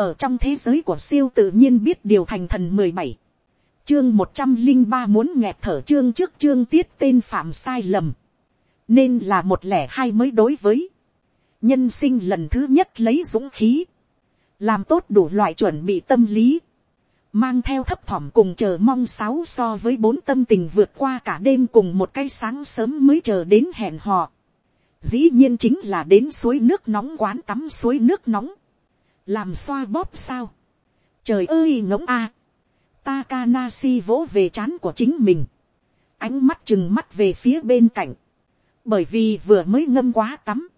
ở trong thế giới của siêu tự nhiên biết điều thành thần mười bảy, chương một trăm linh ba muốn nghẹt thở chương trước chương tiết tên phạm sai lầm, nên là một lẻ hai mới đối với, nhân sinh lần thứ nhất lấy dũng khí, làm tốt đủ loại chuẩn bị tâm lý, mang theo thấp thỏm cùng chờ mong sáu so với bốn tâm tình vượt qua cả đêm cùng một cái sáng sớm mới chờ đến hẹn hò. Dĩ nhiên chính là đến suối nước nóng quán tắm suối nước nóng. Làm xoa bóp sao? Trời ơi ngỗng a! Takanasi vỗ về trán của chính mình. Ánh mắt chừng mắt về phía bên cạnh. Bởi vì vừa mới ngâm quá tắm.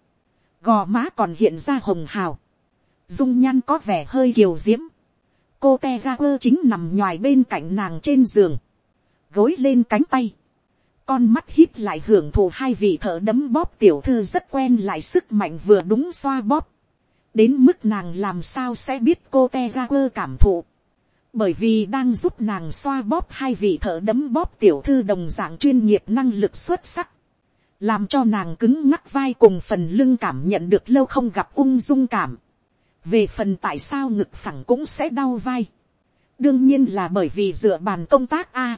Gò má còn hiện ra hồng hào. Dung nhan có vẻ hơi kiều diễm cô te ga quơ chính nằm nhoài bên cạnh nàng trên giường, gối lên cánh tay, con mắt hít lại hưởng thụ hai vị thợ đấm bóp tiểu thư rất quen lại sức mạnh vừa đúng xoa bóp, đến mức nàng làm sao sẽ biết cô te ra quơ cảm thụ, bởi vì đang giúp nàng xoa bóp hai vị thợ đấm bóp tiểu thư đồng dạng chuyên nghiệp năng lực xuất sắc, làm cho nàng cứng ngắc vai cùng phần lưng cảm nhận được lâu không gặp ung dung cảm. Về phần tại sao ngực phẳng cũng sẽ đau vai, đương nhiên là bởi vì dựa bàn công tác a,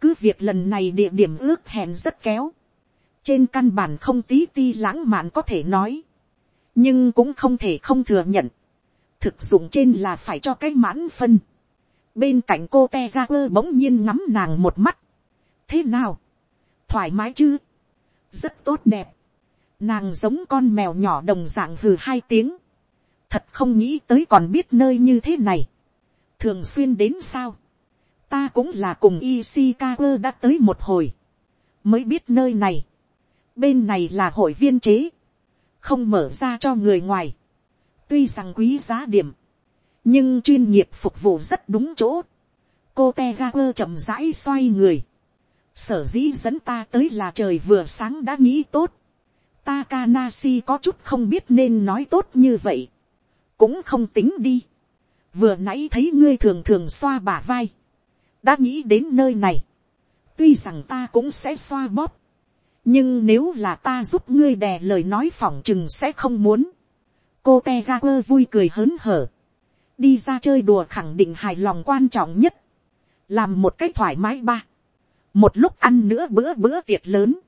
cứ việc lần này địa điểm ước hẹn rất kéo, trên căn bản không tí ti lãng mạn có thể nói, nhưng cũng không thể không thừa nhận, thực dụng trên là phải cho cái mãn phân, bên cạnh cô te ra quơ bỗng nhiên ngắm nàng một mắt, thế nào, thoải mái chứ, rất tốt đẹp, nàng giống con mèo nhỏ đồng dạng hừ hai tiếng, thật không nghĩ tới còn biết nơi như thế này, thường xuyên đến sao, ta cũng là cùng Ishikawa đã tới một hồi, mới biết nơi này, bên này là hội viên chế, không mở ra cho người ngoài, tuy rằng quý giá điểm, nhưng chuyên nghiệp phục vụ rất đúng chỗ, cô te ga quơ chậm rãi xoay người, sở dĩ dẫn ta tới là trời vừa sáng đã nghĩ tốt, Takanashi có chút không biết nên nói tốt như vậy. Cũng không tính đi. vừa nãy thấy ngươi thường thường xoa bả vai, đã nghĩ đến nơi này, tuy rằng ta cũng sẽ xoa bóp, nhưng nếu là ta giúp ngươi đè lời nói phỏng chừng sẽ không muốn. cô te ga quơ vui cười hớn hở, đi ra chơi đùa khẳng định hài lòng quan trọng nhất, làm một cách thoải mái ba, một lúc ăn nữa bữa bữa tiệc lớn,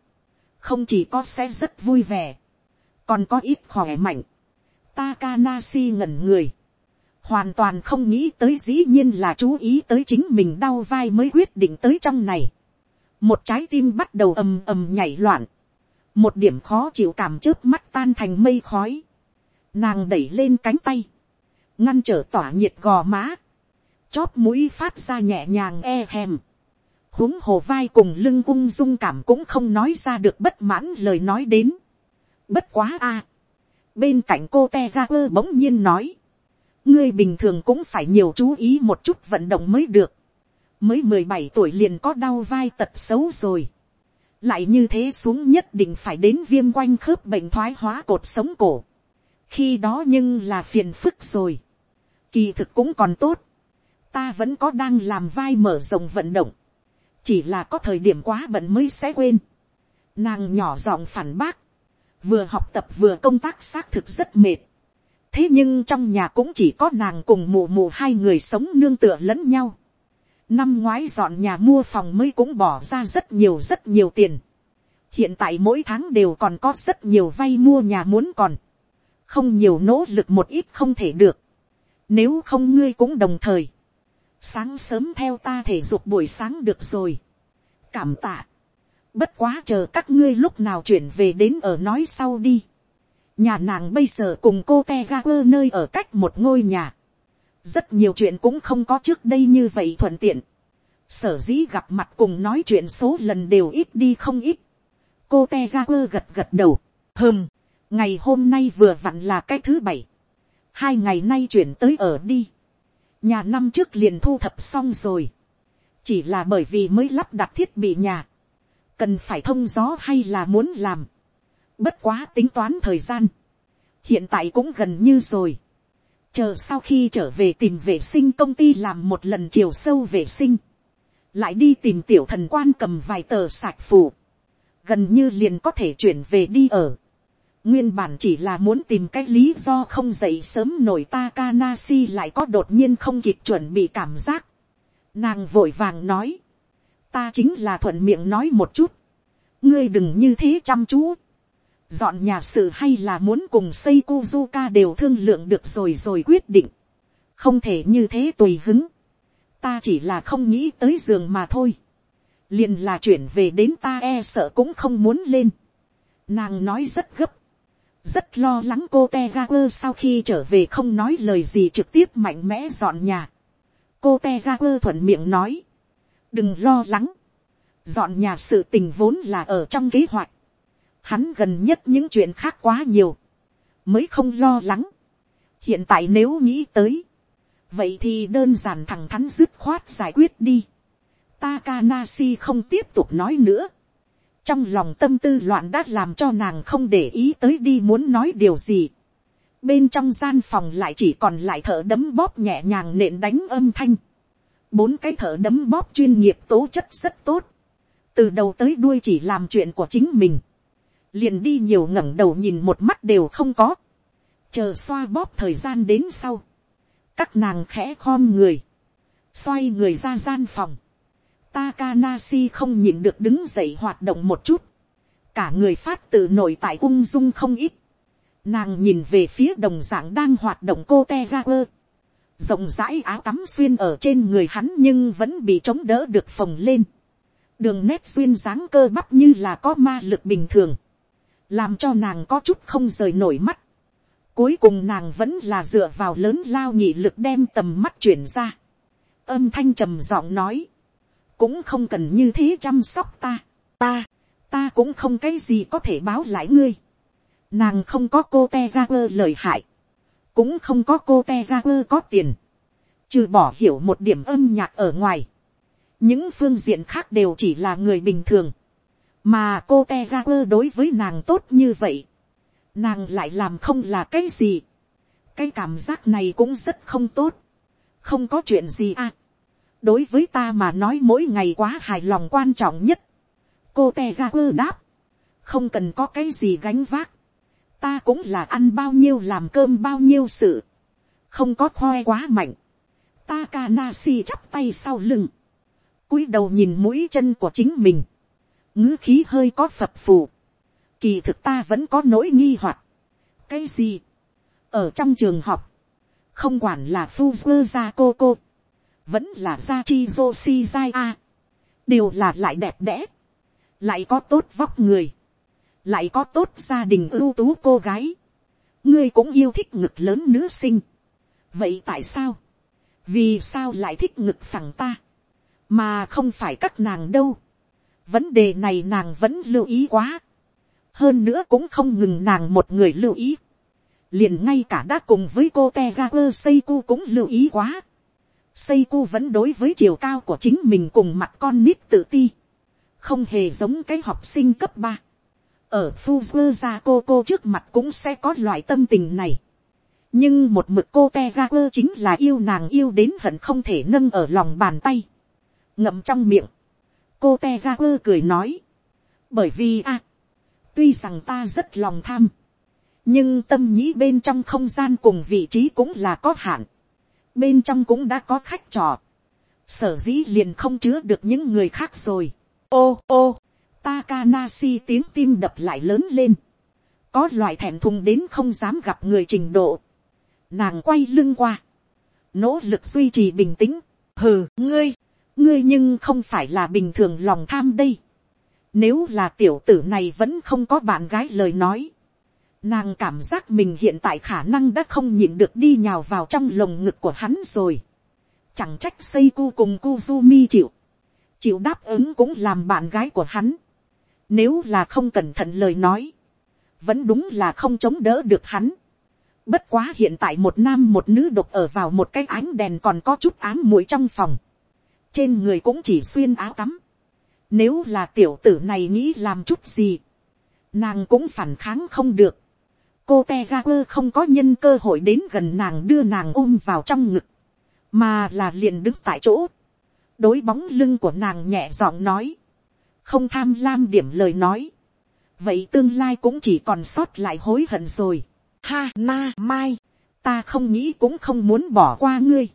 không chỉ có sẽ rất vui vẻ, còn có ít khỏe mạnh, Takanashi ngẩn người. Hoàn toàn không nghĩ tới dĩ nhiên là chú ý tới chính mình đau vai mới quyết định tới trong này. Một trái tim bắt đầu ầm ầm nhảy loạn. Một điểm khó chịu cảm trước mắt tan thành mây khói. Nàng đẩy lên cánh tay. Ngăn trở tỏa nhiệt gò má. Chóp mũi phát ra nhẹ nhàng e hèm. huống hồ vai cùng lưng ung dung cảm cũng không nói ra được bất mãn lời nói đến. Bất quá a bên cạnh cô te ra quơ bỗng nhiên nói, ngươi bình thường cũng phải nhiều chú ý một chút vận động mới được, mới mười bảy tuổi liền có đau vai tật xấu rồi, lại như thế xuống nhất định phải đến viêm quanh khớp bệnh thoái hóa cột sống cổ, khi đó nhưng là phiền phức rồi, kỳ thực cũng còn tốt, ta vẫn có đang làm vai mở rộng vận động, chỉ là có thời điểm quá bận mới sẽ quên, nàng nhỏ giọng phản bác, vừa học tập vừa công tác xác thực rất mệt. thế nhưng trong nhà cũng chỉ có nàng cùng mù mù hai người sống nương tựa lẫn nhau năm ngoái dọn nhà mua phòng mới cũng bỏ ra rất nhiều rất nhiều tiền. hiện tại mỗi tháng đều còn có rất nhiều vay mua nhà muốn còn. không nhiều nỗ lực một ít không thể được. nếu không ngươi cũng đồng thời. sáng sớm theo ta thể dục buổi sáng được rồi. cảm tạ Bất quá chờ các ngươi lúc nào chuyển về đến ở nói sau đi. Nhà nàng bây giờ cùng cô te ga quơ nơi ở cách một ngôi nhà. Rất nhiều chuyện cũng không có trước đây như vậy thuận tiện. Sở dĩ gặp mặt cùng nói chuyện số lần đều ít đi không ít. Cô te ga quơ gật gật đầu. Hơm, ngày hôm nay vừa vặn là cái thứ bảy. Hai ngày nay chuyển tới ở đi. Nhà năm trước liền thu thập xong rồi. Chỉ là bởi vì mới lắp đặt thiết bị nhà cần phải thông gió hay là muốn làm, bất quá tính toán thời gian, hiện tại cũng gần như rồi, chờ sau khi trở về tìm vệ sinh công ty làm một lần chiều sâu vệ sinh, lại đi tìm tiểu thần quan cầm vài tờ sạc phủ, gần như liền có thể chuyển về đi ở. Nguyên bản chỉ là muốn tìm cái lý do không dậy sớm nổi Takanasi lại có đột nhiên không kịp chuẩn bị cảm giác. Nàng vội vàng nói. Ta chính là thuận miệng nói một chút. Ngươi đừng như thế chăm chú. Dọn nhà sự hay là muốn cùng xây Kuzuka đều thương lượng được rồi rồi quyết định. Không thể như thế tùy hứng. Ta chỉ là không nghĩ tới giường mà thôi. Liền là chuyển về đến ta e sợ cũng không muốn lên. Nàng nói rất gấp rất lo lắng cô Tegaku sau khi trở về không nói lời gì trực tiếp mạnh mẽ dọn nhà. cô Tegaku thuận miệng nói, đừng lo lắng, dọn nhà sự tình vốn là ở trong kế hoạch, hắn gần nhất những chuyện khác quá nhiều, mới không lo lắng. hiện tại nếu nghĩ tới, vậy thì đơn giản thẳng thắn dứt khoát giải quyết đi. Takanashi không tiếp tục nói nữa trong lòng tâm tư loạn đã làm cho nàng không để ý tới đi muốn nói điều gì. bên trong gian phòng lại chỉ còn lại thở đấm bóp nhẹ nhàng nện đánh âm thanh. bốn cái thở đấm bóp chuyên nghiệp tố chất rất tốt. từ đầu tới đuôi chỉ làm chuyện của chính mình liền đi nhiều ngẩng đầu nhìn một mắt đều không có. chờ xoa bóp thời gian đến sau. các nàng khẽ khom người. xoay người ra gian phòng Takanashi không nhìn được đứng dậy hoạt động một chút. Cả người phát tự nội tại ung dung không ít. Nàng nhìn về phía đồng dạng đang hoạt động cô Tegaper. Rộng rãi áo tắm xuyên ở trên người hắn nhưng vẫn bị chống đỡ được phồng lên. Đường nét xuyên dáng cơ bắp như là có ma lực bình thường. Làm cho nàng có chút không rời nổi mắt. Cuối cùng nàng vẫn là dựa vào lớn lao nhị lực đem tầm mắt chuyển ra. Âm thanh trầm giọng nói cũng không cần như thế chăm sóc ta, ta, ta cũng không cái gì có thể báo lại ngươi. Nàng không có cô te ra quơ lời hại, cũng không có cô te ra quơ có tiền, trừ bỏ hiểu một điểm âm nhạc ở ngoài. những phương diện khác đều chỉ là người bình thường, mà cô te ra quơ đối với nàng tốt như vậy, nàng lại làm không là cái gì. cái cảm giác này cũng rất không tốt, không có chuyện gì à. Đối với ta mà nói mỗi ngày quá hài lòng quan trọng nhất. cô te ra quơ đáp, không cần có cái gì gánh vác, ta cũng là ăn bao nhiêu làm cơm bao nhiêu sự, không có khoe quá mạnh, Takanashi chắp tay sau lưng, cúi đầu nhìn mũi chân của chính mình, ngữ khí hơi có phập phù, kỳ thực ta vẫn có nỗi nghi hoặc, cái gì, ở trong trường học, không quản là Fuzzer ra cô cô, vẫn là gia chi joshi dai a, đều là lại đẹp đẽ, lại có tốt vóc người, lại có tốt gia đình ưu tú cô gái, ngươi cũng yêu thích ngực lớn nữ sinh, vậy tại sao, vì sao lại thích ngực phẳng ta, mà không phải các nàng đâu, vấn đề này nàng vẫn lưu ý quá, hơn nữa cũng không ngừng nàng một người lưu ý, liền ngay cả đã cùng với cô te ga quơ xây cu cũng lưu ý quá, Seiko vẫn đối với chiều cao của chính mình cùng mặt con nít tự ti. Không hề giống cái học sinh cấp ba Ở Fuzua cô cô trước mặt cũng sẽ có loại tâm tình này. Nhưng một mực cô Tegaku chính là yêu nàng yêu đến hận không thể nâng ở lòng bàn tay. Ngậm trong miệng. Cô Tegaku cười nói. Bởi vì a Tuy rằng ta rất lòng tham. Nhưng tâm nhĩ bên trong không gian cùng vị trí cũng là có hạn bên trong cũng đã có khách trò, sở dĩ liền không chứa được những người khác rồi. ô ô, Takanashi tiếng tim đập lại lớn lên, có loại thèm thùng đến không dám gặp người trình độ, nàng quay lưng qua, nỗ lực duy trì bình tĩnh, hừ ngươi, ngươi nhưng không phải là bình thường lòng tham đây. Nếu là tiểu tử này vẫn không có bạn gái lời nói, Nàng cảm giác mình hiện tại khả năng đã không nhịn được đi nhào vào trong lồng ngực của hắn rồi. Chẳng trách Seiko cùng Kuzumi chịu. Chịu đáp ứng cũng làm bạn gái của hắn. Nếu là không cẩn thận lời nói. Vẫn đúng là không chống đỡ được hắn. Bất quá hiện tại một nam một nữ độc ở vào một cái ánh đèn còn có chút ám muội trong phòng. Trên người cũng chỉ xuyên áo tắm. Nếu là tiểu tử này nghĩ làm chút gì. Nàng cũng phản kháng không được cô te không có nhân cơ hội đến gần nàng đưa nàng ôm vào trong ngực, mà là liền đứng tại chỗ, đối bóng lưng của nàng nhẹ giọng nói, không tham lam điểm lời nói, vậy tương lai cũng chỉ còn sót lại hối hận rồi. Ha na mai, ta không nghĩ cũng không muốn bỏ qua ngươi.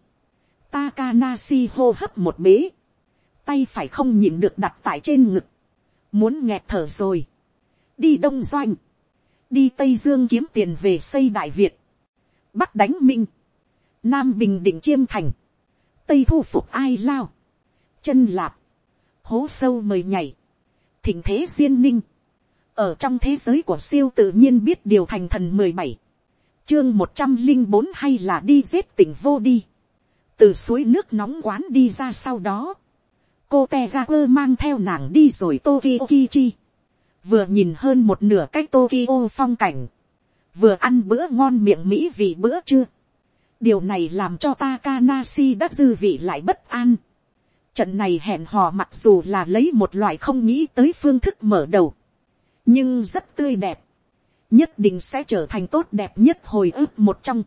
Takanashi hô hấp một bế, tay phải không nhịn được đặt tại trên ngực, muốn nghẹt thở rồi. đi đông doanh, đi tây dương kiếm tiền về xây đại việt, bắc đánh minh, nam bình định chiêm thành, tây thu phục ai lao, chân lạp, hố sâu mời nhảy, thỉnh thế duyên ninh, ở trong thế giới của siêu tự nhiên biết điều thành thần mười bảy, chương một trăm linh bốn hay là đi giết tỉnh vô đi, từ suối nước nóng quán đi ra sau đó, cô te ga quơ mang theo nàng đi rồi tokyo kichi, vừa nhìn hơn một nửa cách tokyo phong cảnh, vừa ăn bữa ngon miệng mỹ vì bữa trưa, điều này làm cho Takanashi đã dư vị lại bất an. Trận này hẹn hò mặc dù là lấy một loại không nghĩ tới phương thức mở đầu, nhưng rất tươi đẹp, nhất định sẽ trở thành tốt đẹp nhất hồi ức một trong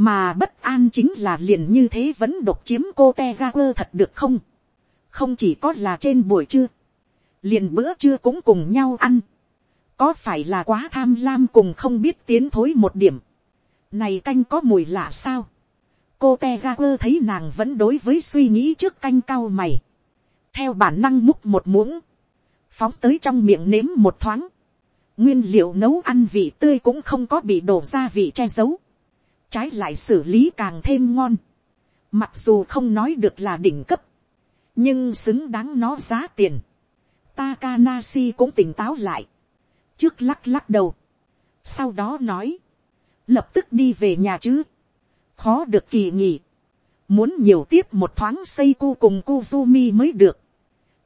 mà bất an chính là liền như thế vẫn độc chiếm cô te ga quơ thật được không. không chỉ có là trên buổi trưa, liền bữa trưa cũng cùng nhau ăn. có phải là quá tham lam cùng không biết tiến thối một điểm này canh có mùi lạ sao. cô te ga quơ thấy nàng vẫn đối với suy nghĩ trước canh cao mày. theo bản năng múc một muỗng, phóng tới trong miệng nếm một thoáng. nguyên liệu nấu ăn vị tươi cũng không có bị đổ ra vị che giấu trái lại xử lý càng thêm ngon. mặc dù không nói được là đỉnh cấp, nhưng xứng đáng nó giá tiền. Takanashi cũng tỉnh táo lại. Trước lắc lắc đầu. Sau đó nói lập tức đi về nhà chứ, khó được kỳ nghỉ, muốn nhiều tiếp một thoáng xây cu cùng Kuzumi mới được,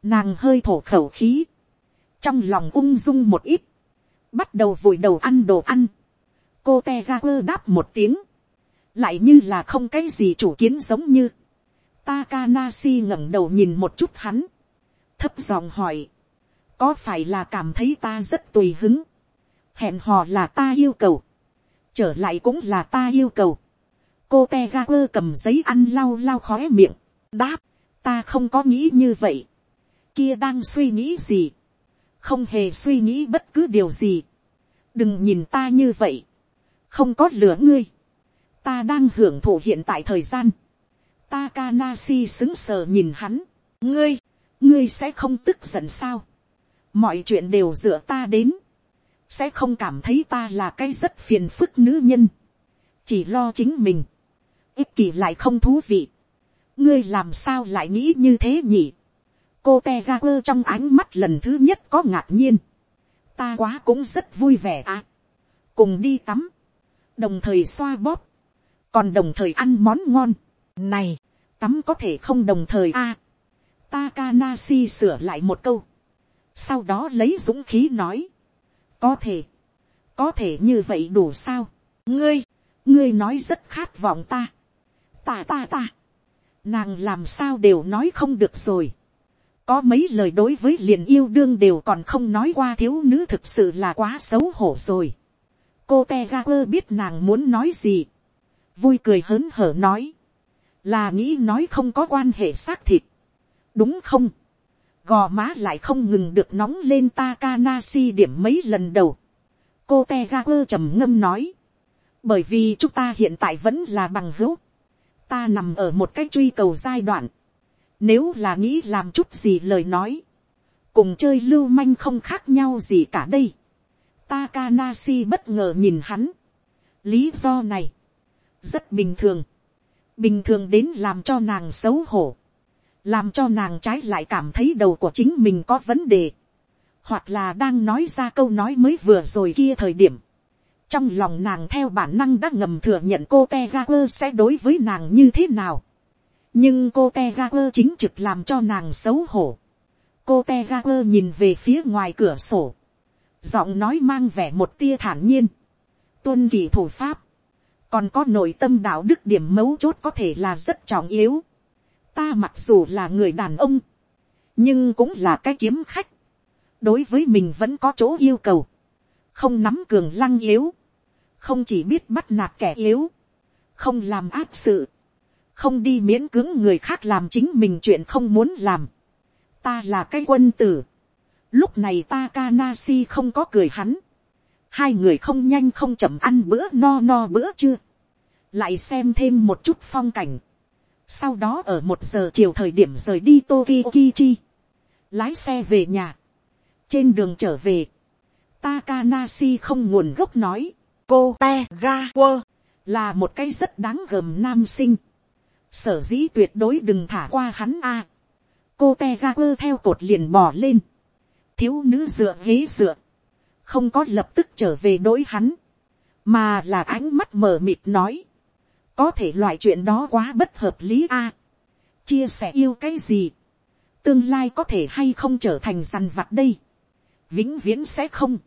nàng hơi thổ khẩu khí, trong lòng ung dung một ít, bắt đầu vùi đầu ăn đồ ăn, cô te ra quơ đáp một tiếng, lại như là không cái gì chủ kiến giống như, Takanashi ngẩng đầu nhìn một chút hắn, thấp giọng hỏi, có phải là cảm thấy ta rất tùy hứng, hẹn hò là ta yêu cầu, trở lại cũng là ta yêu cầu. cô te ga quơ cầm giấy ăn lau lau khói miệng, đáp, ta không có nghĩ như vậy. kia đang suy nghĩ gì, không hề suy nghĩ bất cứ điều gì. đừng nhìn ta như vậy, không có lửa ngươi ta đang hưởng thụ hiện tại thời gian. Takanashi xứng sờ nhìn hắn. ngươi, ngươi sẽ không tức giận sao. mọi chuyện đều dựa ta đến. Sẽ không cảm thấy ta là cái rất phiền phức nữ nhân, chỉ lo chính mình, ích kỷ lại không thú vị, ngươi làm sao lại nghĩ như thế nhỉ, cô te ra quơ trong ánh mắt lần thứ nhất có ngạc nhiên, ta quá cũng rất vui vẻ à, cùng đi tắm, đồng thời xoa bóp, còn đồng thời ăn món ngon, này, tắm có thể không đồng thời a, à. Takanashi sửa lại một câu, sau đó lấy dũng khí nói, có thể, có thể như vậy đủ sao, ngươi, ngươi nói rất khát vọng ta, ta ta ta, nàng làm sao đều nói không được rồi, có mấy lời đối với liền yêu đương đều còn không nói qua thiếu nữ thực sự là quá xấu hổ rồi. cô te ga quơ biết nàng muốn nói gì, vui cười hớn hở nói, là nghĩ nói không có quan hệ xác thịt, đúng không, gò má lại không ngừng được nóng lên Takanashi điểm mấy lần đầu. cô te trầm ngâm nói, bởi vì chúng ta hiện tại vẫn là bằng hữu, ta nằm ở một cách truy cầu giai đoạn, nếu là nghĩ làm chút gì lời nói, cùng chơi lưu manh không khác nhau gì cả đây. Takanashi bất ngờ nhìn hắn. lý do này, rất bình thường, bình thường đến làm cho nàng xấu hổ. Làm cho nàng trái lại cảm thấy đầu của chính mình có vấn đề, hoặc là đang nói ra câu nói mới vừa rồi kia thời điểm, trong lòng nàng theo bản năng đã ngầm thừa nhận cô te ga quơ sẽ đối với nàng như thế nào, nhưng cô te ga quơ chính trực làm cho nàng xấu hổ, cô te ga quơ nhìn về phía ngoài cửa sổ, giọng nói mang vẻ một tia thản nhiên, tuân kỳ thủ pháp, còn có nội tâm đạo đức điểm mấu chốt có thể là rất trọng yếu, ta mặc dù là người đàn ông, nhưng cũng là cái kiếm khách, đối với mình vẫn có chỗ yêu cầu, không nắm cường lăng yếu, không chỉ biết bắt nạt kẻ yếu, không làm áp sự, không đi miễn cưỡng người khác làm chính mình chuyện không muốn làm, ta là cái quân tử, Lúc này ta Takanashi không có cười hắn. Hai người không nhanh không chậm ăn bữa no no bữa trưa. Lại xem thêm một chút phong cảnh. Sau đó ở một giờ chiều thời điểm rời đi Tokyo Kichi. Lái xe về nhà. Trên đường trở về. Takanashi không nguồn gốc nói. Cô te ga quơ. Là một cái rất đáng gờm nam sinh. Sở dĩ tuyệt đối đừng thả qua hắn a. Cô te ga quơ theo cột liền bỏ lên. Thiếu nữ dựa ghế dựa. Không có lập tức trở về đối hắn. Mà là ánh mắt mờ mịt nói. Có thể loại chuyện đó quá bất hợp lý a. Chia sẻ yêu cái gì tương lai có thể hay không trở thành sằn vặt đây. vĩnh viễn sẽ không.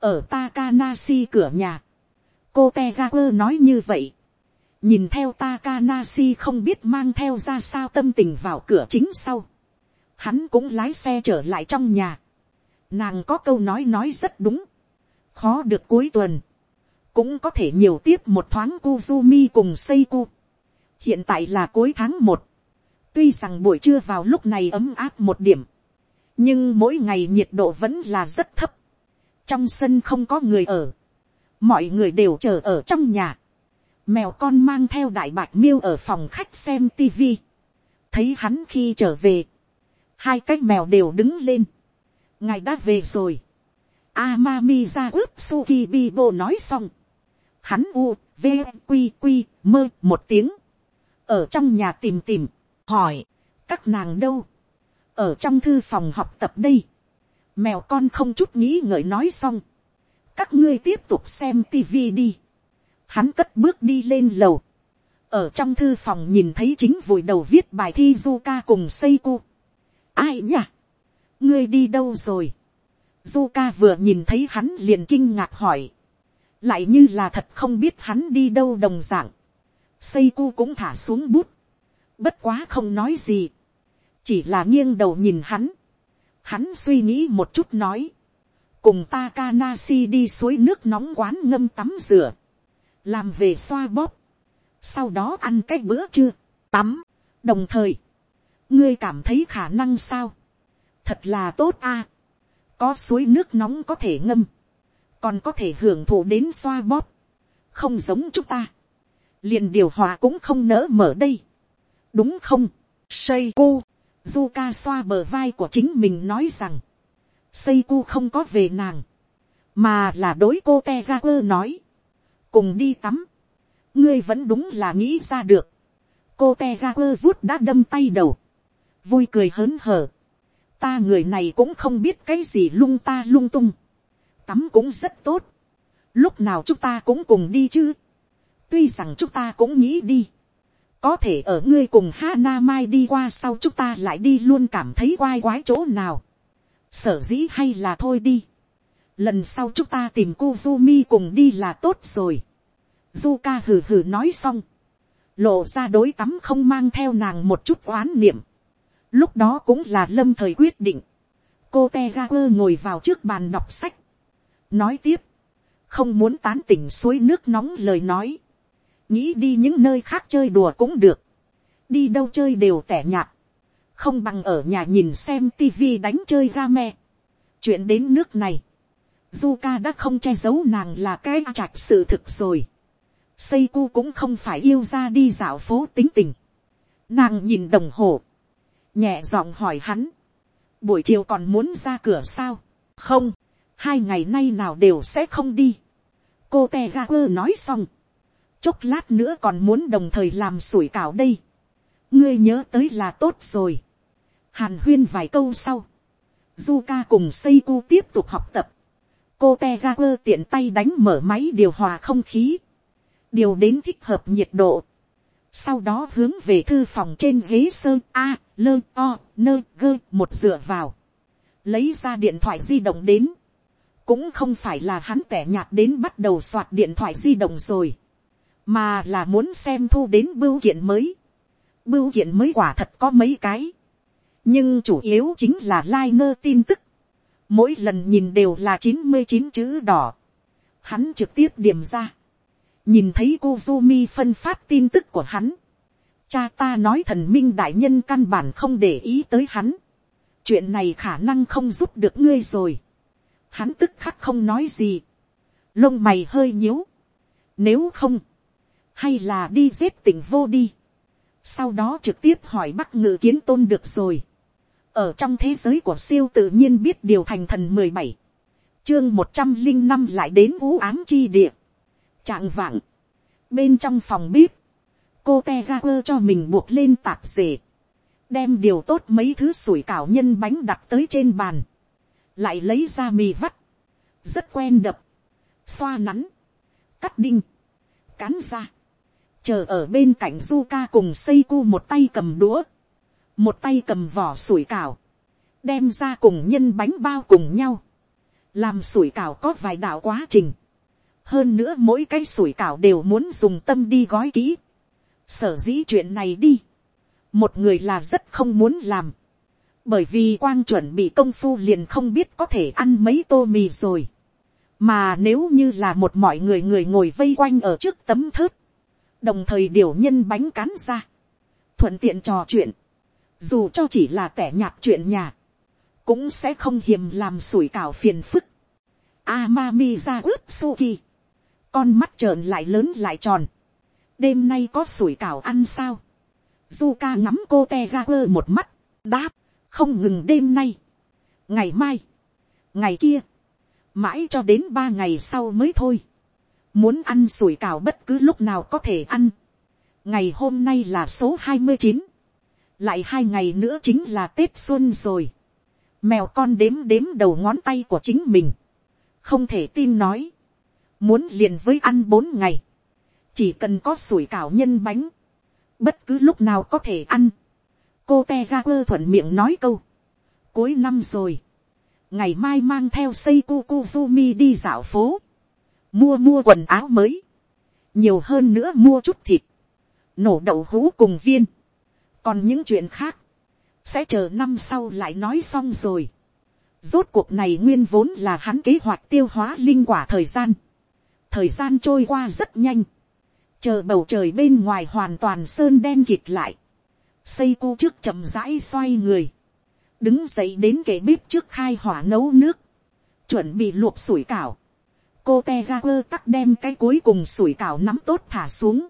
ở Takanasi cửa nhà, cô tegakur nói như vậy. nhìn theo Takanasi không biết mang theo ra sao tâm tình vào cửa chính sau. hắn cũng lái xe trở lại trong nhà nàng có câu nói nói rất đúng. khó được cuối tuần. cũng có thể nhiều tiếp một thoáng Kuzumi cùng Seiko. hiện tại là cuối tháng một Tuy rằng buổi trưa vào lúc này ấm áp một điểm. Nhưng mỗi ngày nhiệt độ vẫn là rất thấp. Trong sân không có người ở. Mọi người đều chờ ở trong nhà. Mèo con mang theo đại bạch miêu ở phòng khách xem tivi. Thấy hắn khi trở về. Hai cái mèo đều đứng lên. Ngài đã về rồi. Amami ra ướp Suki Bibo nói xong. Hắn u, v, q q mơ một tiếng. Ở trong nhà tìm tìm hỏi, các nàng đâu, ở trong thư phòng học tập đây, mèo con không chút nghĩ ngợi nói xong, các ngươi tiếp tục xem tivi đi, hắn cất bước đi lên lầu, ở trong thư phòng nhìn thấy chính vùi đầu viết bài thi du ca cùng xây cu, ai nhỉ, ngươi đi đâu rồi, du ca vừa nhìn thấy hắn liền kinh ngạc hỏi, lại như là thật không biết hắn đi đâu đồng d ạ n g cu cũng thả xuống bút, bất quá không nói gì, chỉ là nghiêng đầu nhìn hắn, hắn suy nghĩ một chút nói, cùng Takanashi đi suối nước nóng quán ngâm tắm rửa, làm về xoa bóp, sau đó ăn cái bữa trưa, tắm, đồng thời, ngươi cảm thấy khả năng sao, thật là tốt a, có suối nước nóng có thể ngâm, còn có thể hưởng thụ đến xoa bóp, không giống chúng ta, liền điều hòa cũng không nỡ mở đây, đúng không, say cu du ca xoa bờ vai của chính mình nói rằng, Seiko không có về nàng, mà là đối cô Tegaper nói, cùng đi tắm, ngươi vẫn đúng là nghĩ ra được, cô Tegaper vuốt đã đâm tay đầu, vui cười hớn hở, ta người này cũng không biết cái gì lung ta lung tung, tắm cũng rất tốt, lúc nào chúng ta cũng cùng đi chứ, tuy rằng chúng ta cũng nghĩ đi, có thể ở ngươi cùng Hana Mai đi qua sau chúng ta lại đi luôn cảm thấy quai quái chỗ nào. Sở dĩ hay là thôi đi. Lần sau chúng ta tìm cô Zumi cùng đi là tốt rồi. Zuka hừ hừ nói xong. Lộ ra đối tắm không mang theo nàng một chút oán niệm. Lúc đó cũng là lâm thời quyết định. Cô Tegaper ngồi vào trước bàn đọc sách. Nói tiếp. Không muốn tán tỉnh suối nước nóng lời nói nghĩ đi những nơi khác chơi đùa cũng được, đi đâu chơi đều tẻ nhạt, không bằng ở nhà nhìn xem tivi đánh chơi ra me. chuyện đến nước này, Zuka đã không che giấu nàng là cái trạch sự thực rồi. Seiku cũng không phải yêu ra đi dạo phố tính tình. Nàng nhìn đồng hồ. Nhẹ giọng hỏi hắn. Buổi chiều còn muốn ra cửa sao? Không. Hai ngày nay nào đều sẽ không đi. Cô Tegaper nói xong chốc lát nữa còn muốn đồng thời làm sủi cảo đây. ngươi nhớ tới là tốt rồi. hàn huyên vài câu sau. Zuka cùng Seiko tiếp tục học tập. cô te quơ tiện tay đánh mở máy điều hòa không khí. điều đến thích hợp nhiệt độ sau đó hướng về thư phòng trên ghế sơn a, lơ o, nơ gơ một dựa vào. lấy ra điện thoại di động đến cũng không phải là hắn tẻ nhạt đến bắt đầu soạt điện thoại di động rồi mà là muốn xem thu đến bưu kiện mới. Bưu kiện mới quả thật có mấy cái, nhưng chủ yếu chính là liner tin tức. Mỗi lần nhìn đều là chín mươi chín chữ đỏ. Hắn trực tiếp điểm ra. Nhìn thấy cô Zumi phân phát tin tức của hắn. Cha ta nói thần minh đại nhân căn bản không để ý tới hắn. chuyện này khả năng không giúp được ngươi rồi. hắn tức khắc không nói gì. lông mày hơi nhíu. nếu không, hay là đi giết tỉnh vô đi. sau đó trực tiếp hỏi bắc ngự kiến tôn được rồi. ở trong thế giới của siêu tự nhiên biết điều thành thần mười bảy, chương một trăm linh năm lại đến vũ ám chi địa trạng vạng, bên trong phòng bếp, cô te ga quơ cho mình buộc lên tạp dề, đem điều tốt mấy thứ sủi cảo nhân bánh đặt tới trên bàn, lại lấy ra mì vắt, rất quen đập, xoa nắn, cắt đinh, cán ra, chờ ở bên cạnh Zuka cùng seiko một tay cầm đũa, một tay cầm vỏ sủi cảo, đem ra cùng nhân bánh bao cùng nhau, làm sủi cảo có vài đạo quá trình, hơn nữa mỗi cái sủi cảo đều muốn dùng tâm đi gói kỹ, sở dĩ chuyện này đi, một người là rất không muốn làm, bởi vì quang chuẩn bị công phu liền không biết có thể ăn mấy tô mì rồi, mà nếu như là một mọi người người ngồi vây quanh ở trước tấm thớt, đồng thời điều nhân bánh cán ra, thuận tiện trò chuyện, dù cho chỉ là tẻ nhạt chuyện nhà, cũng sẽ không hiềm làm sủi cảo phiền phức. Amami ra ướp suki, con mắt trợn lại lớn lại tròn, đêm nay có sủi cảo ăn sao, du ca ngắm cô te ga quơ một mắt, đáp, không ngừng đêm nay, ngày mai, ngày kia, mãi cho đến ba ngày sau mới thôi, muốn ăn sủi cảo bất cứ lúc nào có thể ăn, ngày hôm nay là số hai mươi chín, lại hai ngày nữa chính là tết xuân rồi, mèo con đếm đếm đầu ngón tay của chính mình, không thể tin nói, muốn liền với ăn bốn ngày, chỉ cần có sủi cảo nhân bánh, bất cứ lúc nào có thể ăn. cô te ga quơ thuận miệng nói câu, cuối năm rồi, ngày mai mang theo xây cu cu mi đi dạo phố, mua mua quần áo mới, nhiều hơn nữa mua chút thịt, nổ đậu hũ cùng viên, còn những chuyện khác, sẽ chờ năm sau lại nói xong rồi. Rốt cuộc này nguyên vốn là hắn kế hoạch tiêu hóa linh quả thời gian. Thời gian trôi qua rất nhanh. Chờ bầu trời bên ngoài hoàn toàn sơn đen kịt lại, xây cu trước chậm rãi xoay người, đứng dậy đến kệ bếp trước khai hỏa nấu nước, chuẩn bị luộc sủi cảo, cô te ga quơ tắc đem cái cuối cùng sủi cảo nắm tốt thả xuống,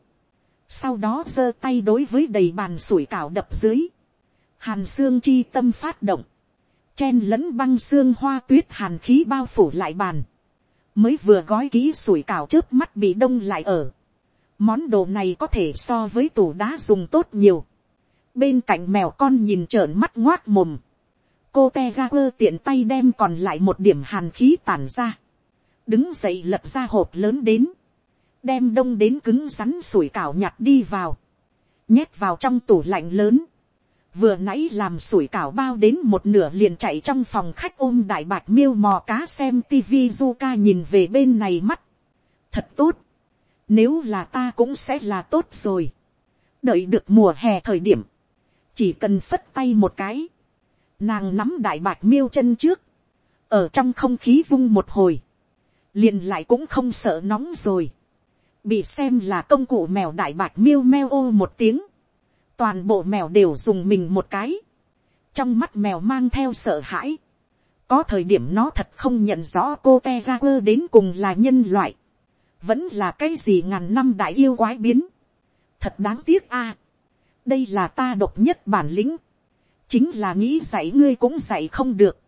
sau đó giơ tay đối với đầy bàn sủi cảo đập dưới, hàn xương chi tâm phát động, chen lẫn băng xương hoa tuyết hàn khí bao phủ lại bàn, mới vừa gói ký sủi cảo trước mắt bị đông lại ở, Món đồ này có thể so với tủ đá dùng tốt nhiều. Bên cạnh mèo con nhìn trợn mắt ngoác mồm. Cô te ga quơ tiện tay đem còn lại một điểm hàn khí tản ra. Đứng dậy lật ra hộp lớn đến. Đem đông đến cứng rắn sủi cảo nhặt đi vào. Nhét vào trong tủ lạnh lớn. Vừa nãy làm sủi cảo bao đến một nửa liền chạy trong phòng khách ôm đại bạch miêu mò cá xem tivi du ca nhìn về bên này mắt. Thật tốt nếu là ta cũng sẽ là tốt rồi. Đợi được mùa hè thời điểm. Chỉ cần phất tay một cái. Nàng nắm đại bạch miêu chân trước. Ở trong không khí vung một hồi. Liền lại cũng không sợ nóng rồi. Bị xem là công cụ mèo đại bạch miêu meo ô một tiếng. Toàn bộ mèo đều dùng mình một cái. Trong mắt mèo mang theo sợ hãi. Có thời điểm nó thật không nhận rõ cô te quơ đến cùng là nhân loại. Vẫn là cái gì ngàn năm đại yêu quái biến, thật đáng tiếc a, đây là ta độc nhất bản lĩnh, chính là nghĩ dạy ngươi cũng dạy không được,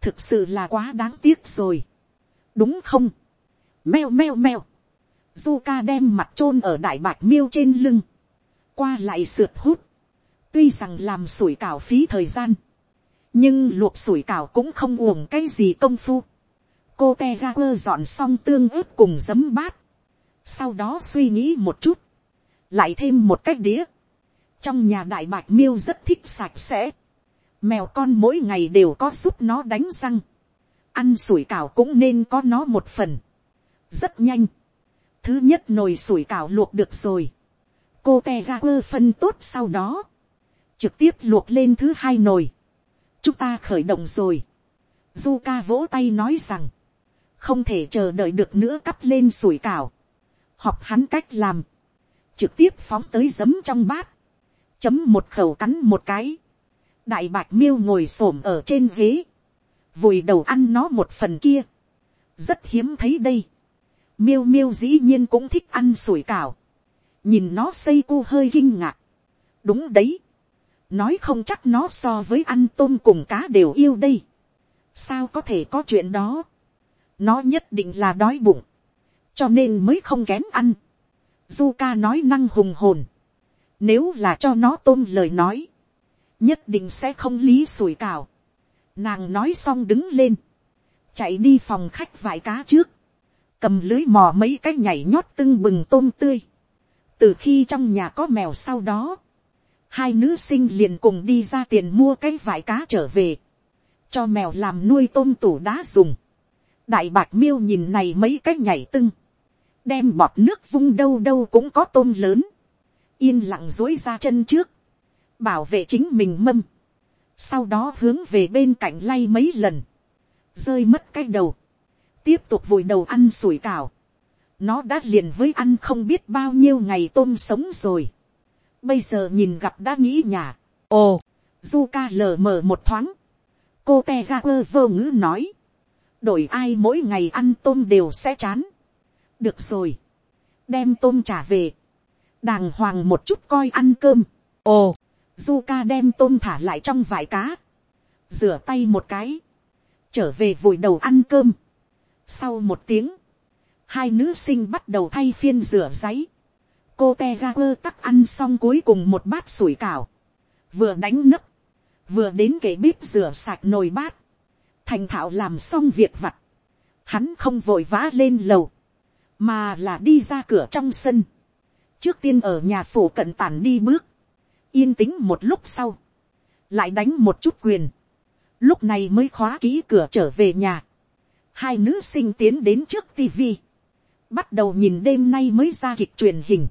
thực sự là quá đáng tiếc rồi, đúng không, meo meo meo, zuka đem mặt chôn ở đại bạch miêu trên lưng, qua lại sượt hút, tuy rằng làm sủi cảo phí thời gian, nhưng luộc sủi cảo cũng không uổng cái gì công phu, cô te ga quơ dọn xong tương ớt cùng giấm bát. Sau đó suy nghĩ một chút. Lại thêm một cách đĩa. Trong nhà đại bạch miêu rất thích sạch sẽ. Mèo con mỗi ngày đều có giúp nó đánh răng. Ăn sủi cảo cũng nên có nó một phần. Rất nhanh. Thứ nhất nồi sủi cảo luộc được rồi. Cô te ga quơ phân tốt sau đó. Trực tiếp luộc lên thứ hai nồi. Chúng ta khởi động rồi. Du ca vỗ tay nói rằng không thể chờ đợi được nữa cắp lên sủi cảo, học hắn cách làm, trực tiếp phóng tới giấm trong bát, chấm một khẩu cắn một cái, đại bạch miêu ngồi s ổ m ở trên ghế, vùi đầu ăn nó một phần kia, rất hiếm thấy đây. miêu miêu dĩ nhiên cũng thích ăn sủi cảo, nhìn nó xây cu hơi kinh ngạc, đúng đấy, nói không chắc nó so với ăn tôm cùng cá đều yêu đây, sao có thể có chuyện đó, nó nhất định là đói bụng, cho nên mới không kén ăn. Du ca nói năng hùng hồn, nếu là cho nó tôm lời nói, nhất định sẽ không lý sủi cào. Nàng nói xong đứng lên, chạy đi phòng khách vải cá trước, cầm lưới mò mấy cái nhảy nhót tưng bừng tôm tươi từ khi trong nhà có mèo sau đó, hai nữ sinh liền cùng đi ra tiền mua cái vải cá trở về, cho mèo làm nuôi tôm tủ đá dùng. đại bạc miêu nhìn này mấy cái nhảy tưng, đem bọt nước vung đâu đâu cũng có tôm lớn, yên lặng dối ra chân trước, bảo vệ chính mình mâm, sau đó hướng về bên cạnh lay mấy lần, rơi mất cái đầu, tiếp tục vùi đầu ăn sủi cảo, nó đã liền với ăn không biết bao nhiêu ngày tôm sống rồi, bây giờ nhìn gặp đã nghĩ nhà, ồ, du ca lờ mờ một thoáng, cô te ga quơ vô ngữ nói, đổi ai mỗi ngày ăn tôm đều sẽ chán, được rồi, đem tôm trả về, đàng hoàng một chút coi ăn cơm, ồ, du ca đem tôm thả lại trong vải cá, rửa tay một cái, trở về vùi đầu ăn cơm. Sau một tiếng, hai nữ sinh bắt đầu thay phiên rửa giấy, cô te ga quơ tắc ăn xong cuối cùng một bát sủi cảo, vừa đánh nấc, vừa đến kể bếp rửa sạch nồi bát, thành thạo làm xong việc vặt, hắn không vội vã lên lầu, mà là đi ra cửa trong sân, trước tiên ở nhà phủ cận tản đi bước, yên tĩnh một lúc sau, lại đánh một chút quyền, lúc này mới khóa ký cửa trở về nhà, hai nữ sinh tiến đến trước tivi, bắt đầu nhìn đêm nay mới ra kịch truyền hình,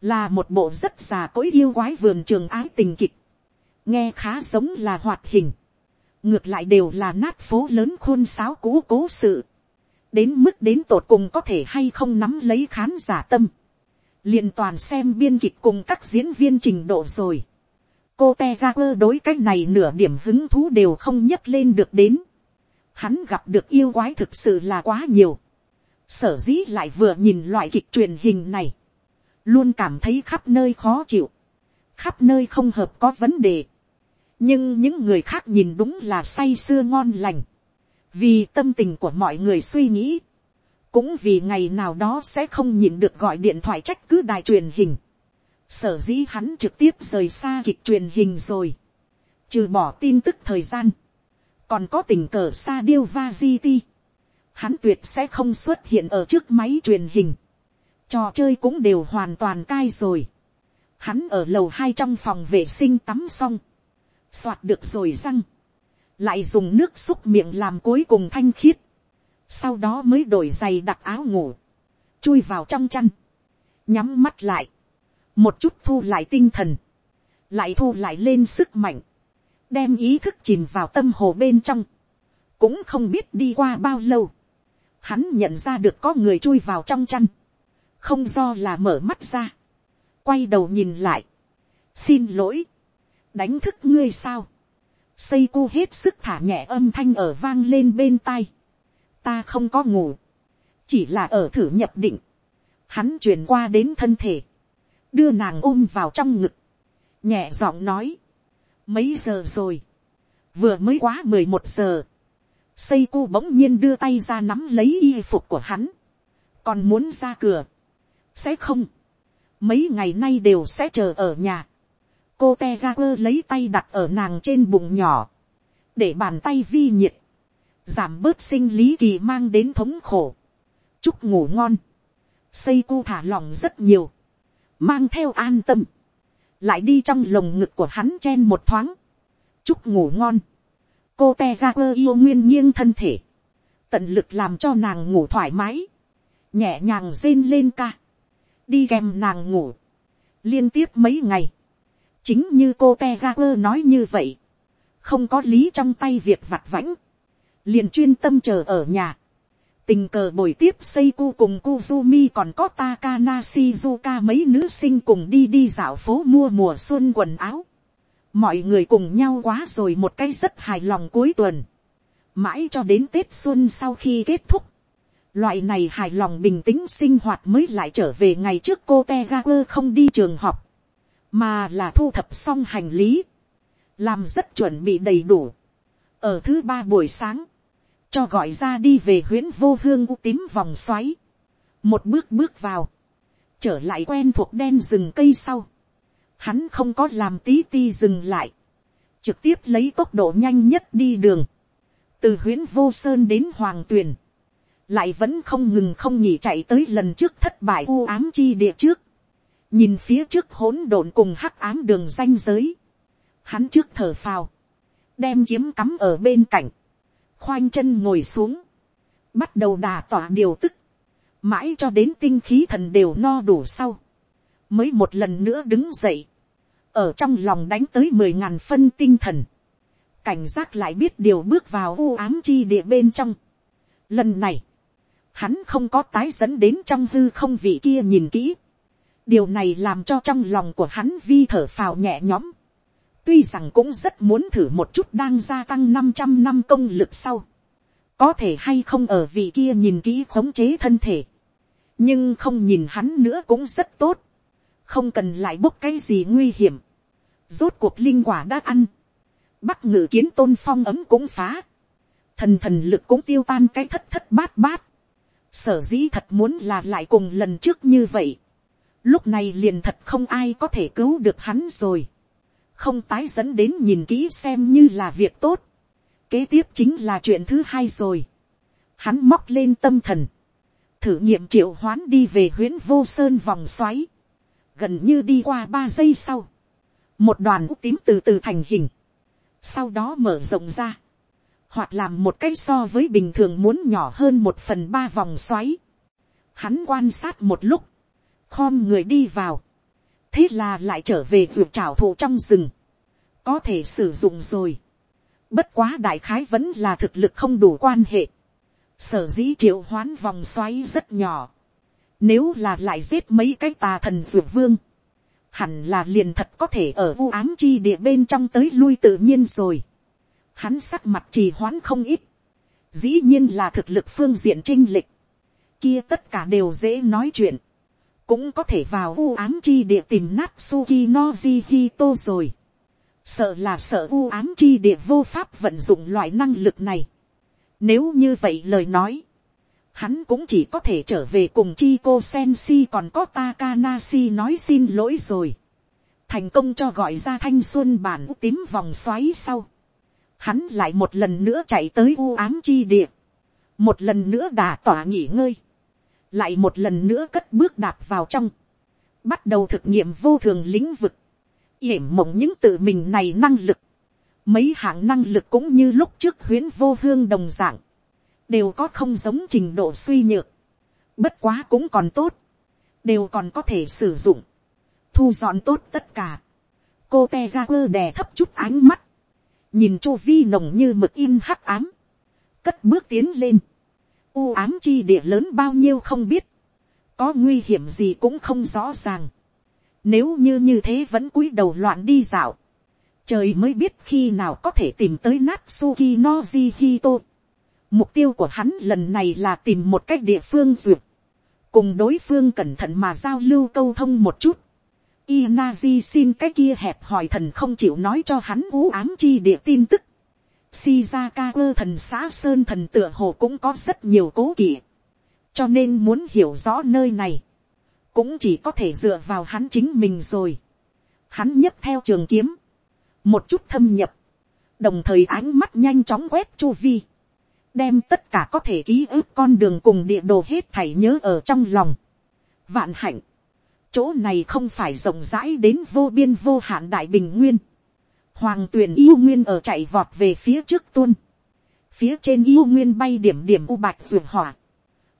là một bộ rất già cỗi yêu quái vườn trường ái tình kịch, nghe khá giống là hoạt hình, ngược lại đều là nát phố lớn khuôn sáo cũ cố sự, đến mức đến tột cùng có thể hay không nắm lấy khán giả tâm, liền toàn xem biên kịch cùng các diễn viên trình độ rồi. cô te ra quơ đối cái này nửa điểm hứng thú đều không nhấc lên được đến. hắn gặp được yêu quái thực sự là quá nhiều sở dĩ lại vừa nhìn loại kịch truyền hình này. luôn cảm thấy khắp nơi khó chịu. khắp nơi không hợp có vấn đề. nhưng những người khác nhìn đúng là say sưa ngon lành. vì tâm tình của mọi người suy nghĩ cũng vì ngày nào đó sẽ không nhìn được gọi điện thoại trách cứ đài truyền hình. sở dĩ hắn trực tiếp rời xa kịch truyền hình rồi. trừ bỏ tin tức thời gian. còn có tình cờ xa điêu va di ti hắn tuyệt sẽ không xuất hiện ở trước máy truyền hình. trò chơi cũng đều hoàn toàn cai rồi. hắn ở lầu hai trong phòng vệ sinh tắm xong. soạt được rồi răng. lại dùng nước xúc miệng làm cuối cùng thanh khiết sau đó mới đổi giày đặt áo ngủ, chui vào trong chăn, nhắm mắt lại, một chút thu lại tinh thần, lại thu lại lên sức mạnh, đem ý thức chìm vào tâm hồ bên trong, cũng không biết đi qua bao lâu, hắn nhận ra được có người chui vào trong chăn, không do là mở mắt ra, quay đầu nhìn lại, xin lỗi, đánh thức ngươi sao, xây cu hết sức thả nhẹ âm thanh ở vang lên bên tai, ta không có ngủ, chỉ là ở thử nhập định, hắn chuyển qua đến thân thể, đưa nàng ôm vào trong ngực, nhẹ giọng nói, mấy giờ rồi, vừa mới quá mười một giờ, xây cu bỗng nhiên đưa tay ra nắm lấy y phục của hắn, còn muốn ra cửa, sẽ không, mấy ngày nay đều sẽ chờ ở nhà, cô te quơ lấy tay đặt ở nàng trên bụng nhỏ, để bàn tay vi nhiệt, giảm bớt sinh lý kỳ mang đến thống khổ, chúc ngủ ngon, xây cu thả lòng rất nhiều, mang theo an tâm, lại đi trong lồng ngực của hắn chen một thoáng, chúc ngủ ngon, cô te ra quơ yêu nguyên nghiêng thân thể, tận lực làm cho nàng ngủ thoải mái, nhẹ nhàng rên lên ca, đi kèm nàng ngủ, liên tiếp mấy ngày, chính như cô te ra quơ nói như vậy, không có lý trong tay việc vặt vãnh, liền chuyên tâm chờ ở nhà. tình cờ buổi tiếp Seiko cùng Kuzumi còn có Takana Shizuka mấy nữ sinh cùng đi đi dạo phố mua mùa xuân quần áo mọi người cùng nhau quá rồi một cái rất hài lòng cuối tuần, mãi cho đến tết xuân sau khi kết thúc, loại này hài lòng bình tĩnh sinh hoạt mới lại trở về ngày trước cô te ga quơ không đi trường học, mà là thu thập xong hành lý, làm rất chuẩn bị đầy đủ. ở thứ ba buổi sáng, cho gọi ra đi về huyễn vô hương u tím vòng xoáy, một bước bước vào, trở lại quen thuộc đen rừng cây sau, hắn không có làm tí ti dừng lại, trực tiếp lấy tốc độ nhanh nhất đi đường, từ huyễn vô sơn đến hoàng tuyền, lại vẫn không ngừng không nhỉ chạy tới lần trước thất bại u ám chi địa trước, nhìn phía trước hỗn độn cùng hắc ám đường danh giới, hắn trước thở phào, đem kiếm cắm ở bên cạnh, khoanh chân ngồi xuống, bắt đầu đà tỏa điều tức, mãi cho đến tinh khí thần đều no đủ sau, mới một lần nữa đứng dậy, ở trong lòng đánh tới mười ngàn phân tinh thần, cảnh giác lại biết điều bước vào u ám chi địa bên trong. Lần này, hắn không có tái dẫn đến trong hư không vị kia nhìn kỹ. điều này làm cho trong lòng của hắn vi thở phào nhẹ nhõm. tuy rằng cũng rất muốn thử một chút đang gia tăng năm trăm năm công lực sau. có thể hay không ở vị kia nhìn kỹ khống chế thân thể. nhưng không nhìn hắn nữa cũng rất tốt không cần lại bốc cái gì nguy hiểm. rốt cuộc linh quả đã ăn. bắc ngự kiến tôn phong ấm cũng phá. thần thần lực cũng tiêu tan cái thất thất bát bát. Sở dĩ thật muốn là lại cùng lần trước như vậy, lúc này liền thật không ai có thể cứu được hắn rồi, không tái dẫn đến nhìn kỹ xem như là việc tốt, kế tiếp chính là chuyện thứ hai rồi, hắn móc lên tâm thần, thử nghiệm triệu hoán đi về huyễn vô sơn vòng xoáy, gần như đi qua ba giây sau, một đoàn úc tím từ từ thành hình, sau đó mở rộng ra, hoặc làm một cái so với bình thường muốn nhỏ hơn một phần ba vòng xoáy. Hắn quan sát một lúc, khom người đi vào, thế là lại trở về ruột trảo thụ trong rừng, có thể sử dụng rồi. Bất quá đại khái vẫn là thực lực không đủ quan hệ. Sở dĩ triệu hoán vòng xoáy rất nhỏ. Nếu là lại giết mấy cái tà thần dược vương. Hẳn là liền thật có thể ở vu ám chi địa bên trong tới lui tự nhiên rồi. Hắn sắc mặt trì hoãn không ít, dĩ nhiên là thực lực phương diện trinh lịch, kia tất cả đều dễ nói chuyện, cũng có thể vào u ám chi địa tìm nát suki no hito rồi, sợ là sợ u ám chi địa vô pháp vận dụng loại năng lực này, nếu như vậy lời nói, hắn cũng chỉ có thể trở về cùng chi cô sen si còn có Takanashi nói xin lỗi rồi. Thành công cho gọi ra thanh xuân bản tím vòng xoáy sau. Hắn lại một lần nữa chạy tới u ám chi địa, một lần nữa đà tỏa nghỉ ngơi, lại một lần nữa cất bước đạp vào trong, bắt đầu thực nghiệm vô thường lĩnh vực, yểm mộng những tự mình này năng lực, mấy hạng năng lực cũng như lúc trước huyến vô hương đồng dạng, đều có không giống trình độ suy nhược, bất quá cũng còn tốt, đều còn có thể sử dụng, thu dọn tốt tất cả, cô te ga quơ đè thấp chút ánh mắt, nhìn chu vi nồng như mực in hắc ám, cất bước tiến lên, u ám chi địa lớn bao nhiêu không biết, có nguy hiểm gì cũng không rõ ràng, nếu như như thế vẫn cúi đầu loạn đi dạo, trời mới biết khi nào có thể tìm tới Natsuki no Hito. Mục tiêu của hắn lần này là tìm một cách địa phương duyệt, cùng đối phương cẩn thận mà giao lưu câu thông một chút. Inazi xin cái kia hẹp hỏi thần không chịu nói cho hắn vũ ám chi địa tin tức. Shizaka thần xã Sơn thần tựa hồ cũng có rất nhiều cố kỵ. Cho nên muốn hiểu rõ nơi này. Cũng chỉ có thể dựa vào hắn chính mình rồi. Hắn nhấc theo trường kiếm. Một chút thâm nhập. Đồng thời ánh mắt nhanh chóng quét chu vi. Đem tất cả có thể ký ức con đường cùng địa đồ hết thảy nhớ ở trong lòng. Vạn hạnh chỗ này không phải rộng rãi đến vô biên vô hạn đại bình nguyên. Hoàng tuyển yêu nguyên ở chạy vọt về phía trước tuôn. Phía trên yêu nguyên bay điểm điểm u bạch ruột hỏa.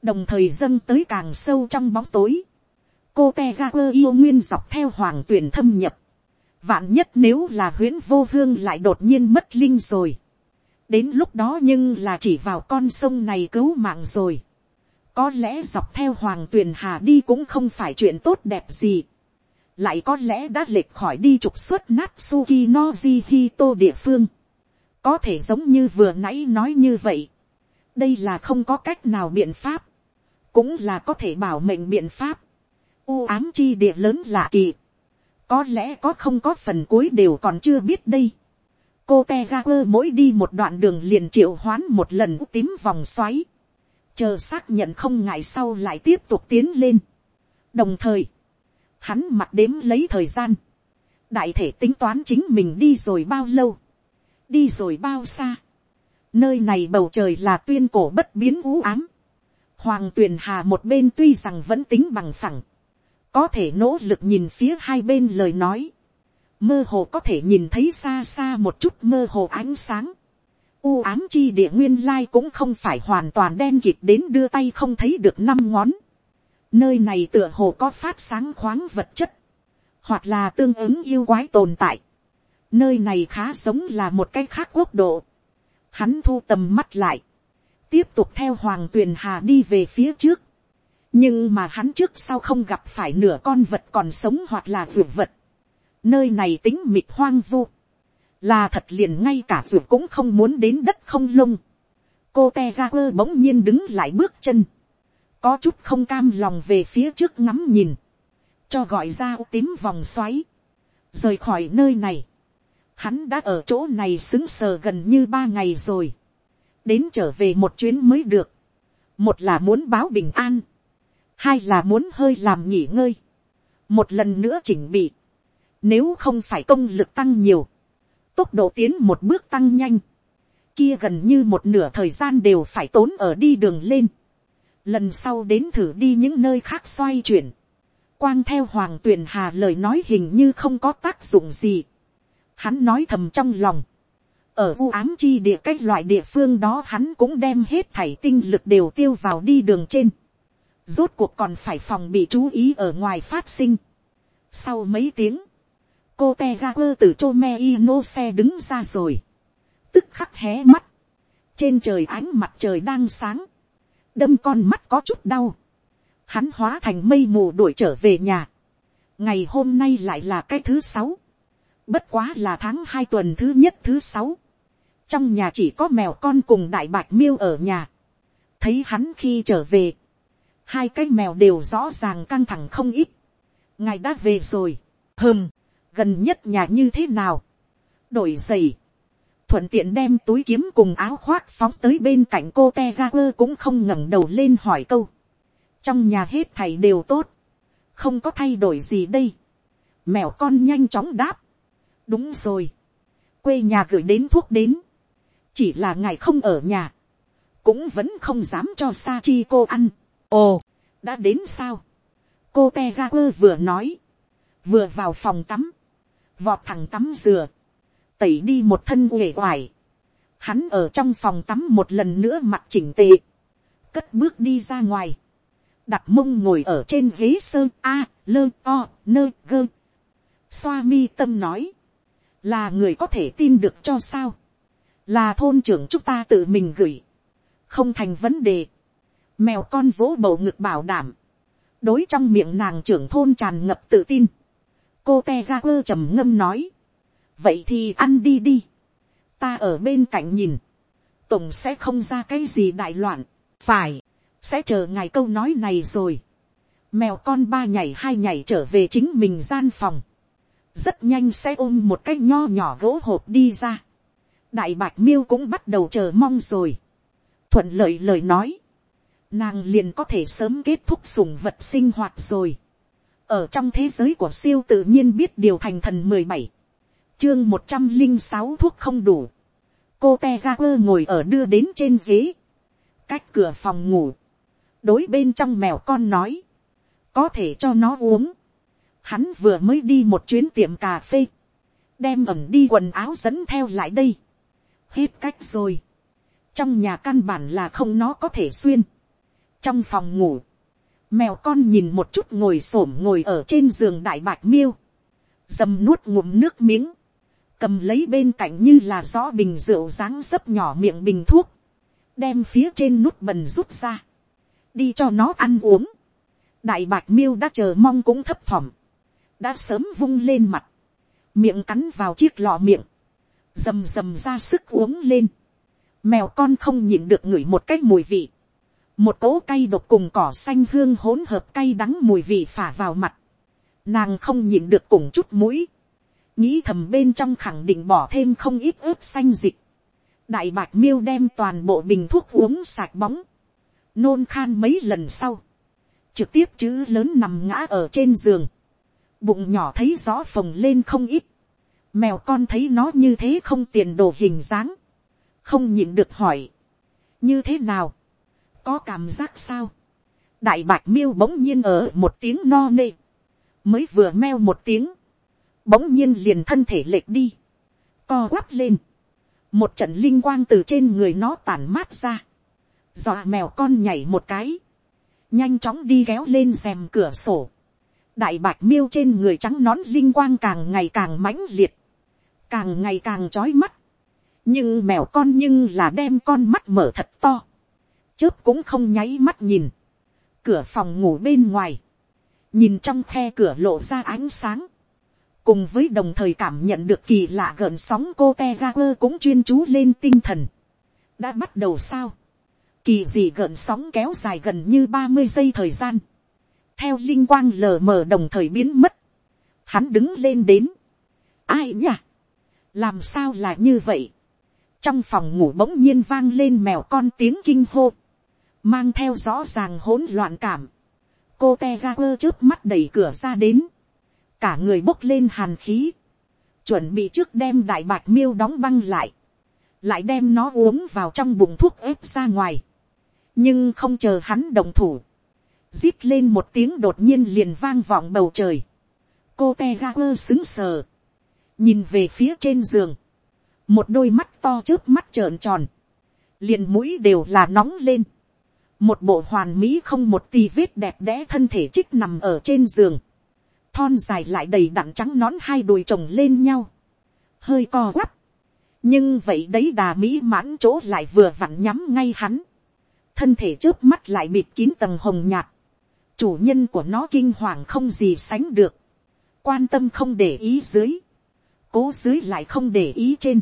Đồng thời dâng tới càng sâu trong bóng tối. Cô te ga quơ yêu nguyên dọc theo hoàng tuyển thâm nhập. Vạn nhất nếu là huyễn vô hương lại đột nhiên mất linh rồi. Đến lúc đó nhưng là chỉ vào con sông này cứu mạng rồi có lẽ dọc theo hoàng tuyền hà đi cũng không phải chuyện tốt đẹp gì. lại có lẽ đã lệch khỏi đi trục xuất Natsuki Noji Hito địa phương. Có thể giống như vừa nãy nói như vậy. Đây là không có cách nào biện pháp. Cũng là có thể bảo mệnh biện pháp. U ám chi địa lớn lạ kỳ. Có lẽ có không có phần cuối đều còn chưa biết đây. Cô Tegaper mỗi đi một đoạn đường liền triệu hoán một lần tím vòng xoáy. Chờ xác nhận không ngại sau lại tiếp tục tiến lên. Đồng thời, hắn mặt đếm lấy thời gian. Đại thể tính toán chính mình đi rồi bao lâu. Đi rồi bao xa. Nơi này bầu trời là tuyên cổ bất biến u ám. Hoàng tuyền hà một bên tuy rằng vẫn tính bằng phẳng có thể nỗ lực nhìn phía hai bên lời nói, mơ hồ có thể nhìn thấy xa xa một chút mơ hồ ánh sáng, u ám chi địa nguyên lai cũng không phải hoàn toàn đen kịt đến đưa tay không thấy được năm ngón, nơi này tựa hồ có phát sáng khoáng vật chất, hoặc là tương ứng yêu quái tồn tại, nơi này khá giống là một cái khác quốc độ, hắn thu tầm mắt lại, tiếp tục theo hoàng tuyền hà đi về phía trước, nhưng mà hắn trước sau không gặp phải nửa con vật còn sống hoặc là ruột vật nơi này tính mịt hoang vu. là thật liền ngay cả ruột cũng không muốn đến đất không lung. cô te ra quơ bỗng nhiên đứng lại bước chân. có chút không cam lòng về phía trước ngắm nhìn. cho gọi ra tím vòng xoáy. rời khỏi nơi này. hắn đã ở chỗ này xứng sờ gần như ba ngày rồi. đến trở về một chuyến mới được. một là muốn báo bình an hai là muốn hơi làm nghỉ ngơi, một lần nữa chỉnh bị, nếu không phải công lực tăng nhiều, tốc độ tiến một bước tăng nhanh, kia gần như một nửa thời gian đều phải tốn ở đi đường lên, lần sau đến thử đi những nơi khác xoay chuyển, quang theo hoàng tuyền hà lời nói hình như không có tác dụng gì, hắn nói thầm trong lòng, ở u ám chi địa cách loại địa phương đó hắn cũng đem hết thảy tinh lực đều tiêu vào đi đường trên. Rốt cuộc còn phải phòng bị chú ý ở ngoài phát sinh. Sau mấy tiếng, cô te ga quơ từ chô me ino xe đứng ra rồi, tức khắc hé mắt, trên trời ánh mặt trời đang sáng, đâm con mắt có chút đau, hắn hóa thành mây mù đuổi trở về nhà, ngày hôm nay lại là cái thứ sáu, bất quá là tháng hai tuần thứ nhất thứ sáu, trong nhà chỉ có mèo con cùng đại bạch miêu ở nhà, thấy hắn khi trở về, hai cái mèo đều rõ ràng căng thẳng không ít. ngài đã về rồi, hơm, gần nhất nhà như thế nào, đổi giày, thuận tiện đem túi kiếm cùng áo khoác phóng tới bên cạnh cô te ga quơ cũng không ngẩng đầu lên hỏi câu. trong nhà hết thầy đều tốt, không có thay đổi gì đây. mèo con nhanh chóng đáp. đúng rồi, quê nhà gửi đến thuốc đến, chỉ là ngài không ở nhà, cũng vẫn không dám cho sa chi cô ăn. Ồ, đã đến sao. cô te ga quơ vừa nói, vừa vào phòng tắm, vọt thẳng tắm dừa, tẩy đi một thân uể oải. Hắn ở trong phòng tắm một lần nữa mặt chỉnh tề, cất bước đi ra ngoài, đặt mông ngồi ở trên ghế sơn a, lơ o, nơ gơ. xoa mi tâm nói, là người có thể tin được cho sao, là thôn trưởng chúng ta tự mình gửi, không thành vấn đề. Mèo con vỗ bầu ngực bảo đảm. Đối trong miệng nàng trưởng thôn tràn ngập tự tin. Cô te ra quơ trầm ngâm nói. Vậy thì ăn đi đi. Ta ở bên cạnh nhìn. Tổng sẽ không ra cái gì đại loạn. Phải. Sẽ chờ ngài câu nói này rồi. Mèo con ba nhảy hai nhảy trở về chính mình gian phòng. Rất nhanh sẽ ôm một cái nho nhỏ gỗ hộp đi ra. Đại bạch miêu cũng bắt đầu chờ mong rồi. Thuận lợi lời nói nàng liền có thể sớm kết thúc sủng vật sinh hoạt rồi ở trong thế giới của siêu tự nhiên biết điều thành thần mười bảy, chương một trăm linh sáu thuốc không đủ. cô te ga quơ ngồi ở đưa đến trên ghế, cách cửa phòng ngủ, đối bên trong mèo con nói, có thể cho nó uống. Hắn vừa mới đi một chuyến tiệm cà phê, đem ẩm đi quần áo dẫn theo lại đây. hết cách rồi. trong nhà căn bản là không nó có thể xuyên trong phòng ngủ, mèo con nhìn một chút ngồi s ổ m ngồi ở trên giường đại bạch miêu, dầm nuốt ngụm nước miếng, cầm lấy bên cạnh như là gió bình rượu dáng dấp nhỏ miệng bình thuốc, đem phía trên nút bần rút ra, đi cho nó ăn uống. đại bạch miêu đã chờ mong cũng thấp thỏm, đã sớm vung lên mặt, miệng cắn vào chiếc lọ miệng, dầm dầm ra sức uống lên, mèo con không nhịn được ngửi một cách mùi vị, một cỗ cay độc cùng cỏ xanh hương hỗn hợp cay đắng mùi vị phả vào mặt, nàng không nhịn được cùng chút mũi, nghĩ thầm bên trong khẳng định bỏ thêm không ít ướp xanh dịch, đại bạc miêu đem toàn bộ bình thuốc uống sạch bóng, nôn khan mấy lần sau, trực tiếp chữ lớn nằm ngã ở trên giường, bụng nhỏ thấy rõ phồng lên không ít, mèo con thấy nó như thế không tiền đồ hình dáng, không nhịn được hỏi, như thế nào, có cảm giác sao, đại bạc miêu bỗng nhiên ở một tiếng no nê, mới vừa meo một tiếng, bỗng nhiên liền thân thể lệch đi, co quắp lên, một trận linh quang từ trên người nó tản mát ra, dọa mèo con nhảy một cái, nhanh chóng đi kéo lên rèm cửa sổ, đại bạch miêu trên người trắng nón linh quang càng ngày càng mãnh liệt, càng ngày càng trói mắt, nhưng mèo con nhưng là đem con mắt mở thật to, chớp cũng không nháy mắt nhìn, cửa phòng ngủ bên ngoài, nhìn trong khe cửa lộ ra ánh sáng, cùng với đồng thời cảm nhận được kỳ lạ gợn sóng cô te ga quơ cũng chuyên chú lên tinh thần. đã bắt đầu sao, kỳ gì gợn sóng kéo dài gần như ba mươi giây thời gian, theo linh quang lờ mờ đồng thời biến mất, hắn đứng lên đến, ai nhỉ, làm sao là như vậy, trong phòng ngủ bỗng nhiên vang lên mèo con tiếng kinh hô, mang theo rõ ràng hỗn loạn cảm, cô te ga quơ trước mắt đẩy cửa ra đến, cả người bốc lên hàn khí, chuẩn bị trước đem đại bạc miêu đóng băng lại, lại đem nó uống vào trong bụng thuốc ép ra ngoài, nhưng không chờ hắn đồng thủ, rít lên một tiếng đột nhiên liền vang vọng bầu trời, cô te ga quơ xứng sờ, nhìn về phía trên giường, một đôi mắt to trước mắt trợn tròn, liền mũi đều là nóng lên, một bộ hoàn mỹ không một tì vết đẹp đẽ thân thể trích nằm ở trên giường, thon dài lại đầy đặn trắng nón hai đùi chồng lên nhau, hơi co quắp, nhưng vậy đấy đà mỹ mãn chỗ lại vừa vặn nhắm ngay hắn, thân thể trước mắt lại bịt kín tầng hồng nhạt, chủ nhân của nó kinh hoàng không gì sánh được, quan tâm không để ý dưới, cố dưới lại không để ý trên,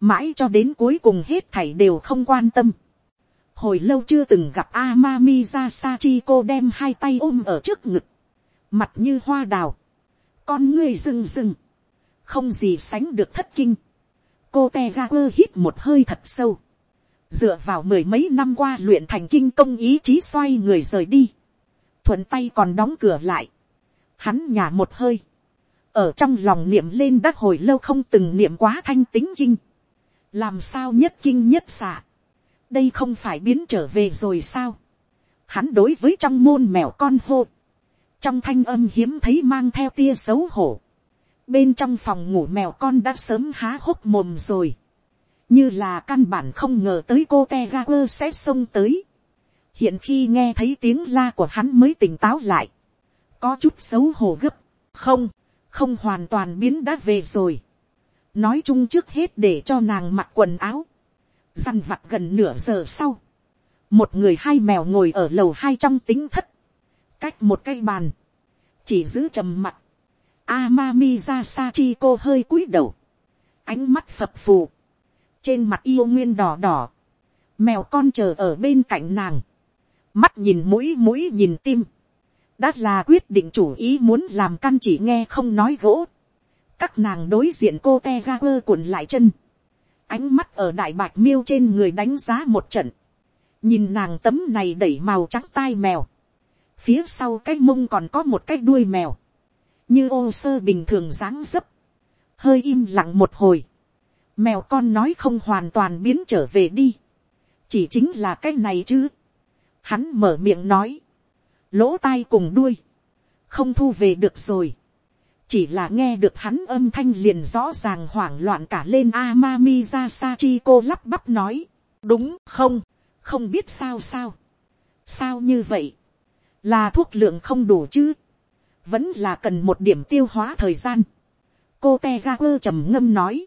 mãi cho đến cuối cùng hết thảy đều không quan tâm hồi lâu chưa từng gặp Amami ra cô đem hai tay ôm ở trước ngực, mặt như hoa đào, con ngươi rừng rừng, không gì sánh được thất kinh. cô te ga quơ hít một hơi thật sâu, dựa vào mười mấy năm qua luyện thành kinh công ý chí xoay người rời đi, thuận tay còn đóng cửa lại, hắn nhả một hơi, ở trong lòng niệm lên đắc hồi lâu không từng niệm quá thanh tính kinh, làm sao nhất kinh nhất xạ, đây không phải biến trở về rồi sao, hắn đối với trong môn mèo con hô, trong thanh âm hiếm thấy mang theo tia xấu hổ, bên trong phòng ngủ mèo con đã sớm há hốc mồm rồi, như là căn bản không ngờ tới cô te sẽ xông tới, hiện khi nghe thấy tiếng la của hắn mới tỉnh táo lại, có chút xấu hổ gấp, không, không hoàn toàn biến đã về rồi, nói chung trước hết để cho nàng mặc quần áo, dằn vặt gần nửa giờ sau, một người hai mèo ngồi ở lầu hai trong tính thất, cách một cây bàn, chỉ giữ trầm mặt, Amami ra sa chi cô hơi cúi đầu, ánh mắt phập phù, trên mặt yêu nguyên đỏ đỏ, mèo con chờ ở bên cạnh nàng, mắt nhìn mũi mũi nhìn tim, đã là quyết định chủ ý muốn làm căn chỉ nghe không nói gỗ, các nàng đối diện cô te ga quơ cuộn lại chân, ánh mắt ở đại bạch miêu trên người đánh giá một trận, nhìn nàng tấm này đẩy màu trắng tai mèo, phía sau cái mông còn có một cái đuôi mèo, như ô sơ bình thường dáng dấp, hơi im lặng một hồi, mèo con nói không hoàn toàn biến trở về đi, chỉ chính là cái này chứ, hắn mở miệng nói, lỗ tai cùng đuôi, không thu về được rồi, chỉ là nghe được hắn âm thanh liền rõ ràng hoảng loạn cả lên. Amami ra Sachiko lắp bắp nói, đúng không, không biết sao sao, sao như vậy, là thuốc lượng không đủ chứ, vẫn là cần một điểm tiêu hóa thời gian. cô te ga quơ trầm ngâm nói,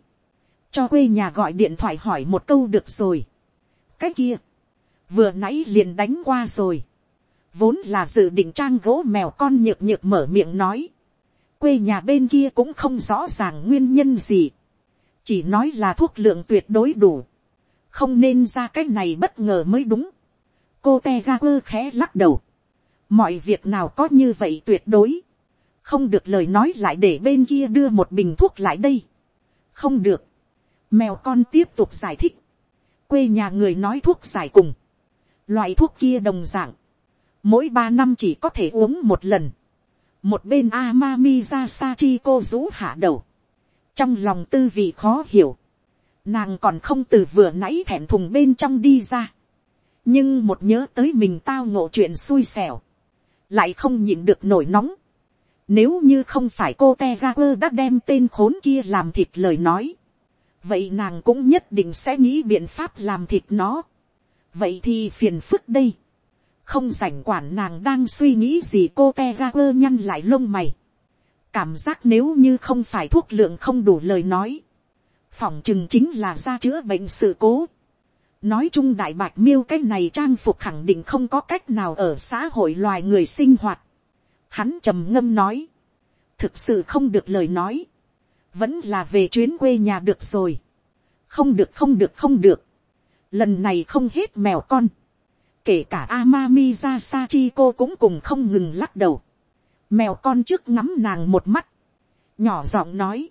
cho quê nhà gọi điện thoại hỏi một câu được rồi. cái kia, vừa nãy liền đánh qua rồi, vốn là dự định trang gỗ mèo con nhược nhược mở miệng nói, quê nhà bên kia cũng không rõ ràng nguyên nhân gì, chỉ nói là thuốc lượng tuyệt đối đủ, không nên ra cái này bất ngờ mới đúng. cô te ga quơ khẽ lắc đầu, mọi việc nào có như vậy tuyệt đối, không được lời nói lại để bên kia đưa một bình thuốc lại đây, không được, mèo con tiếp tục giải thích, quê nhà người nói thuốc giải cùng, loại thuốc kia đồng dạng. Mỗi ba năm chỉ có thể uống một lần, một bên Amami ra Sachi cô rũ hạ đầu, trong lòng tư vị khó hiểu, nàng còn không từ vừa nãy thẹn thùng bên trong đi ra, nhưng một nhớ tới mình tao ngộ chuyện xui xẻo, lại không nhịn được nổi nóng, nếu như không phải cô te ga quơ đã đem tên khốn kia làm thịt lời nói, vậy nàng cũng nhất định sẽ nghĩ biện pháp làm thịt nó. vậy thì phiền phức đây không rảnh quản nàng đang suy nghĩ gì, cô te ga quơ nhăn lại lông mày. cảm giác nếu như không phải thuốc lượng không đủ lời nói. phỏng chừng chính là ra chữa bệnh sự cố. nói chung đại bạch miêu cái này trang phục khẳng định không có cách nào ở xã hội loài người sinh hoạt. hắn trầm ngâm nói. thực sự không được lời nói vẫn là về chuyến quê nhà được rồi. không được không được không được. lần này không hết mèo con kể cả Amami ra cô cũng cùng không ngừng lắc đầu. mèo con trước ngắm nàng một mắt. nhỏ giọng nói.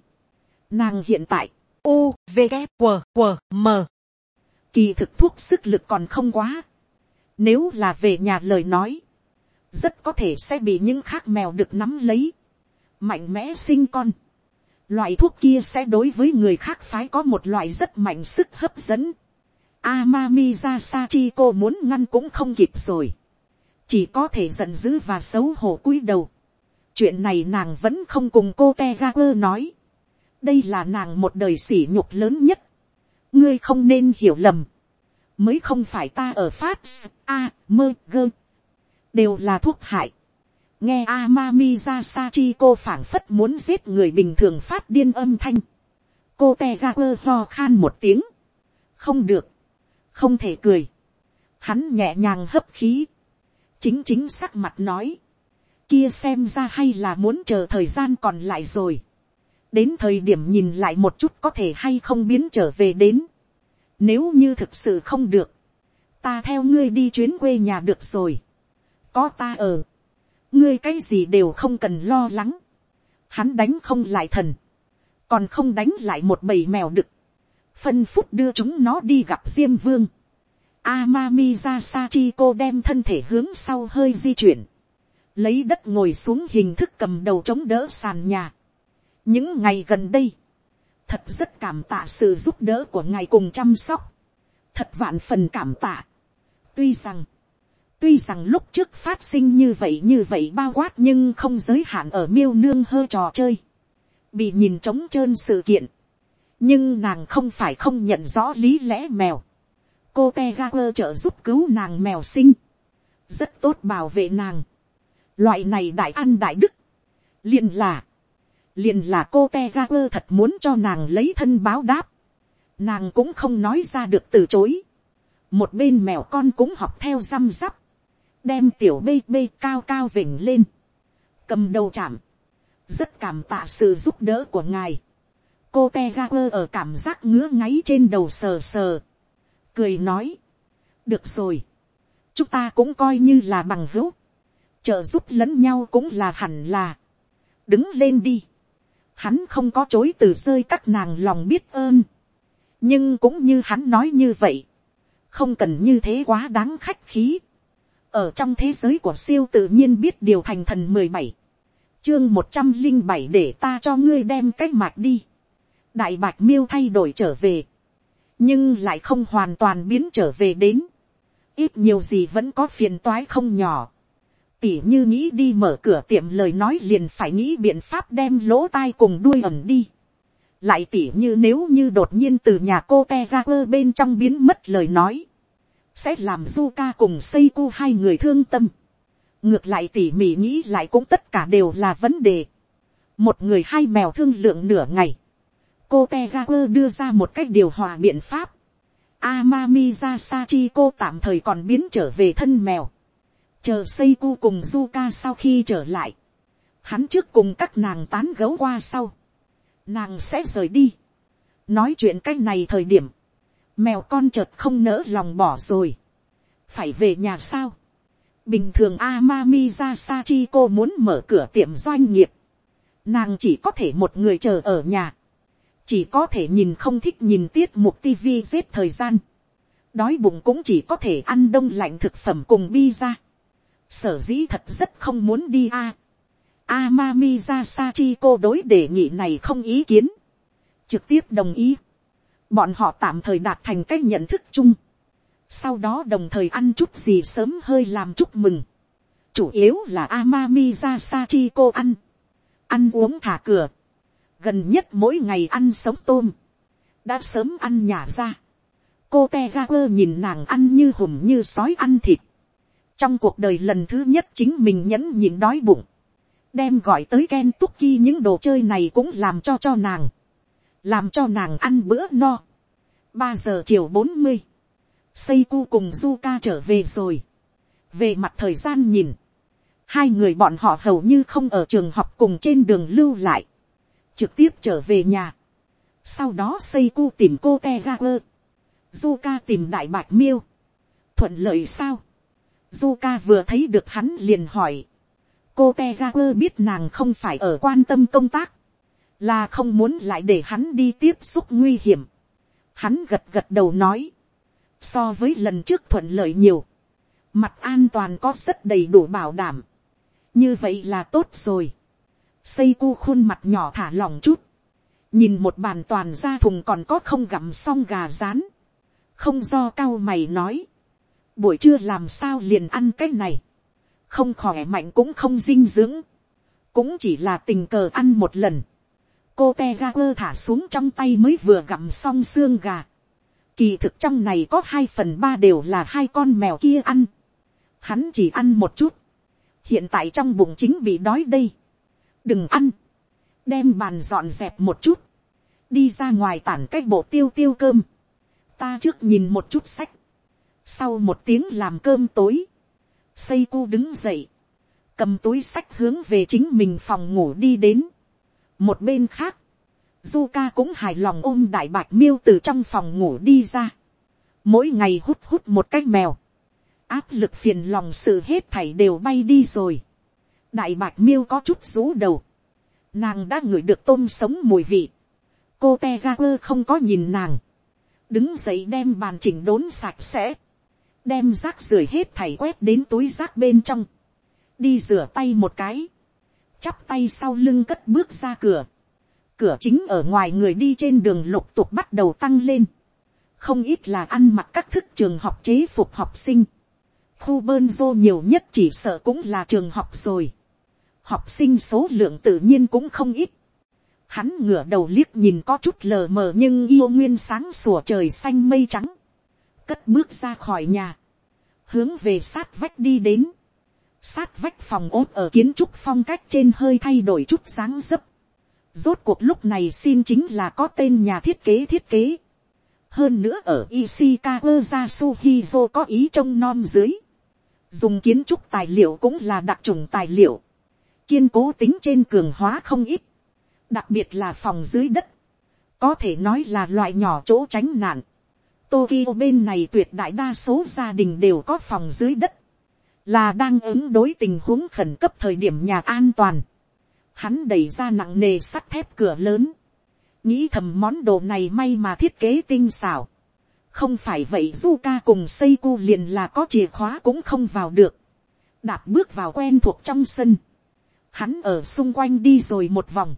nàng hiện tại, u v K, q q m kỳ thực thuốc sức lực còn không quá. nếu là về nhà lời nói, rất có thể sẽ bị những khác mèo được nắm lấy, mạnh mẽ sinh con Loại thuốc kia sẽ đối với người khác phái có một loại rất mạnh sức hấp dẫn. Amami ra muốn ngăn cũng không kịp rồi. Chỉ có thể giận dữ và xấu hổ cúi đầu. Chuyện này nàng vẫn không cùng cô Tegaper nói. Đây là nàng một đời sỉ nhục lớn nhất. Ngươi không nên hiểu lầm. Mới không phải ta ở phát A, mơ, gơ. Đều là thuốc hại nghe Amami ra cô phảng phất muốn giết người bình thường phát điên âm thanh. cô te ho khan một tiếng. không được, không thể cười. hắn nhẹ nhàng hấp khí. chính chính sắc mặt nói. kia xem ra hay là muốn chờ thời gian còn lại rồi. đến thời điểm nhìn lại một chút có thể hay không biến trở về đến. nếu như thực sự không được, ta theo ngươi đi chuyến quê nhà được rồi. có ta ở ngươi cái gì đều không cần lo lắng, hắn đánh không lại thần, còn không đánh lại một bầy mèo đực, phân phút đưa chúng nó đi gặp diêm vương, Amami ra Sachiko đem thân thể hướng sau hơi di chuyển, lấy đất ngồi xuống hình thức cầm đầu chống đỡ sàn nhà. những ngày gần đây, thật rất cảm tạ sự giúp đỡ của ngài cùng chăm sóc, thật vạn phần cảm tạ. tuy rằng, Tuy rằng lúc trước phát sinh như vậy như vậy bao quát nhưng không giới hạn ở miêu nương hơ trò chơi. Bị nhìn trống trơn sự kiện. Nhưng nàng không phải không nhận rõ lý lẽ mèo. Cô Tegaper trợ giúp cứu nàng mèo sinh. Rất tốt bảo vệ nàng. Loại này đại ăn đại đức. liền là. liền là cô Tegaper thật muốn cho nàng lấy thân báo đáp. Nàng cũng không nói ra được từ chối. Một bên mèo con cũng học theo răm rắp đem tiểu bê bê cao cao vỉnh lên, cầm đầu chạm, rất cảm tạ sự giúp đỡ của ngài, cô te ga quơ ở cảm giác ngứa ngáy trên đầu sờ sờ, cười nói, được rồi, chúng ta cũng coi như là bằng hữu, trợ giúp lẫn nhau cũng là hẳn là, đứng lên đi, hắn không có chối từ rơi các nàng lòng biết ơn, nhưng cũng như hắn nói như vậy, không cần như thế quá đáng khách khí, ở trong thế giới của siêu tự nhiên biết điều thành thần mười bảy, chương một trăm linh bảy để ta cho ngươi đem cái mạch đi đại bạch miêu thay đổi trở về, nhưng lại không hoàn toàn biến trở về đến. ít nhiều gì vẫn có phiền toái không nhỏ. tỉ như nghĩ đi mở cửa tiệm lời nói liền phải nghĩ biện pháp đem lỗ tai cùng đuôi ẩn đi. lại tỉ như nếu như đột nhiên từ nhà cô te ra quơ bên trong biến mất lời nói sẽ làm du ca cùng xây cu hai người thương tâm. ngược lại tỉ mỉ nghĩ lại cũng tất cả đều là vấn đề. một người hai mèo thương lượng nửa ngày cô te ga quơ đưa ra một cách điều hòa biện pháp. Amami ra Sachi cô tạm thời còn biến trở về thân mèo. Chờ xây cu cùng Zuka sau khi trở lại. hắn trước cùng các nàng tán gấu qua sau, nàng sẽ rời đi, nói chuyện cách này thời điểm, mèo con chợt không nỡ lòng bỏ rồi, phải về nhà sao, bình thường Amami ra Sachiko muốn mở cửa tiệm doanh nghiệp, nàng chỉ có thể một người chờ ở nhà, chỉ có thể nhìn không thích nhìn tiết mục tv giết thời gian, đói bụng cũng chỉ có thể ăn đông lạnh thực phẩm cùng bi ra, sở dĩ thật rất không muốn đi a. Amami ra Sachiko đối đề nghị này không ý kiến, trực tiếp đồng ý, bọn họ tạm thời đạt thành cái nhận thức chung, sau đó đồng thời ăn chút gì sớm hơi làm chúc mừng, chủ yếu là Amami ra Sachiko ăn, ăn uống thả cửa, gần nhất mỗi ngày ăn sống tôm, đã sớm ăn nhả ra, cô te ga quơ nhìn nàng ăn như hùm như sói ăn thịt, trong cuộc đời lần thứ nhất chính mình nhẫn nhịn đói bụng, đem gọi tới Ken Tuki những đồ chơi này cũng làm cho cho nàng, làm cho nàng ăn bữa no. ba giờ chiều bốn mươi, Seiko cùng Zuka trở về rồi. về mặt thời gian nhìn, hai người bọn họ hầu như không ở trường học cùng trên đường lưu lại, trực tiếp trở về nhà. sau đó Seiko tìm cô Tegaper, Zuka tìm đại bạch miêu, thuận lợi sao. Zuka vừa thấy được hắn liền hỏi, cô Tegaper biết nàng không phải ở quan tâm công tác, là không muốn lại để hắn đi tiếp xúc nguy hiểm. Hắn gật gật đầu nói, so với lần trước thuận lợi nhiều, mặt an toàn có rất đầy đủ bảo đảm, như vậy là tốt rồi xây cu khuôn mặt nhỏ thả lỏng chút, nhìn một bàn toàn ra thùng còn có không gặm xong gà rán, không do cao mày nói, buổi trưa làm sao liền ăn cái này, không khỏe mạnh cũng không dinh dưỡng, cũng chỉ là tình cờ ăn một lần, cô te ga quơ thả xuống trong tay mới vừa gặm xong xương gà. Kỳ thực trong này có hai phần ba đều là hai con mèo kia ăn. Hắn chỉ ăn một chút. Hiện tại trong bụng chính bị đói đây. Đừng ăn. Đem bàn dọn dẹp một chút. Đi ra ngoài tản cái bộ tiêu tiêu cơm. Ta trước nhìn một chút sách. Sau một tiếng làm cơm tối. Xây cu đứng dậy. Cầm túi sách hướng về chính mình phòng ngủ đi đến một bên khác, Zuka cũng hài lòng ôm đại bạch miêu từ trong phòng ngủ đi ra. Mỗi ngày hút hút một cái mèo. Áp lực phiền lòng sự hết thảy đều bay đi rồi. Đại bạch miêu có chút rú đầu. Nàng đã ngửi được tôm sống mùi vị. Cô te ga quơ không có nhìn nàng. Đứng dậy đem bàn chỉnh đốn sạch sẽ. Đem rác rưởi hết thảy quét đến túi rác bên trong. Đi rửa tay một cái chắp tay sau lưng cất bước ra cửa. Cửa chính ở ngoài người đi trên đường lục tục bắt đầu tăng lên. Không ít là ăn mặc các thức trường học chế phục học sinh. Khu bơn dô nhiều nhất chỉ sợ cũng là trường học rồi. Học sinh số lượng tự nhiên cũng không ít. Hắn ngửa đầu liếc nhìn có chút lờ mờ nhưng yêu nguyên sáng sủa trời xanh mây trắng. Cất bước ra khỏi nhà. Hướng về sát vách đi đến sát vách phòng ốt ở kiến trúc phong cách trên hơi thay đổi chút dáng dấp. Rốt cuộc lúc này xin chính là có tên nhà thiết kế thiết kế. Hơn nữa ở Ishikawa Yasuhizo có ý trông non dưới. Dùng kiến trúc tài liệu cũng là đặc trùng tài liệu. Kiên cố tính trên cường hóa không ít. Đặc biệt là phòng dưới đất. Có thể nói là loại nhỏ chỗ tránh nạn. Tokyo bên này tuyệt đại đa số gia đình đều có phòng dưới đất là đang ứng đối tình huống khẩn cấp thời điểm nhà an toàn. Hắn đẩy ra nặng nề sắt thép cửa lớn, nghĩ thầm món đồ này may mà thiết kế tinh xảo. không phải vậy du ca cùng xây cu liền là có chìa khóa cũng không vào được. đạp bước vào quen thuộc trong sân hắn ở xung quanh đi rồi một vòng,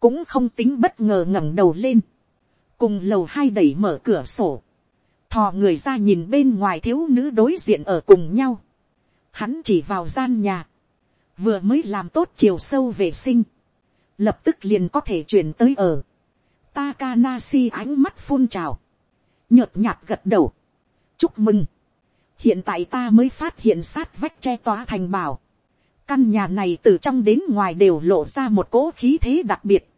cũng không tính bất ngờ ngẩng đầu lên, cùng lầu hai đẩy mở cửa sổ, thò người ra nhìn bên ngoài thiếu nữ đối diện ở cùng nhau. Hắn chỉ vào gian nhà, vừa mới làm tốt chiều sâu vệ sinh, lập tức liền có thể chuyển tới ở. Takanasi ánh mắt phun trào, nhợt nhạt gật đầu, chúc mừng, hiện tại ta mới phát hiện sát vách che tỏa thành bảo, căn nhà này từ trong đến ngoài đều lộ ra một cỗ khí thế đặc biệt,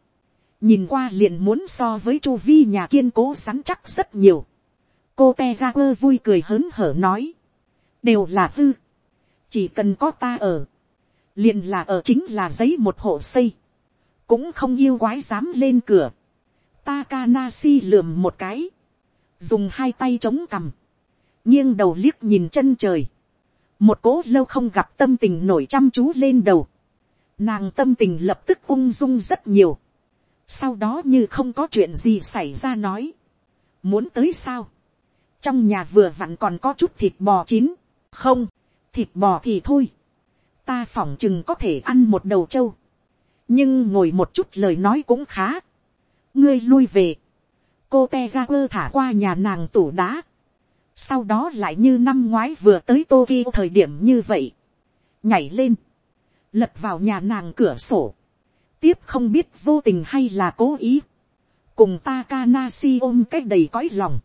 nhìn qua liền muốn so với chu vi nhà kiên cố sắn chắc rất nhiều, cô te ga quơ vui cười hớn hở nói, đều là hư, chỉ cần có ta ở, liền là ở chính là giấy một hộ xây, cũng không yêu quái dám lên cửa, Takanashi lườm một cái, dùng hai tay chống cằm, nghiêng đầu liếc nhìn chân trời, một cố lâu không gặp tâm tình nổi chăm chú lên đầu, nàng tâm tình lập tức ung dung rất nhiều, sau đó như không có chuyện gì xảy ra nói, muốn tới sao, trong nhà vừa vặn còn có chút thịt bò chín, không, thịt bò thì thôi, ta phỏng chừng có thể ăn một đầu trâu, nhưng ngồi một chút lời nói cũng khá, ngươi lui về, cô te ga quơ thả qua nhà nàng tủ đá, sau đó lại như năm ngoái vừa tới Tokyo thời điểm như vậy, nhảy lên, lật vào nhà nàng cửa sổ, tiếp không biết vô tình hay là cố ý, cùng Takanasi ôm cách đầy cõi lòng,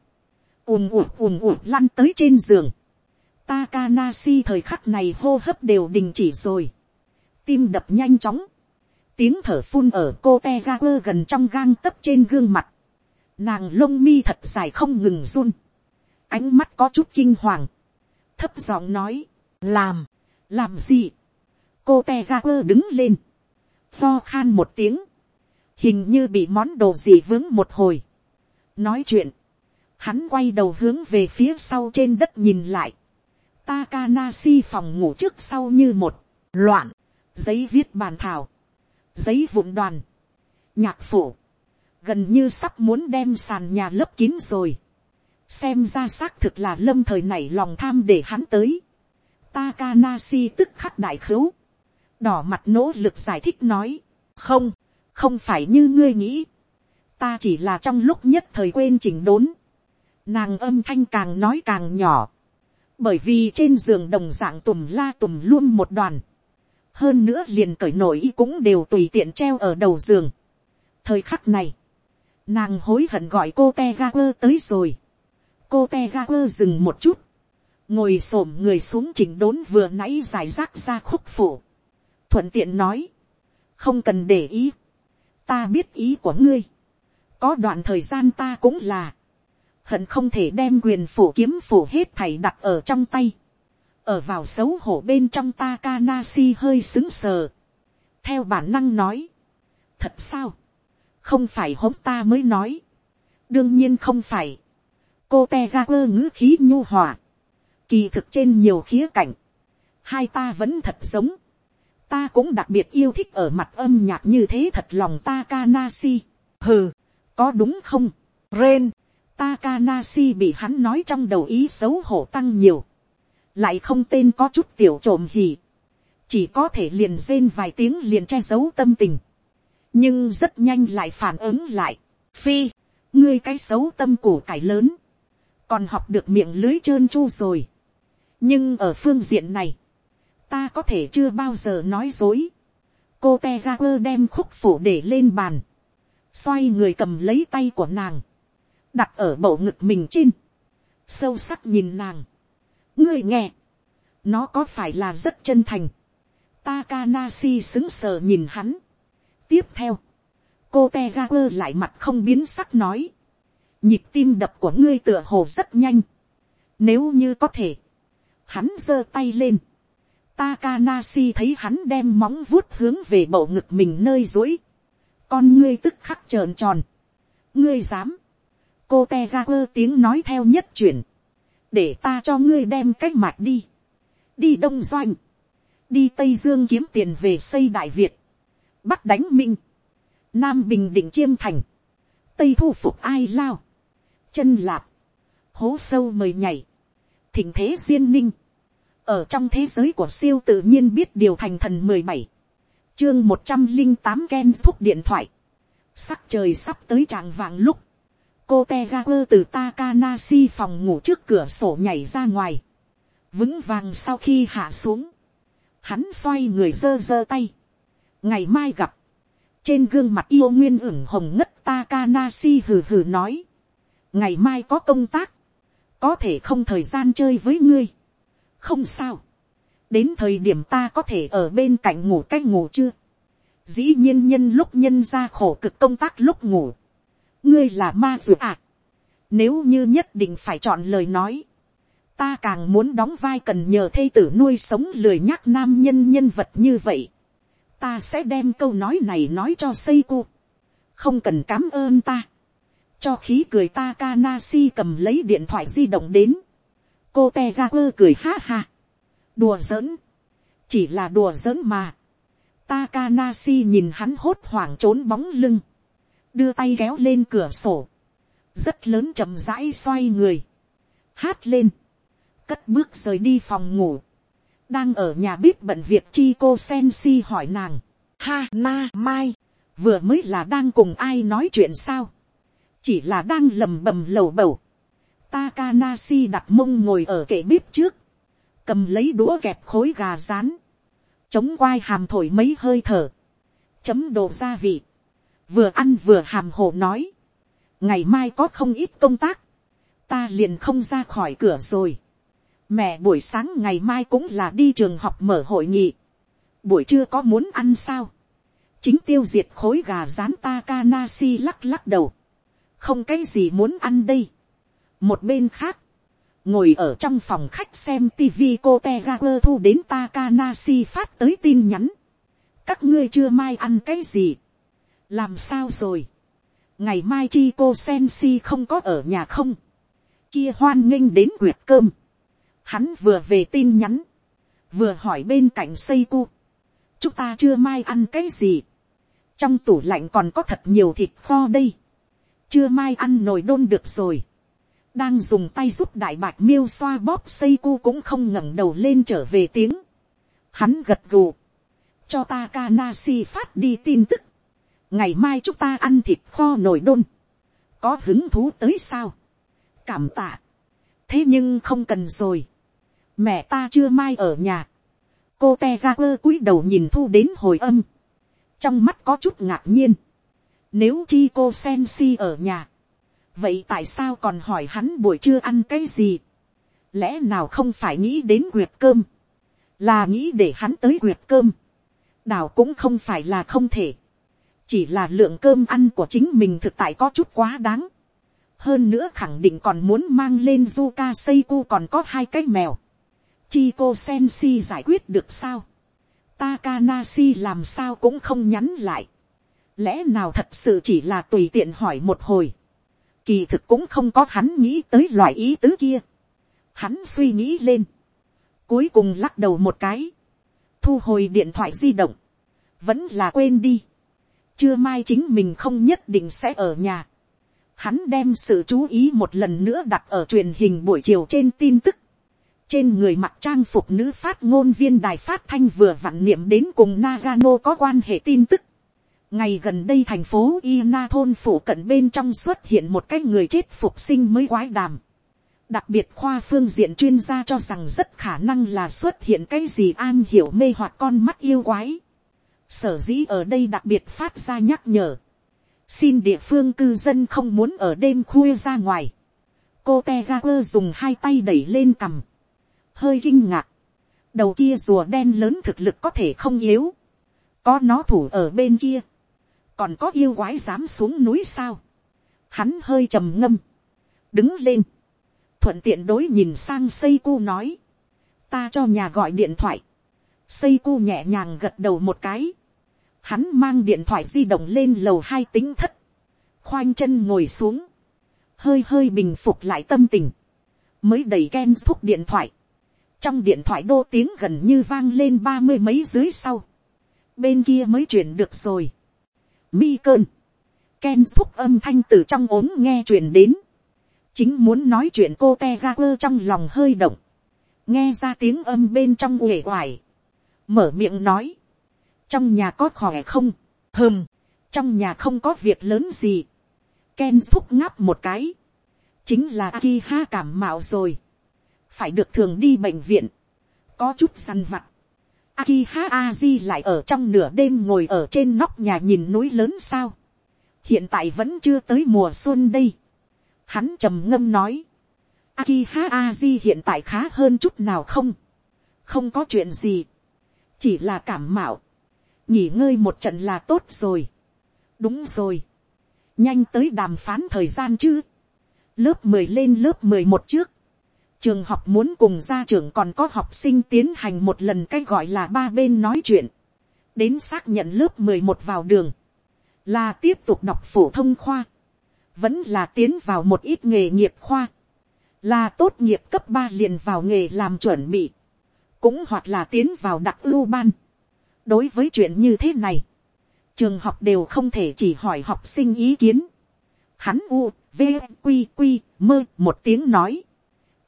ùm ụt ùm ụt lăn tới trên giường, Takanasi thời khắc này hô hấp đều đình chỉ rồi, tim đập nhanh chóng, tiếng thở phun ở cô te ga quơ gần trong gang tấp trên gương mặt, nàng lông mi thật dài không ngừng run, ánh mắt có chút kinh hoàng, thấp giọng nói, làm, làm gì, cô te ga quơ đứng lên, pho khan một tiếng, hình như bị món đồ gì vướng một hồi. nói chuyện, hắn quay đầu hướng về phía sau trên đất nhìn lại, Takanasi phòng ngủ trước sau như một, loạn, giấy viết bàn thảo, giấy vụn đoàn, nhạc phủ, gần như sắp muốn đem sàn nhà lớp kín rồi xem ra xác thực là lâm thời này lòng tham để hắn tới. Takanashi tức khắc đại khứu, đỏ mặt nỗ lực giải thích nói, không, không phải như ngươi nghĩ, ta chỉ là trong lúc nhất thời quên chỉnh đốn, nàng âm thanh càng nói càng nhỏ, bởi vì trên giường đồng dạng tùm la tùm luôn một đoàn, hơn nữa liền cởi nổi y cũng đều tùy tiện treo ở đầu giường. thời khắc này, nàng hối hận gọi cô te ga quơ tới rồi, cô te ga quơ dừng một chút, ngồi s ổ m người xuống chỉnh đốn vừa nãy giải rác ra khúc phủ, thuận tiện nói, không cần để ý, ta biết ý của ngươi, có đoạn thời gian ta cũng là, hận không thể đem quyền phủ kiếm phủ hết thảy đặt ở trong tay, ở vào xấu hổ bên trong ta Kanasi hơi xứng sờ, theo bản năng nói, thật sao, không phải hống ta mới nói, đương nhiên không phải, cô te ra quơ ngữ khí nhu hòa, kỳ thực trên nhiều khía cạnh, hai ta vẫn thật giống, ta cũng đặc biệt yêu thích ở mặt âm nhạc như thế thật lòng Takanashi. Hừ, có đúng không? Ren, Takanashi bị hắn nói trong đầu ý xấu hổ tăng nhiều. Lại không tên có chút tiểu trộm hỉ. Chỉ có thể liền rên vài tiếng liền che giấu tâm tình. Nhưng rất nhanh lại phản ứng lại. Phi, ngươi cái xấu tâm củ cải lớn. Còn học được miệng lưới trơn chu rồi. Nhưng ở phương diện này ta có thể chưa bao giờ nói dối. cô te ga quơ đem khúc phủ để lên bàn, xoay người cầm lấy tay của nàng, đặt ở bầu ngực mình trên, sâu sắc nhìn nàng, ngươi nghe, nó có phải là rất chân thành, Takanashi xứng sờ nhìn hắn. tiếp theo, cô te ga quơ lại mặt không biến sắc nói, nhịp tim đập của ngươi tựa hồ rất nhanh, nếu như có thể, hắn giơ tay lên, Takanashi thấy hắn đem móng vuốt hướng về bầu ngực mình nơi dối. Con ngươi tức khắc trợn tròn. Ngươi dám. Cô Tegaku tiếng nói theo nhất chuyển. Để ta cho ngươi đem cách mạch đi. Đi Đông Doanh. Đi Tây Dương kiếm tiền về xây Đại Việt. Bắc đánh Minh. Nam Bình Định Chiêm Thành. Tây thu phục ai lao. Chân lạp. Hố sâu mời nhảy. Thỉnh thế duyên ninh. Ở trong thế giới của siêu tự nhiên biết điều thành thần mười bảy, chương một trăm linh tám ken thúc điện thoại, sắc trời sắp tới tràng vàng lúc, cô te ga quơ từ Takanashi phòng ngủ trước cửa sổ nhảy ra ngoài, vững vàng sau khi hạ xuống, hắn xoay người giơ giơ tay, ngày mai gặp, trên gương mặt yêu nguyên ửng hồng ngất Takanashi hừ hừ nói, ngày mai có công tác, có thể không thời gian chơi với ngươi, không sao, đến thời điểm ta có thể ở bên cạnh ngủ cách ngủ chưa, dĩ nhiên nhân lúc nhân ra khổ cực công tác lúc ngủ, ngươi là ma dù à, nếu như nhất định phải chọn lời nói, ta càng muốn đóng vai cần nhờ thây tử nuôi sống lười nhắc nam nhân nhân vật như vậy. ta sẽ đem câu nói này nói cho xây cu. không cần cám ơn ta cho khí cười ta Kanasi cầm lấy điện thoại di động đến. cô Tegaku cười ha ha. đùa giỡn. chỉ là đùa giỡn mà. Takanashi nhìn hắn hốt hoảng trốn bóng lưng. Đưa tay kéo lên cửa sổ. Rất lớn chậm rãi xoay người. Hát lên cất bước rời đi phòng ngủ, đang ở nhà bếp bận việc chi cô sen si hỏi nàng, ha na mai, vừa mới là đang cùng ai nói chuyện sao, chỉ là đang lầm bầm lầu bầu, Takanashi đặt mông ngồi ở kệ bếp trước, cầm lấy đũa kẹp khối gà rán, chống quai hàm thổi mấy hơi thở, chấm đồ gia vị, vừa ăn vừa hàm hồ nói, ngày mai có không ít công tác, ta liền không ra khỏi cửa rồi. Mẹ buổi sáng ngày mai cũng là đi trường học mở hội nghị. Buổi trưa có muốn ăn sao? Chính tiêu diệt khối gà rán Takanashi lắc lắc đầu. Không cái gì muốn ăn đây. Một bên khác. Ngồi ở trong phòng khách xem tivi cô Tegaper thu đến Takanashi phát tới tin nhắn. Các ngươi chưa mai ăn cái gì? Làm sao rồi? Ngày mai chi cô Sensi không có ở nhà không? Kia hoan nghênh đến quyệt cơm Hắn vừa về tin nhắn. Vừa hỏi bên cạnh xây cu. Chúng ta chưa mai ăn cái gì. Trong tủ lạnh còn có thật nhiều thịt kho đây. Chưa mai ăn nồi đôn được rồi. Đang dùng tay giúp đại bạc miêu xoa bóp xây cu cũng không ngẩng đầu lên trở về tiếng. Hắn gật gù. Cho ta Kanasi phát đi tin tức. Ngày mai chúng ta ăn thịt kho nồi đôn. Có hứng thú tới sao? Cảm tạ. Thế nhưng không cần rồi mẹ ta chưa mai ở nhà, cô te ra quơ cúi đầu nhìn thu đến hồi âm, trong mắt có chút ngạc nhiên, nếu chi cô sen si ở nhà, vậy tại sao còn hỏi hắn buổi trưa ăn cái gì, lẽ nào không phải nghĩ đến quyệt cơm, là nghĩ để hắn tới quyệt cơm, đảo cũng không phải là không thể, chỉ là lượng cơm ăn của chính mình thực tại có chút quá đáng, hơn nữa khẳng định còn muốn mang lên Zuka Seiku còn có hai cái mèo. Chi cô Sensi giải quyết được sao? Takanashi làm sao cũng không nhắn lại. Lẽ nào thật sự chỉ là tùy tiện hỏi một hồi. Kỳ thực cũng không có hắn nghĩ tới loại ý tứ kia. Hắn suy nghĩ lên. Cuối cùng lắc đầu một cái. Thu hồi điện thoại di động. Vẫn là quên đi. Chưa mai chính mình không nhất định sẽ ở nhà. Hắn đem sự chú ý một lần nữa đặt ở truyền hình buổi chiều trên tin tức trên người mặc trang phục nữ phát ngôn viên đài phát thanh vừa vặn niệm đến cùng Nagano có quan hệ tin tức. Ngày gần đây thành phố Ina thôn phủ cận bên trong xuất hiện một cái người chết phục sinh mới quái đàm. Đặc biệt khoa phương diện chuyên gia cho rằng rất khả năng là xuất hiện cái gì an hiểu mê hoặc con mắt yêu quái. Sở dĩ ở đây đặc biệt phát ra nhắc nhở. Xin địa phương cư dân không muốn ở đêm khuya ra ngoài. Cô Tegaper dùng hai tay đẩy lên cằm hơi kinh ngạc. đầu kia rùa đen lớn thực lực có thể không yếu. có nó thủ ở bên kia còn có yêu quái dám xuống núi sao. hắn hơi trầm ngâm. đứng lên. thuận tiện đối nhìn sang xây cu nói. ta cho nhà gọi điện thoại. xây cu nhẹ nhàng gật đầu một cái. hắn mang điện thoại di động lên lầu hai tính thất. khoanh chân ngồi xuống. hơi hơi bình phục lại tâm tình mới đẩy Ken thúc điện thoại trong điện thoại đô tiếng gần như vang lên ba mươi mấy dưới sau, bên kia mới chuyển được rồi. Mi cơn, Ken thúc âm thanh từ trong ốm nghe truyền đến, chính muốn nói chuyện cô te ra quơ trong lòng hơi động, nghe ra tiếng âm bên trong uể oải, mở miệng nói, trong nhà có khỏe không, hơm, trong nhà không có việc lớn gì, Ken thúc ngáp một cái, chính là Aki cảm mạo rồi. Phải được thường đi bệnh viện, có chút săn vặt. Akiha Aji lại ở trong nửa đêm ngồi ở trên nóc nhà nhìn núi lớn sao. Hiện tại vẫn chưa tới mùa xuân đây. Hắn trầm ngâm nói. Akiha Aji hiện tại khá hơn chút nào không? Không có chuyện gì. Chỉ là cảm mạo. Nghỉ ngơi một trận là tốt rồi. Đúng rồi. Nhanh tới đàm phán thời gian chứ. Lớp mười lên lớp mười một trước trường học muốn cùng gia trưởng còn có học sinh tiến hành một lần cái gọi là ba bên nói chuyện, đến xác nhận lớp mười một vào đường, là tiếp tục đọc phổ thông khoa, vẫn là tiến vào một ít nghề nghiệp khoa, là tốt nghiệp cấp ba liền vào nghề làm chuẩn bị, cũng hoặc là tiến vào đặc ưu ban. đối với chuyện như thế này, trường học đều không thể chỉ hỏi học sinh ý kiến. Hắn u, v, q q mơ một tiếng nói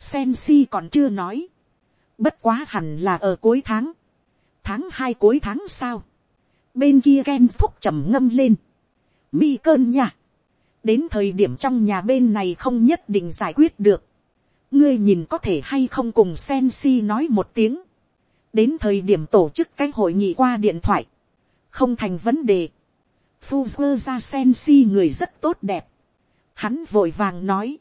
sen si còn chưa nói. bất quá hẳn là ở cuối tháng. tháng hai cuối tháng sau. bên kia ken thúc trầm ngâm lên. mi cơn nha. đến thời điểm trong nhà bên này không nhất định giải quyết được. ngươi nhìn có thể hay không cùng sen si nói một tiếng. đến thời điểm tổ chức cái hội nghị qua điện thoại. không thành vấn đề. phu ra sen si người rất tốt đẹp. hắn vội vàng nói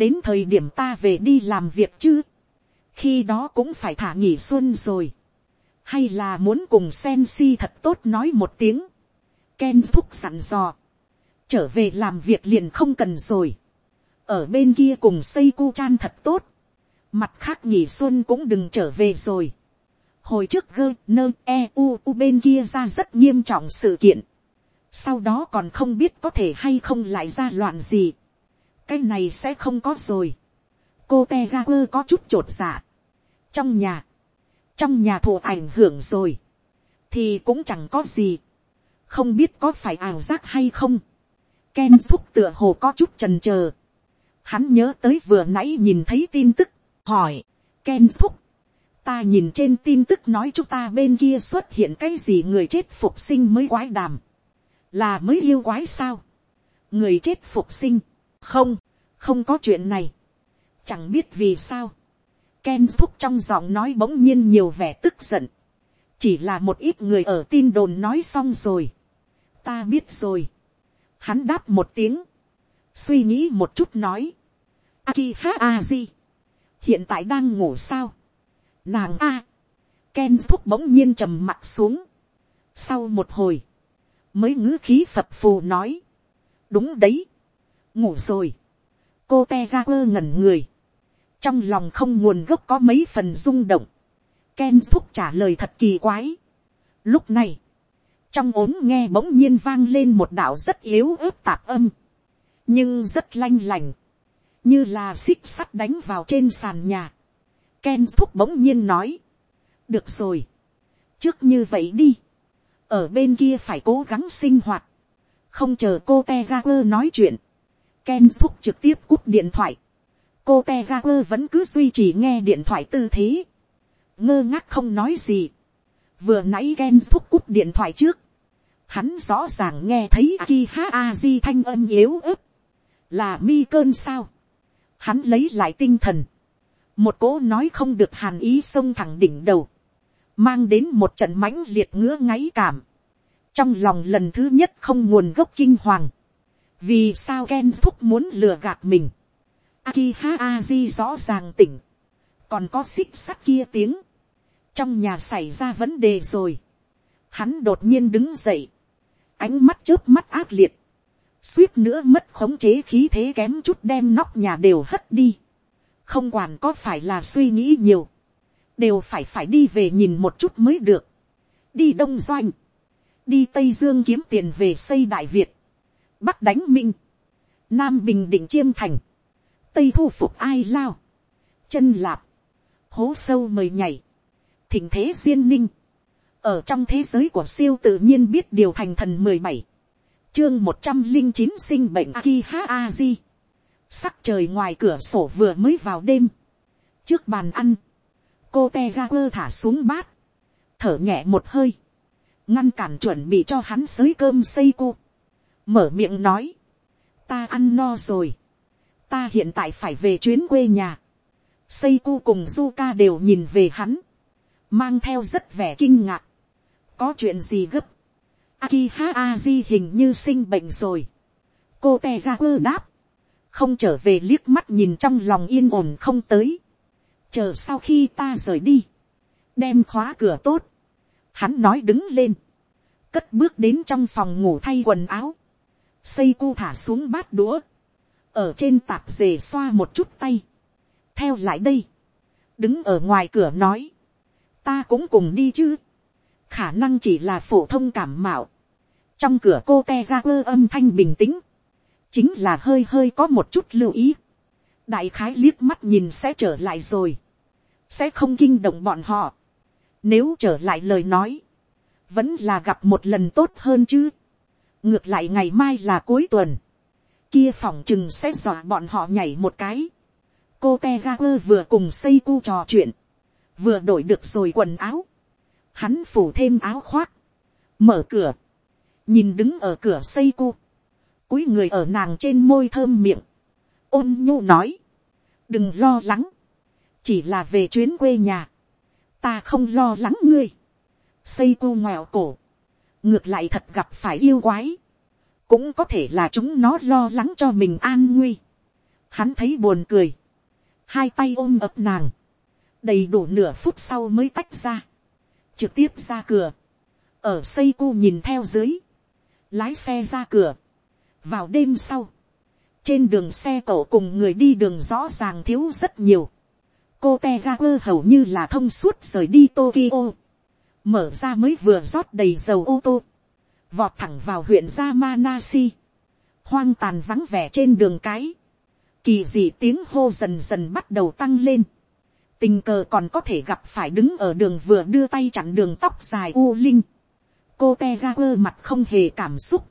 đến thời điểm ta về đi làm việc chứ. khi đó cũng phải thả nghỉ xuân rồi. hay là muốn cùng sen si thật tốt nói một tiếng. Ken thúc sẵn dò trở về làm việc liền không cần rồi. ở bên kia cùng xây cu chan thật tốt. mặt khác nghỉ xuân cũng đừng trở về rồi. hồi trước gơ, nơ e u u bên kia ra rất nghiêm trọng sự kiện. sau đó còn không biết có thể hay không lại ra loạn gì cái này sẽ không có rồi. cô te ga quơ có chút t r ộ t dạ. trong nhà, trong nhà thụ ảnh hưởng rồi, thì cũng chẳng có gì. không biết có phải ảo giác hay không Ken thúc tựa hồ có chút trần chờ. Hắn nhớ tới vừa nãy nhìn thấy tin tức, hỏi, Ken thúc, ta nhìn trên tin tức nói chúng ta bên kia xuất hiện cái gì người chết phục sinh mới quái đàm. Là mới yêu quái sao? Người chết phục sinh. Không, không có chuyện này. Chẳng biết vì sao. Ken thúc trong giọng nói bỗng nhiên nhiều vẻ tức giận. Chỉ là một ít người ở tin đồn nói xong rồi. Ta biết rồi Hắn đáp một tiếng. Suy nghĩ một chút nói. Aki ha aji. Hiện tại đang ngủ sao? Nàng a. Ken thúc bỗng nhiên trầm mặt xuống. Sau một hồi. Mới ngữ khí phập phù nói. Đúng đấy. Ngủ rồi. Cô te ra quơ ngẩn người. Trong lòng không nguồn gốc có mấy phần rung động. Ken thúc trả lời thật kỳ quái. Lúc này trong ốm nghe bỗng nhiên vang lên một đạo rất yếu ớt tạp âm, nhưng rất lanh lành, như là xích sắt đánh vào trên sàn nhà. Ken thúc bỗng nhiên nói, được rồi, trước như vậy đi, ở bên kia phải cố gắng sinh hoạt, không chờ cô te ra quơ nói chuyện, Ken thúc trực tiếp cúp điện thoại, cô te ga quơ vẫn cứ duy trì nghe điện thoại tư thế, ngơ ngác không nói gì, vừa nãy Ken thúc cúp điện thoại trước, hắn rõ ràng nghe thấy Akiha aji thanh âm yếu ớt, là mi cơn sao, hắn lấy lại tinh thần, một cố nói không được hàn ý xông thẳng đỉnh đầu, mang đến một trận mãnh liệt ngứa ngáy cảm, trong lòng lần thứ nhất không nguồn gốc kinh hoàng, vì sao Ken thúc muốn lừa gạt mình, Aki ha aji rõ ràng tỉnh, còn có xích sắt kia tiếng, trong nhà xảy ra vấn đề rồi, hắn đột nhiên đứng dậy, ánh mắt trước mắt ác liệt, suýt nữa mất khống chế khí thế kém chút đem nóc nhà đều hất đi, không quản có phải là suy nghĩ nhiều, đều phải phải đi về nhìn một chút mới được, đi đông doanh, đi tây dương kiếm tiền về xây đại việt, bắc đánh minh, nam bình định chiêm thành, tây thu phục ai lao, chân lạp, hố sâu mời nhảy, thỉnh thế duyên ninh, ở trong thế giới của siêu tự nhiên biết điều thành thần mười bảy, chương một trăm linh chín sinh bệnh aki ha a di, sắc trời ngoài cửa sổ vừa mới vào đêm, trước bàn ăn, cô te ga quơ thả xuống bát, thở nhẹ một hơi, ngăn cản chuẩn bị cho hắn xới cơm xây cô, mở miệng nói, ta ăn no rồi, ta hiện tại phải về chuyến quê nhà, xây cu cùng du ca đều nhìn về hắn, mang theo rất vẻ kinh ngạc, có chuyện gì gấp. Akiha Aji hình như sinh bệnh rồi. Cô Tegaku đáp. Không trở về liếc mắt nhìn trong lòng yên ổn không tới. Chờ sau khi ta rời đi. Đem khóa cửa tốt. Hắn nói đứng lên. Cất bước đến trong phòng ngủ thay quần áo. Xây cu thả xuống bát đũa. Ở trên tạp dề xoa một chút tay. theo lại đây, đứng ở ngoài cửa nói, ta cũng cùng đi chứ, khả năng chỉ là phổ thông cảm mạo, trong cửa cô te ga quơ âm thanh bình tĩnh, chính là hơi hơi có một chút lưu ý, đại khái liếc mắt nhìn sẽ trở lại rồi, sẽ không kinh động bọn họ, nếu trở lại lời nói, vẫn là gặp một lần tốt hơn chứ, ngược lại ngày mai là cuối tuần, kia phòng chừng sẽ dọa bọn họ nhảy một cái, cô te ga quơ vừa cùng xây cu trò chuyện, vừa đổi được rồi quần áo, hắn phủ thêm áo khoác, mở cửa, nhìn đứng ở cửa xây cu, cúi người ở nàng trên môi thơm miệng, ôn nhu nói, đừng lo lắng, chỉ là về chuyến quê nhà, ta không lo lắng ngươi, xây cu ngoẹo cổ, ngược lại thật gặp phải yêu quái, cũng có thể là chúng nó lo lắng cho mình an nguy. Hắn thấy buồn cười, hai tay ôm ập nàng, đầy đủ nửa phút sau mới tách ra, trực tiếp ra cửa, ở xây cu nhìn theo dưới, lái xe ra cửa, vào đêm sau, trên đường xe cậu cùng người đi đường rõ ràng thiếu rất nhiều, cô te ga quơ hầu như là thông suốt rời đi tokyo, mở ra mới vừa rót đầy dầu ô tô, vọt thẳng vào huyện Yamanasi, hoang tàn vắng vẻ trên đường cái, kỳ dị tiếng hô dần dần bắt đầu tăng lên, tình cờ còn có thể gặp phải đứng ở đường vừa đưa tay chặn đường tóc dài u linh, cô te ga quơ mặt không hề cảm xúc,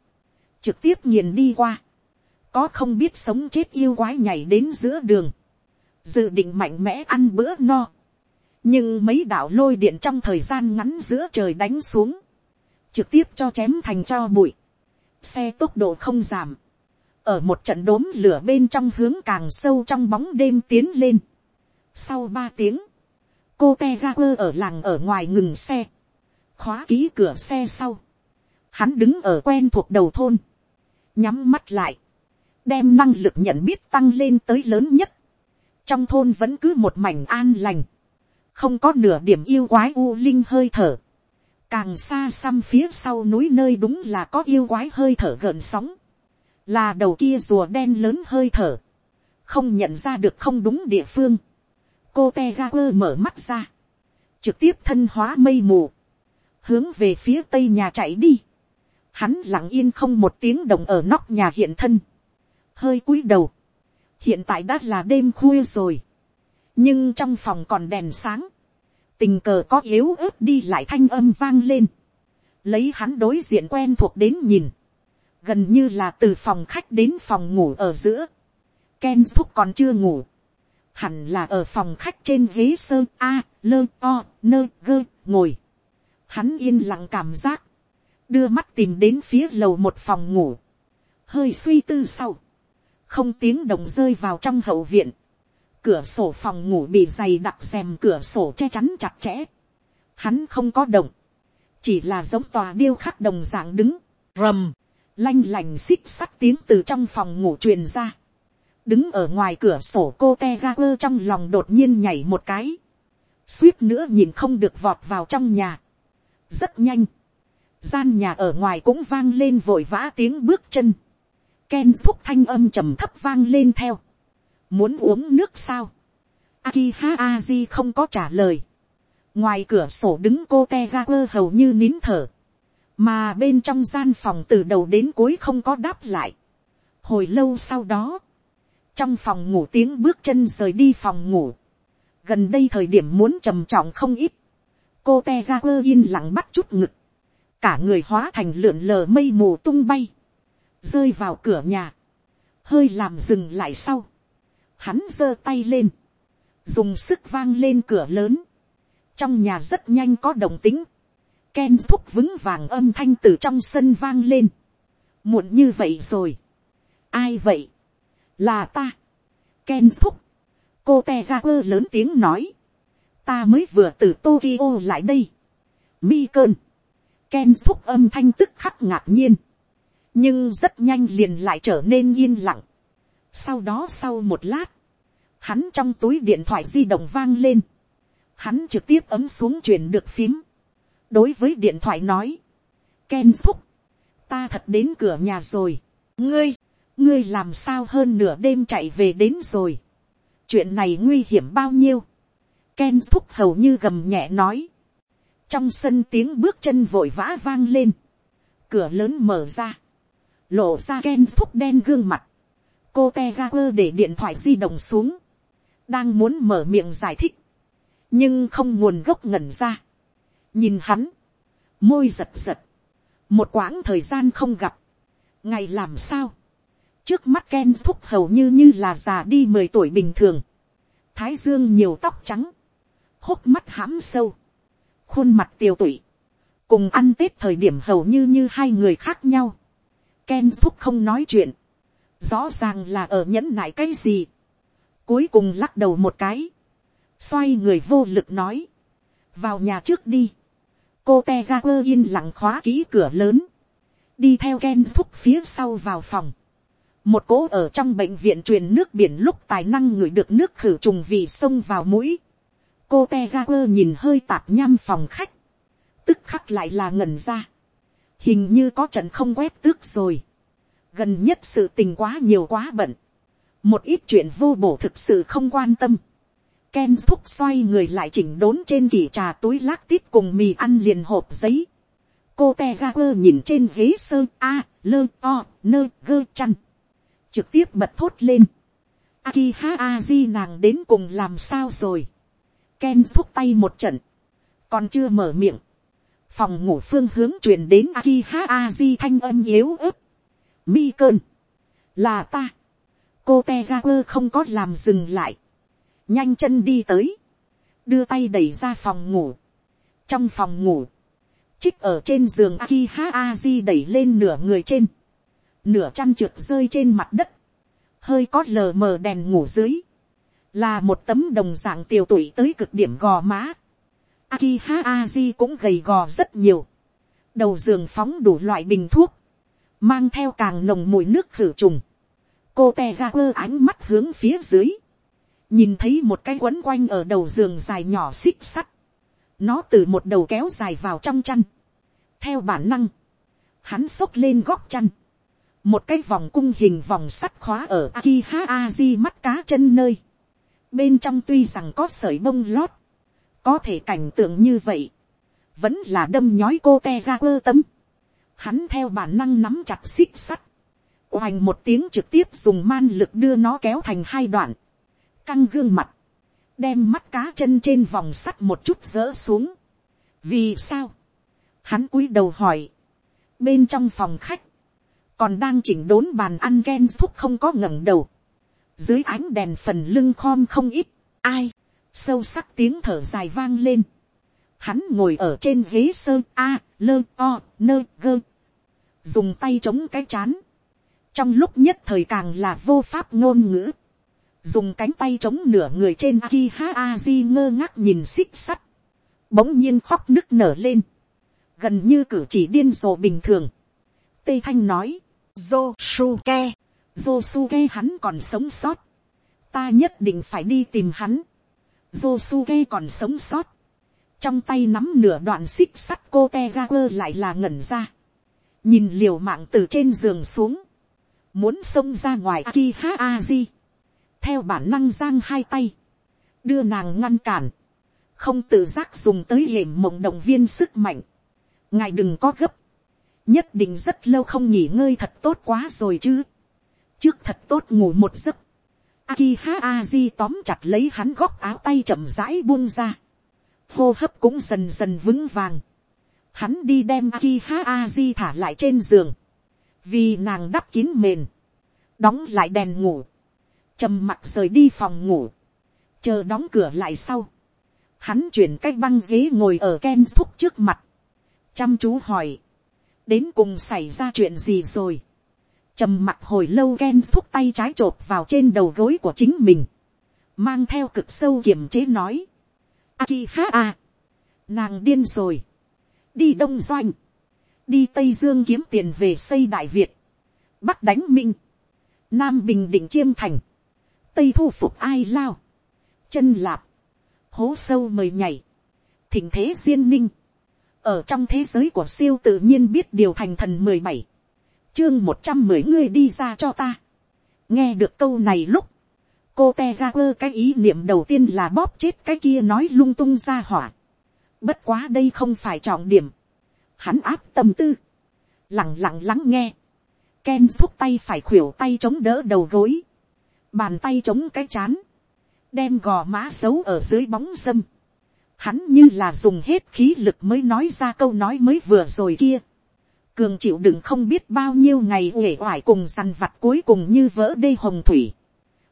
trực tiếp nghiền đi qua, có không biết sống chết yêu quái nhảy đến giữa đường, dự định mạnh mẽ ăn bữa no, nhưng mấy đạo lôi điện trong thời gian ngắn giữa trời đánh xuống, trực tiếp cho chém thành cho bụi, xe tốc độ không giảm, ở một trận đốm lửa bên trong hướng càng sâu trong bóng đêm tiến lên. Sau ba tiếng, cô te ga quơ ở làng ở ngoài ngừng xe, khóa ký cửa xe sau, hắn đứng ở quen thuộc đầu thôn, nhắm mắt lại, đem năng lực nhận biết tăng lên tới lớn nhất, trong thôn vẫn cứ một mảnh an lành, không có nửa điểm yêu quái u linh hơi thở, càng xa xăm phía sau núi nơi đúng là có yêu quái hơi thở gợn sóng, là đầu kia rùa đen lớn hơi thở, không nhận ra được không đúng địa phương, cô te ga quơ mở mắt ra, trực tiếp thân hóa mây mù, hướng về phía tây nhà chạy đi, hắn lặng yên không một tiếng động ở nóc nhà hiện thân, hơi cúi đầu, hiện tại đã là đêm khuya rồi, nhưng trong phòng còn đèn sáng, tình cờ có yếu ớt đi lại thanh âm vang lên, lấy hắn đối diện quen thuộc đến nhìn, gần như là từ phòng khách đến phòng ngủ ở giữa, Ken thúc còn chưa ngủ, hẳn là ở phòng khách trên ghế sơ a, lơ o, nơ gơ, ngồi. Hắn yên lặng cảm giác, đưa mắt tìm đến phía lầu một phòng ngủ, hơi suy tư sau, không tiếng đồng rơi vào trong hậu viện, cửa sổ phòng ngủ bị dày đặc xem cửa sổ che chắn chặt chẽ, hắn không có động, chỉ là giống tòa điêu khắc đồng dạng đứng, rầm, lanh lành xích sắt tiếng từ trong phòng ngủ truyền ra, đứng ở ngoài cửa sổ cô te ra quơ trong lòng đột nhiên nhảy một cái, suýt nữa nhìn không được vọt vào trong nhà, rất nhanh, gian nhà ở ngoài cũng vang lên vội vã tiếng bước chân, Ken thúc thanh âm trầm thấp vang lên theo. Muốn uống nước sao? Akiha Aji không có trả lời. Ngoài cửa sổ đứng cô Tegaper hầu như nín thở. Mà bên trong gian phòng từ đầu đến cuối không có đáp lại. Hồi lâu sau đó. Trong phòng ngủ tiếng bước chân rời đi phòng ngủ. Gần đây thời điểm muốn trầm trọng không ít. Cô Tegaper yên lặng bắt chút ngực. Cả người hóa thành lượn lờ mây mù tung bay rơi vào cửa nhà, hơi làm dừng lại sau, hắn giơ tay lên, dùng sức vang lên cửa lớn, trong nhà rất nhanh có đồng tính, Ken thúc vững vàng âm thanh từ trong sân vang lên. Muộn như vậy rồi. Ai vậy? Là ta. Ken thúc. Cô Tegaper lớn tiếng nói. Ta mới vừa từ Tokyo lại đây. Mi cơn. Ken thúc âm thanh tức khắc ngạc nhiên nhưng rất nhanh liền lại trở nên yên lặng sau đó sau một lát, hắn trong túi điện thoại di động vang lên, hắn trực tiếp ấm xuống chuyển được phím, đối với điện thoại nói, Ken thúc, ta thật đến cửa nhà rồi, ngươi, ngươi làm sao hơn nửa đêm chạy về đến rồi, chuyện này nguy hiểm bao nhiêu, Ken thúc hầu như gầm nhẹ nói, trong sân tiếng bước chân vội vã vang lên, cửa lớn mở ra, lộ ra Ken thúc đen gương mặt, cô te ga quơ để điện thoại di động xuống, đang muốn mở miệng giải thích, nhưng không nguồn gốc ngẩn ra. nhìn hắn, môi giật giật, một quãng thời gian không gặp, ngày làm sao, trước mắt Ken thúc hầu như như là già đi mười tuổi bình thường, thái dương nhiều tóc trắng, hốc mắt hãm sâu, khuôn mặt tiêu tụy, cùng ăn tết thời điểm hầu như như hai người khác nhau. Ken thúc không nói chuyện, rõ ràng là ở nhẫn nại cái gì, cuối cùng lắc đầu một cái, xoay người vô lực nói, vào nhà trước đi, cô te ga quơ yên lặng khóa kỹ cửa lớn, đi theo Ken thúc phía sau vào phòng, một cố ở trong bệnh viện truyền nước biển lúc tài năng ngửi được nước khử trùng vì sông vào mũi, cô te nhìn hơi tạp nham phòng khách, tức khắc lại là ngẩn ra, hình như có trận không quét tước rồi, gần nhất sự tình quá nhiều quá bận, một ít chuyện vô bổ thực sự không quan tâm, Ken thúc xoay người lại chỉnh đốn trên kỷ trà túi lác tít cùng mì ăn liền hộp giấy. Cô te ga quơ nhìn trên ghế sơ a, lơ o, nơ gơ chăn. Trực tiếp bật thốt lên. Akiha Aji nàng đến cùng làm sao rồi. Ken thúc tay một trận. Còn chưa mở miệng. Phòng ngủ phương hướng truyền đến Akiha Aji thanh âm yếu ớt. Mi cơn. Là ta. Cô Tegaku không có làm dừng lại. Nhanh chân đi tới. Đưa tay đẩy ra phòng ngủ. Trong phòng ngủ. Trích ở trên giường Akiha Aji đẩy lên nửa người trên. Nửa chăn trượt rơi trên mặt đất. Hơi có lờ mờ đèn ngủ dưới là một tấm đồng dạng tiều tụy tới cực điểm gò má. Akiha Aji cũng gầy gò rất nhiều. Đầu giường phóng đủ loại bình thuốc, mang theo càng nồng mùi nước khử trùng. Cô te ra quơ ánh mắt hướng phía dưới, nhìn thấy một cái quấn quanh ở đầu giường dài nhỏ xích sắt. Nó từ một đầu kéo dài vào trong chăn. Theo bản năng, hắn xốc lên góc chăn. Một cái vòng cung hình vòng sắt khóa ở Akiha Aji mắt cá chân nơi bên trong tuy rằng có sợi bông lót, có thể cảnh tượng như vậy, vẫn là đâm nhói cô te ra quơ tấm. Hắn theo bản năng nắm chặt xích sắt, hoành một tiếng trực tiếp dùng man lực đưa nó kéo thành hai đoạn, căng gương mặt, đem mắt cá chân trên vòng sắt một chút dỡ xuống. vì sao, hắn cúi đầu hỏi, bên trong phòng khách, còn đang chỉnh đốn bàn ăn ghen thúc không có ngẩng đầu, dưới ánh đèn phần lưng khom không ít, ai, sâu sắc tiếng thở dài vang lên, hắn ngồi ở trên ghế sơ a, lơ o, nơ gơ, dùng tay chống cái chán, trong lúc nhất thời càng là vô pháp ngôn ngữ, dùng cánh tay chống nửa người trên aki ha ngơ ngác nhìn xích sắt, bỗng nhiên khóc nức nở lên, gần như cử chỉ điên rồ bình thường. Tây thanh nói, Josuke, Josuke hắn còn sống sót. Ta nhất định phải đi tìm hắn. Josuke còn sống sót. Trong tay nắm nửa đoạn xích sắt cô Tegaper lại là ngẩn ra. Nhìn liều mạng từ trên giường xuống. Muốn xông ra ngoài Akiha Aji. Theo bản năng giang hai tay. Đưa nàng ngăn cản. Không tự giác dùng tới hềm mộng động viên sức mạnh. Ngài đừng có gấp. Nhất định rất lâu không nghỉ ngơi thật tốt quá rồi chứ trước thật tốt ngủ một giấc. Akiha Aji tóm chặt lấy hắn góc áo tay chậm rãi buông ra. Hô hấp cũng dần dần vững vàng. Hắn đi đem Akiha Aji thả lại trên giường. Vì nàng đắp kín mền. Đóng lại đèn ngủ. trầm mặt rời đi phòng ngủ. Chờ đóng cửa lại sau. Hắn chuyển cách băng ghế ngồi ở Ken thúc trước mặt. Chăm chú hỏi. Đến cùng xảy ra chuyện gì rồi trầm mặt hồi lâu Ken thúc tay trái trộp vào trên đầu gối của chính mình, mang theo cực sâu kiềm chế nói, Aki ha a, à. nàng điên rồi, đi đông doanh, đi tây dương kiếm tiền về xây đại việt, bắc đánh minh, nam bình định chiêm thành, tây thu phục ai lao, chân lạp, hố sâu mời nhảy, thỉnh thế duyên ninh, ở trong thế giới của siêu tự nhiên biết điều thành thần mười bảy, chương một trăm mười ngươi đi ra cho ta. nghe được câu này lúc, cô te ra quơ cái ý niệm đầu tiên là bóp chết cái kia nói lung tung ra hỏa. bất quá đây không phải trọng điểm. hắn áp tâm tư. lặng lặng lắng nghe. Ken thúc tay phải khuỷu tay chống đỡ đầu gối. Bàn tay chống cái chán. Đem gò má xấu ở dưới bóng sâm. Hắn như là dùng hết khí lực mới nói ra câu nói mới vừa rồi kia. Cường chịu đựng không biết bao nhiêu ngày uể oải cùng săn vặt cuối cùng như vỡ đê hồng thủy.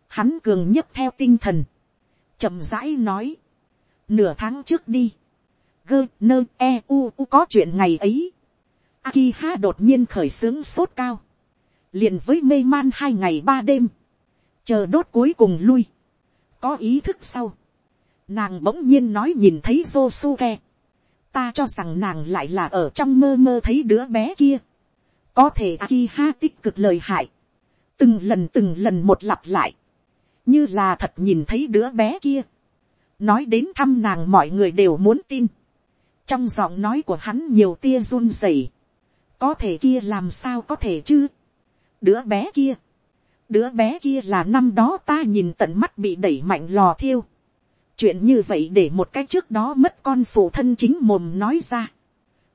Hắn cường nhất theo tinh thần. chậm rãi nói. Nửa tháng trước đi. Gơ nơ e u u có chuyện ngày ấy. Akiha đột nhiên khởi xướng sốt cao liền với mê man hai ngày ba đêm, chờ đốt cuối cùng lui, có ý thức sau, nàng bỗng nhiên nói nhìn thấy Josuke, ta cho rằng nàng lại là ở trong mơ mơ thấy đứa bé kia, có thể Akiha tích cực lời hại, từng lần từng lần một lặp lại, như là thật nhìn thấy đứa bé kia, nói đến thăm nàng mọi người đều muốn tin, trong giọng nói của hắn nhiều tia run rẩy, có thể kia làm sao có thể chứ, đứa bé kia, đứa bé kia là năm đó ta nhìn tận mắt bị đẩy mạnh lò thiêu. chuyện như vậy để một cái trước đó mất con phụ thân chính mồm nói ra.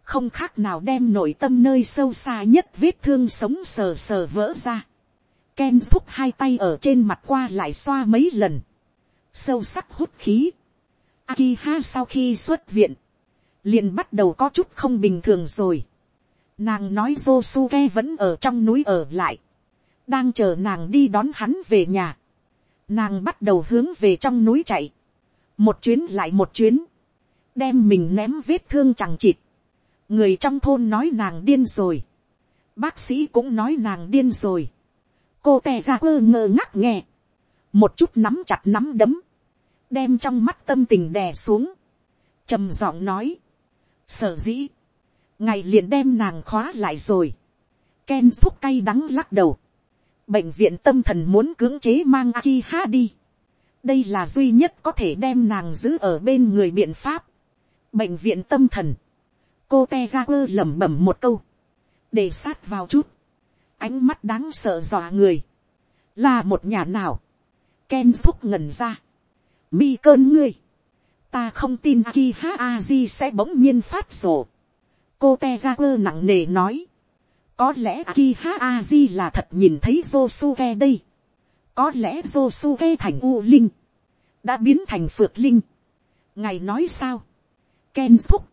không khác nào đem nội tâm nơi sâu xa nhất vết thương sống sờ sờ vỡ ra. Ken thúc hai tay ở trên mặt qua lại xoa mấy lần. Sâu sắc hút khí. Akiha sau khi xuất viện. Liền bắt đầu có chút không bình thường rồi. Nàng nói Josuke vẫn ở trong núi ở lại. Đang chờ nàng đi đón hắn về nhà. Nàng bắt đầu hướng về trong núi chạy. Một chuyến lại một chuyến. Đem mình ném vết thương chẳng chịt. Người trong thôn nói nàng điên rồi. Bác sĩ cũng nói nàng điên rồi. Cô tè ra quơ ngơ ngác nghe. Một chút nắm chặt nắm đấm. Đem trong mắt tâm tình đè xuống. trầm giọng nói. Sở dĩ ngày liền đem nàng khóa lại rồi. Ken thúc cay đắng lắc đầu. Bệnh viện tâm thần muốn cưỡng chế mang Akiha đi. Đây là duy nhất có thể đem nàng giữ ở bên người biện pháp. Bệnh viện tâm thần. Cô Tegaku lẩm bẩm một câu. Để sát vào chút. Ánh mắt đáng sợ dọa người. Là một nhà nào. Ken thúc ngẩn ra. Mi cơn ngươi. Ta không tin Akiha Aji sẽ bỗng nhiên phát sổ cô te ra quơ nặng nề nói. có lẽ Akiha Aji là thật nhìn thấy Josuke đây. có lẽ Josuke thành U Linh. đã biến thành phượng Linh. ngài nói sao. Ken thúc.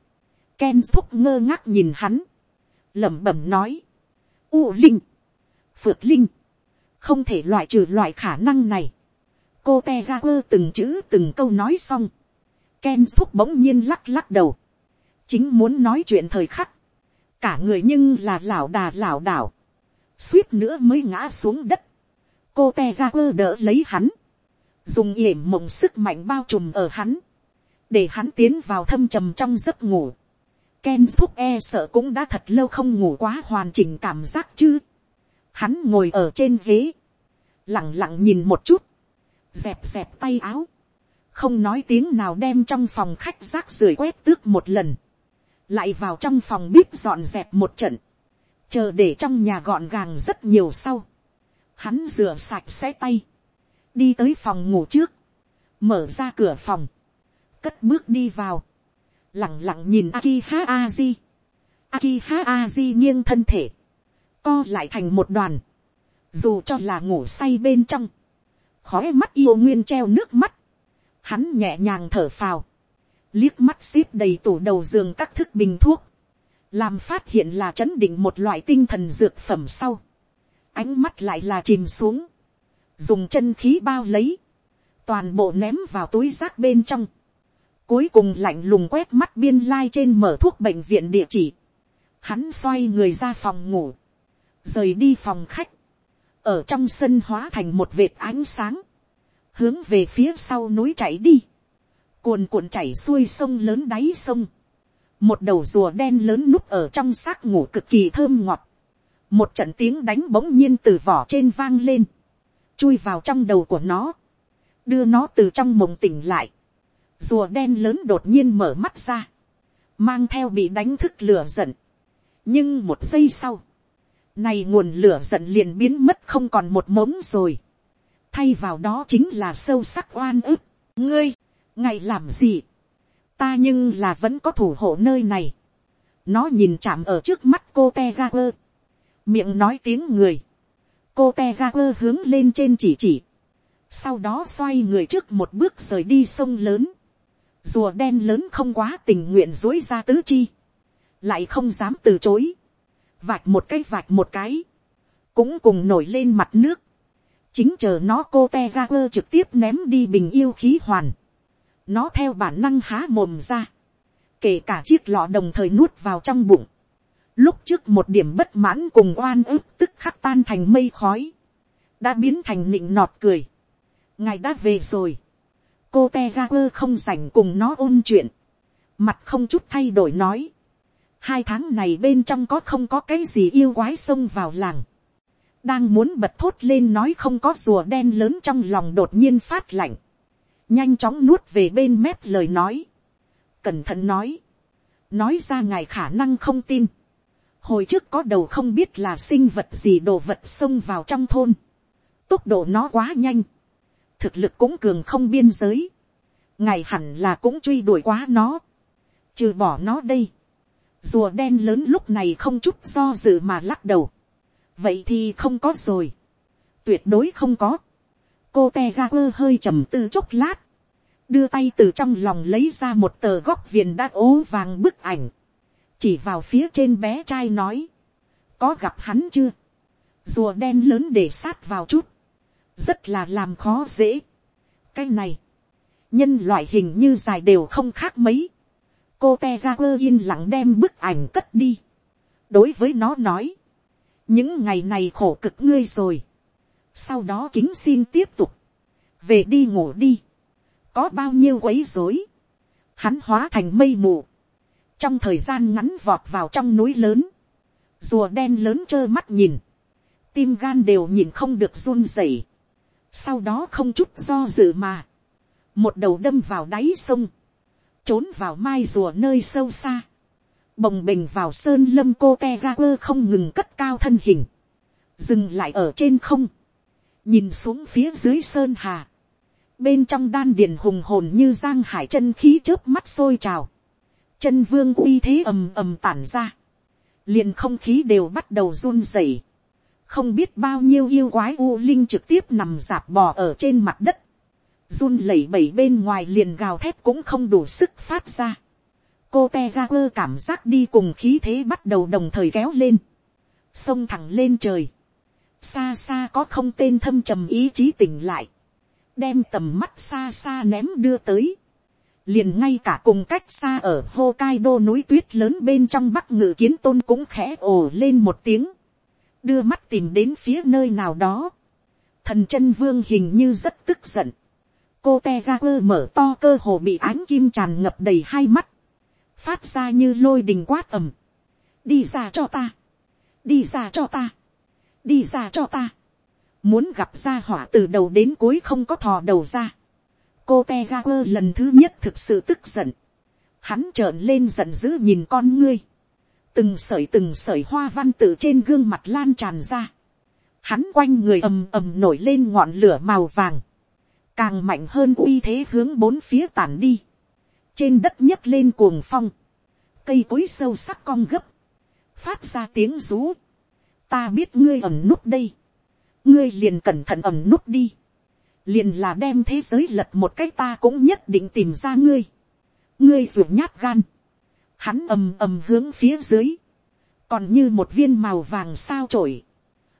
Ken thúc ngơ ngác nhìn hắn. lẩm bẩm nói. U Linh. Phược Linh. không thể loại trừ loại khả năng này. cô te ra quơ từng chữ từng câu nói xong. Ken thúc bỗng nhiên lắc lắc đầu chính muốn nói chuyện thời khắc, cả người nhưng là lảo đà lảo đảo, suýt nữa mới ngã xuống đất, cô te ga quơ đỡ lấy hắn, dùng yểm mộng sức mạnh bao trùm ở hắn, để hắn tiến vào thâm trầm trong giấc ngủ. Ken thúc e sợ cũng đã thật lâu không ngủ quá hoàn chỉnh cảm giác chứ. Hắn ngồi ở trên ghế, lặng lặng nhìn một chút, dẹp dẹp tay áo, không nói tiếng nào đem trong phòng khách rác rưởi quét tước một lần. Lại vào trong phòng bếp dọn dẹp một trận, chờ để trong nhà gọn gàng rất nhiều sau, hắn rửa sạch sẽ tay, đi tới phòng ngủ trước, mở ra cửa phòng, cất bước đi vào, lẳng lặng nhìn Akiha Aji. Akiha Aji nghiêng thân thể, co lại thành một đoàn, dù cho là ngủ say bên trong, khói mắt yêu nguyên treo nước mắt, hắn nhẹ nhàng thở phào, liếc mắt xếp đầy tủ đầu giường các thức bình thuốc, làm phát hiện là chấn định một loại tinh thần dược phẩm sau, ánh mắt lại là chìm xuống, dùng chân khí bao lấy, toàn bộ ném vào túi rác bên trong, cuối cùng lạnh lùng quét mắt biên lai trên mở thuốc bệnh viện địa chỉ, hắn xoay người ra phòng ngủ, rời đi phòng khách, ở trong sân hóa thành một vệt ánh sáng, hướng về phía sau núi chạy đi, cuồn cuộn chảy xuôi sông lớn đáy sông, một đầu rùa đen lớn núp ở trong xác ngủ cực kỳ thơm ngọt, một trận tiếng đánh bỗng nhiên từ vỏ trên vang lên, chui vào trong đầu của nó, đưa nó từ trong mộng tỉnh lại, rùa đen lớn đột nhiên mở mắt ra, mang theo bị đánh thức lửa giận, nhưng một giây sau, này nguồn lửa giận liền biến mất không còn một mống rồi, thay vào đó chính là sâu sắc oan ức. ngươi, ngày làm gì, ta nhưng là vẫn có thủ hộ nơi này. nó nhìn chạm ở trước mắt cô te quơ, miệng nói tiếng người, cô te quơ hướng lên trên chỉ chỉ, sau đó xoay người trước một bước rời đi sông lớn, rùa đen lớn không quá tình nguyện dối ra tứ chi, lại không dám từ chối, vạch một cái vạch một cái, cũng cùng nổi lên mặt nước, chính chờ nó cô te ga quơ trực tiếp ném đi bình yêu khí hoàn, nó theo bản năng há mồm ra, kể cả chiếc lọ đồng thời nuốt vào trong bụng, lúc trước một điểm bất mãn cùng oan ức tức khắc tan thành mây khói, đã biến thành nịnh nọt cười, ngài đã về rồi, cô te ga quơ không sành cùng nó ôn chuyện, mặt không chút thay đổi nói, hai tháng này bên trong có không có cái gì yêu quái xông vào làng, đang muốn bật thốt lên nói không có rùa đen lớn trong lòng đột nhiên phát lạnh, nhanh chóng nuốt về bên mép lời nói, cẩn thận nói, nói ra ngài khả năng không tin, hồi trước có đầu không biết là sinh vật gì đồ vật xông vào trong thôn, tốc độ nó quá nhanh, thực lực cũng cường không biên giới, ngài hẳn là cũng truy đuổi quá nó, trừ bỏ nó đây, rùa đen lớn lúc này không chút do dự mà lắc đầu, vậy thì không có rồi, tuyệt đối không có, cô te ga quơ hơi trầm tư chốc lát, đưa tay từ trong lòng lấy ra một tờ góc viền đã ố vàng bức ảnh, chỉ vào phía trên bé trai nói, có gặp hắn chưa, rùa đen lớn để sát vào chút, rất là làm khó dễ. cái này, nhân loại hình như dài đều không khác mấy, cô te ra quơ yên lặng đem bức ảnh cất đi, đối với nó nói, những ngày này khổ cực ngươi rồi, sau đó kính xin tiếp tục, về đi ngủ đi, có bao nhiêu quấy rối, hắn hóa thành mây mù, trong thời gian ngắn vọt vào trong núi lớn, rùa đen lớn trơ mắt nhìn, tim gan đều nhìn không được run rẩy, sau đó không chút do dự mà, một đầu đâm vào đáy sông, trốn vào mai rùa nơi sâu xa, bồng bình vào sơn lâm cô te ga quơ không ngừng cất cao thân hình, dừng lại ở trên không, nhìn xuống phía dưới sơn hà, bên trong đan điền hùng hồn như giang hải chân khí chớp mắt sôi trào, chân vương uy thế ầm ầm tản ra, liền không khí đều bắt đầu run rẩy, không biết bao nhiêu yêu quái u linh trực tiếp nằm dạp bò ở trên mặt đất, run lẩy bẩy bên ngoài liền gào thét cũng không đủ sức phát ra. cô te ga quơ cảm giác đi cùng khí thế bắt đầu đồng thời kéo lên, xông thẳng lên trời, xa xa có không tên thâm trầm ý chí tỉnh lại, đem tầm mắt xa xa ném đưa tới, liền ngay cả cùng cách xa ở Hokkaido núi tuyết lớn bên trong bắc ngự kiến tôn cũng khẽ ồ lên một tiếng, đưa mắt tìm đến phía nơi nào đó, thần chân vương hình như rất tức giận, cô te ra quơ mở to cơ hồ bị ánh kim tràn ngập đầy hai mắt, phát ra như lôi đình quát ầm, đi ra cho ta, đi ra cho ta, đi ra cho ta, muốn gặp ra hỏa từ đầu đến cuối không có thò đầu ra, cô te ra quơ lần thứ nhất thực sự tức giận, hắn trợn lên giận dữ nhìn con ngươi, từng sởi từng sởi hoa văn tự trên gương mặt lan tràn ra, hắn quanh người ầm ầm nổi lên ngọn lửa màu vàng, càng mạnh hơn uy thế hướng bốn phía tản đi, trên đất nhấc lên cuồng phong, cây cối sâu sắc cong gấp, phát ra tiếng rú, ta biết ngươi ẩm nút đây, ngươi liền cẩn thận ẩm nút đi, liền là đem thế giới lật một cái ta cũng nhất định tìm ra ngươi, ngươi ruột nhát gan, hắn ầm ầm hướng phía dưới, còn như một viên màu vàng sao trổi,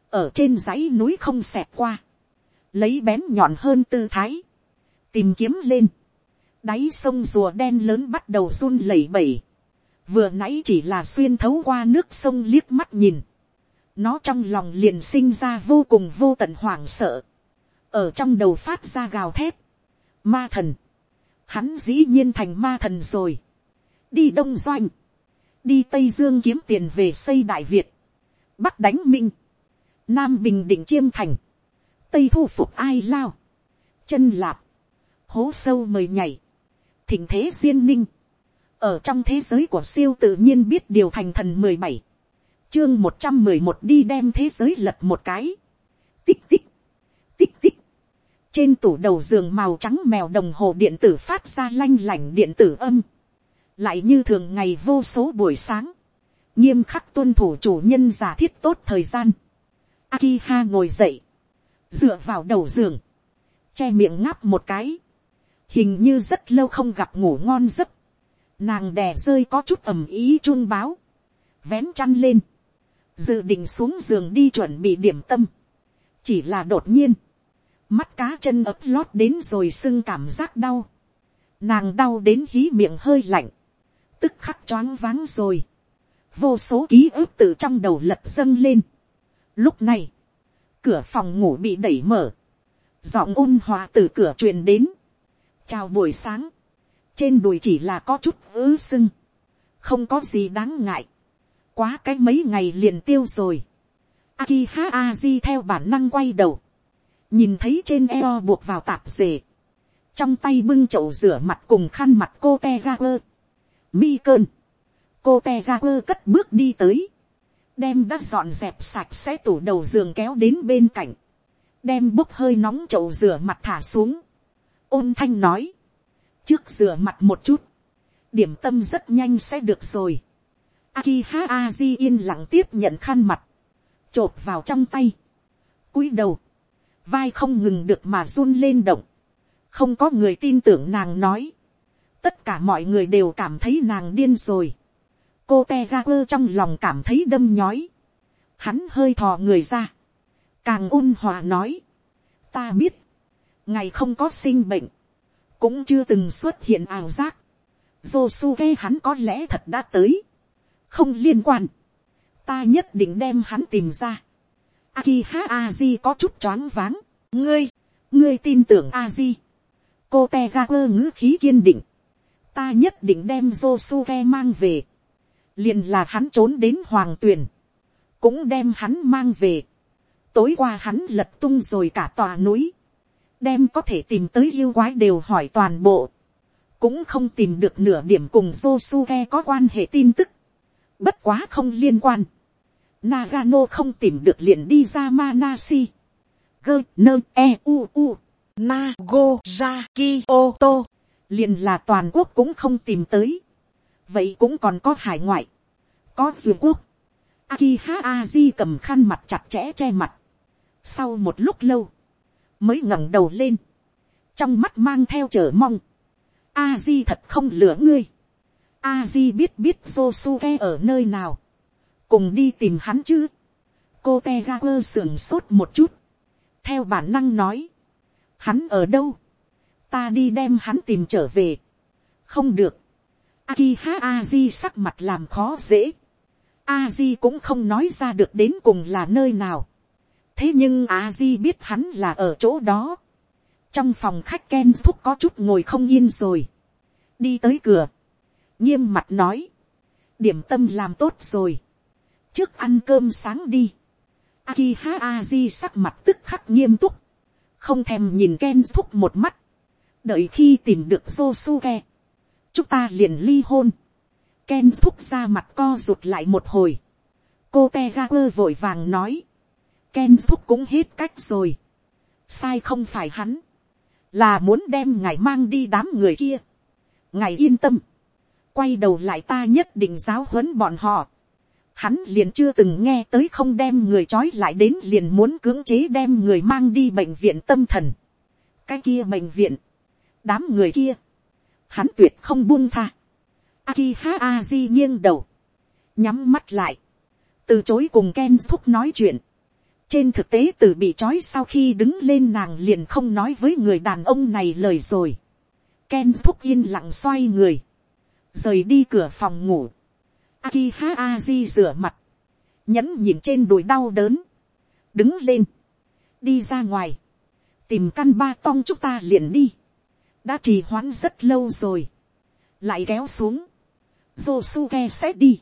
ở trên dãy núi không xẹt qua, lấy bén nhọn hơn tư thái, tìm kiếm lên, đáy sông rùa đen lớn bắt đầu run lẩy bẩy, vừa nãy chỉ là xuyên thấu qua nước sông liếc mắt nhìn, nó trong lòng liền sinh ra vô cùng vô tận hoảng sợ, ở trong đầu phát ra gào thép, ma thần, hắn dĩ nhiên thành ma thần rồi, đi đông doanh, đi tây dương kiếm tiền về xây đại việt, bắc đánh minh, nam bình định chiêm thành, tây thu phục ai lao, chân lạp, hố sâu mời nhảy, thỉnh thế duyên ninh, ở trong thế giới của siêu tự nhiên biết điều thành thần mười bảy, chương một trăm mười một đi đem thế giới lật một cái, tích tích, tích tích, trên tủ đầu giường màu trắng mèo đồng hồ điện tử phát ra lanh lảnh điện tử âm, lại như thường ngày vô số buổi sáng, nghiêm khắc tuân thủ chủ nhân giả thiết tốt thời gian. Akiha ngồi dậy, dựa vào đầu giường, che miệng ngáp một cái, hình như rất lâu không gặp ngủ ngon giấc, nàng đè rơi có chút ầm ý chun báo, vén chăn lên, dự định xuống giường đi chuẩn bị điểm tâm, chỉ là đột nhiên, mắt cá chân ấp lót đến rồi sưng cảm giác đau, nàng đau đến hí miệng hơi lạnh, tức khắc choáng váng rồi, vô số ký ức từ trong đầu lật dâng lên. Lúc này, cửa phòng ngủ bị đẩy mở, giọng ôn hòa từ cửa truyền đến. chào buổi sáng, trên đùi chỉ là có chút ứ sưng, không có gì đáng ngại, quá cái mấy ngày liền tiêu rồi. Akiha Aji theo bản năng quay đầu, nhìn thấy trên eo buộc vào tạp dề, trong tay bưng chậu rửa mặt cùng khăn mặt cô te ra quơ, mi cơn, cô te ra quơ cất bước đi tới, đem đã dọn dẹp sạch sẽ tủ đầu giường kéo đến bên cạnh, đem bốc hơi nóng chậu rửa mặt thả xuống, ôn thanh nói, trước rửa mặt một chút, điểm tâm rất nhanh sẽ được rồi. Akiha Aji yên lặng tiếp nhận khăn mặt, chộp vào trong tay, cúi đầu, vai không ngừng được mà run lên động, không có người tin tưởng nàng nói, tất cả mọi người đều cảm thấy nàng điên rồi, cô te ra quơ trong lòng cảm thấy đâm nhói, hắn hơi thò người ra, càng ôn hòa nói, ta biết, ngày không có sinh bệnh, cũng chưa từng xuất hiện ảo giác, Josuke hắn có lẽ thật đã tới, không liên quan, ta nhất định đem hắn tìm ra. Akiha Aji có chút choáng váng, ngươi, ngươi tin tưởng Aji. cô te ra quơ ngữ khí kiên định, ta nhất định đem Josuke mang về, liền là hắn trốn đến hoàng tuyền, cũng đem hắn mang về. tối qua hắn lật tung rồi cả tòa núi, đem có thể tìm tới yêu quái đều hỏi toàn bộ, cũng không tìm được nửa điểm cùng Josuke có quan hệ tin tức, bất quá không liên quan. Nagano không tìm được liền đi ra Manasi. Gơ nơ e u u. Nago ra Kyoto. Liền là toàn quốc cũng không tìm tới. Vậy cũng còn có hải ngoại. Có dư quốc. Akiha Aji cầm khăn mặt chặt chẽ che mặt. Sau một lúc lâu. Mới ngẩng đầu lên. Trong mắt mang theo chờ mong. Aji thật không lửa ngươi. Aji biết biết Josuke ở nơi nào. Cùng đi tìm hắn chứ. Cô Tegaper sưởng sốt một chút. Theo bản năng nói. Hắn ở đâu? Ta đi đem hắn tìm trở về. Không được. Akiha Aji sắc mặt làm khó dễ. Aji cũng không nói ra được đến cùng là nơi nào. Thế nhưng Aji biết hắn là ở chỗ đó. Trong phòng khách Ken thúc có chút ngồi không yên rồi. Đi tới cửa. Nghiêm mặt nói. Điểm tâm làm tốt rồi. Trước ăn cơm sáng đi. Akiha Aji sắc mặt tức khắc nghiêm túc. Không thèm nhìn Ken thúc một mắt. Đợi khi tìm được Josuke. Chúng ta liền ly hôn Ken thúc ra mặt co rụt lại một hồi. Cô Tegaper vội vàng nói. Ken thúc cũng hết cách rồi. Sai không phải hắn. Là muốn đem ngài mang đi đám người kia. Ngài yên tâm. Quay đầu lại ta nhất định giáo huấn bọn họ. Hắn liền chưa từng nghe tới không đem người trói lại đến liền muốn cưỡng chế đem người mang đi bệnh viện tâm thần. Cái kia bệnh viện. Đám người kia. Hắn tuyệt không buông tha Akiha Aji nghiêng đầu. Nhắm mắt lại. Từ chối cùng Ken thúc nói chuyện. Trên thực tế từ bị trói sau khi đứng lên nàng liền không nói với người đàn ông này lời rồi. Ken thúc yên lặng xoay người. Rời đi cửa phòng ngủ. Akiha Aji rửa mặt. Nhẫn nhìn trên đùi đau đớn. Đứng lên. Đi ra ngoài. Tìm căn ba tong chúng ta liền đi. Đã trì hoãn rất lâu rồi. Lại kéo xuống Josuke sẽ đi.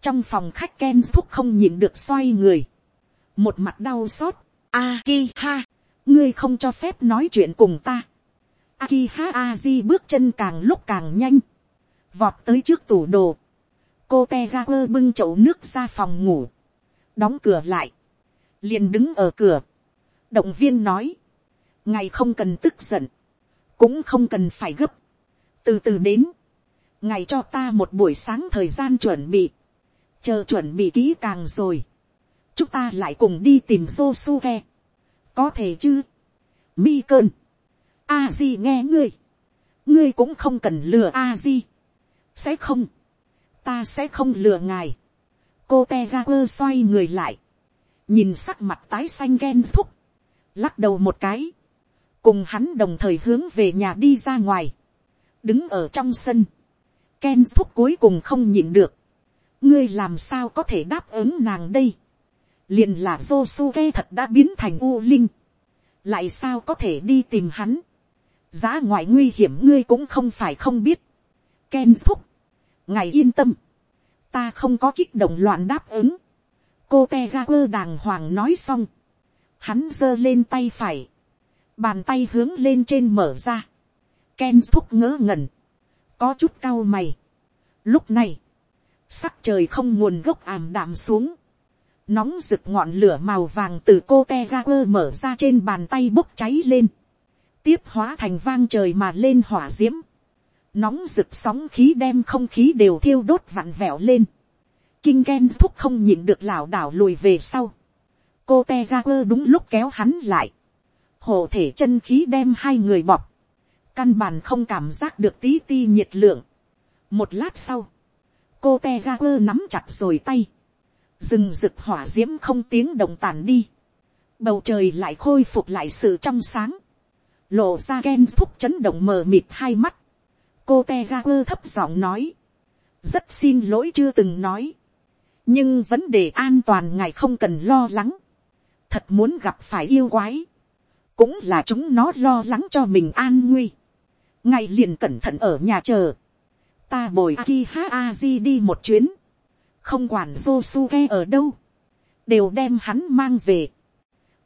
Trong phòng khách Ken thúc không nhìn được xoay người. Một mặt đau xót. Akiha, ngươi không cho phép nói chuyện cùng ta. Akiha Aji bước chân càng lúc càng nhanh. Vọt tới trước tủ đồ. Cô Tegaper bưng chậu nước ra phòng ngủ. Đóng cửa lại. Liền đứng ở cửa. Động viên nói. Ngày không cần tức giận, cũng không cần phải gấp, từ từ đến, ngày cho ta một buổi sáng thời gian chuẩn bị, chờ chuẩn bị kỹ càng rồi, chúng ta lại cùng đi tìm Josuke, có thể chứ, mi cơn, a di nghe ngươi, ngươi cũng không cần lừa a di, sẽ không, ta sẽ không lừa ngài, cô te ga quơ xoay người lại, nhìn sắc mặt tái xanh ghen thúc, lắc đầu một cái, cùng hắn đồng thời hướng về nhà đi ra ngoài, đứng ở trong sân, Ken thúc cuối cùng không nhịn được, ngươi làm sao có thể đáp ứng nàng đây, liền là Josuke thật đã biến thành u linh, lại sao có thể đi tìm hắn, giá ngoại nguy hiểm ngươi cũng không phải không biết, Ken thúc, ngài yên tâm, ta không có kích động loạn đáp ứng, cô te ga quơ đàng hoàng nói xong, hắn giơ lên tay phải, bàn tay hướng lên trên mở ra, Ken thúc ngỡ ngẩn, có chút cao mày. Lúc này, sắc trời không nguồn gốc ảm đạm xuống, nóng rực ngọn lửa màu vàng từ cô te ra quơ mở ra trên bàn tay bốc cháy lên, tiếp hóa thành vang trời mà lên hỏa diễm, nóng rực sóng khí đem không khí đều thiêu đốt vặn vẹo lên, kinh Ken thúc không nhịn được lảo đảo lùi về sau, cô te ra quơ đúng lúc kéo hắn lại, hộ thể chân khí đem hai người bọc, căn bản không cảm giác được tí ti nhiệt lượng. một lát sau, cô te ga quơ nắm chặt rồi tay, rừng rực hỏa d i ễ m không tiếng động tàn đi, bầu trời lại khôi phục lại sự trong sáng, lộ ra ghen phúc chấn động mờ mịt hai mắt, cô te ga quơ thấp giọng nói, rất xin lỗi chưa từng nói, nhưng vấn đề an toàn ngài không cần lo lắng, thật muốn gặp phải yêu quái, cũng là chúng nó lo lắng cho mình an nguy, ngay liền cẩn thận ở nhà chờ, ta bồi aki ha aji đi một chuyến, không quản Josuke ở đâu, đều đem hắn mang về.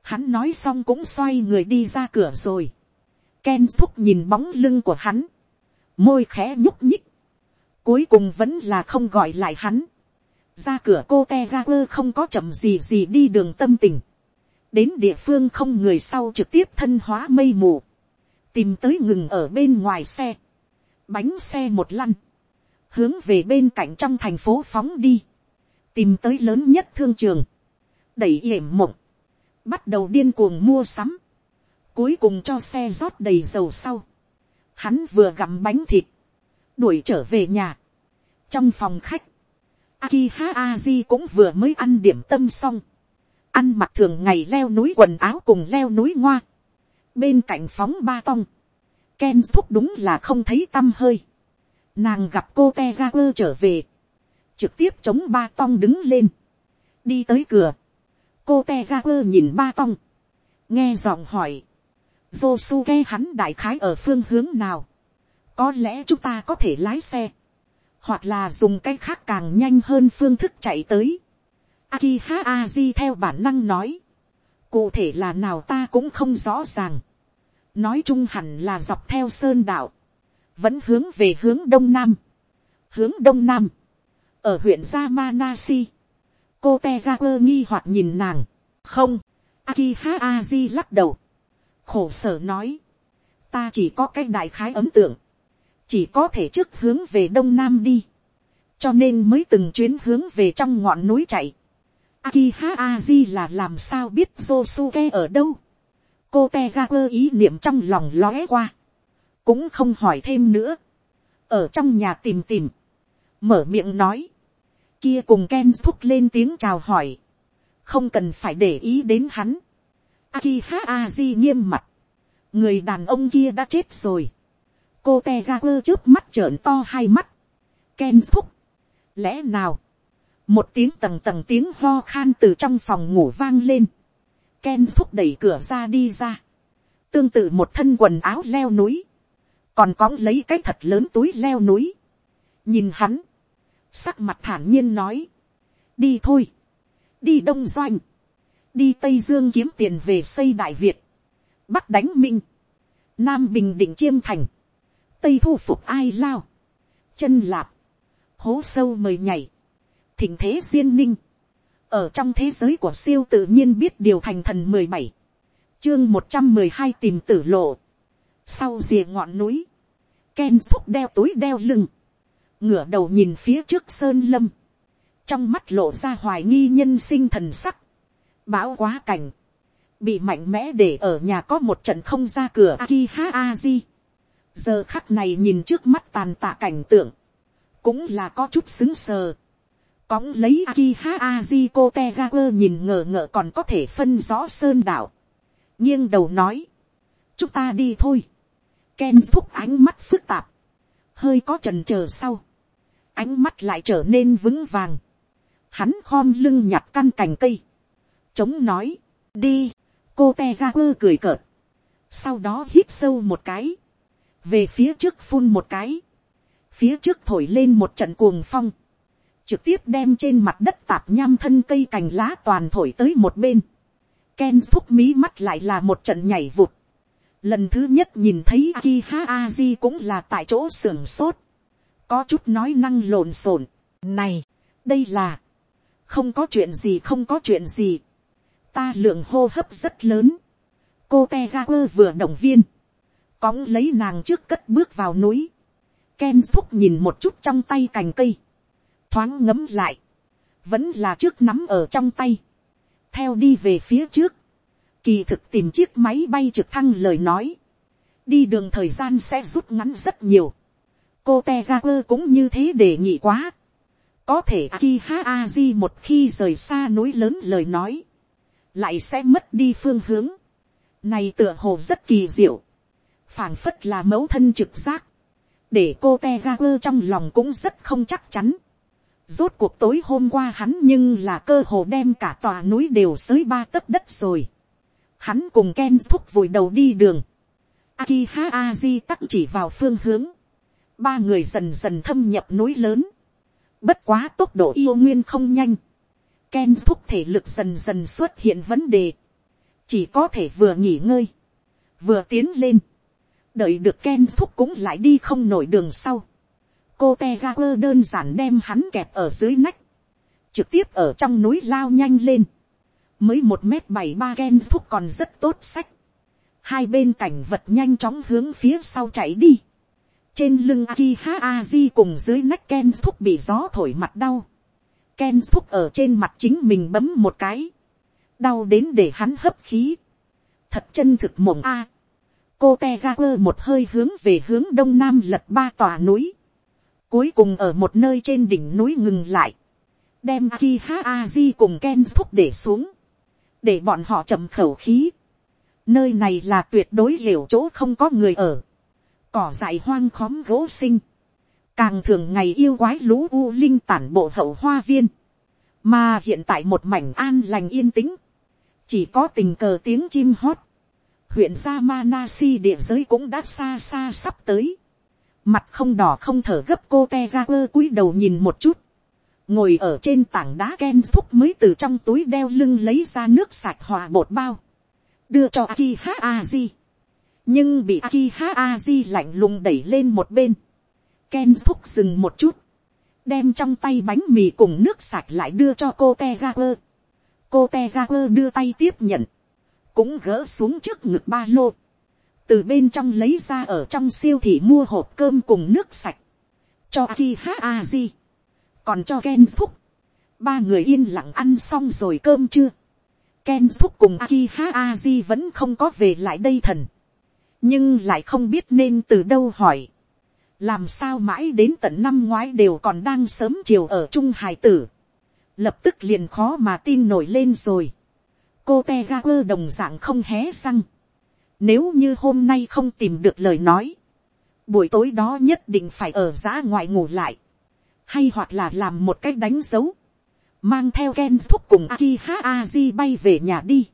Hắn nói xong cũng xoay người đi ra cửa rồi. Ken thúc nhìn bóng lưng của hắn. Môi khẽ nhúc nhích. Cuối cùng vẫn là không gọi lại hắn. Ra cửa cô te quơ không có chậm gì gì đi đường tâm tình. Đến địa phương không người sau trực tiếp thân hóa mây mù. Tìm tới ngừng ở bên ngoài xe. Bánh xe một lăn. Hướng về bên cạnh trong thành phố phóng đi. Tìm tới lớn nhất thương trường. Đẩy yểm mộng. Bắt đầu điên cuồng mua sắm, Cuối cùng cho xe rót đầy dầu sau. Hắn vừa gặm bánh thịt. Đuổi trở về nhà. Trong phòng khách. Akiha Aji cũng vừa mới ăn điểm tâm xong. Ăn mặc thường ngày leo núi quần áo cùng leo núi ngoa. Bên cạnh phóng ba tong. Ken thúc đúng là không thấy tâm hơi. Nàng gặp cô Tegaper trở về. Trực tiếp chống ba tong đứng lên. Đi tới cửa. Cô Tegaper nhìn ba tong. Nghe giọng hỏi. Josuke hắn đại khái ở phương hướng nào. Có lẽ chúng ta có thể lái xe. Hoặc là dùng cái khác càng nhanh hơn phương thức chạy tới. Akiha Aji theo bản năng nói. Cụ thể là nào ta cũng không rõ ràng. Nói chung hẳn là dọc theo sơn đạo. Vẫn hướng về hướng đông nam. Hướng đông nam. Ở huyện Yamanashi. Cô Tegaku nghi hoặc nhìn nàng. Không. Akiha Aji lắc đầu khổ sở nói, ta chỉ có cái đại khái ấn tượng, chỉ có thể trước hướng về đông nam đi, cho nên mới từng chuyến hướng về trong ngọn núi chạy. Akiha Aji là làm sao biết Josuke ở đâu. Cô Tegaku ý niệm trong lòng lóe qua. Cũng không hỏi thêm nữa. Ở trong nhà tìm tìm. Mở miệng nói. Kia cùng Ken thúc lên tiếng chào hỏi. Không cần phải để ý đến hắn. Akiha Aji nghiêm mặt. Người đàn ông kia đã chết rồi. Cô Tegaku trước mắt trợn to hai mắt. Ken thúc. Lẽ nào? Một tiếng tầng tầng tiếng ho khan từ trong phòng ngủ vang lên. Ken thúc đẩy cửa ra đi ra. Tương tự một thân quần áo leo núi. Còn cóng lấy cái thật lớn túi leo núi. Nhìn hắn. Sắc mặt thản nhiên nói. Đi thôi. Đi Đông Doanh đi tây dương kiếm tiền về xây đại việt, bắc đánh minh, nam bình định chiêm thành, tây thu phục ai lao, chân lạp, hố sâu mời nhảy, thình thế duyên ninh, ở trong thế giới của siêu tự nhiên biết điều thành thần mười bảy, chương một trăm mười hai tìm tử lộ, sau rìa ngọn núi, Ken xúc đeo túi đeo lưng, ngửa đầu nhìn phía trước sơn lâm, trong mắt lộ ra hoài nghi nhân sinh thần sắc, bão quá cảnh, bị mạnh mẽ để ở nhà có một trận không ra cửa Akiha Aji. giờ khắc này nhìn trước mắt tàn tạ cảnh tượng, cũng là có chút xứng sờ cóng lấy Akiha Aji cô nhìn ngờ ngợ còn có thể phân rõ sơn đảo. nghiêng đầu nói, chúng ta đi thôi. Ken thúc ánh mắt phức tạp, hơi có trần chờ sau, ánh mắt lại trở nên vững vàng. Hắn khom lưng nhặt căn cành cây, chống nói, đi, cô Tegaku cười cợt, sau đó hít sâu một cái, về phía trước phun một cái, phía trước thổi lên một trận cuồng phong, trực tiếp đem trên mặt đất tạp nham thân cây cành lá toàn thổi tới một bên, Ken thúc mí mắt lại là một trận nhảy vụt, lần thứ nhất nhìn thấy Akiha Aji cũng là tại chỗ sưởng sốt, có chút nói năng lộn xộn, này, đây là, không có chuyện gì không có chuyện gì, ta lượng hô hấp rất lớn, cô Tegaku vừa động viên, cõng lấy nàng trước cất bước vào núi, Ken thúc nhìn một chút trong tay cành cây, thoáng ngấm lại, vẫn là trước nắm ở trong tay, theo đi về phía trước, kỳ thực tìm chiếc máy bay trực thăng lời nói, đi đường thời gian sẽ rút ngắn rất nhiều, cô te ga quơ cũng như thế đề nghị quá, có thể Akiha Aji một khi rời xa núi lớn lời nói, lại sẽ mất đi phương hướng. Này tựa hồ rất kỳ diệu, phảng phất là mẫu thân trực giác, để cô te ga quơ trong lòng cũng rất không chắc chắn. Rốt cuộc tối hôm qua hắn nhưng là cơ hồ đem cả tòa núi đều xới ba tấc đất rồi. Hắn cùng Ken thúc vùi đầu đi đường. Akiha Aji tắc chỉ vào phương hướng. Ba người dần dần thâm nhập núi lớn. Bất quá tốc độ yêu nguyên không nhanh. Ken thúc thể lực dần dần xuất hiện vấn đề. Chỉ có thể vừa nghỉ ngơi. Vừa tiến lên. Đợi được Ken thúc cũng lại đi không nổi đường sau. Cô Tegaper đơn giản đem hắn kẹp ở dưới nách. Trực tiếp ở trong núi lao nhanh lên. Mới một mét bảy ba Ken thúc còn rất tốt sách. Hai bên cảnh vật nhanh chóng hướng phía sau chạy đi trên lưng Akiha Aji cùng dưới nách Ken thúc bị gió thổi mặt đau. Ken thúc ở trên mặt chính mình bấm một cái. Đau đến để hắn hấp khí. Thật chân thực mộng a. Cô te ra quơ một hơi hướng về hướng đông nam lật ba tòa núi. Cuối cùng ở một nơi trên đỉnh núi ngừng lại. Đem Akiha Aji cùng Ken thúc để xuống. Để bọn họ chậm khẩu khí. Nơi này là tuyệt đối liều chỗ không có người ở cỏ dại hoang khóm gỗ sinh, càng thường ngày yêu quái lũ u linh tản bộ hậu hoa viên, mà hiện tại một mảnh an lành yên tĩnh, chỉ có tình cờ tiếng chim hót, huyện gia địa giới cũng đã xa xa sắp tới, mặt không đỏ không thở gấp cô te ra quơ cúi đầu nhìn một chút, ngồi ở trên tảng đá ken thúc mới từ trong túi đeo lưng lấy ra nước sạch hòa bột bao, đưa cho Akiha Aji nhưng bị Akiha Aji lạnh lùng đẩy lên một bên. Ken thúc dừng một chút, đem trong tay bánh mì cùng nước sạch lại đưa cho cô Tegaper. Cô Tegaper đưa tay tiếp nhận, cũng gỡ xuống trước ngực ba lô. Từ bên trong lấy ra ở trong siêu thị mua hộp cơm cùng nước sạch. Cho Akiha Aji. Còn cho Ken thúc. Ba người yên lặng ăn xong rồi cơm chưa. Ken thúc cùng Akiha Aji vẫn không có về lại đây thần nhưng lại không biết nên từ đâu hỏi. làm sao mãi đến tận năm ngoái đều còn đang sớm chiều ở trung hải tử. lập tức liền khó mà tin nổi lên rồi. cô te ga quơ đồng d ạ n g không hé răng nếu như hôm nay không tìm được lời nói, buổi tối đó nhất định phải ở giã ngoại ngủ lại, hay hoặc là làm một cách đánh dấu, mang theo Ken thúc cùng Akiha Aji bay về nhà đi.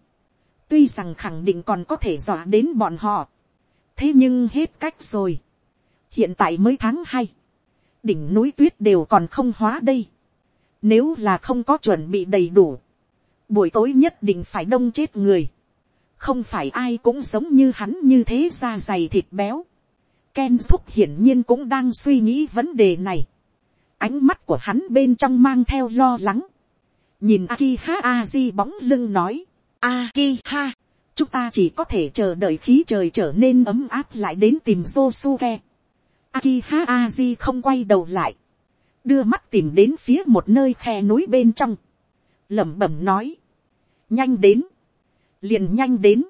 Tuy rằng khẳng định còn có thể dọa đến bọn họ thế nhưng hết cách rồi. hiện tại mới tháng hai, đỉnh núi tuyết đều còn không hóa đây. nếu là không có chuẩn bị đầy đủ, buổi tối nhất định phải đông chết người không phải ai cũng giống như hắn như thế da dày thịt béo. Ken thúc hiển nhiên cũng đang suy nghĩ vấn đề này. ánh mắt của hắn bên trong mang theo lo lắng. nhìn Akiha Aji bóng lưng nói. Akiha, chúng ta chỉ có thể chờ đợi khí trời trở nên ấm áp lại đến tìm Josuke. Akiha Aji không quay đầu lại, đưa mắt tìm đến phía một nơi khe núi bên trong, lẩm bẩm nói, nhanh đến, liền nhanh đến,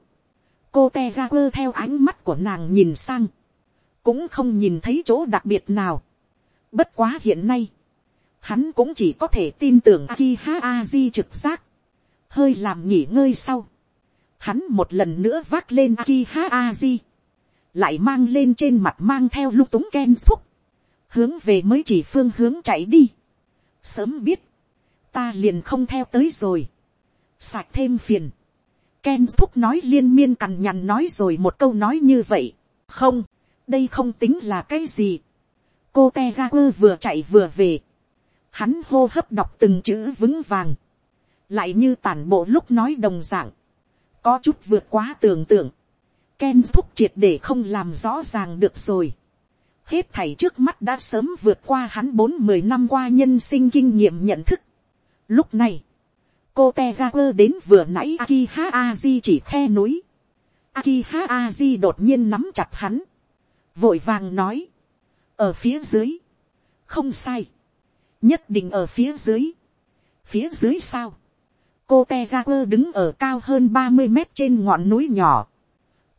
cô te ga quơ theo ánh mắt của nàng nhìn sang, cũng không nhìn thấy chỗ đặc biệt nào. Bất quá hiện nay, hắn cũng chỉ có thể tin tưởng Akiha Aji trực giác, hơi làm nghỉ ngơi sau, hắn một lần nữa vác lên Akiha Aji, lại mang lên trên mặt mang theo lung túng ken thúc, hướng về mới chỉ phương hướng chạy đi. Sớm biết, ta liền không theo tới rồi, sạc thêm phiền. Ken thúc nói liên miên cằn nhằn nói rồi một câu nói như vậy. Không, đây không tính là cái gì. Cô Tegaku vừa chạy vừa về. Hắn hô hấp đọc từng chữ vững vàng. Lại như tản bộ lúc nói đồng dạng. Có chút vượt quá tưởng tượng. Ken thúc triệt để không làm rõ ràng được rồi. Hết thảy trước mắt đã sớm vượt qua hắn bốn mười năm qua nhân sinh kinh nghiệm nhận thức. Lúc này, cô te ra quơ đến vừa nãy Akiha Aji chỉ khe núi. Akiha Aji đột nhiên nắm chặt hắn. Vội vàng nói. Ở phía dưới. Không sai. Nhất định ở phía dưới. Phía dưới sao? Cô te ra quơ đứng ở cao hơn ba mươi mét trên ngọn núi nhỏ.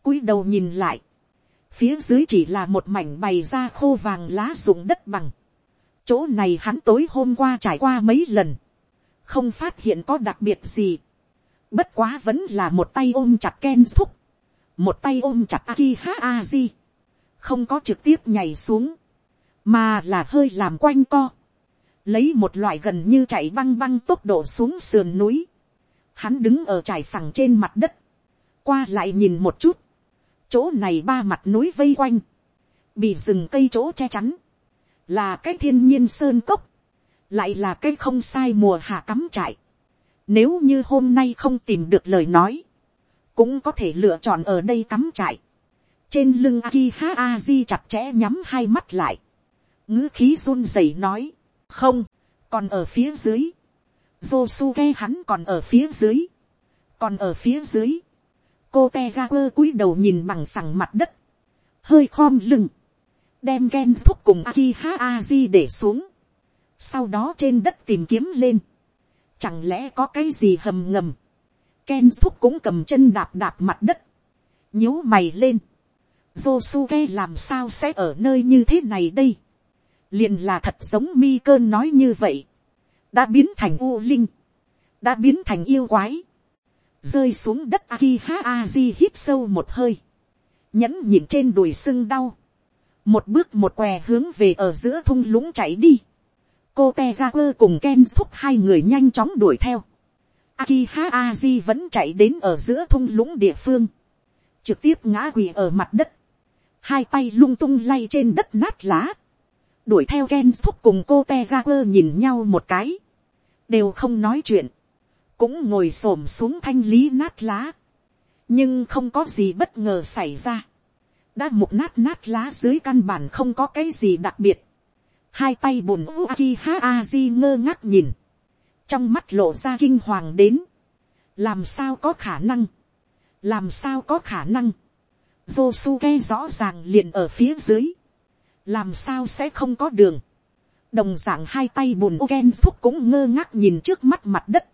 cúi đầu nhìn lại. Phía dưới chỉ là một mảnh bày ra khô vàng lá rụng đất bằng. Chỗ này hắn tối hôm qua trải qua mấy lần không phát hiện có đặc biệt gì. Bất quá vẫn là một tay ôm chặt Ken thúc, một tay ôm chặt Akiha Aji, không có trực tiếp nhảy xuống, mà là hơi làm quanh co, lấy một loại gần như chạy băng băng tốc độ xuống sườn núi. Hắn đứng ở trải phẳng trên mặt đất, qua lại nhìn một chút, chỗ này ba mặt núi vây quanh, bị rừng cây chỗ che chắn, là cái thiên nhiên sơn cốc, lại là cái không sai mùa hạ cắm trại. Nếu như hôm nay không tìm được lời nói, cũng có thể lựa chọn ở đây cắm trại. Trên lưng Akiha Aji chặt chẽ nhắm hai mắt lại. ngữ khí run rẩy nói, không, còn ở phía dưới. Josuke hắn còn ở phía dưới. Còn ở phía dưới. Cô Tegaku cúi đầu nhìn bằng phẳng mặt đất. Hơi khom lưng. Đem Gen thúc cùng Akiha Aji để xuống sau đó trên đất tìm kiếm lên, chẳng lẽ có cái gì hầm ngầm, Ken thúc cũng cầm chân đạp đạp mặt đất, nhíu mày lên, Josuke làm sao sẽ ở nơi như thế này đây, liền là thật giống mi cơn nói như vậy, đã biến thành u linh, đã biến thành yêu quái, rơi xuống đất Akiha Aji hít sâu một hơi, nhẫn nhịn trên đùi sưng đau, một bước một què hướng về ở giữa thung lũng chạy đi, cô te ga quơ cùng ken thúc hai người nhanh chóng đuổi theo. Akiha Aji vẫn chạy đến ở giữa thung lũng địa phương. Trực tiếp ngã quỳ ở mặt đất. Hai tay lung tung lay trên đất nát lá. Đuổi theo Ken thúc cùng cô Tegaper nhìn nhau một cái. Đều không nói chuyện. Cũng ngồi xổm xuống thanh lý nát lá. Nhưng không có gì bất ngờ xảy ra. Đã mục nát nát lá dưới căn bản không có cái gì đặc biệt hai tay bùn u Akiha Aji ngơ ngác nhìn, trong mắt lộ ra kinh hoàng đến, làm sao có khả năng, làm sao có khả năng, Josuke rõ ràng liền ở phía dưới, làm sao sẽ không có đường, đồng d ạ n g hai tay bùn u thúc cũng ngơ ngác nhìn trước mắt mặt đất,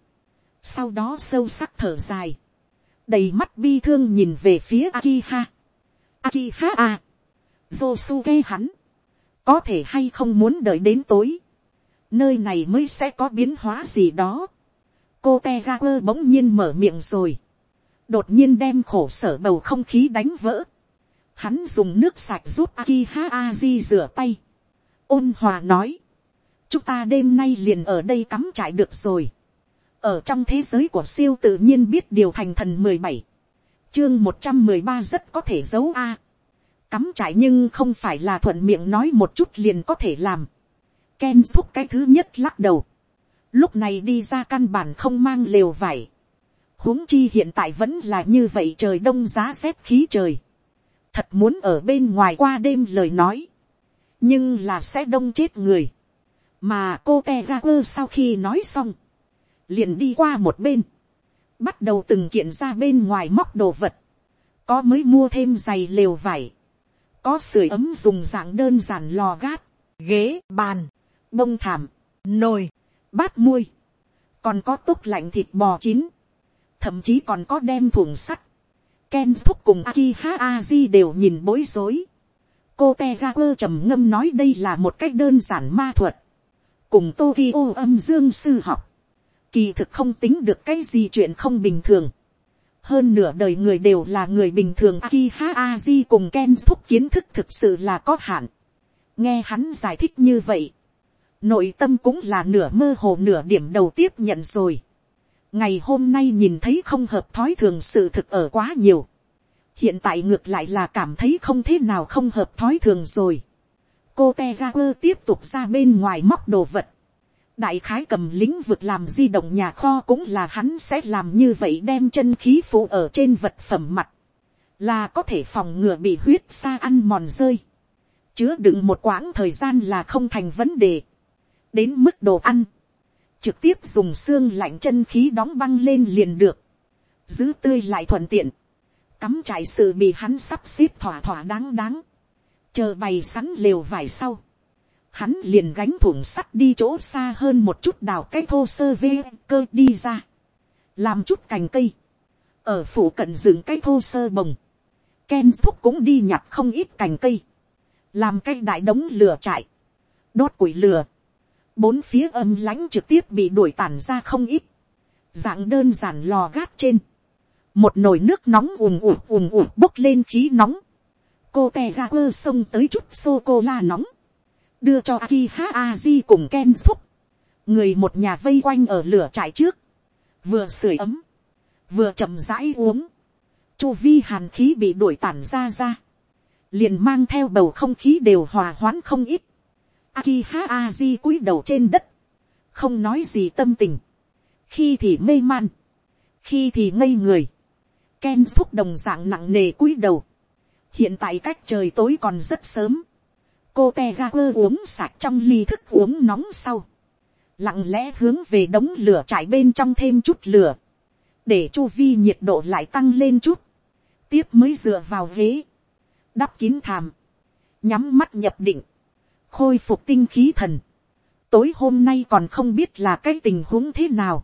sau đó sâu sắc thở dài, đầy mắt bi thương nhìn về phía Akiha, Akiha a, Josuke hắn, có thể hay không muốn đợi đến tối, nơi này mới sẽ có biến hóa gì đó. cô te ga quơ bỗng nhiên mở miệng rồi, đột nhiên đem khổ sở bầu không khí đánh vỡ. Hắn dùng nước sạch giúp Akiha Aji rửa tay. ôn hòa nói, chúng ta đêm nay liền ở đây cắm trại được rồi. ở trong thế giới của siêu tự nhiên biết điều thành thần mười bảy, chương một trăm mười ba rất có thể giấu a cắm trại nhưng không phải là thuận miệng nói một chút liền có thể làm. Ken thúc cái thứ nhất lắc đầu. Lúc này đi ra căn bản không mang lều vải. huống chi hiện tại vẫn là như vậy trời đông giá rét khí trời. Thật muốn ở bên ngoài qua đêm lời nói. Nhưng là sẽ đông chết người. Mà cô te sau khi nói xong. Liền đi qua một bên. bắt đầu từng kiện ra bên ngoài móc đồ vật, có mới mua thêm giày lều vải, có sưởi ấm dùng dạng đơn giản lò gát, ghế, bàn, bông thảm, nồi, bát muôi, còn có túc lạnh thịt bò chín, thậm chí còn có đem thùng sắt, Ken thúc cùng Akiha Aji đều nhìn bối rối. Cô Tegaku trầm ngâm nói đây là một cách đơn giản ma thuật. Cùng Tokyo âm dương sư học. Kỳ thực không tính được cái gì chuyện không bình thường. Hơn nửa đời người đều là người bình thường Akiha Aji cùng Ken thúc kiến thức thực sự là có hạn. Nghe hắn giải thích như vậy. Nội tâm cũng là nửa mơ hồ nửa điểm đầu tiếp nhận rồi ngày hôm nay nhìn thấy không hợp thói thường sự thực ở quá nhiều. hiện tại ngược lại là cảm thấy không thế nào không hợp thói thường rồi. cô te tiếp tục ra bên ngoài móc đồ vật đại khái cầm lĩnh vực làm di động nhà kho cũng là hắn sẽ làm như vậy đem chân khí phụ ở trên vật phẩm mặt. là có thể phòng ngừa bị huyết xa ăn mòn rơi. chứa đựng một quãng thời gian là không thành vấn đề. đến mức đồ ăn trực tiếp dùng xương lạnh chân khí đóng băng lên liền được, giữ tươi lại thuận tiện, cắm trải sự bị hắn sắp xếp thỏa thỏa đáng đáng, chờ bày sẵn lều vải sau, hắn liền gánh thủng sắt đi chỗ xa hơn một chút đào cái thô sơ vê cơ đi ra, làm chút cành cây, ở phủ cận rừng cái thô sơ bồng, Ken thúc cũng đi nhặt không ít cành cây, làm cái đại đống lửa trại, đốt củi lửa, bốn phía âm lãnh trực tiếp bị đuổi tản ra không ít, dạng đơn giản lò gát trên, một nồi nước nóng ùm ùm ùm ùm bốc lên khí nóng, cô te ga quơ xông tới chút sô cô la nóng, đưa cho Akiha aji cùng ken thúc, người một nhà vây quanh ở lửa trại trước, vừa sưởi ấm, vừa chậm rãi uống, chu vi hàn khí bị đuổi tản ra ra, liền mang theo bầu không khí đều hòa hoãn không ít, Akiha Aji cúi đầu trên đất. Không nói gì tâm tình. Khi thì mê man. Khi thì ngây người. Ken thúc đồng dạng nặng nề cúi đầu. Hiện tại cách trời tối còn rất sớm. Cô Tegaper uống sạch trong ly thức uống nóng sau. Lặng lẽ hướng về đống lửa trải bên trong thêm chút lửa. Để chu vi nhiệt độ lại tăng lên chút. Tiếp mới dựa vào ghế. Đắp kín thàm. Nhắm mắt nhập định khôi phục tinh khí thần. tối hôm nay còn không biết là cái tình huống thế nào.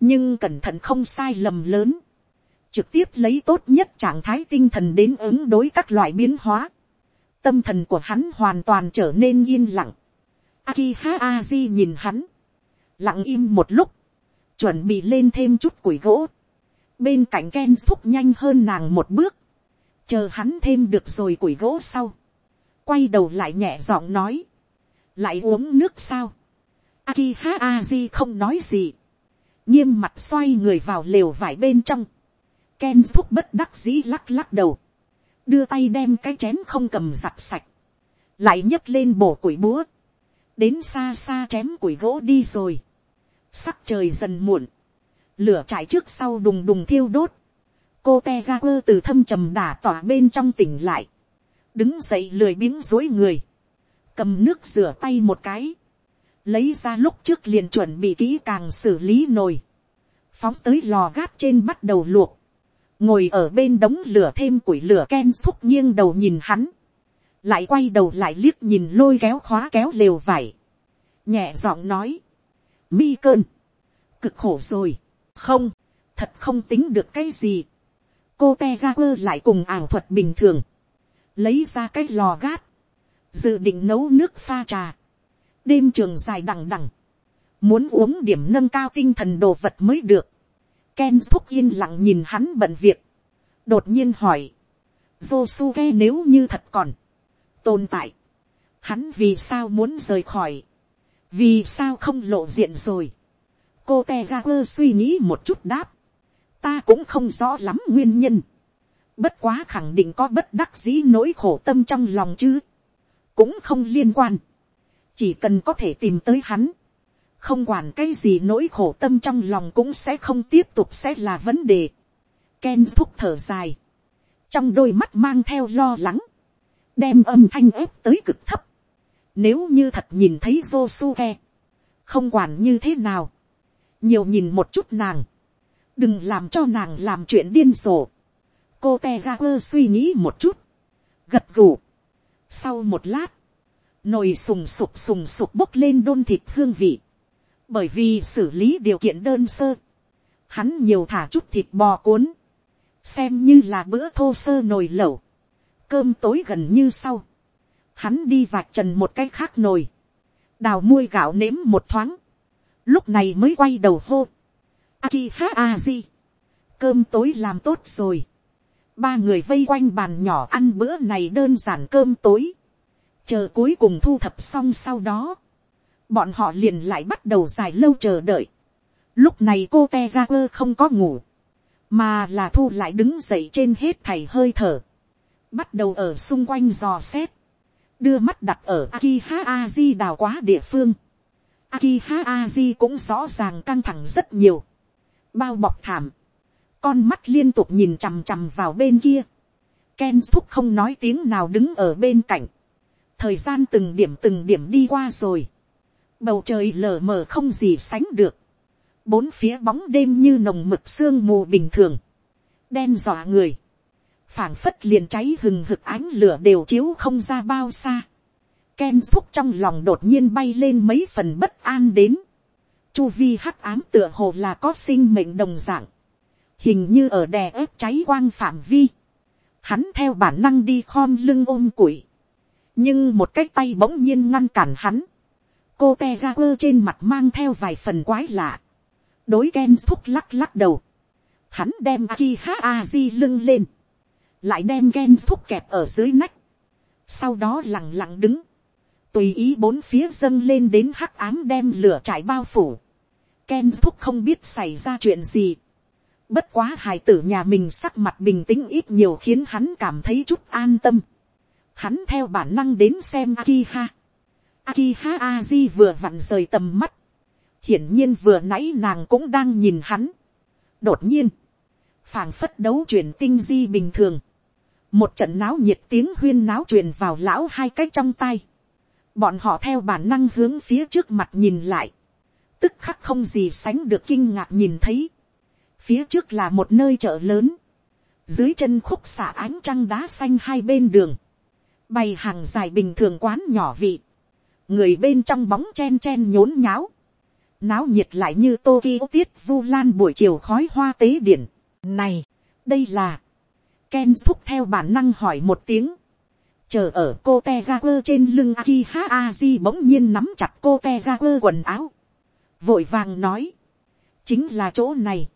nhưng cẩn thận không sai lầm lớn. trực tiếp lấy tốt nhất trạng thái tinh thần đến ứng đối các loại biến hóa tâm thần của hắn hoàn toàn trở nên yên lặng. Akiha Aji nhìn hắn. lặng im một lúc. chuẩn bị lên thêm chút củi gỗ. bên cạnh Ken thúc nhanh hơn nàng một bước. chờ hắn thêm được rồi củi gỗ sau quay đầu lại nhẹ giọng nói, lại uống nước sao. Akiha Aji không nói gì, nghiêm mặt xoay người vào lều vải bên trong, Ken thúc bất đắc dĩ lắc lắc đầu, đưa tay đem cái chén không cầm giặt sạch, lại nhấc lên bổ củi búa, đến xa xa chém củi gỗ đi rồi, sắc trời dần muộn, lửa trải trước sau đùng đùng thiêu đốt, cô te ga quơ từ thâm trầm đả tỏa bên trong tỉnh lại, đứng dậy lười biếng dối người, cầm nước rửa tay một cái, lấy ra lúc trước liền chuẩn bị kỹ càng xử lý nồi, phóng tới lò gát trên bắt đầu luộc, ngồi ở bên đống lửa thêm củi lửa ken xúc nghiêng đầu nhìn hắn, lại quay đầu lại liếc nhìn lôi kéo khóa kéo lều vải, nhẹ giọng nói, mi cơn, cực khổ rồi, không, thật không tính được cái gì, cô te ra quơ lại cùng ảo thuật bình thường, lấy ra cái lò gát, dự định nấu nước pha trà, đêm trường dài đằng đằng, muốn uống điểm nâng cao tinh thần đồ vật mới được, Ken thúc yên lặng nhìn hắn bận việc, đột nhiên hỏi, Josuke nếu như thật còn tồn tại, hắn vì sao muốn rời khỏi, vì sao không lộ diện rồi, cô Tegaku suy nghĩ một chút đáp, ta cũng không rõ lắm nguyên nhân, Bất quá khẳng định có bất đắc dĩ nỗi khổ tâm trong lòng chứ. Cũng không liên quan. Chỉ cần có thể tìm tới hắn. Không quản cái gì nỗi khổ tâm trong lòng cũng sẽ không tiếp tục sẽ là vấn đề. Ken thúc thở dài. Trong đôi mắt mang theo lo lắng. Đem âm thanh ép tới cực thấp. Nếu như thật nhìn thấy Josuke. Không quản như thế nào. Nhiều nhìn một chút nàng đừng làm cho nàng làm chuyện điên rồ. cô te ga quơ suy nghĩ một chút, gật gù. sau một lát, nồi sùng sục sùng sục bốc lên đôn thịt hương vị, bởi vì xử lý điều kiện đơn sơ, hắn nhiều thả chút thịt bò cuốn, xem như là bữa thô sơ nồi lẩu, cơm tối gần như sau, hắn đi vạch trần một cái khác nồi, đào muôi gạo nếm một thoáng, lúc này mới quay đầu hô, aki ha aji, cơm tối làm tốt rồi, ba người vây quanh bàn nhỏ ăn bữa này đơn giản cơm tối, chờ cuối cùng thu thập xong sau đó, bọn họ liền lại bắt đầu dài lâu chờ đợi. Lúc này cô te ga quơ không có ngủ, mà là thu lại đứng dậy trên hết thầy hơi thở, bắt đầu ở xung quanh dò xét, đưa mắt đặt ở Akiha Aji đào quá địa phương. Akiha Aji cũng rõ ràng căng thẳng rất nhiều, bao bọc thảm, con mắt liên tục nhìn chằm chằm vào bên kia. Ken thúc không nói tiếng nào đứng ở bên cạnh. Thời gian từng điểm từng điểm đi qua rồi. Bầu trời lờ mờ không gì sánh được. Bốn phía bóng đêm như nồng mực sương mù bình thường. Đen dọa người. phảng phất liền cháy hừng hực ánh lửa đều chiếu không ra bao xa. Ken thúc trong lòng đột nhiên bay lên mấy phần bất an đến. Chu vi hắc ám tựa hồ là có sinh mệnh đồng dạng hình như ở đè ớt cháy quang phạm vi, hắn theo bản năng đi khom lưng ôm củi, nhưng một cái tay bỗng nhiên ngăn cản hắn, cô te ra quơ trên mặt mang theo vài phần quái lạ, đối ken thúc lắc lắc đầu, hắn đem aki ha aji di lưng lên, lại đem ken thúc kẹp ở dưới nách, sau đó lẳng lặng đứng, tùy ý bốn phía dâng lên đến hắc ám đem lửa trải bao phủ, ken thúc không biết xảy ra chuyện gì, Bất quá hài tử nhà mình sắc mặt bình tĩnh ít nhiều khiến hắn cảm thấy chút an tâm. Hắn theo bản năng đến xem Akiha. Akiha Aji vừa vặn rời tầm mắt. Hiển nhiên vừa nãy nàng cũng đang nhìn hắn. Đột nhiên. phảng phất đấu chuyển tinh di bình thường. Một trận náo nhiệt tiếng huyên náo truyền vào lão hai cách trong tay. Bọn họ theo bản năng hướng phía trước mặt nhìn lại. Tức khắc không gì sánh được kinh ngạc nhìn thấy Phía trước là một nơi chợ lớn. Dưới chân khúc xả ánh trăng đá xanh hai bên đường. Bày hàng dài bình thường quán nhỏ vị. Người bên trong bóng chen chen nhốn nháo. Náo nhiệt lại như Tokyo tiết vu lan buổi chiều khói hoa tế điển. Này, đây là... Ken thúc theo bản năng hỏi một tiếng. Chờ ở cô Tegaper trên lưng Akiha Aji bỗng nhiên nắm chặt cô Tegaper quần áo. Vội vàng nói. Chính là chỗ này.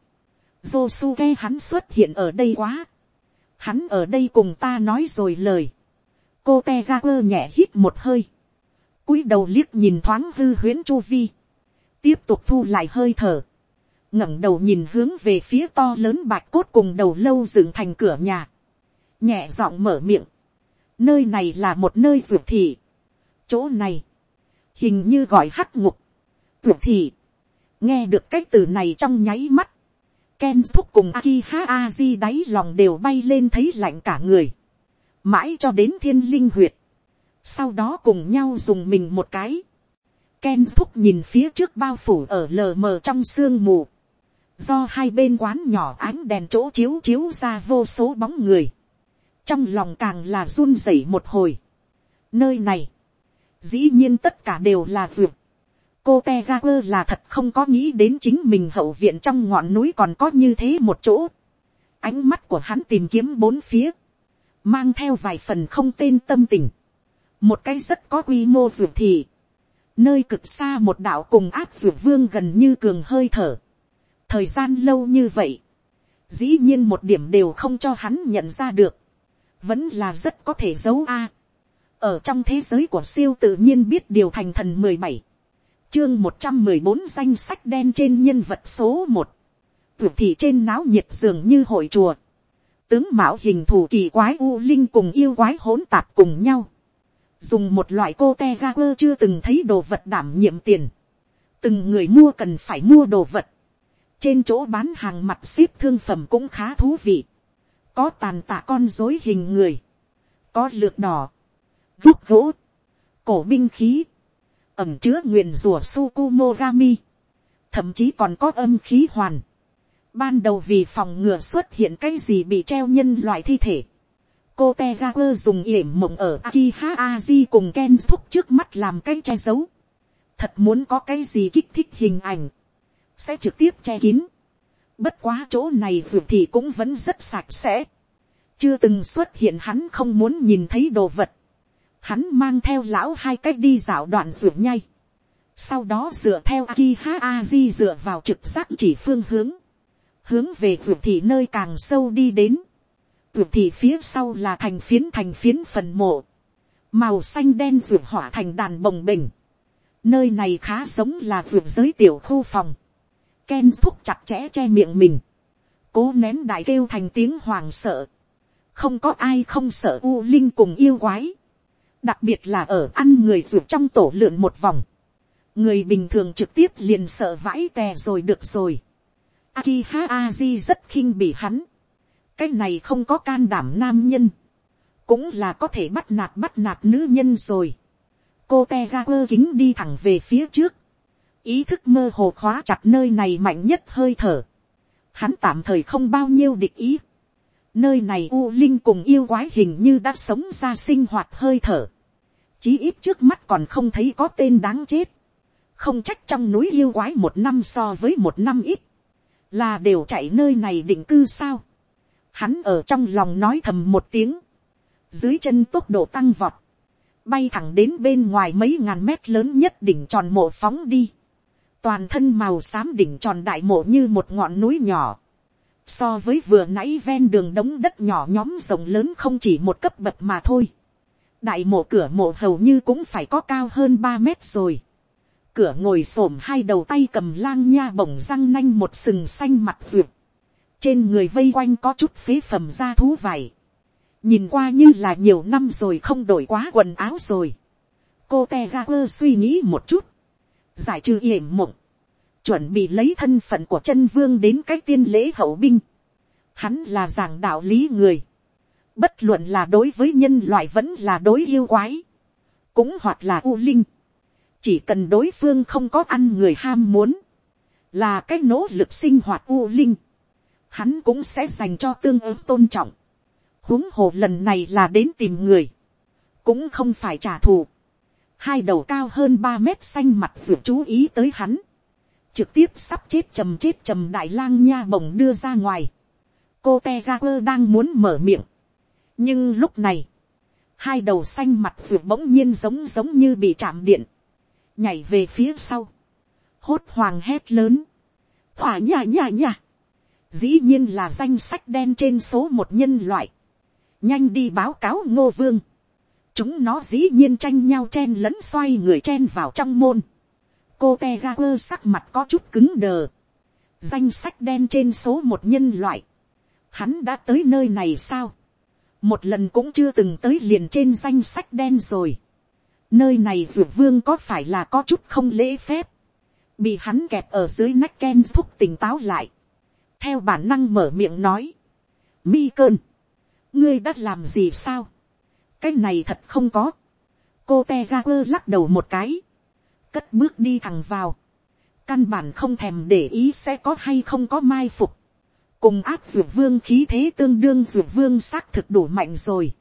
Josuke hắn xuất hiện ở đây quá. Hắn ở đây cùng ta nói rồi lời. Cô Tegaper nhẹ hít một hơi cúi đầu liếc nhìn thoáng hư huyễn chu vi. Tiếp tục thu lại hơi thở. ngẩng đầu nhìn hướng về phía to lớn bạch cốt cùng đầu lâu dựng thành cửa nhà. Nhẹ giọng mở miệng. Nơi này là một nơi ruột thị. Chỗ này. Hình như gọi hắc ngục. Ruột thị. Nghe được cái từ này trong nháy mắt Ken thúc cùng Akiha Aji đáy lòng đều bay lên thấy lạnh cả người. Mãi cho đến thiên linh huyệt. Sau đó cùng nhau dùng mình một cái. Ken thúc nhìn phía trước bao phủ ở lờ mờ trong sương mù. Do hai bên quán nhỏ ánh đèn chỗ chiếu chiếu ra vô số bóng người. Trong lòng càng là run rẩy một hồi. Nơi này. Dĩ nhiên tất cả đều là vượt cô Tegaper là thật không có nghĩ đến chính mình hậu viện trong ngọn núi còn có như thế một chỗ. ánh mắt của hắn tìm kiếm bốn phía, mang theo vài phần không tên tâm tình một cái rất có quy mô ruột thì, nơi cực xa một đạo cùng áp ruột vương gần như cường hơi thở. thời gian lâu như vậy, dĩ nhiên một điểm đều không cho hắn nhận ra được, vẫn là rất có thể giấu a. ở trong thế giới của siêu tự nhiên biết điều thành thần mười bảy chương một trăm mười bốn danh sách đen trên nhân vật số một vượt thị trên náo nhiệt dường như hội chùa. Tướng mạo hình thù kỳ quái u linh cùng yêu quái hỗn tạp cùng nhau. Dùng một loại cô te ga quơ chưa từng thấy đồ vật đảm nhiệm tiền. Từng người mua cần phải mua đồ vật. Trên chỗ bán hàng mặt ship thương phẩm cũng khá thú vị. Có tàn tạ con dối hình người. Có lược đỏ. vuốt gỗ. Cổ binh khí ẩm chứa nguyền rùa Sukumogami. Thậm chí còn có âm khí hoàn. Ban đầu vì phòng ngừa xuất hiện cái gì bị treo nhân loại thi thể. Cô Tegaper dùng yểm mộng ở Akiha Aji cùng Ken thúc trước mắt làm cái che giấu. Thật muốn có cái gì kích thích hình ảnh. Sẽ trực tiếp che kín. Bất quá chỗ này ruột thì cũng vẫn rất sạch sẽ. Chưa từng xuất hiện hắn không muốn nhìn thấy đồ vật. Hắn mang theo lão hai cách đi dạo đoạn ruột nhay. Sau đó dựa theo Akiha Aji dựa vào trực giác chỉ phương hướng hướng về ruột thị nơi càng sâu đi đến, vượt thì phía sau là thành phiến thành phiến phần mộ, màu xanh đen rượu hỏa thành đàn bồng bình, nơi này khá giống là vượt giới tiểu khu phòng, Ken thúc chặt chẽ che miệng mình, cố nén đại kêu thành tiếng hoàng sợ, không có ai không sợ u linh cùng yêu quái, đặc biệt là ở ăn người ruột trong tổ lượn một vòng, người bình thường trực tiếp liền sợ vãi tè rồi được rồi. Akiha Aji rất khinh bỉ hắn. Cái này không có can đảm nam nhân. Cũng là có thể bắt nạt bắt nạt nữ nhân rồi. Cô Tegaper kính đi thẳng về phía trước. Ý thức mơ hồ khóa chặt nơi này mạnh nhất hơi thở. Hắn tạm thời không bao nhiêu địch ý. Nơi này U Linh cùng yêu quái hình như đã sống ra sinh hoạt hơi thở. Chí ít trước mắt còn không thấy có tên đáng chết. Không trách trong núi yêu quái một năm so với một năm ít là đều chạy nơi này định cư sao. Hắn ở trong lòng nói thầm một tiếng, dưới chân tốc độ tăng vọt, bay thẳng đến bên ngoài mấy ngàn mét lớn nhất đỉnh tròn mộ phóng đi. Toàn thân màu xám đỉnh tròn đại mộ như một ngọn núi nhỏ. So với vừa nãy ven đường đống đất nhỏ nhóm rộng lớn không chỉ một cấp bậc mà thôi. Đại mộ cửa mộ hầu như cũng phải có cao hơn ba mét rồi cửa ngồi s ổ m hai đầu tay cầm lang nha bổng răng nanh một sừng xanh mặt ruột, trên người vây quanh có chút phế phẩm da thú vải, nhìn qua như là nhiều năm rồi không đổi quá quần áo rồi, cô te ga quơ suy nghĩ một chút, giải trừ yểm mộng, chuẩn bị lấy thân phận của chân vương đến cái tiên lễ hậu binh, hắn là giảng đạo lý người, bất luận là đối với nhân loại vẫn là đối yêu quái, cũng hoặc là u linh, chỉ cần đối phương không có ăn người ham muốn, là cái nỗ lực sinh hoạt u linh, hắn cũng sẽ dành cho tương ứng tôn trọng. huống hồ lần này là đến tìm người, cũng không phải trả thù. hai đầu cao hơn ba mét xanh mặt vừa chú ý tới hắn, trực tiếp sắp chết trầm chết trầm đại lang nha bồng đưa ra ngoài. cô te ga quơ đang muốn mở miệng, nhưng lúc này, hai đầu xanh mặt vừa bỗng nhiên giống giống như bị chạm điện, nhảy về phía sau, hốt hoàng hét lớn, hỏa nhà nhà nhà, dĩ nhiên là danh sách đen trên số một nhân loại, nhanh đi báo cáo ngô vương, chúng nó dĩ nhiên tranh nhau chen lẫn xoay người chen vào trong môn, cô te ga quơ sắc mặt có chút cứng đờ, danh sách đen trên số một nhân loại, hắn đã tới nơi này sao, một lần cũng chưa từng tới liền trên danh sách đen rồi, Nơi này dược vương có phải là có chút không lễ phép. Bị hắn kẹp ở dưới nách Ken thúc tỉnh táo lại. Theo bản năng mở miệng nói. Mi cơn. Ngươi đã làm gì sao? Cái này thật không có. Cô te ga quơ lắc đầu một cái. Cất bước đi thẳng vào. Căn bản không thèm để ý sẽ có hay không có mai phục. Cùng áp dược vương khí thế tương đương dược vương xác thực đủ mạnh rồi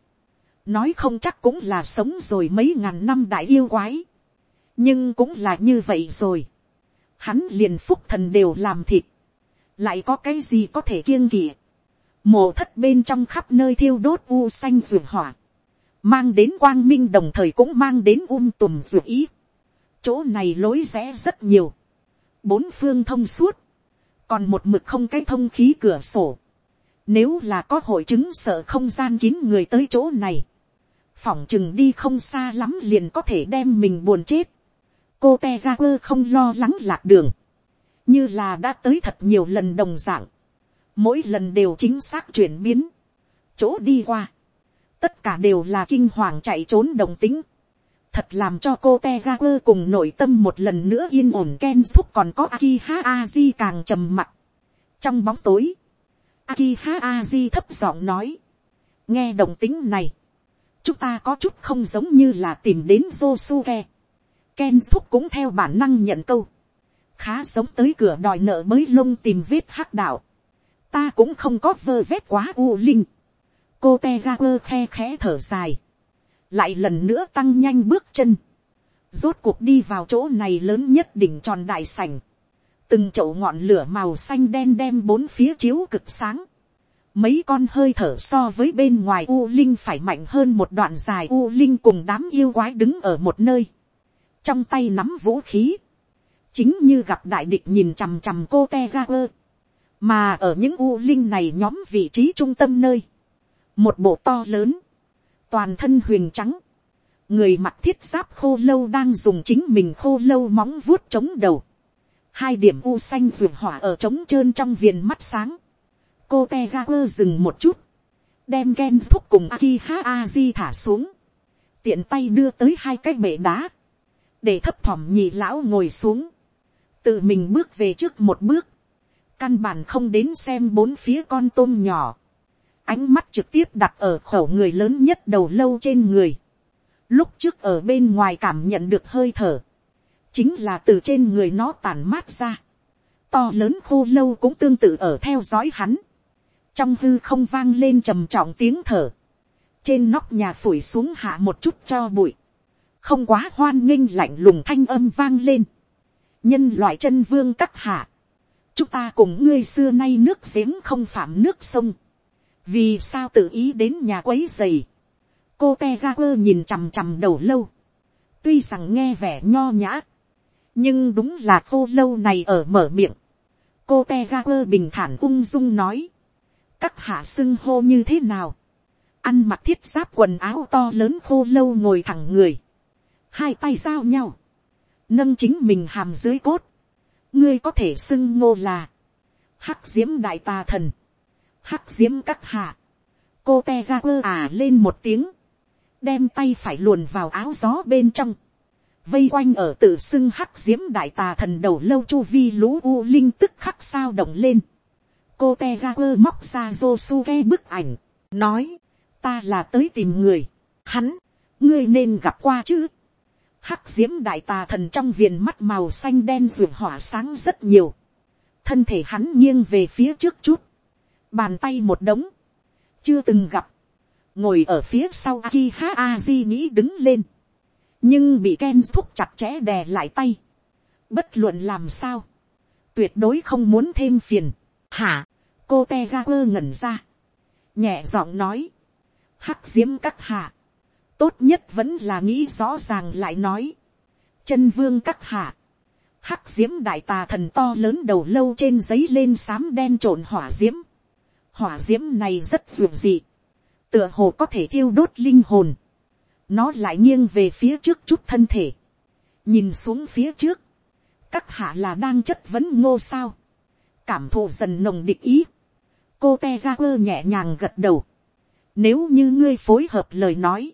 nói không chắc cũng là sống rồi mấy ngàn năm đại yêu quái, nhưng cũng là như vậy rồi, hắn liền phúc thần đều làm thịt, lại có cái gì có thể kiêng kỵ, Mồ thất bên trong khắp nơi thiêu đốt u xanh ruột hỏa, mang đến quang minh đồng thời cũng mang đến um tùm ruột ý, chỗ này lối rẽ rất nhiều, bốn phương thông suốt, còn một mực không cái thông khí cửa sổ, nếu là có hội chứng sợ không gian kín người tới chỗ này, phỏng chừng đi không xa lắm liền có thể đem mình buồn chết. cô te ra quơ không lo lắng lạc đường, như là đã tới thật nhiều lần đồng dạng, mỗi lần đều chính xác chuyển biến, chỗ đi qua, tất cả đều là kinh hoàng chạy trốn đồng tính, thật làm cho cô te ga quơ cùng nội tâm một lần nữa yên ổn ken thúc còn có akiha aji càng trầm mặc. trong bóng tối, akiha aji thấp giọng nói, nghe đồng tính này, chúng ta có chút không giống như là tìm đến Josuke. Ken thúc cũng theo bản năng nhận câu. Khá giống tới cửa đòi nợ mới lông tìm vết hắc đạo. ta cũng không có vơ vét quá u linh, cô te ga quơ khe khẽ thở dài, lại lần nữa tăng nhanh bước chân, rốt cuộc đi vào chỗ này lớn nhất đỉnh tròn đại sảnh, từng chậu ngọn lửa màu xanh đen đem bốn phía chiếu cực sáng, mấy con hơi thở so với bên ngoài u linh phải mạnh hơn một đoạn dài u linh cùng đám yêu quái đứng ở một nơi, trong tay nắm vũ khí, chính như gặp đại địch nhìn chằm chằm cô te ra quơ, mà ở những u linh này nhóm vị trí trung tâm nơi, một bộ to lớn, toàn thân huyền trắng, người mặt thiết giáp khô lâu đang dùng chính mình khô lâu móng vuốt chống đầu, hai điểm u xanh ruột hỏa ở trống trơn trong viền mắt sáng, cô te ra quơ dừng một chút, đem gen thúc cùng aki ha aji thả xuống, tiện tay đưa tới hai cái bể đá, để thấp thỏm nhị lão ngồi xuống, tự mình bước về trước một bước, căn bản không đến xem bốn phía con tôm nhỏ, ánh mắt trực tiếp đặt ở khẩu người lớn nhất đầu lâu trên người, lúc trước ở bên ngoài cảm nhận được hơi thở, chính là từ trên người nó tàn mát ra, to lớn khô lâu cũng tương tự ở theo dõi hắn, trong hư không vang lên trầm trọng tiếng thở, trên nóc nhà phủi xuống hạ một chút cho bụi, không quá hoan nghênh lạnh lùng thanh âm vang lên, nhân loại chân vương các hạ, chúng ta cùng ngươi xưa nay nước giếng không phạm nước sông, vì sao tự ý đến nhà quấy dày, cô te ga quơ nhìn chằm chằm đầu lâu, tuy rằng nghe vẻ nho nhã, nhưng đúng là khô lâu này ở mở miệng, cô te ga quơ bình thản ung dung nói, các hạ xưng hô như thế nào, ăn mặc thiết giáp quần áo to lớn khô lâu ngồi thẳng người, hai tay giao nhau, nâng chính mình hàm dưới cốt, ngươi có thể xưng ngô là, hắc diễm đại tà thần, hắc diễm các hạ, cô te ga quơ à lên một tiếng, đem tay phải luồn vào áo gió bên trong, vây quanh ở tự xưng hắc diễm đại tà thần đầu lâu chu vi lũ u linh tức khắc sao động lên, cô te ga quơ móc ra Josuke bức ảnh, nói, ta là tới tìm người, hắn, ngươi nên gặp qua chứ, hắc diễm đại tà thần trong viền mắt màu xanh đen ruột hỏa sáng rất nhiều. thân thể hắn nghiêng về phía trước chút. bàn tay một đống. chưa từng gặp. ngồi ở phía sau Akiha Aji nghĩ đứng lên. nhưng bị Ken thúc chặt chẽ đè lại tay. bất luận làm sao. tuyệt đối không muốn thêm phiền. hả, cô te ga quơ ngẩn ra. nhẹ giọng nói. hắc diễm các hạ tốt nhất vẫn là nghĩ rõ ràng lại nói. chân vương các hạ, hắc diễm đại tà thần to lớn đầu lâu trên giấy lên xám đen trộn hỏa diễm. hỏa diễm này rất dường dị, tựa hồ có thể thiêu đốt linh hồn. nó lại nghiêng về phía trước chút thân thể, nhìn xuống phía trước, các hạ là đang chất vấn ngô sao, cảm thụ dần nồng địch ý, cô te ra quơ nhẹ nhàng gật đầu, nếu như ngươi phối hợp lời nói,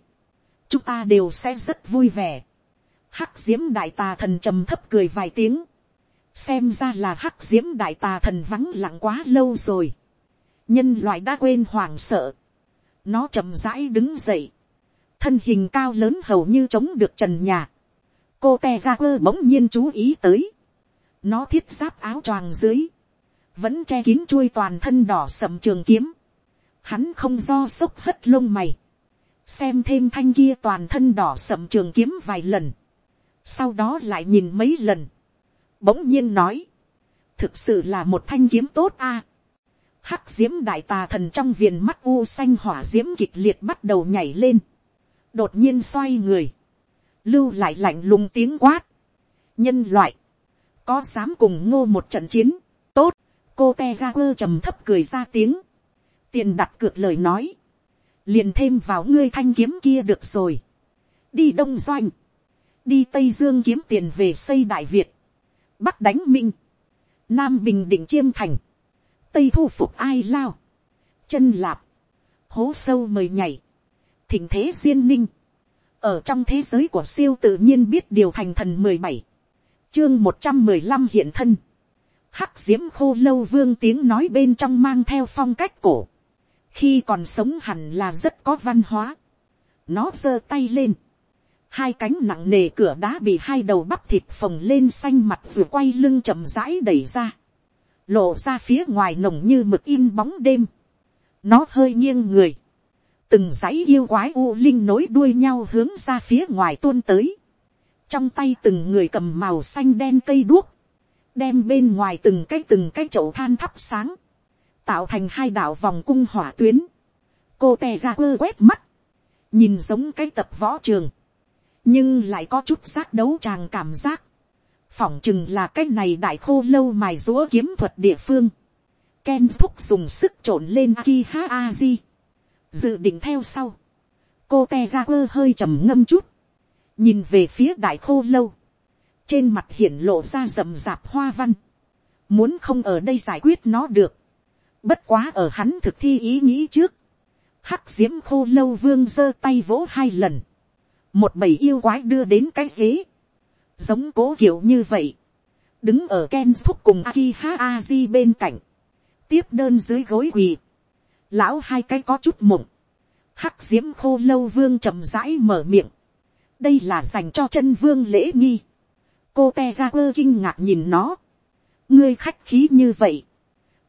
chúng ta đều sẽ rất vui vẻ. hắc diễm đại tà thần trầm thấp cười vài tiếng, xem ra là hắc diễm đại tà thần vắng lặng quá lâu rồi. nhân loại đã quên hoảng sợ, nó chậm rãi đứng dậy, thân hình cao lớn hầu như chống được trần nhà. cô te ra quơ bỗng nhiên chú ý tới, nó thiết giáp áo choàng dưới, vẫn che kín chuôi toàn thân đỏ sậm trường kiếm, hắn không do sốc hất lông mày, xem thêm thanh kia toàn thân đỏ sậm trường kiếm vài lần, sau đó lại nhìn mấy lần, bỗng nhiên nói, thực sự là một thanh kiếm tốt a. hắc d i ễ m đại tà thần trong viền mắt u xanh hỏa d i ễ m kịch liệt bắt đầu nhảy lên, đột nhiên xoay người, lưu lại lạnh lùng tiếng quát, nhân loại, có dám cùng ngô một trận chiến, tốt, cô te ga quơ trầm thấp cười ra tiếng, tiền đặt cược lời nói, liền thêm vào ngươi thanh kiếm kia được rồi. đi đông doanh, đi tây dương kiếm tiền về xây đại việt, bắc đánh minh, nam bình định chiêm thành, tây thu phục ai lao, chân lạp, hố sâu mời nhảy, thỉnh thế duyên ninh, ở trong thế giới của siêu tự nhiên biết điều thành thần mười bảy, chương một trăm mười lăm hiện thân, hắc d i ễ m khô lâu vương tiếng nói bên trong mang theo phong cách cổ, khi còn sống hẳn là rất có văn hóa. nó giơ tay lên, hai cánh nặng nề cửa đá bị hai đầu bắp thịt phồng lên xanh mặt rồi quay lưng chậm rãi đẩy ra. lộ ra phía ngoài nồng như mực in bóng đêm, nó hơi nghiêng người, từng dãy yêu quái u linh nối đuôi nhau hướng ra phía ngoài tuôn tới, trong tay từng người cầm màu xanh đen cây đuốc, đem bên ngoài từng cái từng cái chậu than thắp sáng, tạo thành hai đạo vòng cung hỏa tuyến, cô tè ra quơ quét mắt, nhìn giống cái tập võ trường, nhưng lại có chút giác đấu tràng cảm giác, phỏng chừng là cái này đại khô lâu mài rúa kiếm thuật địa phương, Ken thúc dùng sức trộn lên Aki Ha Aji. Dự định theo sau. Cô Tegaper hơi trầm ngâm chút. Nhìn về phía đại khô lâu. Trên mặt hiển lộ ra rậm rạp hoa văn. Muốn không ở đây giải quyết nó được. Bất quá ở hắn thực thi ý nghĩ trước. Hắc diễm khô lâu vương giơ tay vỗ hai lần. Một bầy yêu quái đưa đến cái ghế. Giống cố kiểu như vậy. Đứng ở Ken thúc cùng Aki Ha Aji bên cạnh tiếp đơn dưới gối quỳ, lão hai cái có chút mộng, hắc diễm khô lâu vương chậm rãi mở miệng, đây là dành cho chân vương lễ nghi, cô te ra quơ kinh ngạc nhìn nó, ngươi khách khí như vậy,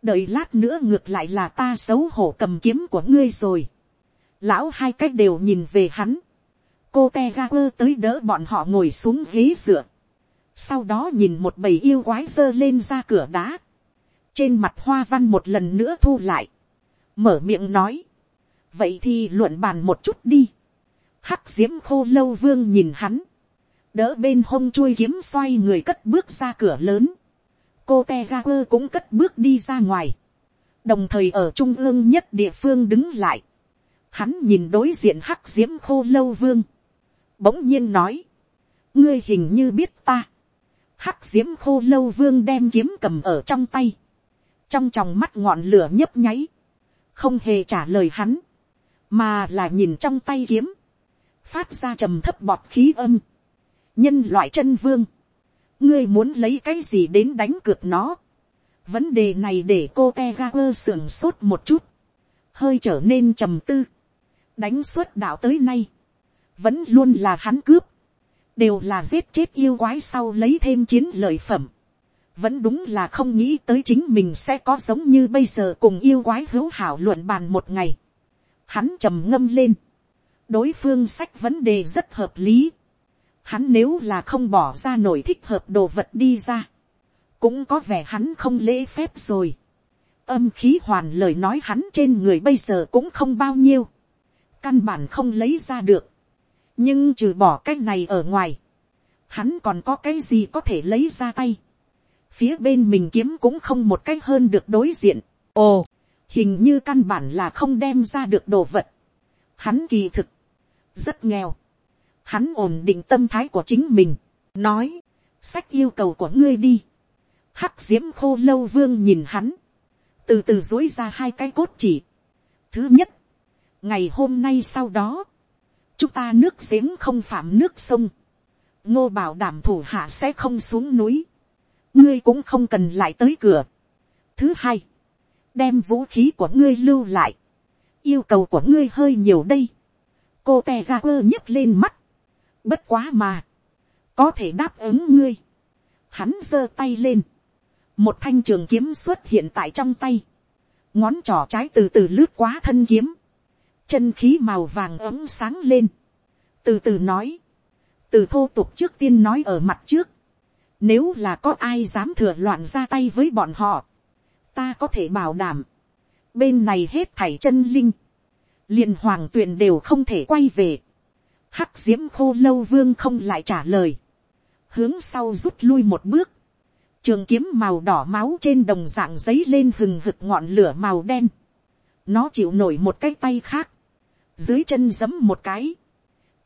đợi lát nữa ngược lại là ta xấu hổ cầm kiếm của ngươi rồi, lão hai cách đều nhìn về hắn, cô te ga quơ tới đỡ bọn họ ngồi xuống ghế dựa, sau đó nhìn một bầy yêu quái dơ lên ra cửa đá, trên mặt hoa văn một lần nữa thu lại, mở miệng nói, vậy thì luận bàn một chút đi, hắc d i ễ m khô lâu vương nhìn hắn, đỡ bên hông chuôi kiếm xoay người cất bước ra cửa lớn, cô te ga quơ cũng cất bước đi ra ngoài, đồng thời ở trung ương nhất địa phương đứng lại, hắn nhìn đối diện hắc d i ễ m khô lâu vương, bỗng nhiên nói, ngươi hình như biết ta, hắc d i ễ m khô lâu vương đem kiếm cầm ở trong tay, trong tròng mắt ngọn lửa nhấp nháy, không hề trả lời hắn, mà là nhìn trong tay kiếm, phát ra trầm thấp bọt khí âm, nhân loại chân vương, ngươi muốn lấy cái gì đến đánh cược nó, vấn đề này để cô te ga quơ sưởng sốt một chút, hơi trở nên trầm tư, đánh suốt đạo tới nay, vẫn luôn là hắn cướp, đều là giết chết yêu quái sau lấy thêm chiến lợi phẩm, vẫn đúng là không nghĩ tới chính mình sẽ có giống như bây giờ cùng yêu quái hữu hảo luận bàn một ngày. Hắn trầm ngâm lên. đối phương sách vấn đề rất hợp lý. Hắn nếu là không bỏ ra nổi thích hợp đồ vật đi ra. cũng có vẻ hắn không lễ phép rồi. âm khí hoàn lời nói hắn trên người bây giờ cũng không bao nhiêu. căn bản không lấy ra được. nhưng trừ bỏ cái này ở ngoài. hắn còn có cái gì có thể lấy ra tay phía bên mình kiếm cũng không một cách hơn được đối diện. ồ, hình như căn bản là không đem ra được đồ vật. hắn kỳ thực, rất nghèo hắn ổn định tâm thái của chính mình, nói, sách yêu cầu của ngươi đi. hắc diễm khô lâu vương nhìn hắn, từ từ dối ra hai cái cốt chỉ. thứ nhất, ngày hôm nay sau đó, chúng ta nước giếng không phạm nước sông, ngô bảo đảm thủ hạ sẽ không xuống núi ngươi cũng không cần lại tới cửa. thứ hai, đem vũ khí của ngươi lưu lại. yêu cầu của ngươi hơi nhiều đây. cô tè ra quơ nhấc lên mắt bất quá mà, có thể đáp ứng ngươi. hắn giơ tay lên. một thanh trường kiếm xuất hiện tại trong tay. ngón trỏ trái từ từ lướt quá thân kiếm. chân khí màu vàng ấm sáng lên. từ từ nói. từ thô tục trước tiên nói ở mặt trước nếu là có ai dám thừa loạn ra tay với bọn họ, ta có thể bảo đảm, bên này hết thảy chân linh, liền hoàng tuyền đều không thể quay về. Hắc diễm khô lâu vương không lại trả lời, hướng sau rút lui một bước, trường kiếm màu đỏ máu trên đồng dạng giấy lên hừng hực ngọn lửa màu đen, nó chịu nổi một cái tay khác, dưới chân giấm một cái,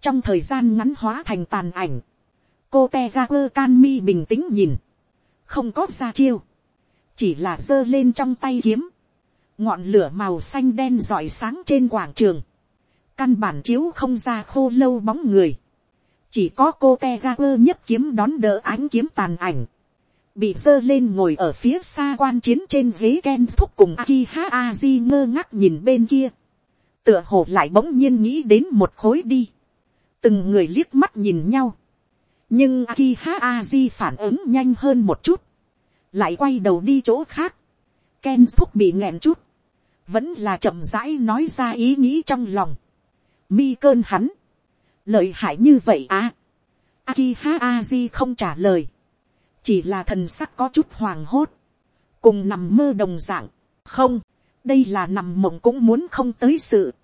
trong thời gian ngắn hóa thành tàn ảnh, cô te ra quơ can mi bình tĩnh nhìn, không có ra chiêu, chỉ là giơ lên trong tay kiếm, ngọn lửa màu xanh đen rọi sáng trên quảng trường, căn bản chiếu không ra khô lâu bóng người, chỉ có cô te ga quơ nhấp kiếm đón đỡ ánh kiếm tàn ảnh, bị giơ lên ngồi ở phía xa quan chiến trên ghế ken thúc cùng aki ha aji ngơ ngác nhìn bên kia, tựa hồ lại bỗng nhiên nghĩ đến một khối đi, từng người liếc mắt nhìn nhau, nhưng Akiha Aji phản ứng nhanh hơn một chút, lại quay đầu đi chỗ khác, Ken thúc bị nghẹn chút. Vẫn là chậm rãi nói ra ý nghĩ trong lòng. Mi cơn hắn. Lợi hại như vậy à. Akiha Aji không trả lời. Chỉ là thần sắc có chút hoàng hốt. Cùng nằm mơ đồng dạng. Không. Đây là nằm mộng cũng muốn không tới sự.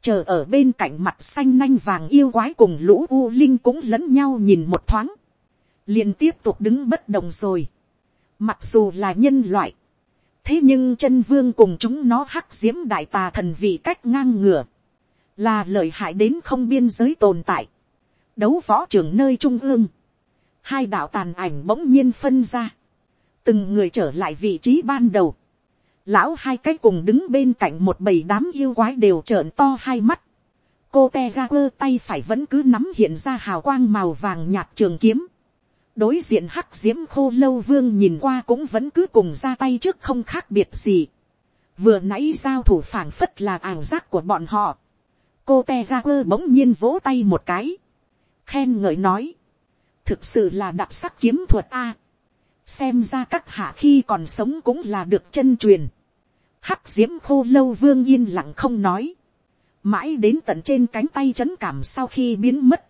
Chờ ở bên cạnh mặt xanh nanh vàng yêu quái cùng lũ u linh cũng lẫn nhau nhìn một thoáng. liền tiếp tục đứng bất động rồi. Mặc dù là nhân loại thế nhưng chân vương cùng chúng nó hắc diễm đại tà thần vì cách ngang ngửa, là lợi hại đến không biên giới tồn tại, đấu võ trưởng nơi trung ương, hai đạo tàn ảnh bỗng nhiên phân ra, từng người trở lại vị trí ban đầu, lão hai cái cùng đứng bên cạnh một bầy đám yêu quái đều trợn to hai mắt, cô te ga quơ tay phải vẫn cứ nắm hiện ra hào quang màu vàng nhạt trường kiếm, đối diện hắc diễm khô lâu vương nhìn qua cũng vẫn cứ cùng ra tay trước không khác biệt gì. vừa nãy giao thủ phảng phất là ảo giác của bọn họ cô te ra quơ bỗng nhiên vỗ tay một cái. khen ngợi nói. thực sự là đặc sắc kiếm thuật a. xem ra các hạ khi còn sống cũng là được chân truyền. hắc diễm khô lâu vương yên lặng không nói. mãi đến tận trên cánh tay trấn cảm sau khi biến mất.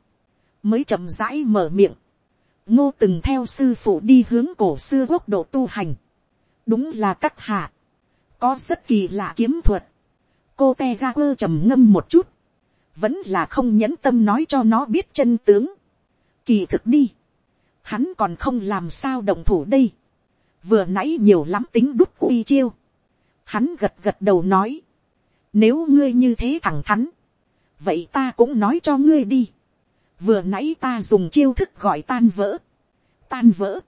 mới chậm rãi mở miệng ngô từng theo sư phụ đi hướng cổ xưa quốc độ tu hành. đúng là các hạ. có rất kỳ lạ kiếm thuật. cô te ra quơ trầm ngâm một chút vẫn là không nhẫn tâm nói cho nó biết chân tướng. kỳ thực đi. hắn còn không làm sao động thủ đây. vừa nãy nhiều lắm tính đúc uy chiêu. hắn gật gật đầu nói. nếu ngươi như thế thẳng thắn. vậy ta cũng nói cho ngươi đi vừa nãy ta dùng chiêu thức gọi tan vỡ, tan vỡ,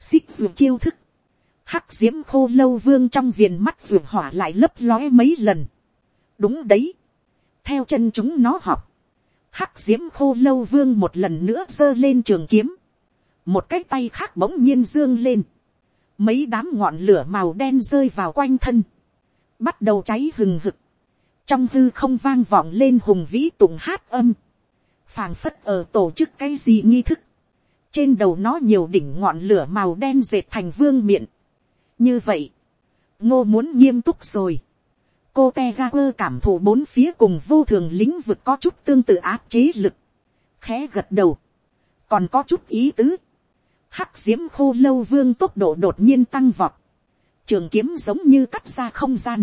xích ruột chiêu thức, hắc diễm khô lâu vương trong viền mắt ruột hỏa lại lấp lóe mấy lần, đúng đấy, theo chân chúng nó học, hắc d i ễ m khô lâu vương một lần nữa giơ lên trường kiếm, một cái tay khác bỗng nhiên dương lên, mấy đám ngọn lửa màu đen rơi vào quanh thân, bắt đầu cháy hừng hực, trong hư không vang vọng lên hùng vĩ tùng hát âm, phàng phất ở tổ chức cái gì nghi thức, trên đầu nó nhiều đỉnh ngọn lửa màu đen dệt thành vương miện. như vậy, ngô muốn nghiêm túc rồi cô te ga quơ cảm thụ bốn phía cùng vô thường lĩnh vực có chút tương tự áp chế lực. khẽ gật đầu, còn có chút ý tứ. hắc d i ễ m khô lâu vương tốc độ đột nhiên tăng vọt. trường kiếm giống như cắt ra không gian,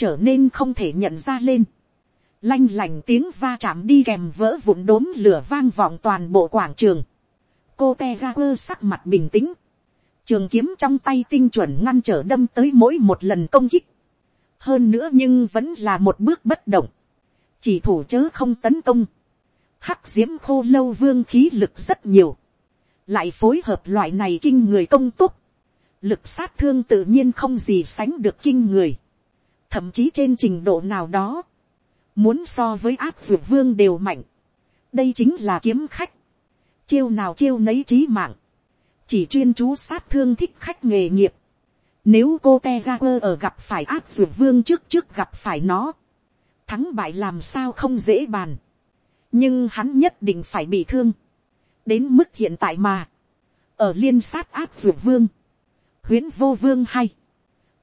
trở nên không thể nhận ra lên lanh lành tiếng va chạm đi kèm vỡ vụn đốm lửa vang vọng toàn bộ quảng trường. cô te ga quơ sắc mặt bình tĩnh. trường kiếm trong tay tinh chuẩn ngăn trở đâm tới mỗi một lần công kích hơn nữa nhưng vẫn là một bước bất động. chỉ thủ chớ không tấn công. hắc diễm khô lâu vương khí lực rất nhiều. lại phối hợp loại này kinh người công túc. lực sát thương tự nhiên không gì sánh được kinh người. thậm chí trên trình độ nào đó muốn so với áp dược vương đều mạnh, đây chính là kiếm khách, chiêu nào chiêu nấy trí mạng, chỉ chuyên chú sát thương thích khách nghề nghiệp, nếu cô te ga quơ ở gặp phải áp dược vương trước trước gặp phải nó, thắng bại làm sao không dễ bàn, nhưng hắn nhất định phải bị thương, đến mức hiện tại mà, ở liên sát áp dược vương, huyến vô vương hay,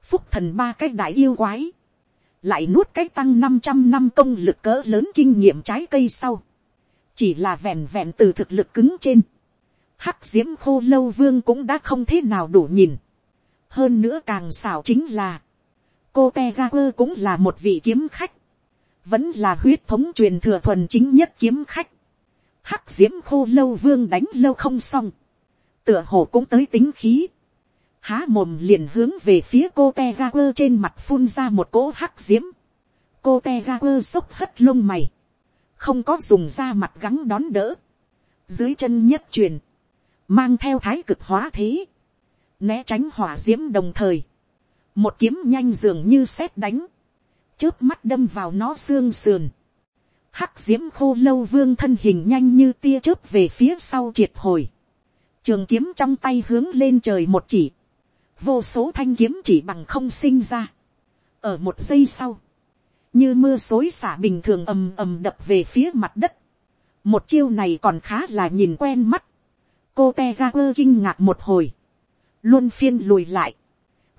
phúc thần ba cái đại yêu quái, lại nuốt cái tăng năm trăm năm công lực cỡ lớn kinh nghiệm trái cây sau, chỉ là vẹn vẹn từ thực lực cứng trên, hắc diễm khô lâu vương cũng đã không thế nào đủ nhìn, hơn nữa càng xảo chính là, cô te ga quơ cũng là một vị kiếm khách, vẫn là huyết thống truyền thừa thuần chính nhất kiếm khách, hắc diễm khô lâu vương đánh lâu không xong, tựa hồ cũng tới tính khí, há mồm liền hướng về phía cô te ga quơ trên mặt phun ra một cỗ hắc diễm. cô te ga quơ xốc hất lông mày, không có dùng da mặt gắng đón đỡ. dưới chân nhất truyền, mang theo thái cực hóa thế, né tránh hỏa diễm đồng thời, một kiếm nhanh dường như sét đánh, chớp mắt đâm vào nó xương sườn. Hắc diễm khô lâu vương thân hình nhanh như tia chớp về phía sau triệt hồi. Trường kiếm trong tay hướng lên trời một chỉ vô số thanh kiếm chỉ bằng không sinh ra. ở một giây sau, như mưa xối xả bình thường ầm ầm đập về phía mặt đất. một chiêu này còn khá là nhìn quen mắt. cô te ga quơ kinh ngạc một hồi, luôn phiên lùi lại.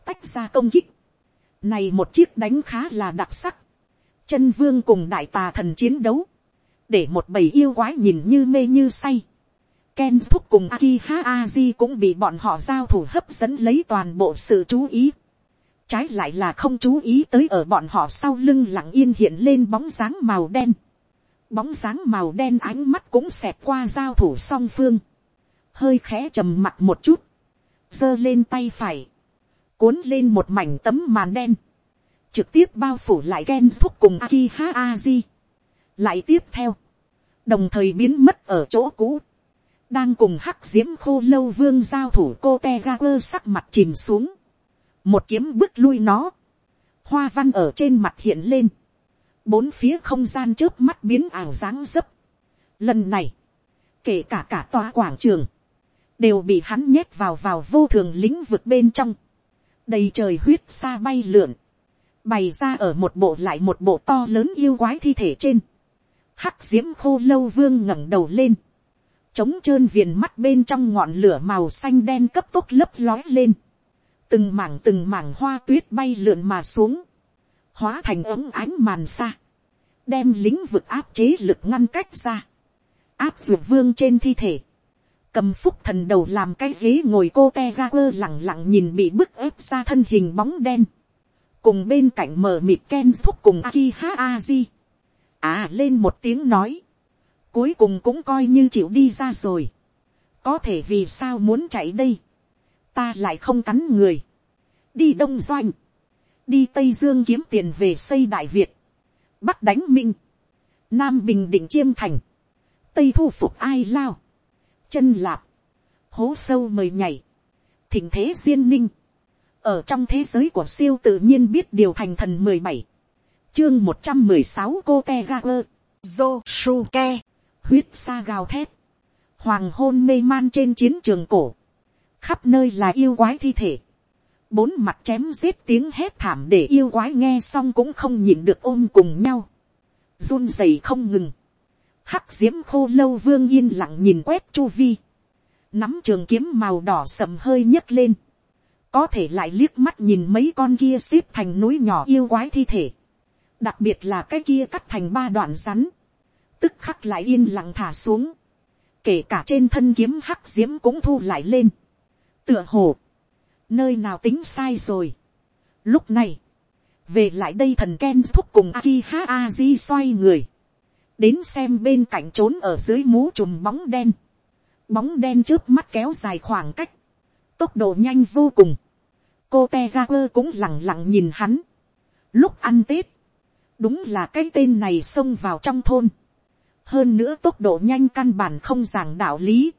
tách ra công kích. Này một chiếc đánh khá là đặc sắc. Chân vương cùng đại tà thần chiến đấu. Để một bầy yêu quái nhìn như mê như say. Ken thúc cùng Akiha Aji cũng bị bọn họ giao thủ hấp dẫn lấy toàn bộ sự chú ý. Trái lại là không chú ý tới ở bọn họ sau lưng lặng yên hiện lên bóng dáng màu đen. Bóng dáng màu đen ánh mắt cũng xẹt qua giao thủ song phương. Hơi khẽ trầm mặt một chút giơ lên tay phải. Cuốn lên một mảnh tấm màn đen. Trực tiếp bao phủ lại Ken thúc cùng Akiha Aji. Lại tiếp theo. Đồng thời biến mất ở chỗ cũ đang cùng hắc diễm khô lâu vương giao thủ cô te ga quơ sắc mặt chìm xuống, một kiếm bước lui nó, hoa văn ở trên mặt hiện lên, bốn phía không gian trước mắt biến ảo dáng dấp. Lần này, kể cả cả tòa quảng trường, đều bị hắn nhét vào vào vô thường lĩnh vực bên trong, đầy trời huyết xa bay lượn, bày ra ở một bộ lại một bộ to lớn yêu quái thi thể trên, hắc diễm khô lâu vương ngẩng đầu lên, trống trơn viền mắt bên trong ngọn lửa màu xanh đen cấp tốc lấp lói lên, từng mảng từng mảng hoa tuyết bay lượn mà xuống, hóa thành ống ánh màn xa, đem lĩnh vực áp chế lực ngăn cách ra, áp dược vương trên thi thể, cầm phúc thần đầu làm cái ghế ngồi cô te ga quơ lẳng lặng nhìn bị bức ép ra thân hình bóng đen, cùng bên cạnh mờ mịt ken thúc cùng aki ha aji, à lên một tiếng nói, cuối cùng cũng coi như chịu đi ra rồi. có thể vì sao muốn chạy đây, ta lại không cắn người, đi đông doanh, đi tây dương kiếm tiền về xây đại việt, bắc đánh minh, nam bình định chiêm thành, tây thu phục ai lao, chân lạp, hố sâu mời nhảy, thỉnh thế duyên ninh, ở trong thế giới của siêu tự nhiên biết điều thành thần mười bảy, chương một trăm mười sáu cô te ga quơ, Josuke, huyết xa gào thét, hoàng hôn mê man trên chiến trường cổ, khắp nơi là yêu quái thi thể, bốn mặt chém giết tiếng hét thảm để yêu quái nghe xong cũng không nhịn được ôm cùng nhau, run rẩy không ngừng, hắc Diễm khô lâu vương yên lặng nhìn quét chu vi, nắm trường kiếm màu đỏ sầm hơi nhấc lên, có thể lại liếc mắt nhìn mấy con kia xếp thành núi nhỏ yêu quái thi thể, đặc biệt là cái kia cắt thành ba đoạn rắn, tức khắc lại yên lặng thả xuống, kể cả trên thân kiếm hắc diễm cũng thu lại lên, tựa hồ, nơi nào tính sai rồi. Lúc này, về lại đây thần Ken thúc cùng Akiha Aji xoay người, đến xem bên cạnh trốn ở dưới mũ chùm bóng đen, bóng đen trước mắt kéo dài khoảng cách, tốc độ nhanh vô cùng, cô Tegaper cũng lặng lặng nhìn hắn, lúc ăn tết, đúng là cái tên này xông vào trong thôn, hơn nữa tốc độ nhanh căn bản không giảng đạo lý.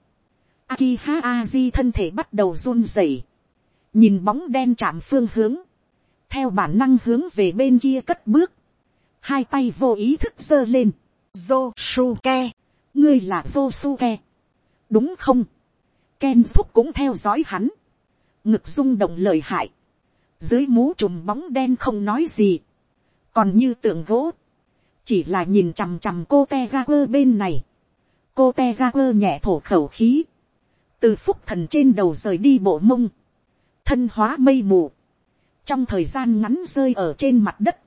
Akiha Aji thân thể bắt đầu run rẩy, nhìn bóng đen chạm phương hướng, theo bản năng hướng về bên kia cất bước, hai tay vô ý thức giơ lên, Josuke, ngươi là Josuke, đúng không, Ken thúc cũng theo dõi hắn, ngực rung động lời hại, dưới mũ trùm bóng đen không nói gì, còn như tượng gỗ, chỉ là nhìn chằm chằm cô te ra quơ bên này, cô te ra quơ nhẹ thổ khẩu khí, từ phúc thần trên đầu rời đi bộ mông, thân hóa mây mù, trong thời gian ngắn rơi ở trên mặt đất,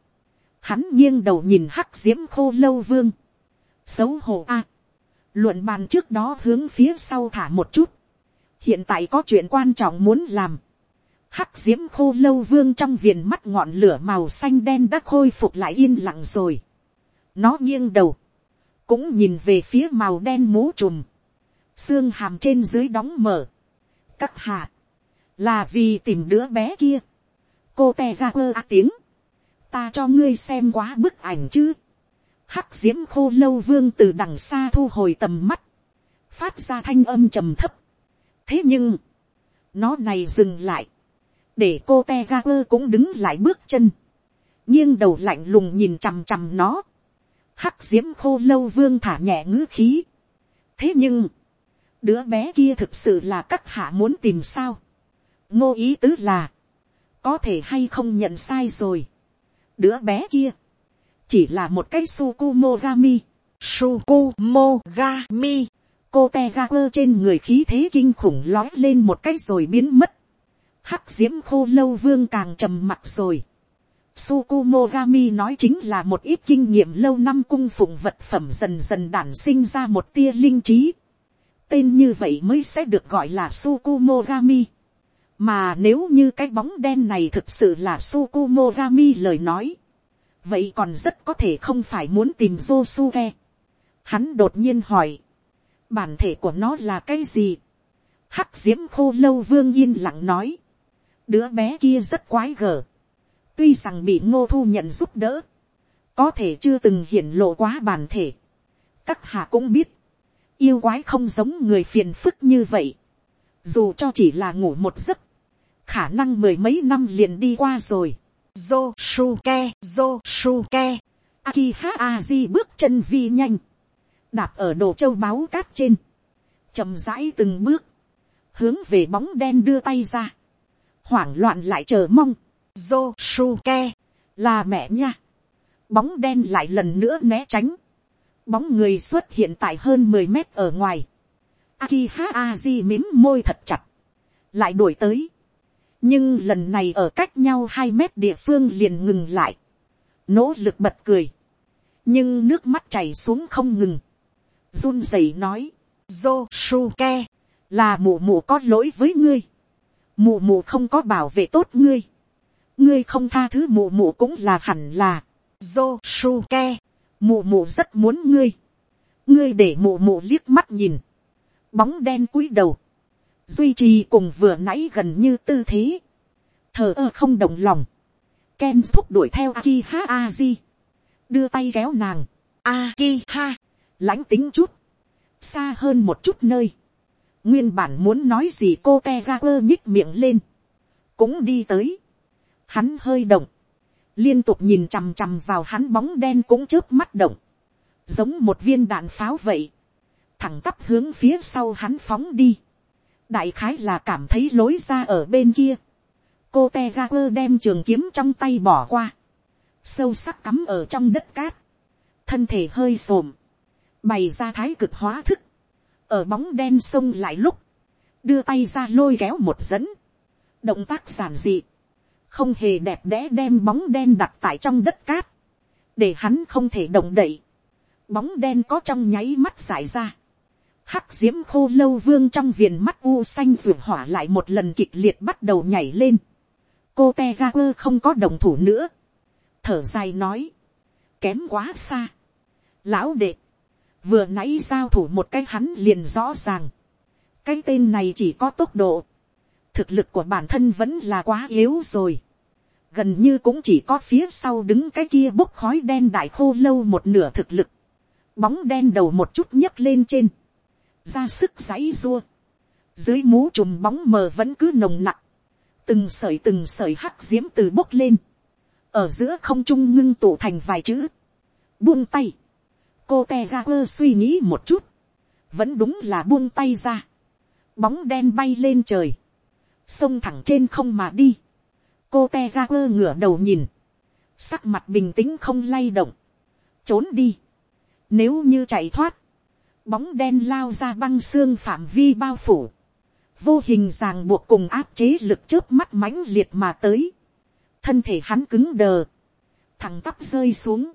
hắn nghiêng đầu nhìn hắc d i ễ m khô lâu vương, xấu hổ a, luận bàn trước đó hướng phía sau thả một chút, hiện tại có chuyện quan trọng muốn làm, hắc d i ễ m khô lâu vương trong viền mắt ngọn lửa màu xanh đen đã khôi phục lại yên lặng rồi, nó nghiêng đầu. Cũng nhìn về phía màu đen mũ trùm. Xương hàm trên dưới đóng mở. Các hạ. Là vì tìm đứa bé kia. Cô te ra quơ a tiếng. Ta cho ngươi xem quá bức ảnh chứ. Hắc diễm khô lâu vương từ đằng xa thu hồi tầm mắt. Phát ra thanh âm trầm thấp. Thế nhưng. Nó này dừng lại. Để cô te ga quơ cũng đứng lại bước chân nghiêng đầu lạnh lùng nhìn chằm chằm nó hắc diễm khô lâu vương thả nhẹ ngữ khí. thế nhưng, đứa bé kia thực sự là các hạ muốn tìm sao. ngô ý tứ là, có thể hay không nhận sai rồi. đứa bé kia, chỉ là một cái sukumogami. sukumogami. cô te ga quơ trên người khí thế kinh khủng lói lên một cái rồi biến mất. hắc diễm khô lâu vương càng trầm mặc rồi. Sukumogami nói chính là một ít kinh nghiệm lâu năm cung phụng vật phẩm dần dần đản sinh ra một tia linh trí. Tên như vậy mới sẽ được gọi là Sukumogami. Mà nếu như cái bóng đen này thực sự là Sukumogami lời nói. Vậy còn rất có thể không phải muốn tìm Josuke. Hắn đột nhiên hỏi. Bản thể của nó là cái gì? Hắc diễm khô lâu vương yên lặng nói. Đứa bé kia rất quái gở tuy rằng bị ngô thu nhận giúp đỡ, có thể chưa từng hiển lộ quá bản thể. các hạ cũng biết, yêu quái không giống người phiền phức như vậy, dù cho chỉ là ngủ một giấc, khả năng mười mấy năm liền đi qua rồi. Josuke, Josuke, Akiha Aji bước chân vi nhanh, đạp ở đồ châu báu cát trên, chậm rãi từng bước, hướng về bóng đen đưa tay ra, hoảng loạn lại chờ mong, Josuke, là mẹ nha. Bóng đen lại lần nữa né tránh. Bóng người xuất hiện tại hơn mười mét ở ngoài. Akiha Aji mím môi thật chặt. Lại đuổi tới. Nhưng lần này ở cách nhau hai mét địa phương liền ngừng lại. Nỗ lực bật cười. Nhưng nước mắt chảy xuống không ngừng. run rẩy nói. Josuke, là mụ mụ có lỗi với ngươi. Mụ mụ không có bảo vệ tốt ngươi ngươi không tha thứ mụ mụ cũng là hẳn là, Josuke, mụ mụ rất muốn ngươi, ngươi để mụ mụ liếc mắt nhìn, bóng đen cúi đầu, duy trì cùng vừa nãy gần như tư thế, thờ ơ không động lòng, Ken thúc đuổi theo Akiha Aji, đưa tay kéo nàng, Akiha, lãnh tính chút, xa hơn một chút nơi, nguyên bản muốn nói gì cô te ra quơ nhích miệng lên, cũng đi tới, Hắn hơi động. Liên tục nhìn chằm chằm vào hắn bóng đen cũng chớp mắt động. Giống một viên đạn pháo vậy. Thẳng tắp hướng phía sau hắn phóng đi. Đại khái là cảm thấy lối ra ở bên kia. Cô te ra quơ đem trường kiếm trong tay bỏ qua. Sâu sắc cắm ở trong đất cát. Thân thể hơi xồm. Bày ra thái cực hóa thức. Ở bóng đen sông lại lúc. Đưa tay ra lôi kéo một dẫn. Động tác giản dị không hề đẹp đẽ đem bóng đen đặt tại trong đất cát, để hắn không thể động đậy, bóng đen có trong nháy mắt giải ra, hắc Diễm khô lâu vương trong viền mắt u xanh ruột hỏa lại một lần kịch liệt bắt đầu nhảy lên, cô te ga quơ không có đồng thủ nữa, thở dài nói, kém quá xa, lão đệ, vừa nãy giao thủ một cái hắn liền rõ ràng, cái tên này chỉ có tốc độ, thực lực của bản thân vẫn là quá yếu rồi. gần như cũng chỉ có phía sau đứng cái kia bốc khói đen đại khô lâu một nửa thực lực. bóng đen đầu một chút nhấc lên trên ra sức giãy dua. dưới mũ trùm bóng mờ vẫn cứ nồng nặng. từng sợi từng sợi hắc diễm từ bốc lên. ở giữa không trung ngưng tụ thành vài chữ. buông tay. cô te ga quơ suy nghĩ một chút. vẫn đúng là buông tay ra. bóng đen bay lên trời xông thẳng trên không mà đi. cô te ra quơ ngửa đầu nhìn, sắc mặt bình tĩnh không lay động, trốn đi. Nếu như chạy thoát, bóng đen lao ra băng xương phạm vi bao phủ, vô hình ràng buộc cùng áp chế lực trước mắt mãnh liệt mà tới, thân thể hắn cứng đờ, thằng tắp rơi xuống,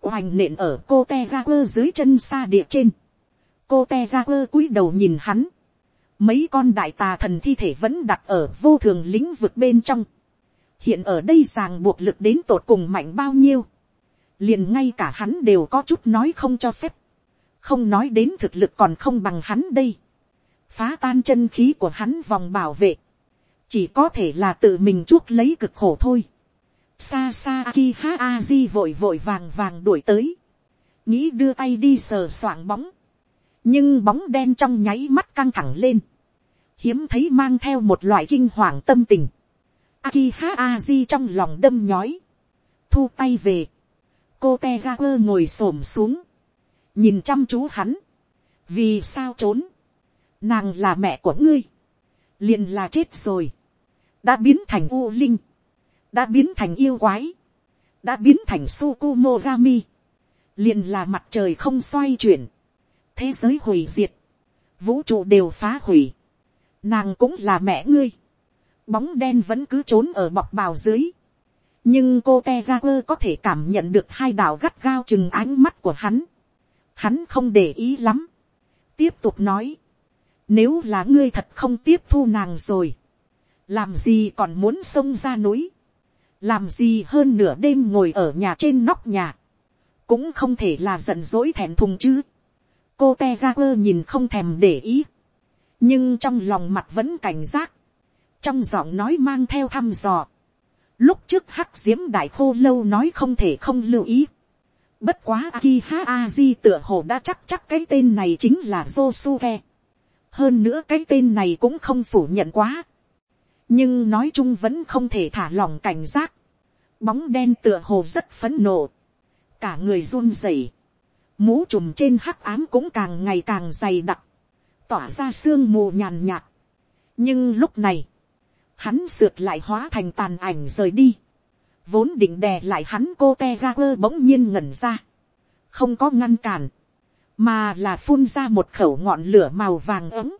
oành nện ở cô te ga quơ dưới chân xa địa trên, cô te ga quơ cúi đầu nhìn hắn, mấy con đại tà thần thi thể vẫn đặt ở vô thường lĩnh vực bên trong. hiện ở đây ràng buộc lực đến tột cùng mạnh bao nhiêu. liền ngay cả hắn đều có chút nói không cho phép không nói đến thực lực còn không bằng hắn đây. phá tan chân khí của hắn vòng bảo vệ. chỉ có thể là tự mình chuốc lấy cực khổ thôi. xa xa ki ha aji vội vội vàng vàng đuổi tới. nghĩ đưa tay đi sờ soạng bóng nhưng bóng đen trong nháy mắt căng thẳng lên, hiếm thấy mang theo một loại kinh hoàng tâm tình. Akiha Aji trong lòng đâm nhói, thu tay về, cô te ga quơ ngồi s ổ m xuống, nhìn chăm chú hắn, vì sao trốn, nàng là mẹ của ngươi, liền là chết rồi, đã biến thành u linh, đã biến thành yêu quái, đã biến thành sukumogami, liền là mặt trời không xoay chuyển, thế giới hủy diệt, vũ trụ đều phá hủy, nàng cũng là mẹ ngươi, bóng đen vẫn cứ trốn ở bọc bào dưới, nhưng cô te quơ có thể cảm nhận được hai đạo gắt gao chừng ánh mắt của hắn, hắn không để ý lắm, tiếp tục nói, nếu là ngươi thật không tiếp thu nàng rồi, làm gì còn muốn xông ra núi, làm gì hơn nửa đêm ngồi ở nhà trên nóc nhà, cũng không thể là giận dỗi thèm thùng chứ. cô te ga quơ nhìn không thèm để ý, nhưng trong lòng mặt vẫn cảnh giác, trong giọng nói mang theo thăm dò. lúc trước hắc diễm đại khô lâu nói không thể không lưu ý bất quá Akiha aji tựa hồ đã chắc chắc cái tên này chính là josuke. hơn nữa cái tên này cũng không phủ nhận quá. nhưng nói chung vẫn không thể thả lòng cảnh giác. bóng đen tựa hồ rất phấn nộ. cả người run rẩy. mũ trùm trên hắc ám cũng càng ngày càng dày đặc tỏa ra sương mù nhàn nhạt. nhưng lúc này, hắn sượt lại hóa thành tàn ảnh rời đi vốn định đè lại hắn cô te ga quơ bỗng nhiên ngẩn ra. không có ngăn cản, mà là phun ra một khẩu ngọn lửa màu vàng ấm,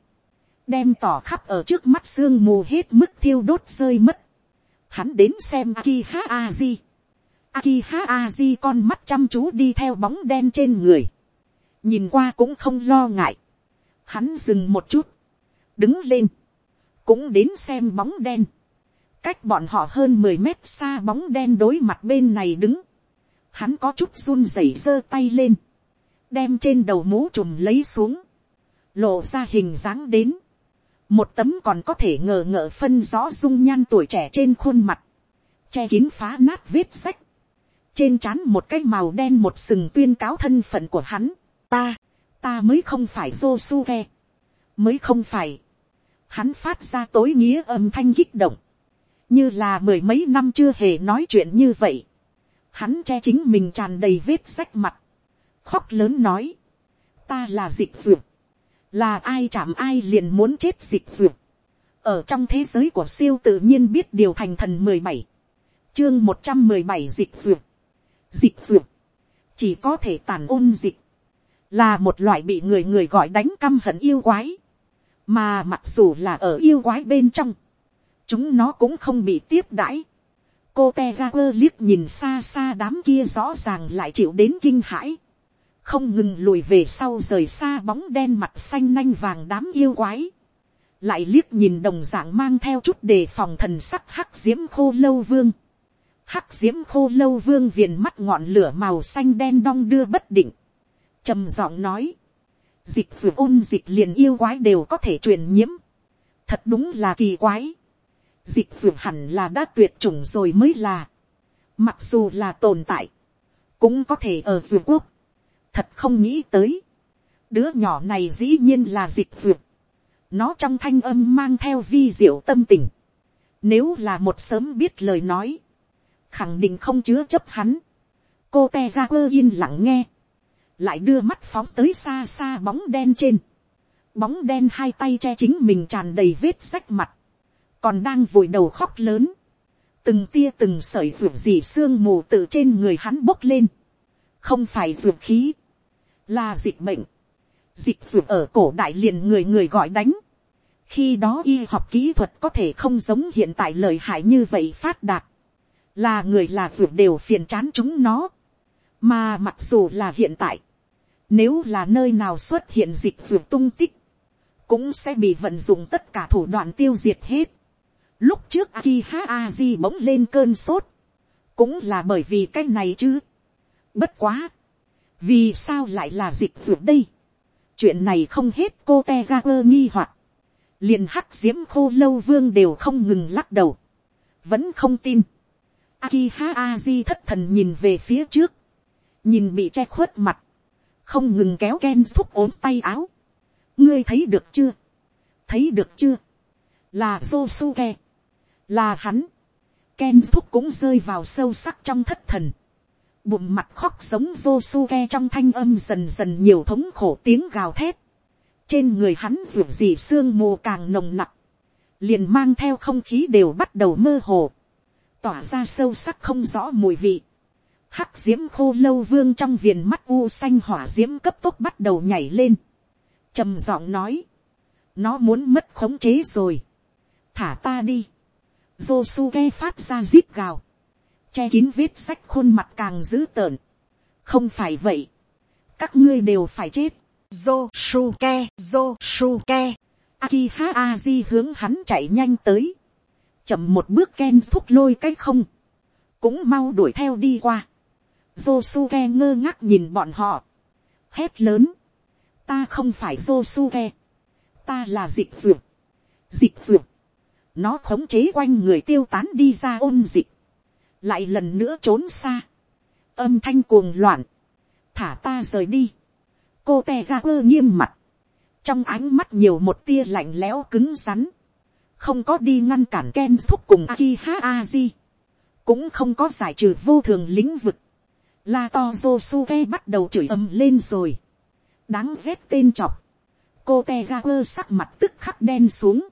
đem tỏ khắp ở trước mắt sương mù hết mức thiêu đốt rơi mất. Hắn đến xem Akiha Aji. Akiha Aji con mắt chăm chú đi theo bóng đen trên người. Nhìn qua cũng không lo ngại. Hắn dừng một chút. Đứng lên. Cũng đến xem bóng đen. Cách bọn họ hơn mười mét xa bóng đen đối mặt bên này đứng. Hắn có chút run rẩy giơ tay lên. Đem trên đầu mũ trùm lấy xuống. Lộ ra hình dáng đến. Một tấm còn có thể ngờ ngợ phân rõ dung nhan tuổi trẻ trên khuôn mặt. Che kín phá nát vết sách trên trán một cái màu đen một sừng tuyên cáo thân phận của hắn. Ta, ta mới không phải Josuke, mới không phải, hắn phát ra tối nghĩa âm thanh kích động, như là mười mấy năm chưa hề nói chuyện như vậy, hắn che chính mình tràn đầy vết sách mặt, khóc lớn nói, ta là dịch vượt, là ai chạm ai liền muốn chết dịch vượt, ở trong thế giới của siêu tự nhiên biết điều thành thần mười bảy, chương một trăm mười bảy dịch vượt, dịch vượt, chỉ có thể tàn ôn dịch, là một loại bị người người gọi đánh căm hận yêu quái, mà mặc dù là ở yêu quái bên trong, chúng nó cũng không bị tiếp đãi. cô te ga quơ liếc nhìn xa xa đám kia rõ ràng lại chịu đến kinh hãi, không ngừng lùi về sau rời xa bóng đen mặt xanh nanh vàng đám yêu quái, lại liếc nhìn đồng dạng mang theo chút đề phòng thần sắc hắc diễm khô lâu vương, hắc diễm khô lâu vương viền mắt ngọn lửa màu xanh đen đong đưa bất định, trầm giọng nói, dịch vừa ôn dịch liền yêu quái đều có thể truyền nhiễm, thật đúng là kỳ quái, dịch vừa hẳn là đã tuyệt chủng rồi mới là, mặc dù là tồn tại, cũng có thể ở ruột quốc, thật không nghĩ tới, đứa nhỏ này dĩ nhiên là dịch vượt, nó trong thanh âm mang theo vi diệu tâm tình, nếu là một sớm biết lời nói, khẳng định không chứa chấp hắn, cô te ra quơ yên lặng nghe, lại đưa mắt phóng tới xa xa bóng đen trên, bóng đen hai tay che chính mình tràn đầy vết sách mặt, còn đang vùi đầu khóc lớn, từng tia từng sợi ruột gì sương mù từ trên người hắn bốc lên, không phải ruột khí, là dịch bệnh, dịch ruột ở cổ đại liền người người gọi đánh, khi đó y học kỹ thuật có thể không giống hiện tại lời hại như vậy phát đạt, là người là ruột đều phiền chán chúng nó, mà mặc dù là hiện tại, nếu là nơi nào xuất hiện dịch ruột tung tích, cũng sẽ bị vận dụng tất cả thủ đoạn tiêu diệt hết. Lúc trước Akiha Aji bỗng lên cơn sốt, cũng là bởi vì cái này chứ. Bất quá, vì sao lại là dịch ruột đây? Chuyện này không hết cô te ga quơ nghi hoặc. Liền hắc diễm khô lâu vương đều không ngừng lắc đầu, vẫn không tin. Akiha Aji thất thần nhìn về phía trước, nhìn bị che khuất mặt, không ngừng kéo Ken thúc ốm tay áo. ngươi thấy được chưa, thấy được chưa, là Josuke, là hắn, Ken thúc cũng rơi vào sâu sắc trong thất thần, bụng mặt khóc giống Josuke trong thanh âm dần dần nhiều thống khổ tiếng gào thét, trên người hắn ruột dị sương mù càng nồng nặc, liền mang theo không khí đều bắt đầu mơ hồ, tỏa ra sâu sắc không rõ mùi vị, hắc diễm khô lâu vương trong viền mắt u xanh hỏa diễm cấp tốc bắt đầu nhảy lên. trầm giọng nói, nó muốn mất khống chế rồi, thả ta đi, Josuke phát ra rít gào. Che kín vết sách khuôn mặt càng dữ tợn. Không phải vậy. Các ngươi đều phải chết. Josuke, Josuke. Akiha Aji hướng hắn chạy nhanh tới. Chậm một bước Ken thúc lôi cái không. Cũng mau đuổi theo đi qua. Josuke ngơ ngác nhìn bọn họ. Hét lớn. Ta không phải Josuke. Ta là dịch dược. Dịch dược. Nó khống chế quanh người tiêu tán đi ra ôn dịch. Lại lần nữa trốn xa. Âm thanh cuồng loạn. Thả ta rời đi. Cô te ga quơ nghiêm mặt. Trong ánh mắt nhiều một tia lạnh lẽo cứng rắn. Không có đi ngăn cản Ken thúc cùng Akiha Aji. Cũng không có giải trừ vô thường lĩnh vực. La to Josuke bắt đầu chửi ầm lên rồi. Đáng ghét tên chọc. Cô te ga quơ sắc mặt tức khắc đen xuống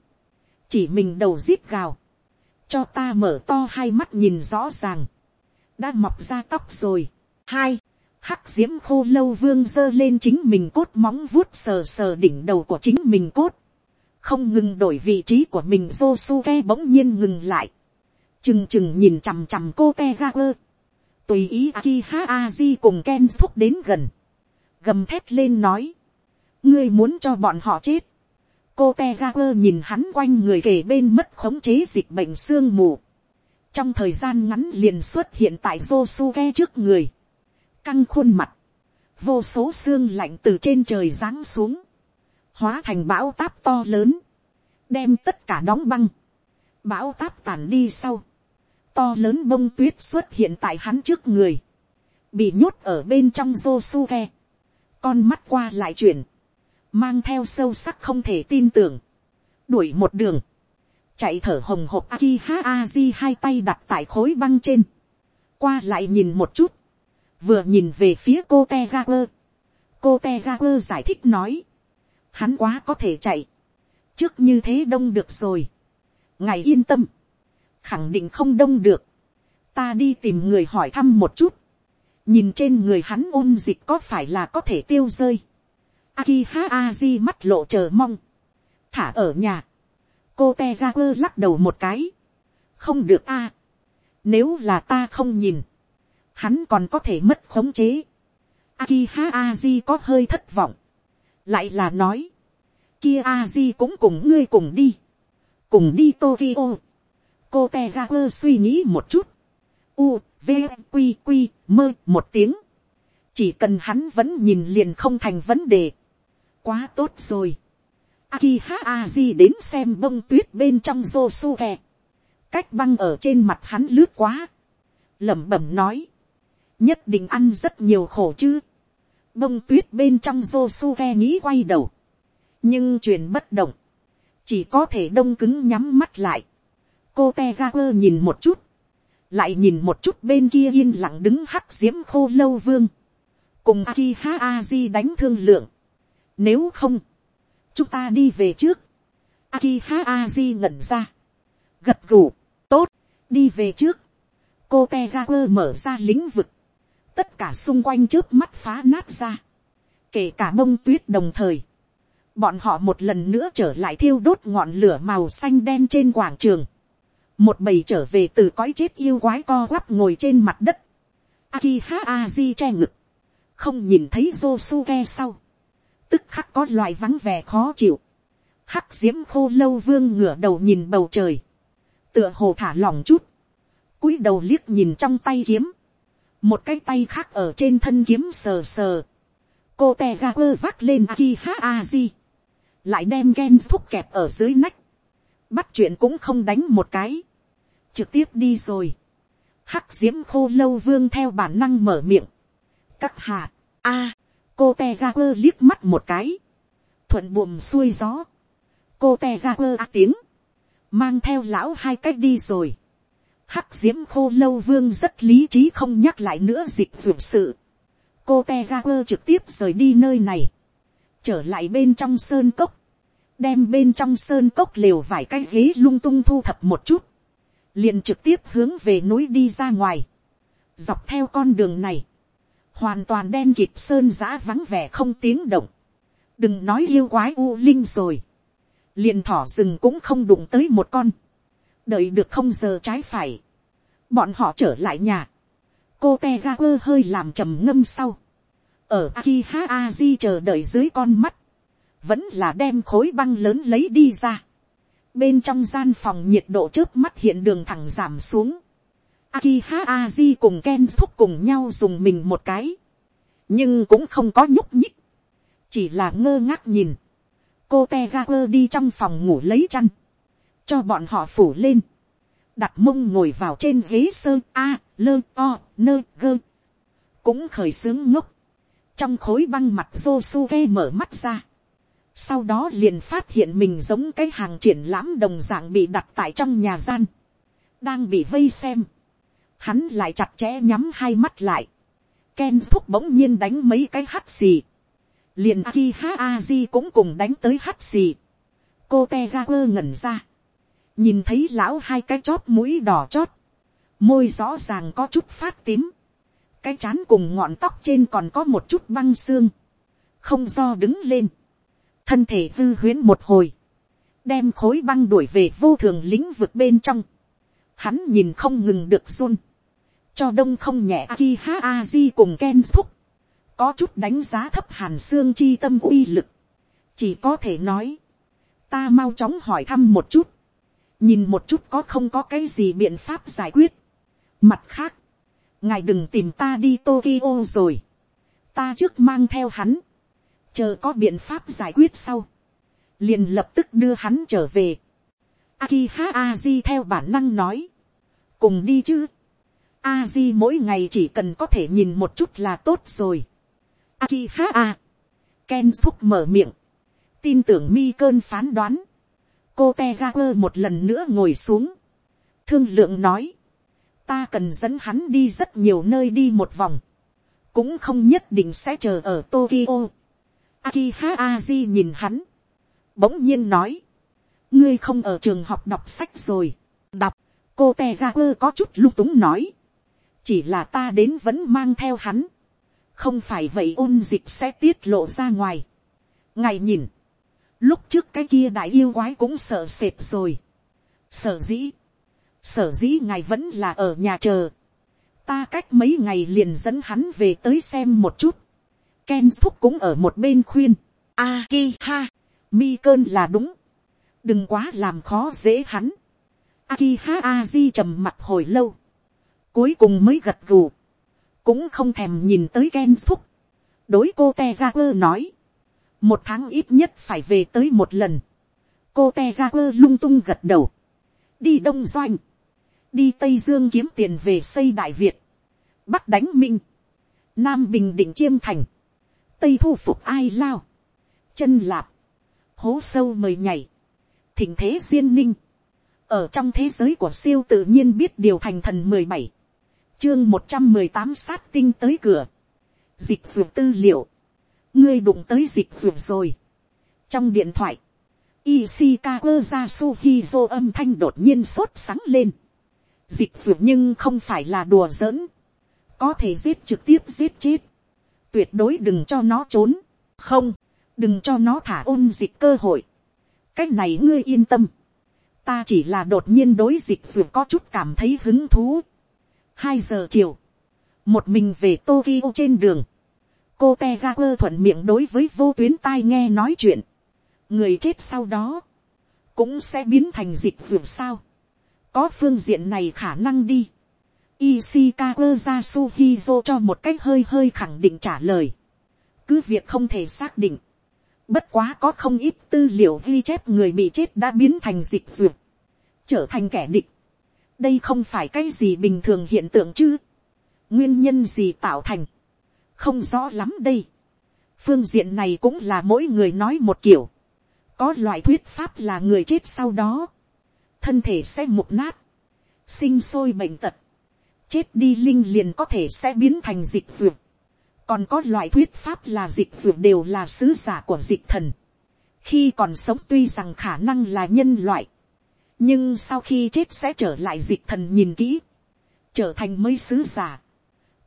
chỉ mình đầu rít gào, cho ta mở to hai mắt nhìn rõ ràng, đã mọc ra tóc rồi. hai, hắc d i ễ m khô lâu vương giơ lên chính mình cốt móng vuốt sờ sờ đỉnh đầu của chính mình cốt, không ngừng đổi vị trí của mình Josuke bỗng nhiên ngừng lại, chừng chừng nhìn chằm chằm cô te ga quơ, tùy ý aki ha aji cùng ken thúc đến gần, gầm thét lên nói, ngươi muốn cho bọn họ chết, cô te ga quơ nhìn hắn quanh người kể bên mất khống chế dịch bệnh sương mù. trong thời gian ngắn liền xuất hiện tại Josuke trước người. căng khuôn mặt. vô số xương lạnh từ trên trời giáng xuống. hóa thành bão táp to lớn. đem tất cả đóng băng. bão táp tàn đi sau. to lớn bông tuyết xuất hiện tại hắn trước người. bị nhốt ở bên trong Josuke. con mắt qua lại chuyển mang theo sâu sắc không thể tin tưởng, đuổi một đường, chạy thở hồng hộc aki ha aji hai tay đặt tại khối băng trên, qua lại nhìn một chút, vừa nhìn về phía cô te ga quơ, cô te ga quơ giải thích nói, hắn quá có thể chạy, trước như thế đông được rồi, ngài yên tâm, khẳng định không đông được, ta đi tìm người hỏi thăm một chút, nhìn trên người hắn ôn dịch có phải là có thể tiêu rơi, Akiha Aji mắt lộ chờ mong. Thả ở nhà. Cô Tegaku lắc đầu một cái. Không được a. Nếu là ta không nhìn. Hắn còn có thể mất khống chế. Akiha Aji có hơi thất vọng. Lại là nói. Kia Aji cũng cùng ngươi cùng đi. Cùng đi Tokyo. Cô Tegaku suy nghĩ một chút. U, V, Quy, Quy, mơ một tiếng. Chỉ cần hắn vẫn nhìn liền không thành vấn đề quá tốt rồi. Akiha Aji đến xem bông tuyết bên trong Josuke. Cách băng ở trên mặt hắn lướt quá. lẩm bẩm nói. Nhất định ăn rất nhiều khổ chứ. Bông tuyết bên trong Josuke nghĩ quay đầu. Nhưng truyền bất động. Chỉ có thể đông cứng nhắm mắt lại. Cô Tegaper nhìn một chút. Lại nhìn một chút bên kia yên lặng đứng hắc diễm khô lâu vương. Cùng Akiha Aji đánh thương lượng nếu không, chúng ta đi về trước. Akiha Aji ngẩn ra. Gật gù, tốt, đi về trước. Cô Tegaper mở ra lĩnh vực. Tất cả xung quanh trước mắt phá nát ra. Kể cả bông tuyết đồng thời. Bọn họ một lần nữa trở lại thiêu đốt ngọn lửa màu xanh đen trên quảng trường. Một bầy trở về từ cõi chết yêu quái co quắp ngồi trên mặt đất. Akiha Aji che ngực. Không nhìn thấy Josuke sau tức khắc có loại vắng vẻ khó chịu. Hắc diễm khô lâu vương ngửa đầu nhìn bầu trời. Tựa hồ thả lỏng chút. cúi đầu liếc nhìn trong tay kiếm. Một cái tay khác ở trên thân kiếm sờ sờ. Cô tè ga quơ vác lên Akiha Aji. Lại đem ghen thúc kẹp ở dưới nách. Bắt chuyện cũng không đánh một cái. Trực tiếp đi rồi. Hắc diễm khô lâu vương theo bản năng mở miệng. Các hạ. a cô te ga quơ liếc mắt một cái, thuận buồm xuôi gió, cô te ga quơ á tiếng, mang theo lão hai cách đi rồi, hắc d i ễ m khô lâu vương rất lý trí không nhắc lại nữa dịch vượt sự, cô te ga quơ trực tiếp rời đi nơi này, trở lại bên trong sơn cốc, đem bên trong sơn cốc lều vài cái ghế lung tung thu thập một chút, liền trực tiếp hướng về núi đi ra ngoài, dọc theo con đường này, hoàn toàn đen kịp sơn giã vắng vẻ không tiếng động, đừng nói yêu quái u linh rồi, liền thỏ rừng cũng không đụng tới một con, đợi được không giờ trái phải, bọn họ trở lại nhà, cô te ga quơ hơi làm trầm ngâm sau, ở Akiha Aji chờ đợi dưới con mắt, vẫn là đem khối băng lớn lấy đi ra. Bên trong gian phòng nhiệt độ trước mắt hiện đường thẳng giảm xuống. Akiha Aji cùng Ken thúc cùng nhau dùng mình một cái. Nhưng cũng không có nhúc nhích. Chỉ là ngơ ngác nhìn. Cô Tegaper đi trong phòng ngủ lấy chăn. Cho bọn họ phủ lên. Đặt mông ngồi vào trên ghế sơn A, lơ, o, nơ, gơ. Cũng khởi sướng ngốc. Trong khối băng mặt Josuke mở mắt ra sau đó liền phát hiện mình giống cái hàng triển lãm đồng dạng bị đặt tại trong nhà gian, đang bị vây xem, hắn lại chặt chẽ nhắm hai mắt lại, Ken thúc bỗng nhiên đánh mấy cái hắt xì, liền aki ha aji cũng cùng đánh tới hắt xì, cô te ga quơ ngẩn ra, nhìn thấy lão hai cái chót mũi đỏ chót, môi rõ ràng có chút phát tím, cái chán cùng ngọn tóc trên còn có một chút băng xương, không do đứng lên, thân thể hư huyễn một hồi, đem khối băng đuổi về vô thường lĩnh vực bên trong, hắn nhìn không ngừng được run, cho đông không nhẹ aki ha aji cùng ken thúc, có chút đánh giá thấp hàn xương chi tâm uy lực, chỉ có thể nói, ta mau chóng hỏi thăm một chút, nhìn một chút có không có cái gì biện pháp giải quyết. Mặt khác, ngài đừng tìm ta đi Tokyo rồi, ta trước mang theo hắn, chờ có biện pháp giải quyết sau, liền lập tức đưa hắn trở về. Akiha Aji theo bản năng nói, cùng đi chứ. Aji mỗi ngày chỉ cần có thể nhìn một chút là tốt rồi. Akiha A. Ken Phúc mở miệng, tin tưởng mi cơn phán đoán. cô te một lần nữa ngồi xuống, thương lượng nói, ta cần dẫn hắn đi rất nhiều nơi đi một vòng, cũng không nhất định sẽ chờ ở Tokyo Akiha Aji nhìn hắn. Bỗng nhiên nói. Ngươi không ở trường học đọc sách rồi. Đọc. Cô Tegaku có chút lung túng nói. Chỉ là ta đến vẫn mang theo hắn. Không phải vậy ôn dịch sẽ tiết lộ ra ngoài. Ngài nhìn. Lúc trước cái kia đại yêu quái cũng sợ sệt rồi. Sở dĩ. Sở dĩ ngài vẫn là ở nhà chờ. Ta cách mấy ngày liền dẫn hắn về tới xem một chút Ken thúc cũng ở một bên khuyên. A ki ha, mi cơn là đúng. Đừng quá làm khó dễ hắn. Akiha Aji trầm mặt hồi lâu. Cuối cùng mới gật gù. Cũng không thèm nhìn tới Ken thúc. Đối cô Tegaper nói. Một tháng ít nhất phải về tới một lần. Cô Tegaper lung tung gật đầu. Đi Đông Doanh. Đi Tây Dương kiếm tiền về xây Đại Việt. Bắc đánh Minh. Nam Bình Định Chiêm Thành tây thu phục ai lao, chân lạp, hố sâu mời nhảy, thỉnh thế duyên ninh, ở trong thế giới của siêu tự nhiên biết điều thành thần mười bảy, chương một trăm mười tám sát tinh tới cửa, dịch d tư liệu, ngươi đụng tới dịch d rồi. trong điện thoại, Ishikawa Yasuhizo âm thanh đột nhiên sốt sáng lên. Dịch d nhưng không phải là đùa giỡn, có thể giết trực tiếp giết chết tuyệt đối đừng cho nó trốn, không, đừng cho nó thả ôn dịch cơ hội. cách này ngươi yên tâm, ta chỉ là đột nhiên đối dịch dù có chút cảm thấy hứng thú hai giờ chiều, một mình về Tokyo trên đường, cô te ga quơ thuận miệng đối với vô tuyến tai nghe nói chuyện, người chết sau đó, cũng sẽ biến thành dịch dù sao, có phương diện này khả năng đi. Ishikawa Yasuhizo cho một cách hơi hơi khẳng định trả lời. Cứ việc không thể xác định. Bất quá có không ít tư liệu ghi chép người bị chết đã biến thành dịch duyệt. Trở thành kẻ địch. Đây không phải cái gì bình thường hiện tượng chứ. Nguyên nhân gì tạo thành. Không rõ lắm đây. Phương diện này cũng là mỗi người nói một kiểu. Có loại thuyết pháp là người chết sau đó. Thân thể sẽ mục nát. Sinh sôi bệnh tật chết đi linh liền có thể sẽ biến thành dịch ruột. còn có loại thuyết pháp là dịch ruột đều là sứ giả của dịch thần. khi còn sống tuy rằng khả năng là nhân loại, nhưng sau khi chết sẽ trở lại dịch thần nhìn kỹ, trở thành mấy sứ giả.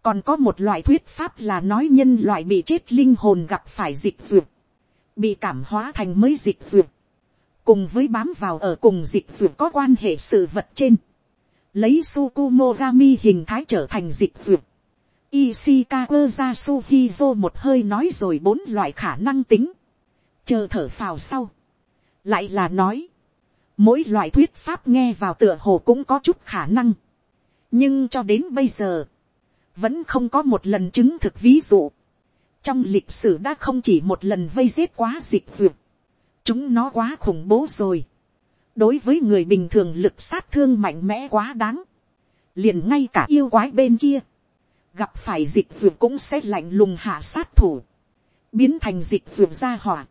còn có một loại thuyết pháp là nói nhân loại bị chết linh hồn gặp phải dịch dược, bị cảm hóa thành mấy dịch dược. cùng với bám vào ở cùng dịch d có quan hệ sự vật trên, lấy Sukumogami hình thái trở thành dịch d Ishikawa ra Suhizo một hơi nói rồi bốn loại khả năng tính. Chờ thở phào sau. Lại là nói. Mỗi loại thuyết pháp nghe vào tựa hồ cũng có chút khả năng. Nhưng cho đến bây giờ. Vẫn không có một lần chứng thực ví dụ. Trong lịch sử đã không chỉ một lần vây giết quá dịch duyệt. Chúng nó quá khủng bố rồi. Đối với người bình thường lực sát thương mạnh mẽ quá đáng. Liền ngay cả yêu quái bên kia gặp phải dịch dược cũng sẽ lạnh lùng hạ sát thủ, biến thành dịch dược ra hỏa,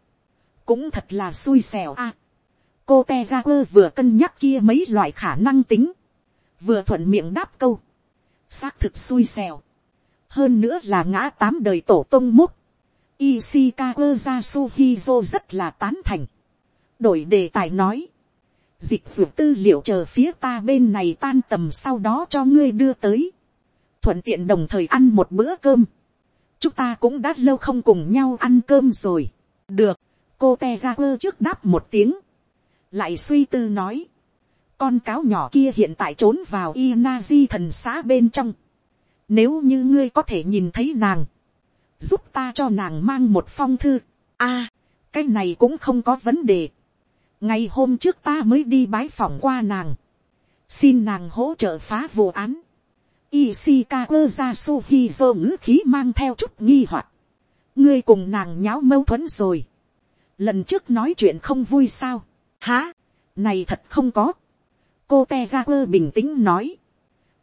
cũng thật là xui xẻo a cô te ga quơ vừa cân nhắc kia mấy loại khả năng tính, vừa thuận miệng đáp câu, xác thực xui xèo, hơn nữa là ngã tám đời tổ tông múc, Ishikawa Yasuhizo rất là tán thành. Đổi đề tài nói. Dịch dược tư liệu chờ phía ta bên này tan tầm sau đó cho ngươi đưa tới thuận tiện đồng thời ăn một bữa cơm. chúng ta cũng đã lâu không cùng nhau ăn cơm rồi. được, cô te quơ trước đáp một tiếng lại suy tư nói. con cáo nhỏ kia hiện tại trốn vào Inazi thần xã bên trong. nếu như ngươi có thể nhìn thấy nàng, giúp ta cho nàng mang một phong thư. a, cái này cũng không có vấn đề. ngày hôm trước ta mới đi bái phỏng qua nàng. xin nàng hỗ trợ phá vụ án Ishikawa Yasuhizo ngữ khí mang theo chút nghi hoặc. Ngươi cùng nàng nháo mâu thuẫn rồi. Lần trước nói chuyện không vui sao? Hả? Này thật không có. Cô Tegaku bình tĩnh nói.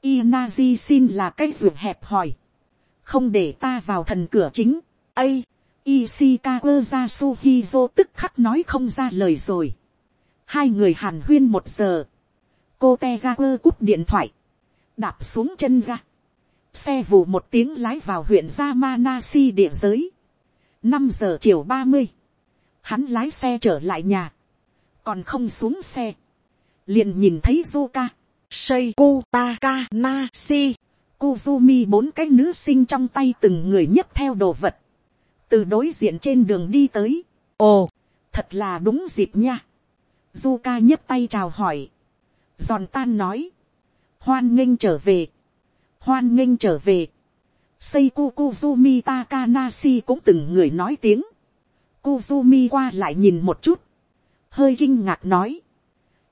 Inazi xin là cái ruột hẹp hỏi. Không để ta vào thần cửa chính. Ây! Ishikawa Yasuhizo tức khắc nói không ra lời rồi. Hai người hàn huyên một giờ. Cô Tegaku cúp điện thoại đạp xuống chân ga. Xe vù một tiếng lái vào huyện Yamanashi địa giới. năm giờ chiều ba mươi Hắn lái xe trở lại nhà. Còn không xuống xe. Liền nhìn thấy Zuka. Seiko Takanashi. Kuzumi bốn cái nữ sinh trong tay từng người nhấc theo đồ vật. Từ đối diện trên đường đi tới. Ồ, thật là đúng dịp nha. Zuka nhấc tay chào hỏi. Giòn tan nói hoan nghênh trở về, hoan nghênh trở về, Seiku Kuzumi Takanashi cũng từng người nói tiếng. Kuzumi qua lại nhìn một chút. Hơi kinh ngạc nói.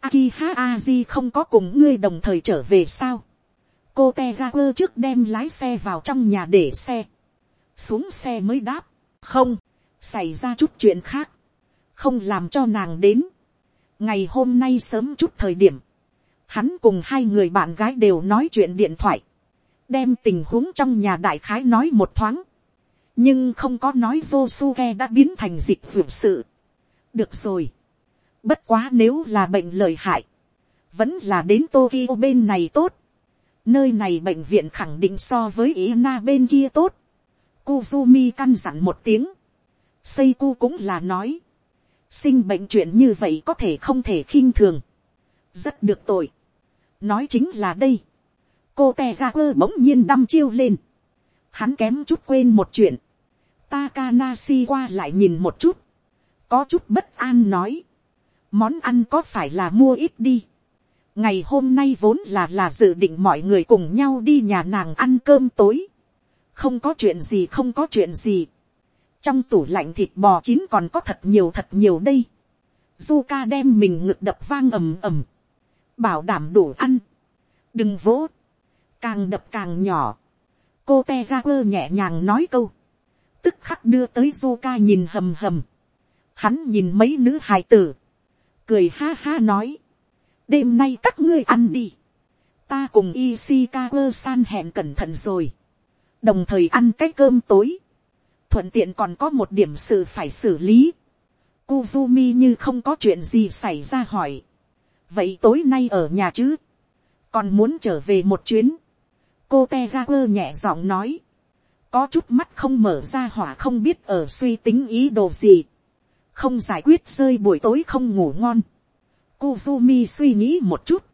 Akiha Aji không có cùng ngươi đồng thời trở về sao. Cô Tegaku trước đem lái xe vào trong nhà để xe. Xuống xe mới đáp. Không, xảy ra chút chuyện khác. Không làm cho nàng đến. Ngày hôm nay sớm chút thời điểm hắn cùng hai người bạn gái đều nói chuyện điện thoại, đem tình huống trong nhà đại khái nói một thoáng, nhưng không có nói Josuke đã biến thành dịch vượt sự. được rồi, bất quá nếu là bệnh lợi hại, vẫn là đến Tokyo bên này tốt, nơi này bệnh viện khẳng định so với Ina bên kia tốt, Kuzumi căn dặn một tiếng, Seiku cũng là nói, sinh bệnh chuyện như vậy có thể không thể khinh thường, rất được tội, nói chính là đây, cô te quơ bỗng nhiên đăm chiêu lên, hắn kém chút quên một chuyện, Takanashi qua lại nhìn một chút, có chút bất an nói, món ăn có phải là mua ít đi, ngày hôm nay vốn là là dự định mọi người cùng nhau đi nhà nàng ăn cơm tối, không có chuyện gì không có chuyện gì, trong tủ lạnh thịt bò chín còn có thật nhiều thật nhiều đây, Zuka đem mình ngực đập vang ầm ầm. bảo đảm đủ ăn, đừng vỗ, càng đập càng nhỏ, cô te ra quơ nhẹ nhàng nói câu, tức khắc đưa tới du ca nhìn hầm hầm, hắn nhìn mấy nữ hài tử, cười ha ha nói, đêm nay các ngươi ăn đi, ta cùng Ishikawa san hẹn cẩn thận rồi, đồng thời ăn cái cơm tối, thuận tiện còn có một điểm sự phải xử lý, Kuzumi như không có chuyện gì xảy ra hỏi, vậy tối nay ở nhà chứ, còn muốn trở về một chuyến, cô te quơ nhẹ giọng nói, có chút mắt không mở ra hỏa không biết ở suy tính ý đồ gì, không giải quyết rơi buổi tối không ngủ ngon, Kuzumi suy nghĩ một chút,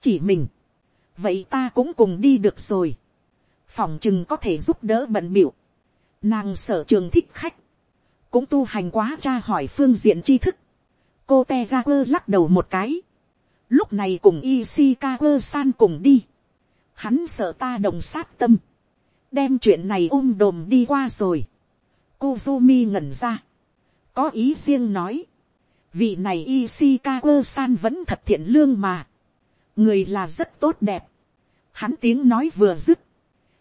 chỉ mình, vậy ta cũng cùng đi được rồi, phòng chừng có thể giúp đỡ bận biểu, nàng sở trường thích khách, cũng tu hành quá tra hỏi phương diện tri thức, cô te ga quơ lắc đầu một cái, lúc này cùng Ishikawa san cùng đi, hắn sợ ta đồng sát tâm, đem chuyện này ôm đồm đi qua rồi, Kuzumi ngẩn ra, có ý riêng nói, vị này Ishikawa san vẫn thật thiện lương mà, người là rất tốt đẹp, hắn tiếng nói vừa dứt,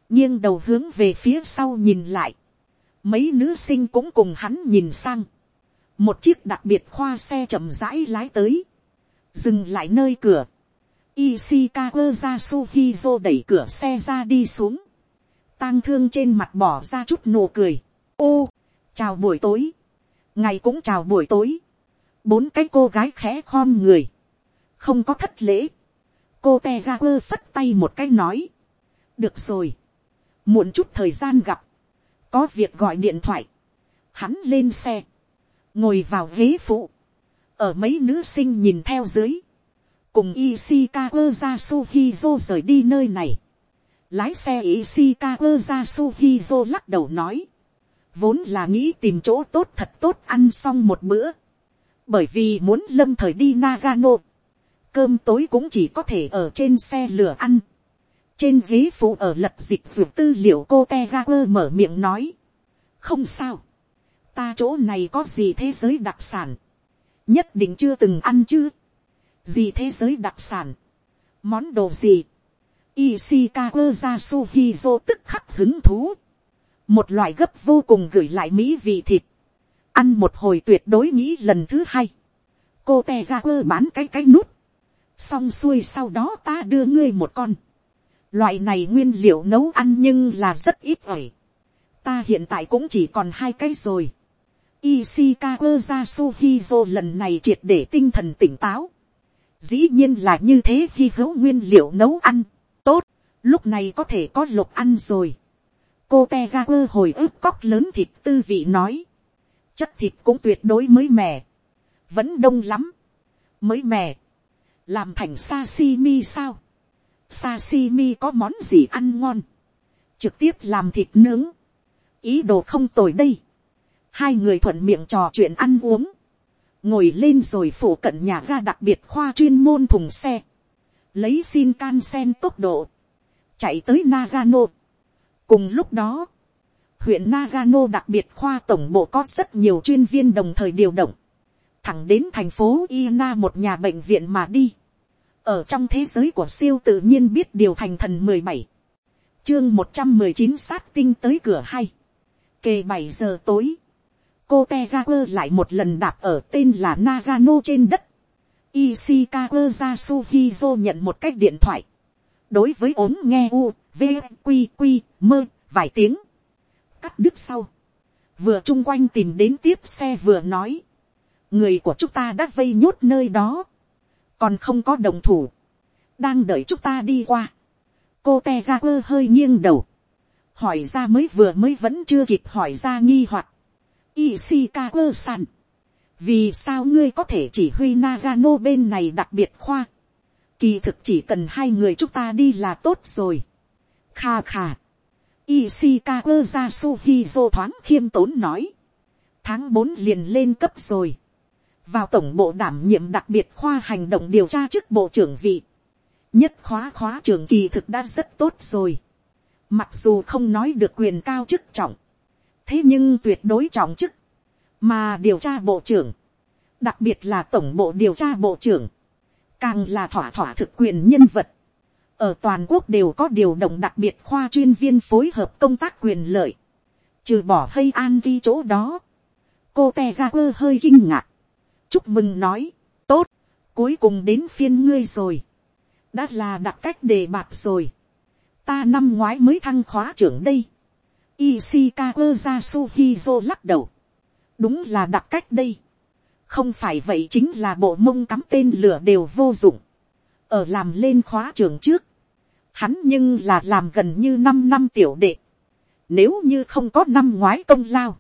nghiêng đầu hướng về phía sau nhìn lại, mấy nữ sinh cũng cùng hắn nhìn sang, một chiếc đặc biệt khoa xe chậm rãi lái tới, dừng lại nơi cửa, Ishikawa Yasuhizo đẩy cửa xe ra đi xuống, tang thương trên mặt bỏ ra chút nụ cười, ô, chào buổi tối, ngày cũng chào buổi tối, bốn cái cô gái khẽ khom người, không có thất lễ, cô te ra quơ phất tay một cái nói, được rồi, muộn chút thời gian gặp, có việc gọi điện thoại, hắn lên xe, ngồi vào ghế phụ, ở mấy nữ sinh nhìn theo dưới, cùng Ishikawa Yasuhizo rời đi nơi này. Lái xe Ishikawa Yasuhizo lắc đầu nói, vốn là nghĩ tìm chỗ tốt thật tốt ăn xong một bữa, bởi vì muốn lâm thời đi Nagano, cơm tối cũng chỉ có thể ở trên xe lửa ăn. trên ghế phụ ở lật dịch ruột tư liệu cô te ga quơ mở miệng nói. không sao. ta chỗ này có gì thế giới đặc sản. nhất định chưa từng ăn chứ. gì thế giới đặc sản. món đồ gì. Ishikawa Jasuhizo tức khắc hứng thú. Một loại gấp vô cùng gửi lại mỹ vị thịt. Ăn một hồi tuyệt đối nghĩ lần thứ hai. Cô te ga quơ bán cái cái nút xong xuôi sau đó ta đưa ngươi một con. loại này nguyên liệu nấu ăn nhưng là rất ít ỏi. ta hiện tại cũng chỉ còn hai cái rồi. Ishikawa Yasuhizo lần này triệt để tinh thần tỉnh táo. Dĩ nhiên là như thế khi hữu nguyên liệu nấu ăn. Tốt, lúc này có thể có lục ăn rồi. Cô Tegaku hồi ức cóc lớn thịt tư vị nói. Chất thịt cũng tuyệt đối mới mẻ. Vẫn đông lắm. Mới mẻ làm thành sashimi sao, sashimi có món gì ăn ngon, trực tiếp làm thịt nướng, ý đồ không tồi đây, hai người thuận miệng trò chuyện ăn uống, ngồi lên rồi phủ cận nhà ga đặc biệt khoa chuyên môn thùng xe, lấy xin can sen tốc độ, chạy tới Nagano cùng lúc đó, huyện Nagano đặc biệt khoa tổng bộ có rất nhiều chuyên viên đồng thời điều động, thẳng đến thành phố Ina một nhà bệnh viện mà đi. Ở trong thế giới của siêu tự nhiên biết điều thành thần mười bảy Chương một trăm mười chín sát tinh tới cửa hay. Kề bảy giờ tối. Cô Tegaku lại một lần đạp ở tên là Nagano trên đất. Ishikawa Yasuhizo nhận một cách điện thoại. Đối với ốm nghe u, v, q q mơ, vài tiếng. Cắt đứt sau. Vừa chung quanh tìm đến tiếp xe vừa nói người của chúng ta đã vây nhốt nơi đó, còn không có đồng thủ, đang đợi chúng ta đi qua. cô te ra quơ hơi nghiêng đầu, hỏi ra mới vừa mới vẫn chưa kịp hỏi ra nghi hoặc. Ishikawa san, vì sao ngươi có thể chỉ huy Nagano bên này đặc biệt khoa, kỳ thực chỉ cần hai người chúng ta đi là tốt rồi kha kha, Ishikawa Yasuhizo thoáng khiêm tốn nói, tháng bốn liền lên cấp rồi. Vào tổng bộ đảm nhiệm đặc biệt khoa hành động điều tra chức bộ trưởng vị, nhất khóa khóa trưởng kỳ thực đã rất tốt rồi, mặc dù không nói được quyền cao chức trọng, thế nhưng tuyệt đối trọng chức, mà điều tra bộ trưởng, đặc biệt là tổng bộ điều tra bộ trưởng, càng là thỏa thỏa thực quyền nhân vật, ở toàn quốc đều có điều động đặc biệt khoa chuyên viên phối hợp công tác quyền lợi, trừ bỏ hay an ghi chỗ đó, cô te ra quơ hơi kinh ngạc, chúc mừng nói, tốt, cuối cùng đến phiên ngươi rồi, đã là đặt cách đề bạt rồi, ta năm ngoái mới thăng khóa trưởng đây, Ishikawa Yasuhizo lắc đầu, đúng là đặt cách đây, không phải vậy chính là bộ mông cắm tên lửa đều vô dụng, ở làm lên khóa trưởng trước, hắn nhưng là làm gần như năm năm tiểu đệ, nếu như không có năm ngoái công lao,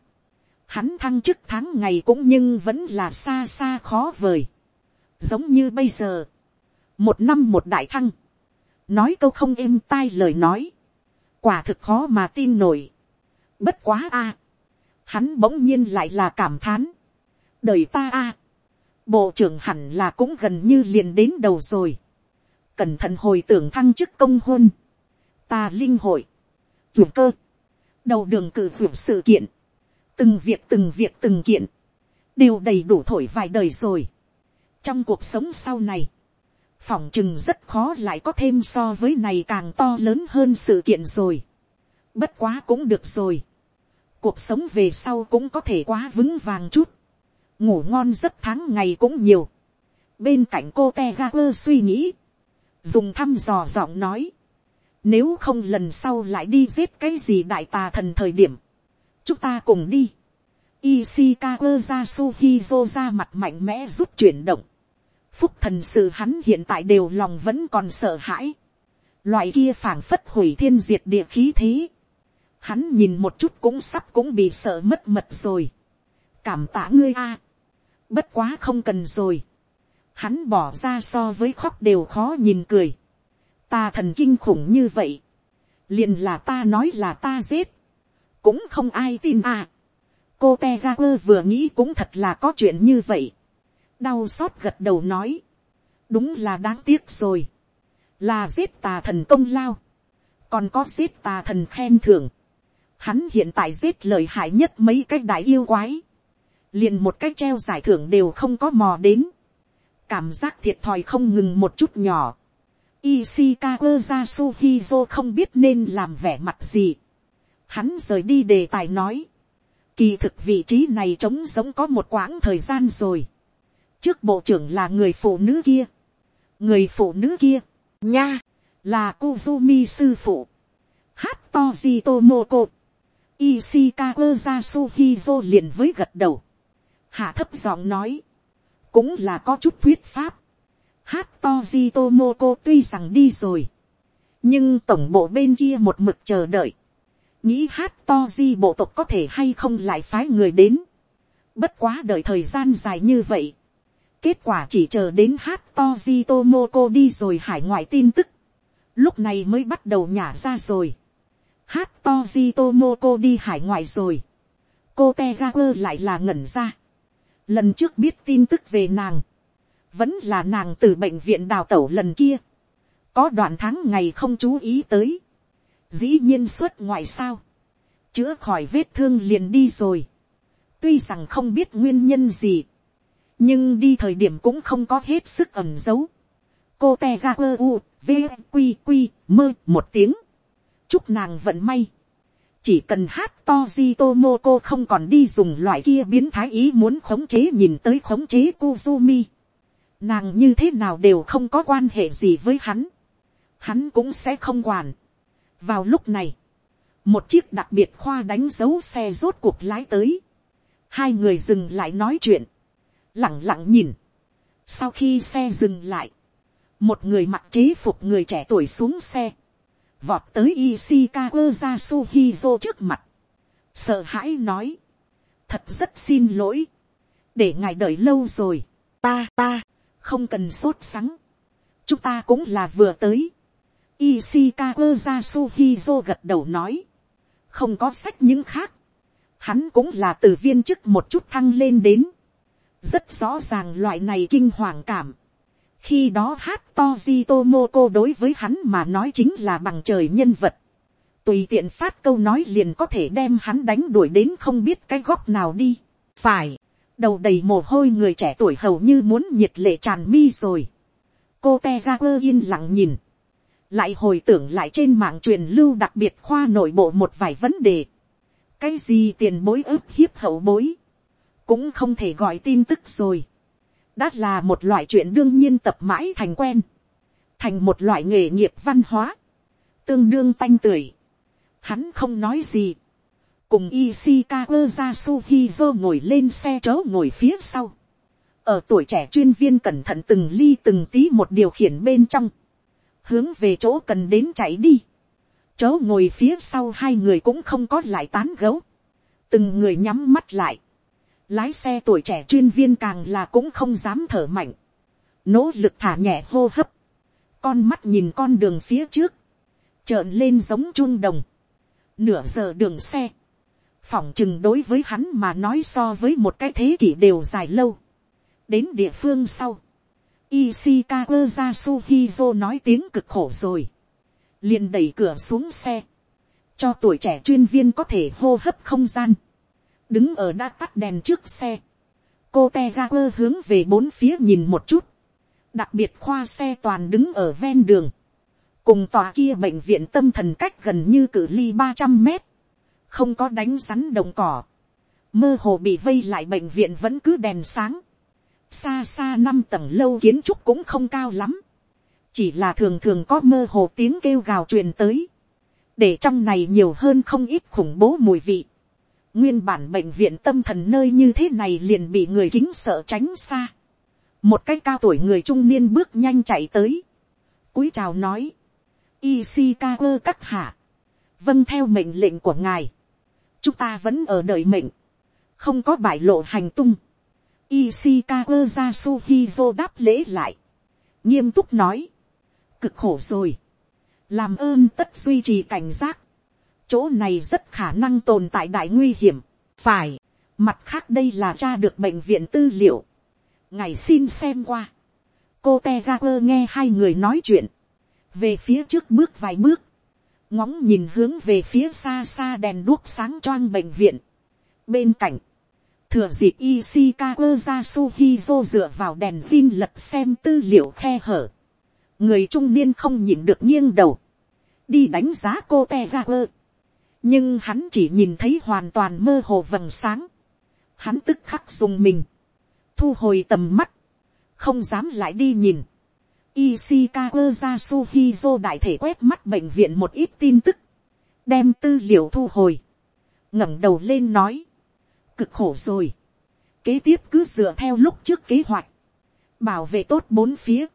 hắn thăng chức tháng ngày cũng nhưng vẫn là xa xa khó vời. giống như bây giờ, một năm một đại thăng, nói câu không êm tai lời nói, quả thực khó mà tin nổi. bất quá a, hắn bỗng nhiên lại là cảm thán, đời ta a, bộ trưởng hẳn là cũng gần như liền đến đầu rồi cẩn thận hồi tưởng thăng chức công hôn, ta linh hội, vượt cơ, đầu đường cử vượt sự kiện, từng việc từng việc từng kiện, đều đầy đủ thổi vài đời rồi. trong cuộc sống sau này, phỏng chừng rất khó lại có thêm so với này càng to lớn hơn sự kiện rồi. bất quá cũng được rồi. cuộc sống về sau cũng có thể quá vững vàng chút. ngủ ngon giấc tháng ngày cũng nhiều. bên cạnh cô te ga quơ suy nghĩ dùng thăm dò giọng nói. nếu không lần sau lại đi giết cái gì đại tà thần thời điểm. chúng ta cùng đi. Ishikawa Yasuhizo ra mặt mạnh mẽ rút chuyển động phúc thần sự hắn hiện tại đều lòng vẫn còn sợ hãi. Loại kia phảng phất hủy thiên diệt địa khí thế. Hắn nhìn một chút cũng sắp cũng bị sợ mất mật rồi. Cảm tạ ngươi a. Bất quá không cần rồi. Hắn bỏ ra so với khóc đều khó nhìn cười. Ta thần kinh khủng như vậy. Liền là ta nói là ta giết. Cũng không ai tin à. Cô Tegaper vừa nghĩ cũng thật là có chuyện như vậy đau xót gật đầu nói, đúng là đáng tiếc rồi, là giết tà thần công lao, còn có giết tà thần khen thưởng, hắn hiện tại giết lời hại nhất mấy cái đại yêu quái, liền một cái treo giải thưởng đều không có mò đến, cảm giác thiệt thòi không ngừng một chút nhỏ, Ishikawa Yasuhizo không biết nên làm vẻ mặt gì. Hắn rời đi đề tài nói. Kỳ thực vị trí này trống giống có một quãng thời gian rồi. Trước bộ trưởng là người phụ nữ kia, người phụ nữ kia, nha, là Kuzumi sư phụ, hát to di tomoko, Ishikawa Yasuhizo liền với gật đầu, hạ thấp giọng nói, cũng là có chút thuyết pháp, hát to di tomoko tuy rằng đi rồi, nhưng tổng bộ bên kia một mực chờ đợi, nghĩ hát to di bộ tộc có thể hay không lại phái người đến, bất quá đợi thời gian dài như vậy, Kết quả chỉ chờ đến hát to Tomoko đi rồi hải ngoại tin tức. Lúc này mới bắt đầu nhả ra rồi. Hát to Tomoko đi hải ngoại rồi. Cô Tegaper lại là ngẩn ra. Lần trước biết tin tức về nàng. Vẫn là nàng từ bệnh viện đào tẩu lần kia. Có đoạn tháng ngày không chú ý tới. Dĩ nhiên xuất ngoại sao. Chữa khỏi vết thương liền đi rồi. Tuy rằng không biết nguyên nhân gì nhưng đi thời điểm cũng không có hết sức ẩm giấu. cô te ga quơ u, v, q q mơ một tiếng. chúc nàng vận may chỉ cần hát to di tomo cô không còn đi dùng loại kia biến thái ý muốn khống chế nhìn tới khống chế Kuzumi. nàng như thế nào đều không có quan hệ gì với hắn. hắn cũng sẽ không quản. vào lúc này, một chiếc đặc biệt khoa đánh dấu xe rốt cuộc lái tới. hai người dừng lại nói chuyện lẳng lặng nhìn. Sau khi xe dừng lại, một người mặc chế phục người trẻ tuổi xuống xe, vọt tới Ishikawa Yasuhizo trước mặt, sợ hãi nói, thật rất xin lỗi, để ngài đợi lâu rồi, ta ta, không cần sốt sắng, chúng ta cũng là vừa tới, Ishikawa Yasuhizo gật đầu nói, không có sách những khác, hắn cũng là từ viên chức một chút thăng lên đến, rất rõ ràng loại này kinh hoàng cảm khi đó hát to di tomoko đối với hắn mà nói chính là bằng trời nhân vật. tùy tiện phát câu nói liền có thể đem hắn đánh đuổi đến không biết cái góc nào đi. phải, đầu đầy mồ hôi người trẻ tuổi hầu như muốn nhiệt lệ tràn mi rồi. cô te ra quơ yên lặng nhìn. lại hồi tưởng lại trên mạng truyền lưu đặc biệt khoa nội bộ một vài vấn đề. cái gì tiền bối ức hiếp hậu bối cũng không thể gọi tin tức rồi đã là một loại chuyện đương nhiên tập mãi thành quen, thành một loại nghề nghiệp văn hóa, tương đương tanh tưởi. Hắn không nói gì, cùng Ishikawa Yasuhizo ngồi lên xe chớ ngồi phía sau. ở tuổi trẻ chuyên viên cẩn thận từng ly từng tí một điều khiển bên trong, hướng về chỗ cần đến chạy đi. chớ ngồi phía sau hai người cũng không có lại tán gấu, từng người nhắm mắt lại, lái xe tuổi trẻ chuyên viên càng là cũng không dám thở mạnh, nỗ lực thả nhẹ hô hấp, con mắt nhìn con đường phía trước, trợn lên giống chuông đồng, nửa giờ đường xe, phỏng chừng đối với hắn mà nói so với một cái thế kỷ đều dài lâu, đến địa phương sau, Ishikawa Yasuhizo nói tiếng cực khổ rồi, liền đẩy cửa xuống xe, cho tuổi trẻ chuyên viên có thể hô hấp không gian, đứng ở đã tắt đèn trước xe, cô te ga quơ hướng về bốn phía nhìn một chút, đặc biệt khoa xe toàn đứng ở ven đường, cùng tòa kia bệnh viện tâm thần cách gần như cự ly ba trăm mét, không có đánh rắn đồng cỏ, mơ hồ bị vây lại bệnh viện vẫn cứ đèn sáng, xa xa năm tầng lâu kiến trúc cũng không cao lắm, chỉ là thường thường có mơ hồ tiếng kêu gào truyền tới, để trong này nhiều hơn không ít khủng bố mùi vị nguyên bản bệnh viện tâm thần nơi như thế này liền bị người kính sợ tránh xa. một cái cao tuổi người trung niên bước nhanh chạy tới, cúi chào nói, Ishikawa các hạ, vâng theo mệnh lệnh của ngài, chúng ta vẫn ở đợi mệnh, không có bại lộ hành tung. Ishikawa Yasuhizo đáp lễ lại, nghiêm túc nói, cực khổ rồi, làm ơn tất duy trì cảnh giác, chỗ này rất khả năng tồn tại đại nguy hiểm, phải, mặt khác đây là cha được bệnh viện tư liệu, ngày xin xem qua, cô te ra quơ nghe hai người nói chuyện, về phía trước bước vài bước, ngóng nhìn hướng về phía xa xa đèn đuốc sáng choang bệnh viện. Bên cạnh, thừa dịp Ishikawa Yasuhizo dựa vào đèn pin lật xem tư liệu khe hở. Người trung niên không nhìn được nghiêng đầu. Đi đánh giá cô Tegaper. Nhưng hắn chỉ nhìn thấy hoàn toàn mơ hồ vầng sáng. Hắn tức khắc dùng mình. Thu hồi tầm mắt. Không dám lại đi nhìn Ishikawa Yasuhizo đại thể quét mắt bệnh viện một ít tin tức. Đem tư liệu thu hồi. ngẩng đầu lên nói. Cực khổ rồi. Kế tiếp cứ dựa theo lúc trước kế hoạch. Bảo vệ tốt bốn phía.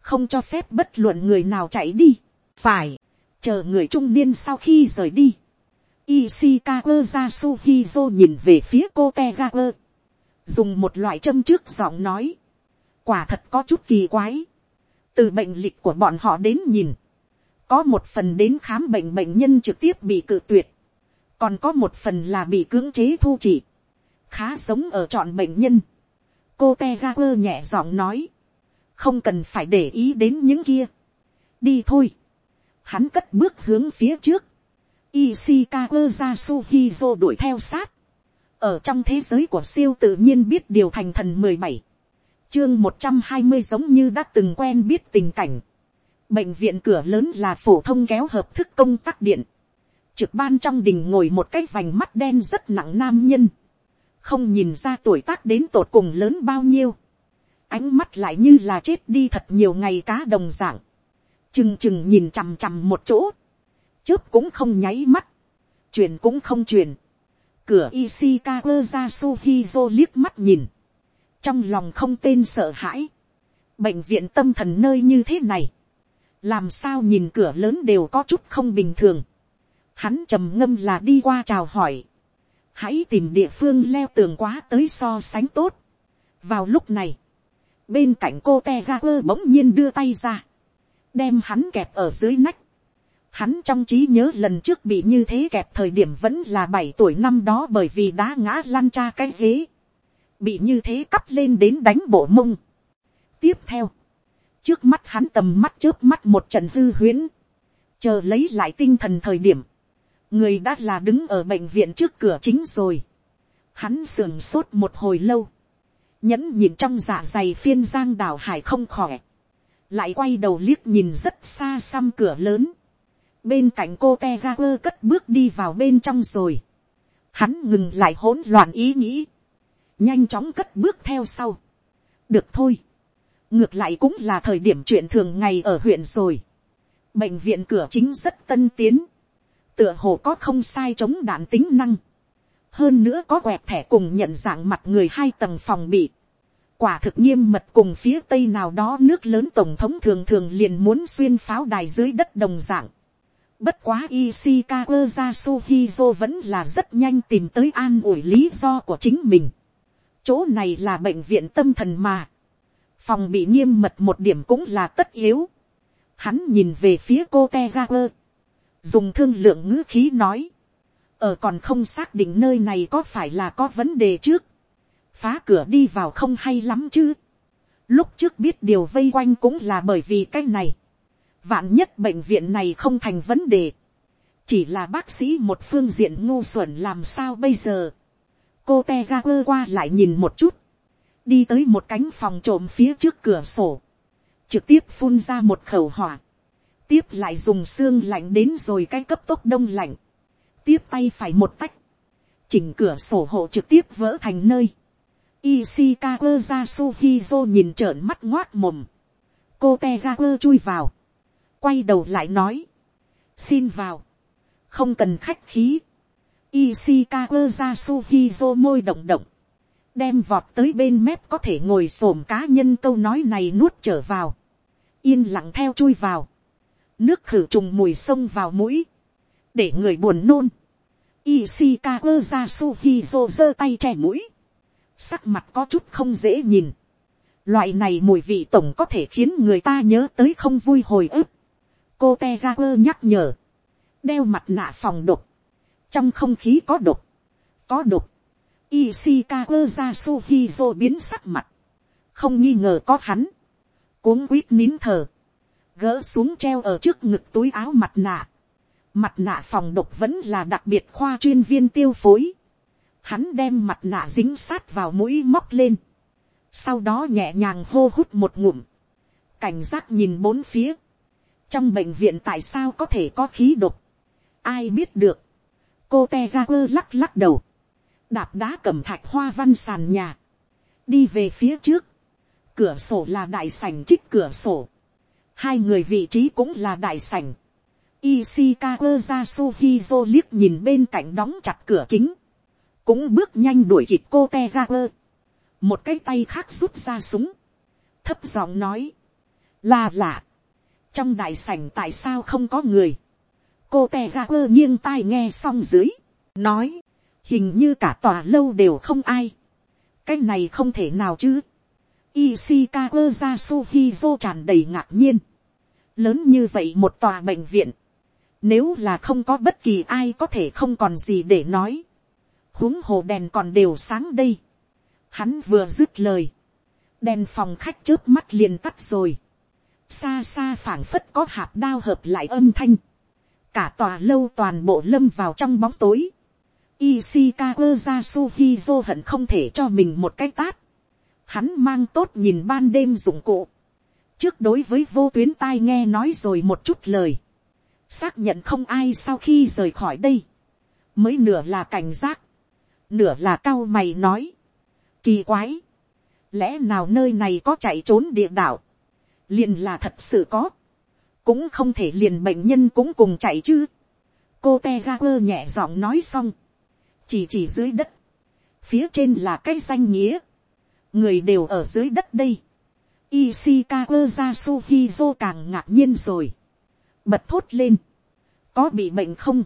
Không cho phép bất luận người nào chạy đi. Phải. Chờ người trung niên sau khi rời đi. Ishikawa Yasuhizo nhìn về phía cô Tegaku. Dùng một loại châm trước giọng nói. Quả thật có chút kỳ quái. Từ bệnh lịch của bọn họ đến nhìn, có một phần đến khám bệnh bệnh nhân trực tiếp bị cự tuyệt, còn có một phần là bị cưỡng chế thu trị, khá sống ở chọn bệnh nhân. cô Tegaku nhẹ giọng nói, không cần phải để ý đến những kia, đi thôi, hắn cất bước hướng phía trước, Ishikawa Yasuhizo đuổi theo sát. Ở trong thế giới của siêu tự nhiên biết điều thành thần mười bảy chương một trăm hai mươi giống như đã từng quen biết tình cảnh. Bệnh viện cửa lớn là phổ thông kéo hợp thức công tắc điện. Trực ban trong đình ngồi một cái vành mắt đen rất nặng nam nhân. Không nhìn ra tuổi tác đến tột cùng lớn bao nhiêu. Ánh mắt lại như là chết đi thật nhiều ngày cá đồng dạng. Chừng chừng nhìn chằm chằm một chỗ. Chớp cũng không nháy mắt. Chuyển cũng không chuyển. Cửa Ishikawa Yasuhizo liếc mắt nhìn trong lòng không tên sợ hãi, bệnh viện tâm thần nơi như thế này, làm sao nhìn cửa lớn đều có chút không bình thường, hắn trầm ngâm là đi qua chào hỏi, hãy tìm địa phương leo tường quá tới so sánh tốt. vào lúc này, bên cạnh cô te ga quơ bỗng nhiên đưa tay ra, đem hắn kẹp ở dưới nách. Hắn trong trí nhớ lần trước bị như thế kẹp thời điểm vẫn là bảy tuổi năm đó bởi vì đá ngã lăn cha cái ghế. Bị như thế cắp lên đến đánh bộ mông. tiếp theo, trước mắt hắn tầm mắt trước mắt một trận hư huyễn, chờ lấy lại tinh thần thời điểm, người đã là đứng ở bệnh viện trước cửa chính rồi. Hắn sườn sốt một hồi lâu, nhẫn nhìn trong dạ dày phiên giang đảo hải không khỏe, lại quay đầu liếc nhìn rất xa xăm cửa lớn, bên cạnh cô te ra quơ cất bước đi vào bên trong rồi, hắn ngừng lại hỗn loạn ý nghĩ, nhanh chóng cất bước theo sau. được thôi, ngược lại cũng là thời điểm chuyện thường ngày ở huyện rồi. bệnh viện cửa chính rất tân tiến, tựa hồ có không sai chống đạn tính năng. hơn nữa có quẹt thẻ cùng nhận dạng mặt người hai tầng phòng bị. quả thực nghiêm mật cùng phía tây nào đó nước lớn tổng thống thường thường liền muốn xuyên pháo đài dưới đất đồng dạng. Bất quá Ishikawa Yasuhizo vẫn là rất nhanh tìm tới an ủi lý do của chính mình chỗ này là bệnh viện tâm thần mà. phòng bị nghiêm mật một điểm cũng là tất yếu. hắn nhìn về phía cô te dùng thương lượng ngữ khí nói. ở còn không xác định nơi này có phải là có vấn đề trước. phá cửa đi vào không hay lắm chứ. lúc trước biết điều vây quanh cũng là bởi vì cái này vạn nhất bệnh viện này không thành vấn đề. chỉ là bác sĩ một phương diện ngu xuẩn làm sao bây giờ. cô te ga quơ qua lại nhìn một chút. đi tới một cánh phòng trộm phía trước cửa sổ. trực tiếp phun ra một khẩu hỏa. tiếp lại dùng xương lạnh đến rồi cái cấp tốc đông lạnh. tiếp tay phải một tách chỉnh cửa sổ hộ trực tiếp vỡ thành nơi. Ishikawa Yasuhizo nhìn trợn mắt ngoác mồm. Cô Tegaku chui vào. Quay đầu lại nói. Xin vào. Không cần khách khí. Ishikawa Yasuhizo môi động động. Đem vọt tới bên mép có thể ngồi xổm cá nhân câu nói này nuốt trở vào. Yên lặng theo chui vào. Nước khử trùng mùi sông vào mũi. Để người buồn nôn. Ishikawa Yasuhizo giơ tay che mũi, sắc mặt có chút không dễ nhìn. Loại này mùi vị tổng có thể khiến người ta nhớ tới không vui hồi ức. Cô Tegaper nhắc nhở. Đeo mặt nạ phòng độc. Trong không khí có độc. Có độc. ra suhizo biến sắc mặt. Không nghi ngờ có hắn. Cuống quýt nín thở. Gỡ xuống treo ở trước ngực túi áo mặt nạ. Mặt nạ phòng độc vẫn là đặc biệt khoa chuyên viên tiêu phối hắn đem mặt nạ dính sát vào mũi móc lên, sau đó nhẹ nhàng hô hút một ngụm, cảnh giác nhìn bốn phía, trong bệnh viện tại sao có thể có khí độc, ai biết được, cô te ra quơ lắc lắc đầu, đạp đá cầm thạch hoa văn sàn nhà, đi về phía trước, cửa sổ là đại sảnh trích cửa sổ, hai người vị trí cũng là đại sảnh, Ishikawa Yasuhizo liếc nhìn bên cạnh đóng chặt cửa kính. Cũng bước nhanh đuổi kịp cô te ra quơ, một cái tay khác rút ra súng, thấp giọng nói, là lạ, trong đại sảnh tại sao không có người, cô te ga quơ nghiêng tai nghe xong dưới, nói, hình như cả tòa lâu đều không ai, cái này không thể nào chứ, Ishikawa Yasuhizo tràn đầy ngạc nhiên. Lớn như vậy một tòa bệnh viện. Nếu là không có bất kỳ ai có thể không còn gì để nói huống hồ đèn còn đều sáng đây. Hắn vừa dứt lời. Đèn phòng khách trước mắt liền tắt rồi. Xa xa phảng phất có hạt đao hợp lại âm thanh. Cả tòa lâu toàn bộ lâm vào trong bóng tối. Ishikawa vô hận không thể cho mình một cái tát. Hắn mang tốt nhìn ban đêm dụng cụ. Trước đối với vô tuyến tai nghe nói rồi một chút lời. Xác nhận không ai sau khi rời khỏi đây. Mới nửa là cảnh giác nửa là cao mày nói, kỳ quái, lẽ nào nơi này có chạy trốn địa đạo, liền là thật sự có, cũng không thể liền bệnh nhân cũng cùng chạy chứ, cô te ga quơ nhẹ giọng nói xong, chỉ chỉ dưới đất, phía trên là cái danh nghĩa, người đều ở dưới đất đây, Ishikawa Yasuhizo càng ngạc nhiên rồi. Bật thốt lên. Có bị bệnh không?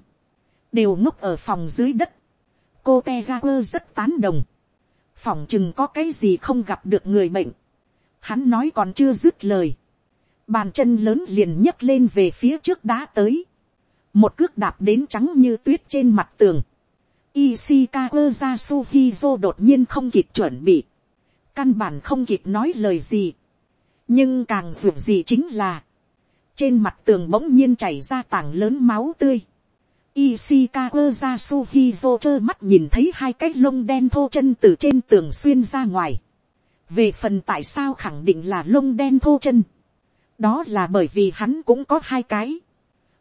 Đều ngốc ở phòng dưới đất cô te ga quơ rất tán đồng. phòng chừng có cái gì không gặp được người bệnh hắn nói còn chưa dứt lời. bàn chân lớn liền nhấc lên về phía trước đá tới. một cước đạp đến trắng như tuyết trên mặt tường. Ishikawa Yasuhizo đột nhiên không kịp chuẩn bị. Căn bản không kịp nói lời gì. Nhưng càng dù gì chính là. Trên mặt tường bỗng nhiên chảy ra tảng lớn máu tươi. Ishikawa Yasuhizo trơ mắt nhìn thấy hai cái lông đen thô chân từ trên tường xuyên ra ngoài. Về phần tại sao khẳng định là lông đen thô chân. Đó là bởi vì hắn cũng có hai cái.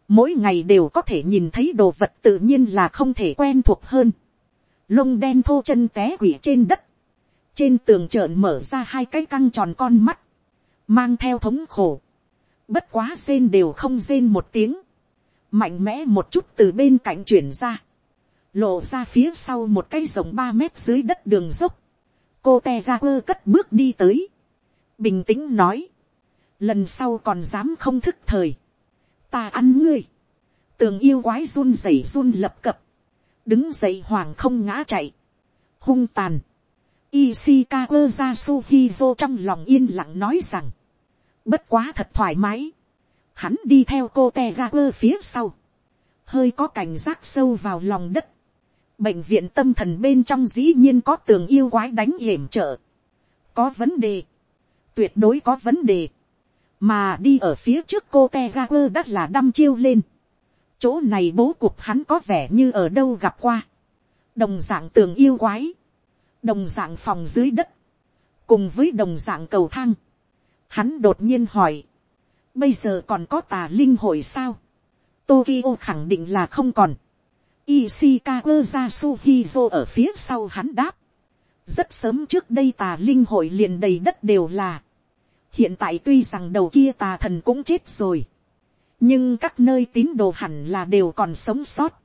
Mỗi ngày đều có thể nhìn thấy đồ vật tự nhiên là không thể quen thuộc hơn. Lông đen thô chân té quỷ trên đất. Trên tường trợn mở ra hai cái căng tròn con mắt. Mang theo thống khổ. Bất quá rên đều không rên một tiếng mạnh mẽ một chút từ bên cạnh chuyển ra, lộ ra phía sau một cái rồng ba mét dưới đất đường dốc, cô te ra quơ cất bước đi tới, bình tĩnh nói, lần sau còn dám không thức thời, ta ăn ngươi, tường yêu quái run rẩy run lập cập, đứng dậy hoàng không ngã chạy, hung tàn, Ishikawa Yasuhizo trong lòng yên lặng nói rằng, bất quá thật thoải mái, hắn đi theo cô te ga quơ phía sau, hơi có cảnh giác sâu vào lòng đất, bệnh viện tâm thần bên trong dĩ nhiên có tường yêu quái đánh hiểm trợ, có vấn đề, tuyệt đối có vấn đề, mà đi ở phía trước cô te ga quơ là đăm chiêu lên, chỗ này bố cục hắn có vẻ như ở đâu gặp qua, đồng d ạ n g tường yêu quái, đồng d ạ n g phòng dưới đất, cùng với đồng d ạ n g cầu thang, hắn đột nhiên hỏi, bây giờ còn có tà linh hội sao, Tokyo khẳng định là không còn, Ishikawa Yasuhizo ở phía sau hắn đáp, rất sớm trước đây tà linh hội liền đầy đất đều là, hiện tại tuy rằng đầu kia tà thần cũng chết rồi, nhưng các nơi tín đồ hẳn là đều còn sống sót,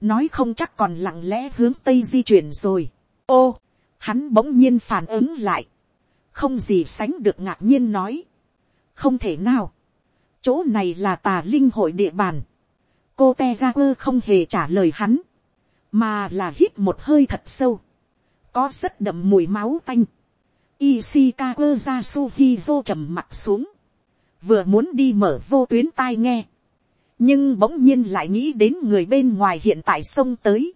nói không chắc còn lặng lẽ hướng tây di chuyển rồi. ô, hắn bỗng nhiên phản ứng lại, không gì sánh được ngạc nhiên nói, không thể nào, chỗ này là tà linh hội địa bàn, cô te ra quơ không hề trả lời hắn, mà là hít một hơi thật sâu, có rất đậm mùi máu tanh, Ishikawa Yasuhizo trầm mặt xuống. Vừa muốn đi mở vô tuyến tai nghe, nhưng bỗng nhiên lại nghĩ đến người bên ngoài hiện tại sông tới,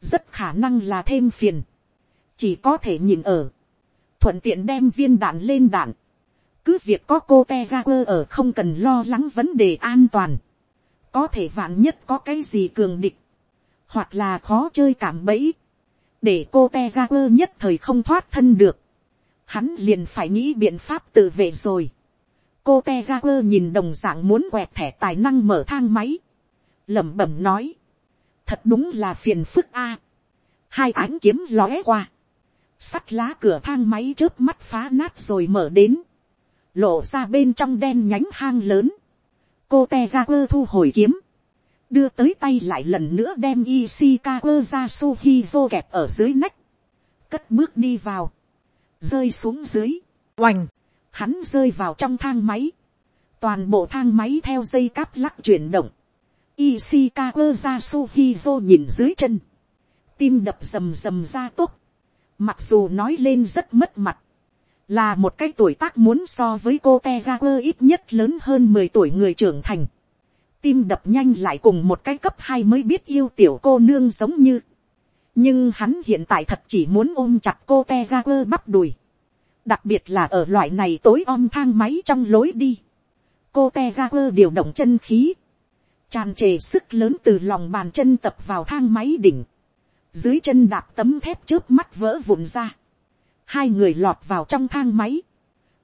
rất khả năng là thêm phiền, chỉ có thể nhìn ở, thuận tiện đem viên đạn lên đạn, cứ việc có cô te ra quơ ở không cần lo lắng vấn đề an toàn, có thể vạn nhất có cái gì cường địch, hoặc là khó chơi cảm bẫy, để cô te ga quơ nhất thời không thoát thân được, hắn liền phải nghĩ biện pháp tự vệ rồi. Cô te ga quơ nhìn đồng d ạ n g muốn quẹt thẻ tài năng mở thang máy, lẩm bẩm nói, thật đúng là phiền phức a, hai ánh kiếm lóe qua, sắt lá cửa thang máy trước mắt phá nát rồi mở đến, lộ ra bên trong đen nhánh hang lớn, cô te ga quơ thu hồi kiếm, đưa tới tay lại lần nữa đem Ishikawa ra Suhizo kẹp ở dưới nách, cất bước đi vào, rơi xuống dưới, oành, hắn rơi vào trong thang máy, toàn bộ thang máy theo dây cáp lắc chuyển động, Ishikawa Yasuhizo nhìn dưới chân, tim đập rầm rầm ra tốt, mặc dù nói lên rất mất mặt, là một cái tuổi tác muốn so với cô Tegaku ít nhất lớn hơn mười tuổi người trưởng thành, tim đập nhanh lại cùng một cái cấp hai mới biết yêu tiểu cô nương giống như, nhưng hắn hiện tại thật chỉ muốn ôm chặt cô Tegaku bắp đùi, đặc biệt là ở loại này tối om thang máy trong lối đi, cô te ga quơ điều động chân khí, tràn trề sức lớn từ lòng bàn chân tập vào thang máy đỉnh, dưới chân đạp tấm thép trước mắt vỡ vụn ra, hai người lọt vào trong thang máy,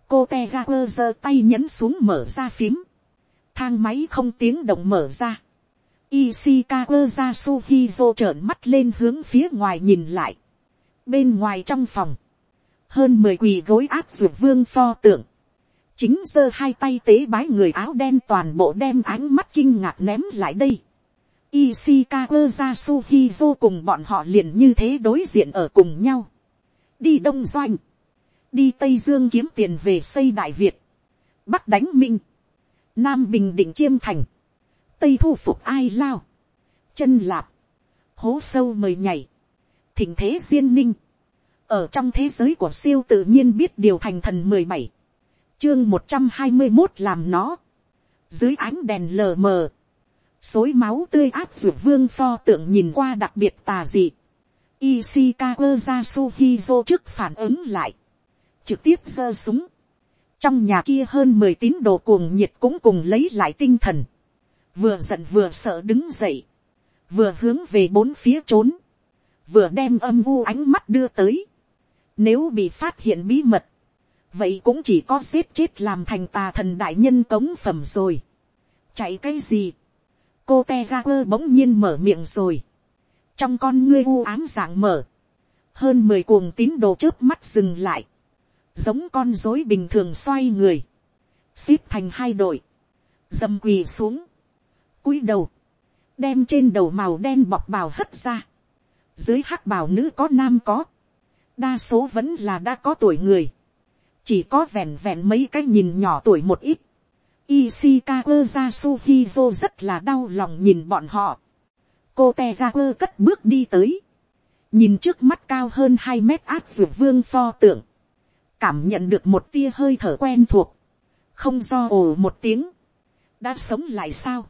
cô te ga quơ giơ tay nhấn xuống mở ra phím, thang máy không tiếng động mở ra, Ishikawa Yasuhizo trợn mắt lên hướng phía ngoài nhìn lại. Bên ngoài trong phòng, hơn mười quỳ gối áp ruột vương pho tượng, chính giơ hai tay tế bái người áo đen toàn bộ đem ánh mắt kinh ngạc ném lại đây. Ishikawa Yasuhizo cùng bọn họ liền như thế đối diện ở cùng nhau. Đi Đông Doanh. Đi Tây Dương kiếm tiền về xây Đại Việt. Bắc đánh Minh. Nam Bình Định Chiêm Thành. Tây thu phục ai lao. Chân lạp. Hố sâu mời nhảy. Thỉnh thế duyên ninh ở trong thế giới của siêu tự nhiên biết điều thành thần mười bảy, chương một trăm hai mươi một làm nó, dưới ánh đèn lờ mờ, xối máu tươi áp ruột vương pho tượng nhìn qua đặc biệt tà dị, Ishikawa Yasuhizo trước phản ứng lại, trực tiếp giơ súng, trong nhà kia hơn mười tín đồ cuồng nhiệt cũng cùng lấy lại tinh thần, vừa giận vừa sợ đứng dậy, vừa hướng về bốn phía trốn, vừa đem âm vu ánh mắt đưa tới, nếu bị phát hiện bí mật, vậy cũng chỉ có giết chết làm thành tà thần đại nhân cống phẩm rồi. Chạy cái gì? Cô te bỗng nhiên mở miệng rồi. Trong con ngươi u ám dạng mở. Hơn mười cuồng tín đồ chớp mắt dừng lại. Giống con dối bình thường xoay người. Xếp thành hai đội. Dầm quỳ xuống. cúi đầu. Đem trên đầu màu đen bọc bào hất ra. Dưới hắc bào nữ có nam có đa số vẫn là đã có tuổi người, chỉ có vẹn vẹn mấy cái nhìn nhỏ tuổi một ít. Ishikawa Jasuhizo rất là đau lòng nhìn bọn họ. Cô Tegaku cất bước đi tới. Nhìn trước mắt cao hơn hai mét áp dược vương pho tượng. Cảm nhận được một tia hơi thở quen thuộc. Không do ồ một tiếng. Đã sống lại sao?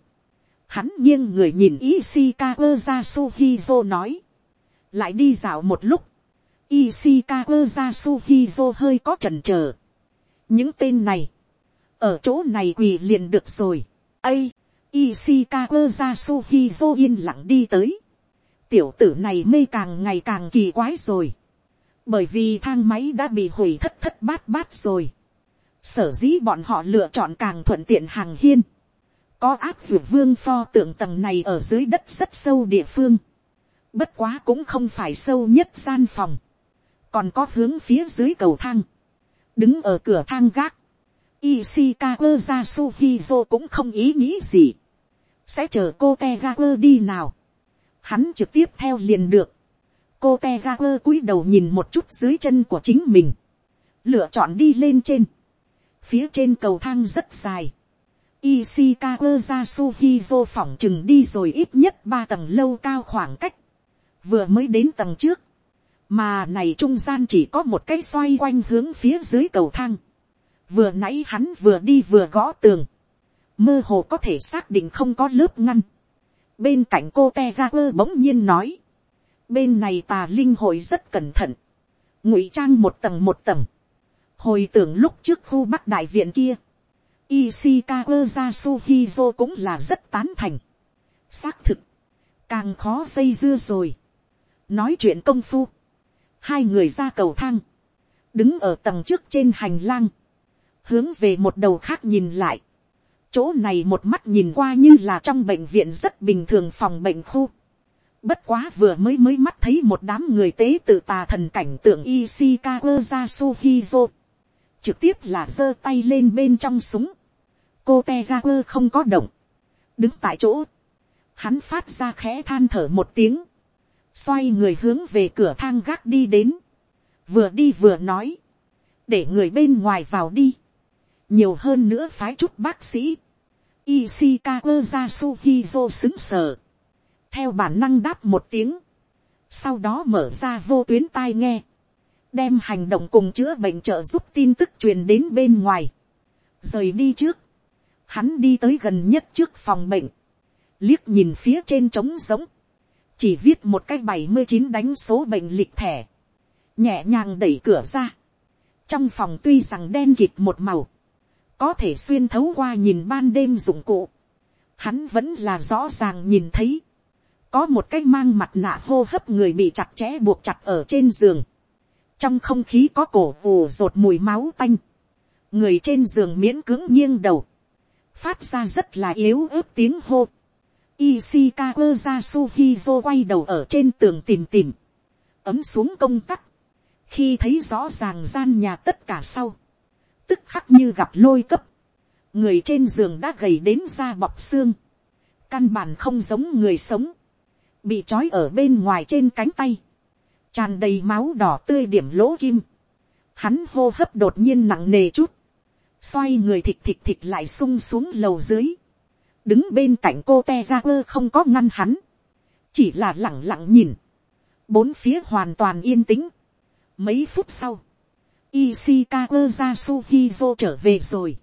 Hắn nghiêng người nhìn Ishikawa Yasuhizo nói. lại đi dạo một lúc, Ishikawa Yasuhizo hơi có chần chờ. những tên này, ở chỗ này quỳ liền được rồi. ây, Ishikawa Yasuhizo yên lặng đi tới. tiểu tử này mê càng ngày càng kỳ quái rồi. bởi vì thang máy đã bị hủy thất thất bát bát rồi. sở dĩ bọn họ lựa chọn càng thuận tiện hàng hiên. có áp dụng vương pho tượng tầng này ở dưới đất rất sâu địa phương. bất quá cũng không phải sâu nhất gian phòng. còn có hướng phía dưới cầu thang. đứng ở cửa thang gác. Ishikawa Yasuhizo cũng không ý nghĩ gì. Sẽ chờ cô Tegaku đi nào. Hắn trực tiếp theo liền được. Cô Tegaku cúi đầu nhìn một chút dưới chân của chính mình. Lựa chọn đi lên trên. Phía trên cầu thang rất dài. Ishikawa Yasuhizo phỏng chừng đi rồi ít nhất ba tầng lâu cao khoảng cách. Vừa mới đến tầng trước. Mà này trung gian chỉ có một cái xoay quanh hướng phía dưới cầu thang vừa nãy hắn vừa đi vừa gõ tường, mơ hồ có thể xác định không có lớp ngăn. bên cạnh cô te ra quơ bỗng nhiên nói, bên này tà linh hội rất cẩn thận, ngụy trang một tầng một tầng, hồi tưởng lúc trước khu bắc đại viện kia, Ishikawa Yasuhizo cũng là rất tán thành. Xác thực, càng khó dây dưa rồi. Nói chuyện công phu, hai người ra cầu thang, đứng ở tầng trước trên hành lang, hướng về một đầu khác nhìn lại chỗ này một mắt nhìn qua như là trong bệnh viện rất bình thường phòng bệnh khu. bất quá vừa mới mới mắt thấy một đám người tế tự tà thần cảnh tượng Ishikawa Yasuhizo. trực tiếp là giơ tay lên bên trong súng. cô Tegaku không có động. đứng tại chỗ. hắn phát ra khẽ than thở một tiếng. xoay người hướng về cửa thang gác đi đến. vừa đi vừa nói. để người bên ngoài vào đi nhiều hơn nữa phái chút bác sĩ, Ishikawa Yasuhizo xứng sở, theo bản năng đáp một tiếng, sau đó mở ra vô tuyến tai nghe, đem hành động cùng chữa bệnh trợ giúp tin tức truyền đến bên ngoài, rời đi trước, hắn đi tới gần nhất trước phòng bệnh, liếc nhìn phía trên trống giống, chỉ viết một cái bảy mươi chín đánh số bệnh lịch thẻ, nhẹ nhàng đẩy cửa ra, trong phòng tuy rằng đen kịt một màu, có thể xuyên thấu qua nhìn ban đêm dụng cụ, hắn vẫn là rõ ràng nhìn thấy, có một cái mang mặt nạ hô hấp người bị chặt chẽ buộc chặt ở trên giường, trong không khí có cổ ù rột mùi máu tanh, người trên giường miễn cưỡng nghiêng đầu, phát ra rất là yếu ớt tiếng hô, Ishikawa Yasuhizo quay đầu ở trên tường tìm tìm, ấm xuống công tắc, khi thấy rõ ràng gian nhà tất cả sau, tức khắc như gặp lôi cấp. người trên giường đã gầy đến da bọc xương. căn bản không giống người sống. bị trói ở bên ngoài trên cánh tay. tràn đầy máu đỏ tươi điểm lỗ kim. hắn hô hấp đột nhiên nặng nề chút. xoay người thịt thịt thịt lại sung xuống lầu dưới. đứng bên cạnh cô te ra quơ không có ngăn hắn. chỉ là lẳng lặng nhìn. bốn phía hoàn toàn yên tĩnh. mấy phút sau, Ishikawa Yasuhizo trở về rồi.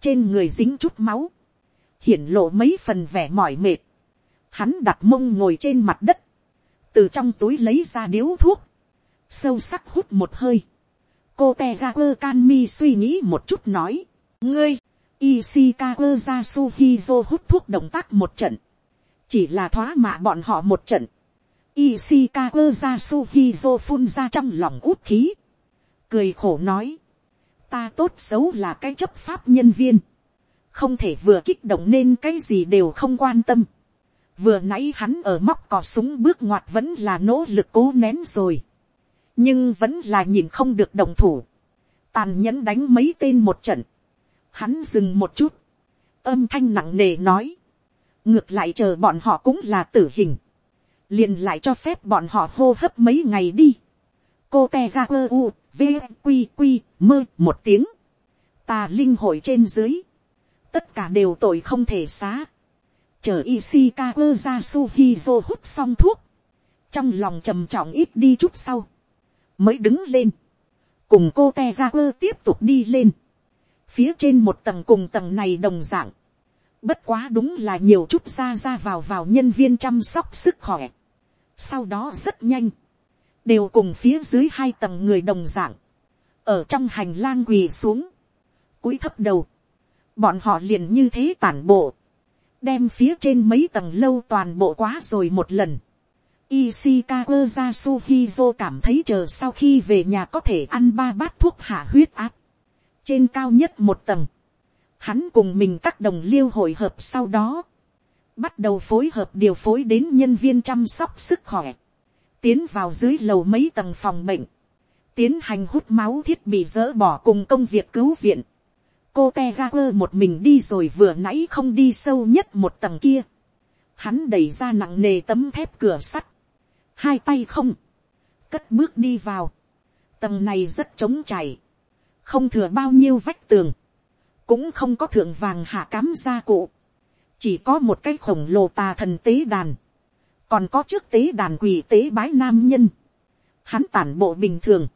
Trên người dính chút máu. Hiển lộ mấy phần vẻ mỏi mệt. Hắn đặt mông ngồi trên mặt đất. Từ trong túi lấy ra điếu thuốc. Sâu sắc hút một hơi. Cô Tegaku Kanmi suy nghĩ một chút nói. Ngươi, Ishikawa Yasuhizo hút thuốc động tác một trận. Chỉ là thoá mạ bọn họ một trận. Ishikawa Yasuhizo phun ra trong lòng út khí cười khổ nói, ta tốt xấu là cái chấp pháp nhân viên, không thể vừa kích động nên cái gì đều không quan tâm. vừa nãy hắn ở móc cò súng bước ngoặt vẫn là nỗ lực cố nén rồi, nhưng vẫn là nhìn không được đồng thủ, tàn nhẫn đánh mấy tên một trận, hắn dừng một chút, âm thanh nặng nề nói, ngược lại chờ bọn họ cũng là tử hình, liền lại cho phép bọn họ hô hấp mấy ngày đi cô te ga quơ u v q q mơ một tiếng. Tà linh hội trên dưới. Tất cả đều tội không thể xá. Chờ Ishikawa ra Suhizo hút xong thuốc, trong lòng trầm trọng ít đi chút sau, mới đứng lên, cùng cô te ra tiếp tục đi lên, phía trên một tầng cùng tầng này đồng dạng, bất quá đúng là nhiều chút ra ra vào vào nhân viên chăm sóc sức khỏe, sau đó rất nhanh, đều cùng phía dưới hai tầng người đồng dạng, ở trong hành lang quỳ xuống, cúi thấp đầu, bọn họ liền như thế tản bộ, đem phía trên mấy tầng lâu toàn bộ quá rồi một lần. Ishikawa Yasuhizo cảm thấy chờ sau khi về nhà có thể ăn ba bát thuốc hạ huyết áp. Trên cao nhất một tầng, hắn cùng mình các đồng liêu hội hợp sau đó, bắt đầu phối hợp điều phối đến nhân viên chăm sóc sức khỏe, tiến vào dưới lầu mấy tầng phòng bệnh, tiến hành hút máu thiết bị dỡ bỏ cùng công việc cứu viện. cô te ga quơ một mình đi rồi vừa nãy không đi sâu nhất một tầng kia. hắn đẩy ra nặng nề tấm thép cửa sắt, hai tay không, cất bước đi vào. tầng này rất trống chảy, không thừa bao nhiêu vách tường, cũng không có thượng vàng hạ cám gia cụ, chỉ có một cái khổng lồ tà thần tế đàn, còn có trước tế đàn quỳ tế bái nam nhân, hắn tản bộ bình thường,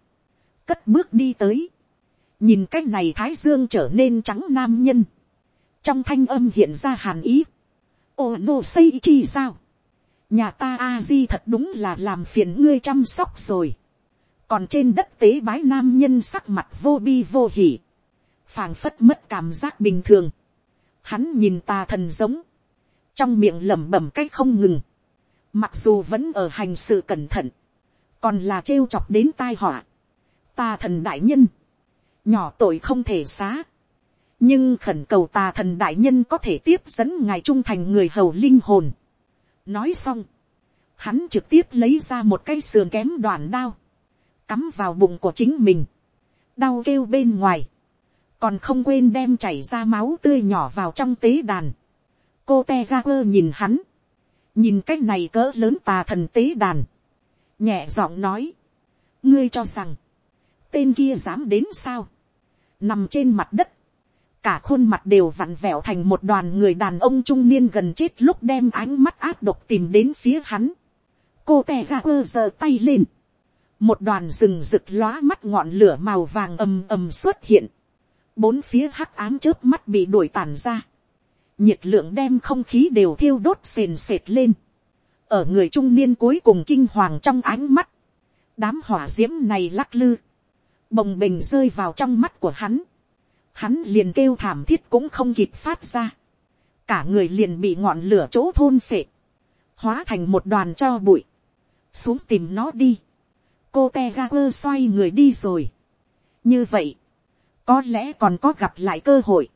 cất bước đi tới, nhìn cái này thái dương trở nên trắng nam nhân, trong thanh âm hiện ra hàn ý, ô nô xây chi sao, nhà ta a di thật đúng là làm phiền ngươi chăm sóc rồi, còn trên đất tế bái nam nhân sắc mặt vô bi vô hỉ, phàng phất mất cảm giác bình thường, hắn nhìn tà thần giống, trong miệng lẩm bẩm c á c h không ngừng, mặc dù vẫn ở hành sự cẩn thận, còn là trêu chọc đến tai họa, tà thần đại nhân, nhỏ tội không thể xá, nhưng khẩn cầu tà thần đại nhân có thể tiếp dẫn ngài trung thành người hầu linh hồn. nói xong, hắn trực tiếp lấy ra một cây sườn kém đoàn đao, cắm vào bụng của chính mình, đau kêu bên ngoài, còn không quên đem chảy ra máu tươi nhỏ vào trong tế đàn. cô te ga quơ nhìn hắn, nhìn cái này cỡ lớn tà thần tế đàn, nhẹ giọng nói, ngươi cho rằng, tên kia dám đến sao, nằm trên mặt đất, cả khuôn mặt đều vặn vẹo thành một đoàn người đàn ông trung niên gần chết lúc đem ánh mắt áp độc tìm đến phía hắn. cô tè ra ơ giơ tay lên, một đoàn rừng rực lóa mắt ngọn lửa màu vàng ầm ầm xuất hiện, bốn phía hắc ám chớp mắt bị đuổi tàn ra, nhiệt lượng đem không khí đều thiêu đốt sền sệt lên, ở người trung niên cuối cùng kinh hoàng trong ánh mắt, đám hỏa d i ễ m này lắc lư, bồng bềnh rơi vào trong mắt của hắn, hắn liền kêu thảm thiết cũng không kịp phát ra, cả người liền bị ngọn lửa chỗ thôn phệ, hóa thành một đoàn cho bụi, xuống tìm nó đi, cô te ga quơ xoay người đi rồi. như vậy, có lẽ còn có gặp lại cơ hội,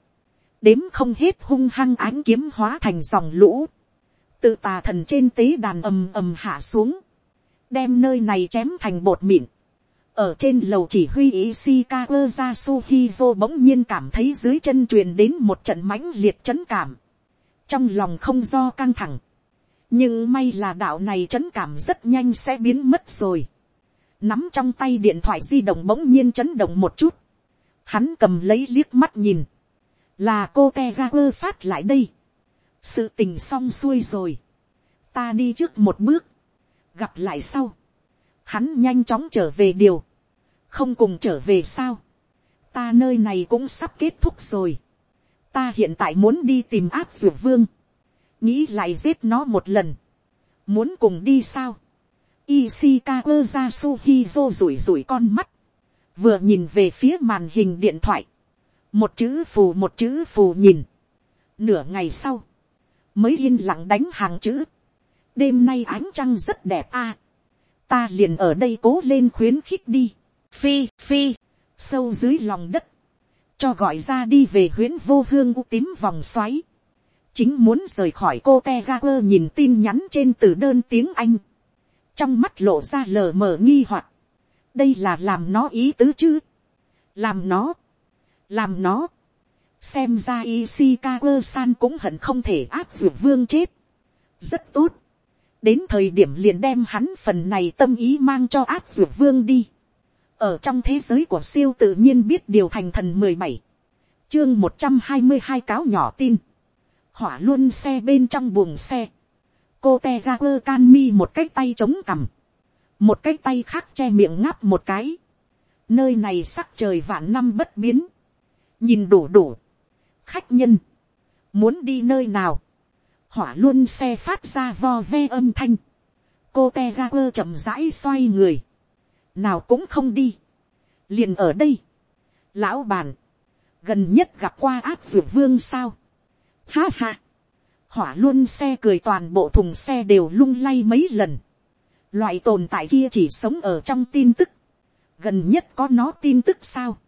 đếm không hết hung hăng ánh kiếm hóa thành dòng lũ, tự tà thần trên tế đàn ầm ầm hạ xuống, đem nơi này chém thành bột mịn, ở trên lầu chỉ huy Ishikawa Yasuhizo bỗng nhiên cảm thấy dưới chân truyền đến một trận mãnh liệt chấn cảm. Trong lòng không do căng thẳng. Nhưng may là đạo này chấn cảm rất nhanh sẽ biến mất rồi. Nắm trong tay điện thoại di động bỗng nhiên chấn động một chút hắn cầm lấy liếc mắt nhìn, là cô te ga quơ phát lại đây, sự tình xong xuôi rồi, ta đi trước một bước, gặp lại sau, hắn nhanh chóng trở về điều, không cùng trở về sao, ta nơi này cũng sắp kết thúc rồi, ta hiện tại muốn đi tìm áp dược vương, nghĩ lại giết nó một lần, muốn cùng đi sao, Ishikawa Yasuhizo rủi rủi con mắt, vừa nhìn về phía màn hình điện thoại, một chữ phù một chữ phù nhìn, nửa ngày sau, mới yên lặng đánh hàng chữ, đêm nay ánh trăng rất đẹp a, ta liền ở đây cố lên khuyến khích đi, phi phi, sâu dưới lòng đất, cho gọi ra đi về huyễn vô hương u tím vòng xoáy, chính muốn rời khỏi cô te ga quơ nhìn tin nhắn trên từ đơn tiếng anh, trong mắt lộ ra lờ mờ nghi hoặc, đây là làm nó ý tứ chứ. làm nó, làm nó, xem ra Ishikawa san cũng hận không thể áp dược vương chết. rất tốt, đến thời điểm liền đem hắn phần này tâm ý mang cho áp dược vương đi. ở trong thế giới của siêu tự nhiên biết điều thành thần mười bảy, chương một trăm hai mươi hai cáo nhỏ tin, hỏa luôn xe bên trong buồng xe, cô te ga quơ can mi một cái tay chống cằm, một cái tay khác che miệng ngáp một cái, nơi này sắc trời vạn năm bất biến, nhìn đủ đủ, khách nhân, muốn đi nơi nào, hỏa luôn xe phát ra vo ve âm thanh, cô te ga quơ chậm rãi xoay người, nào cũng không đi, liền ở đây, lão bàn, gần nhất gặp qua áp dược vương sao, ha ha, hỏa luôn xe cười toàn bộ thùng xe đều lung lay mấy lần, loại tồn tại kia chỉ sống ở trong tin tức, gần nhất có nó tin tức sao,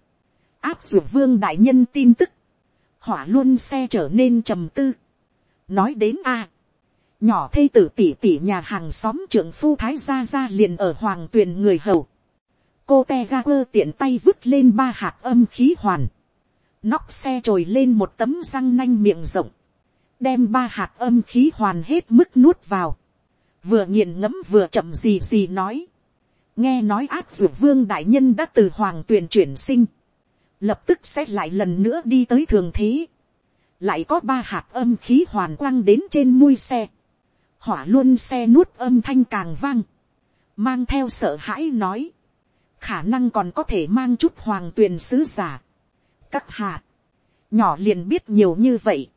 áp dược vương đại nhân tin tức, hỏa luôn xe trở nên trầm tư, nói đến a, nhỏ thê tử tỷ tỷ nhà hàng xóm trưởng phu thái gia gia liền ở hoàng tuyền người hầu, cô te ga quơ tiện tay vứt lên ba hạt âm khí hoàn, nóc xe trồi lên một tấm răng nanh miệng rộng, đem ba hạt âm khí hoàn hết mức nuốt vào, vừa nghiền ngẫm vừa chậm gì gì nói, nghe nói áp dược vương đại nhân đã từ hoàng tuyền chuyển sinh, lập tức sẽ lại lần nữa đi tới thường thế, lại có ba hạt âm khí hoàn quang đến trên mui xe, hỏa luôn xe nuốt âm thanh càng vang, mang theo sợ hãi nói, khả năng còn có thể mang chút hoàng tuyền sứ giả. các hạ, nhỏ liền biết nhiều như vậy,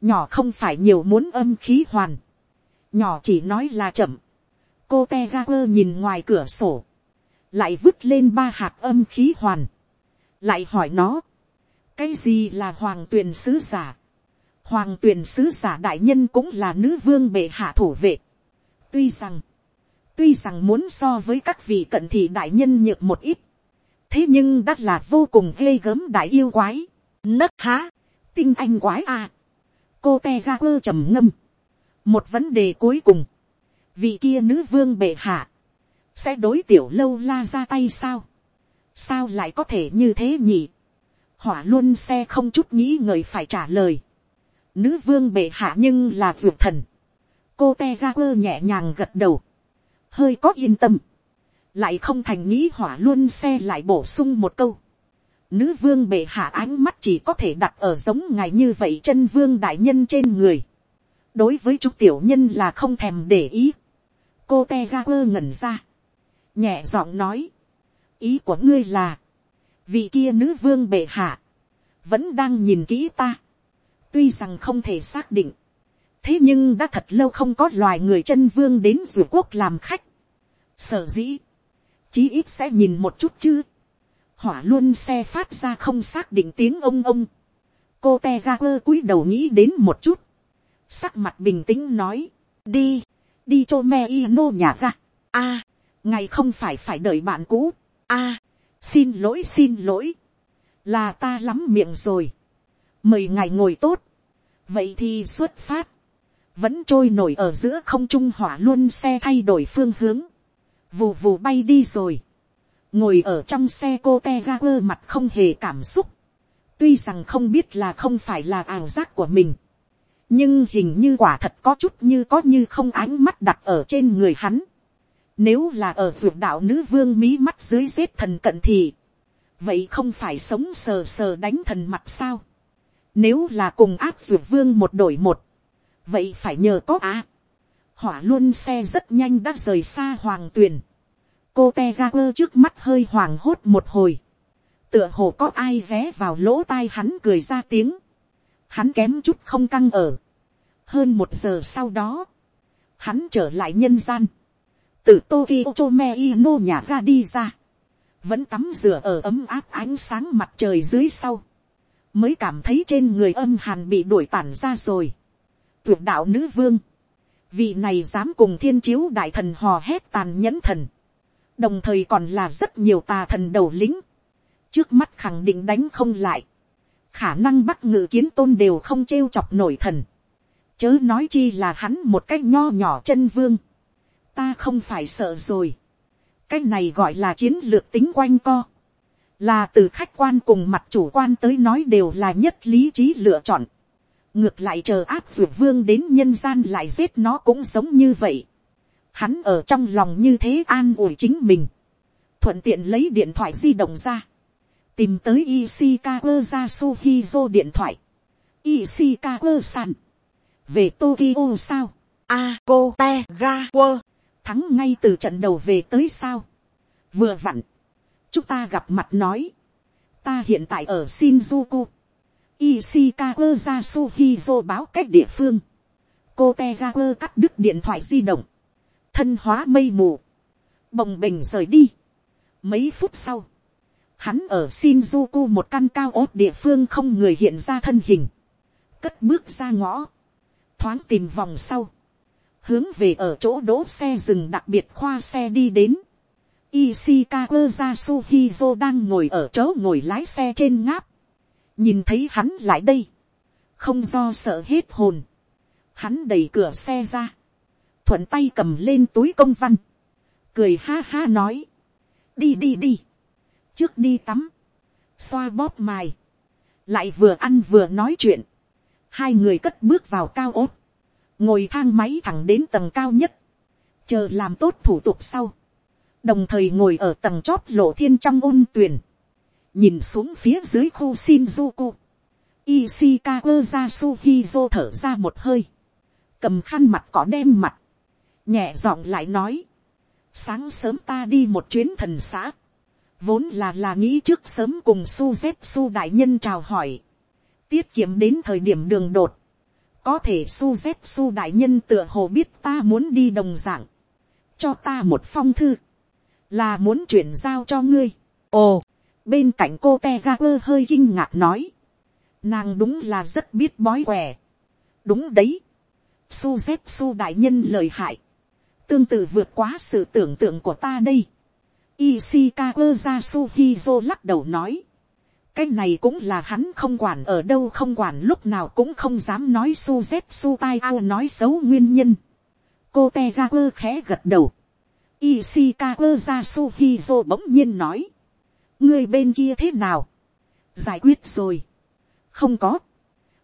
nhỏ không phải nhiều muốn âm khí hoàn, nhỏ chỉ nói là chậm, cô te ga quơ nhìn ngoài cửa sổ, lại vứt lên ba hạt âm khí hoàn, lại hỏi nó, cái gì là hoàng tuyền sứ giả, hoàng tuyền sứ giả đại nhân cũng là nữ vương bệ hạ thủ vệ, tuy rằng, tuy rằng muốn so với các vị cận thị đại nhân nhược một ít, thế nhưng đã là vô cùng ghê gớm đại yêu quái, nấc há, tinh anh quái a, à. cô te ga quơ trầm ngâm, một vấn đề cuối cùng, vị kia nữ vương bệ hạ, sẽ đối tiểu lâu la ra tay sao, sao lại có thể như thế nhỉ, hỏa luôn xe không chút nghĩ ngợi phải trả lời, nữ vương bệ hạ nhưng là ruột thần, cô te ra quơ nhẹ nhàng gật đầu, hơi có yên tâm, lại không thành nghĩ hỏa luôn xe lại bổ sung một câu. Nữ vương bệ hạ ánh mắt chỉ có thể đặt ở giống ngài như vậy chân vương đại nhân trên người. đối với chúng tiểu nhân là không thèm để ý. cô te ga quơ ngẩn ra. nhẹ giọng nói ý của ngươi là, vị kia nữ vương bệ hạ, vẫn đang nhìn kỹ ta. tuy rằng không thể xác định, thế nhưng đã thật lâu không có loài người chân vương đến ruột quốc làm khách. sở dĩ, chí ít sẽ nhìn một chút chứ. hỏa luôn xe phát ra không xác định tiếng ông ông. cô te ra quơ cúi đầu nghĩ đến một chút. sắc mặt bình tĩnh nói, đi, đi cho me y nô nhà ra. a, ngày không phải phải đợi bạn cũ a, xin lỗi xin lỗi, là ta lắm miệng rồi. mời ngài ngồi tốt. vậy thì xuất phát vẫn trôi nổi ở giữa không trung hỏa luôn xe thay đổi phương hướng, vù vù bay đi rồi, ngồi ở trong xe cô te ga quơ mặt không hề cảm xúc, tuy rằng không biết là không phải là ảo giác của mình, nhưng hình như quả thật có chút như có như không ánh mắt đặt ở trên người hắn. Nếu là ở ruột đạo nữ vương mí mắt dưới giết thần cận thì, vậy không phải sống sờ sờ đánh thần mặt sao. Nếu là cùng áp ruột vương một đổi một, vậy phải nhờ có á. hỏa luôn xe rất nhanh đã rời xa hoàng tuyền. cô te ra quơ trước mắt hơi hoàng hốt một hồi. tựa hồ có ai ghé vào lỗ tai hắn cười ra tiếng. hắn kém chút không căng ở. hơn một giờ sau đó, hắn trở lại nhân gian từ tokyo chome ino nhà ra đi ra. vẫn tắm rửa ở ấm áp ánh sáng mặt trời dưới sau. Mới cảm thấy trên người âm hàn bị đuổi tản ra rồi. Tuyệt đạo nữ vương, vị này dám cùng thiên chiếu đại thần hò hét tàn nhẫn thần, đồng thời còn là rất nhiều tà thần đầu lính, trước mắt khẳng định đánh không lại, khả năng bắc ngự kiến tôn đều không trêu chọc nổi thần, chớ nói chi là hắn một cách nho nhỏ chân vương, ta không phải sợ rồi, cái này gọi là chiến lược tính quanh co, là từ khách quan cùng mặt chủ quan tới nói đều là nhất lý trí lựa chọn, ngược lại chờ áp dược vương đến nhân gian lại giết nó cũng giống như vậy. Hắn ở trong lòng như thế an ủi chính mình. Thuận tiện lấy điện thoại di động ra. Tìm tới Ishikawa Yasuhizo điện thoại. Ishikawa san. Về Tokyo sao? A cô te ga quơ. Thắng ngay từ trận đầu về tới sao? Vừa vặn. Chúng ta gặp mặt nói. Ta hiện tại ở Shinjuku Ishikawa Yasuhizo báo cách địa phương. Cô Tegaku cắt đứt điện thoại di động. thân hóa mây mù, bồng bềnh rời đi. Mấy phút sau, hắn ở Shinjuku một căn cao ốt địa phương không người hiện ra thân hình, cất bước ra ngõ, thoáng tìm vòng sau, hướng về ở chỗ đỗ xe dừng đặc biệt khoa xe đi đến. Ishikawa Yasuhizo đang ngồi ở chỗ ngồi lái xe trên ngáp, nhìn thấy hắn lại đây, không do sợ hết hồn, hắn đẩy cửa xe ra, thuận tay cầm lên túi công văn, cười ha ha nói, đi đi đi, trước đi tắm, xoa bóp mài, lại vừa ăn vừa nói chuyện, hai người cất bước vào cao ốt, ngồi thang máy thẳng đến tầng cao nhất, chờ làm tốt thủ tục sau, đồng thời ngồi ở tầng chót lộ thiên trong ôn tuyển, nhìn xuống phía dưới khu Shinjuku, Ishikawa Yasuhizo thở ra một hơi, cầm khăn mặt cỏ đem mặt, nhẹ giọng lại nói, sáng sớm ta đi một chuyến thần xã, vốn là là nghĩ trước sớm cùng su su đại nhân chào hỏi, tiết kiệm đến thời điểm đường đột, có thể su dép su đại nhân tựa hồ biết ta muốn đi đồng dạng, cho ta một phong thư, là muốn chuyển giao cho ngươi. ồ, bên cạnh cô te ra quơ hơi kinh ngạc nói, nàng đúng là rất biết bói quẻ. đúng đấy, su dép su đại nhân lời hại, tương tự vượt quá sự tưởng tượng của ta đây. Ishikawa Jasuhizo lắc đầu nói. Cái này cũng là hắn không quản ở đâu không quản lúc nào cũng không dám nói su z su tai ao nói xấu nguyên nhân. Cô Tegaku khẽ gật đầu. Ishikawa Yasuhizo bỗng nhiên nói. Người bên kia thế nào? Giải quyết rồi. Không có.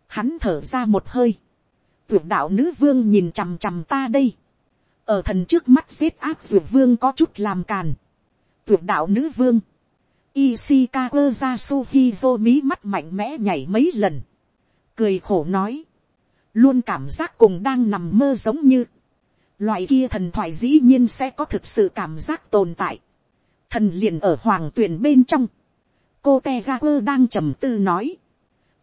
Hắn thở ra một hơi. Tuyệt đạo nữ vương nhìn chằm chằm ta đây. Ở thần trước mắt xếp áp dược vương có chút làm càn. Tuyệt đạo nữ vương. Ishikawa Yasuhizo mí mắt mạnh mẽ nhảy mấy lần. Cười khổ nói. Luôn cảm giác cùng đang nằm mơ giống như. Loại kia thần thoại dĩ nhiên sẽ có thực sự cảm giác tồn tại. Thần liền ở hoàng tuyển bên trong. Cô Tegaku đang trầm tư nói.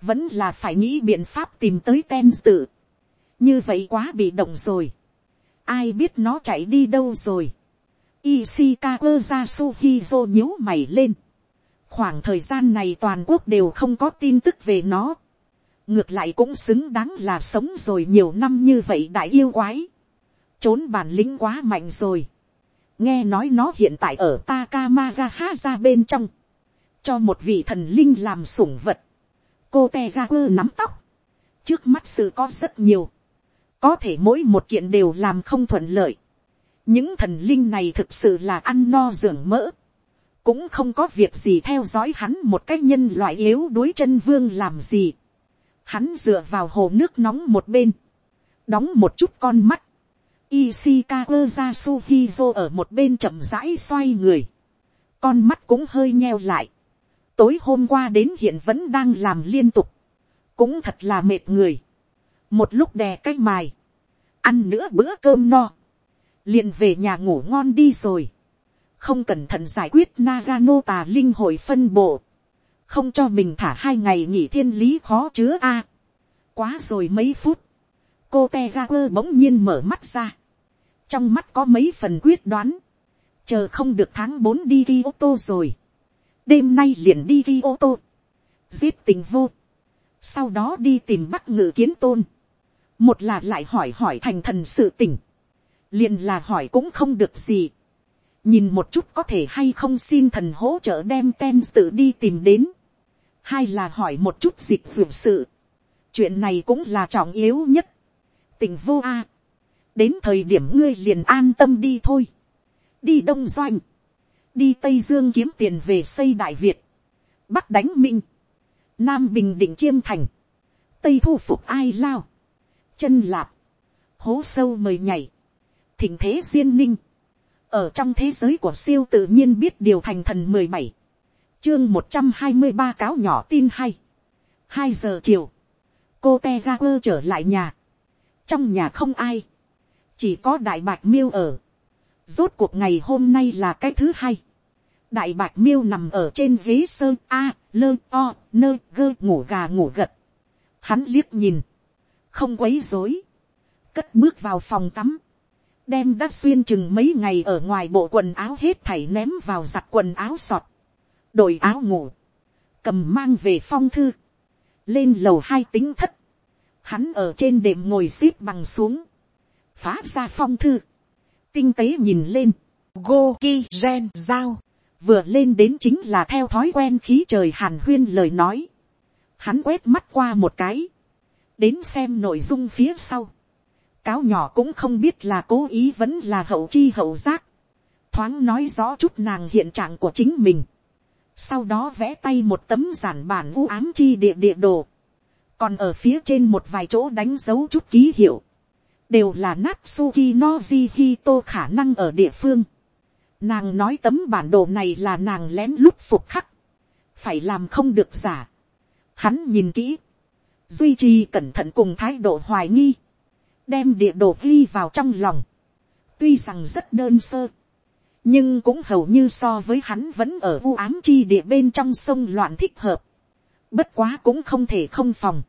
Vẫn là phải nghĩ biện pháp tìm tới ten tự. Như vậy quá bị động rồi. Ai biết nó chạy đi đâu rồi. Ishikawa Yasuhizo nhíu mày lên khoảng thời gian này toàn quốc đều không có tin tức về nó. ngược lại cũng xứng đáng là sống rồi nhiều năm như vậy đại yêu quái. trốn bản lĩnh quá mạnh rồi. nghe nói nó hiện tại ở Takamagaha ra bên trong. cho một vị thần linh làm sủng vật. cô te ra quơ nắm tóc. trước mắt sự có rất nhiều. có thể mỗi một kiện đều làm không thuận lợi. những thần linh này thực sự là ăn no dưỡng mỡ cũng không có việc gì theo dõi hắn một cái nhân loại yếu đuối chân vương làm gì. Hắn dựa vào hồ nước nóng một bên, đóng một chút con mắt. Ishikawa Yasuhizo ở một bên chậm rãi xoay người, con mắt cũng hơi nheo lại. Tối hôm qua đến hiện vẫn đang làm liên tục, cũng thật là mệt người. Một lúc đè cái mài, ăn nữa bữa cơm no, liền về nhà ngủ ngon đi rồi không cẩn thận giải quyết Nagano tà linh hội phân bộ, không cho mình thả hai ngày nghỉ thiên lý khó chứa a. À, quá rồi mấy phút, cô te bỗng nhiên mở mắt ra, trong mắt có mấy phần quyết đoán, chờ không được tháng bốn đi ghi ô tô rồi, đêm nay liền đi ghi ô tô, giết tình vô, sau đó đi tìm bắc ngự kiến tôn, một là lại hỏi hỏi thành thần sự tỉnh, liền là hỏi cũng không được gì, nhìn một chút có thể hay không xin thần hỗ trợ đem ten tự đi tìm đến, hai là hỏi một chút dịch vượt sự, chuyện này cũng là trọng yếu nhất, tình vô a, đến thời điểm ngươi liền an tâm đi thôi, đi đông doanh, đi tây dương kiếm tiền về xây đại việt, bắc đánh minh, nam bình định chiêm thành, tây thu phục ai lao, chân lạp, hố sâu mời nhảy, thỉnh thế duyên ninh, ở trong thế giới của siêu tự nhiên biết điều thành thần mười bảy, chương một trăm hai mươi ba cáo nhỏ tin hay, hai giờ chiều, cô te ra quơ trở lại nhà, trong nhà không ai, chỉ có đại bạch miêu ở, rốt cuộc ngày hôm nay là cái thứ hai, đại bạch miêu nằm ở trên ghế sơn a, lơ o, nơ gơ ngủ gà ngủ gật, hắn liếc nhìn, không quấy dối, cất bước vào phòng tắm, đem đã xuyên chừng mấy ngày ở ngoài bộ quần áo hết thảy ném vào giặt quần áo sọt, đổi áo ngủ, cầm mang về phong thư, lên lầu hai tính thất, hắn ở trên đệm ngồi xếp bằng xuống, phá ra phong thư, tinh tế nhìn lên, goki gen giao, vừa lên đến chính là theo thói quen khí trời hàn huyên lời nói, hắn quét mắt qua một cái, đến xem nội dung phía sau, cáo nhỏ cũng không biết là cố ý vẫn là hậu chi hậu giác, thoáng nói rõ chút nàng hiện trạng của chính mình, sau đó vẽ tay một tấm giản bản u ám chi địa địa đồ, còn ở phía trên một vài chỗ đánh dấu chút ký hiệu, đều là Natsuki Noji Hito khả năng ở địa phương. Nàng nói tấm bản đồ này là nàng lén lút phục khắc, phải làm không được giả. Hắn nhìn kỹ, duy trì cẩn thận cùng thái độ hoài nghi, đem địa đồ ghi vào trong lòng. Tuy rằng rất đơn sơ, nhưng cũng hầu như so với hắn vẫn ở Vu ám chi địa bên trong sông loạn thích hợp. Bất quá cũng không thể không phòng.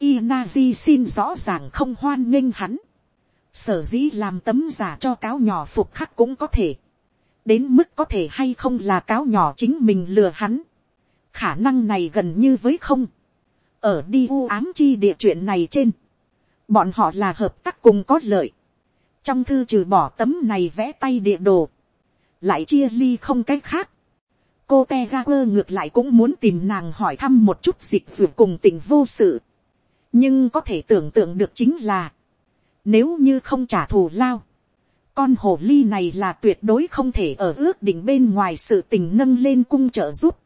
Inazi xin rõ ràng không hoan nghênh hắn. Sở dĩ làm tấm giả cho cáo nhỏ phục khắc cũng có thể. Đến mức có thể hay không là cáo nhỏ chính mình lừa hắn. Khả năng này gần như với không. Ở đi u ám chi địa chuyện này trên. Bọn họ là hợp tác cùng có lợi. Trong thư trừ bỏ tấm này vẽ tay địa đồ. Lại chia ly không cách khác cô te ga quơ ngược lại cũng muốn tìm nàng hỏi thăm một chút dịch d cùng tình vô sự nhưng có thể tưởng tượng được chính là, nếu như không trả thù lao, con hồ ly này là tuyệt đối không thể ở ước định bên ngoài sự tình nâng lên cung trợ giúp,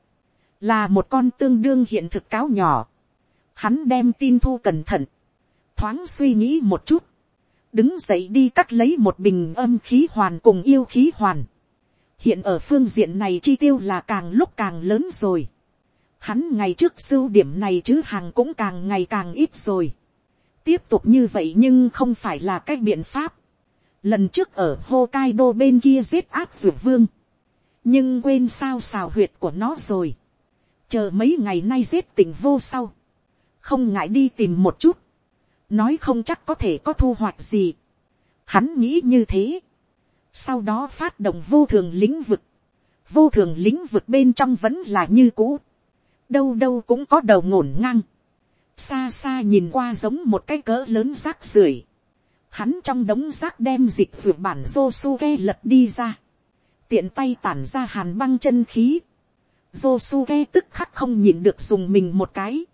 là một con tương đương hiện thực cáo nhỏ. Hắn đem tin thu cẩn thận, thoáng suy nghĩ một chút, đứng dậy đi cắt lấy một bình âm khí hoàn cùng yêu khí hoàn. hiện ở phương diện này chi tiêu là càng lúc càng lớn rồi. Hắn ngày trước sưu điểm này chứ hàng cũng càng ngày càng ít rồi. Tiếp tục như vậy nhưng không phải là cách biện pháp. Lần trước ở Hokkaido bên kia giết áp dược vương. Nhưng quên sao xào huyệt của nó rồi. Chờ mấy ngày nay giết tỉnh vô sau. Không ngại đi tìm một chút. Nói không chắc có thể có thu hoạch gì. Hắn nghĩ như thế. Sau đó phát động vô thường lĩnh vực. Vô thường lĩnh vực bên trong vẫn là như cũ. Đâu đâu cũng có đầu ngổn ngang, xa xa nhìn qua giống một cái cỡ lớn rác rưởi, hắn trong đống rác đem dịch ruột bản Josuke lật đi ra, tiện tay tản ra hàn băng chân khí, Josuke tức khắc không nhìn được dùng mình một cái,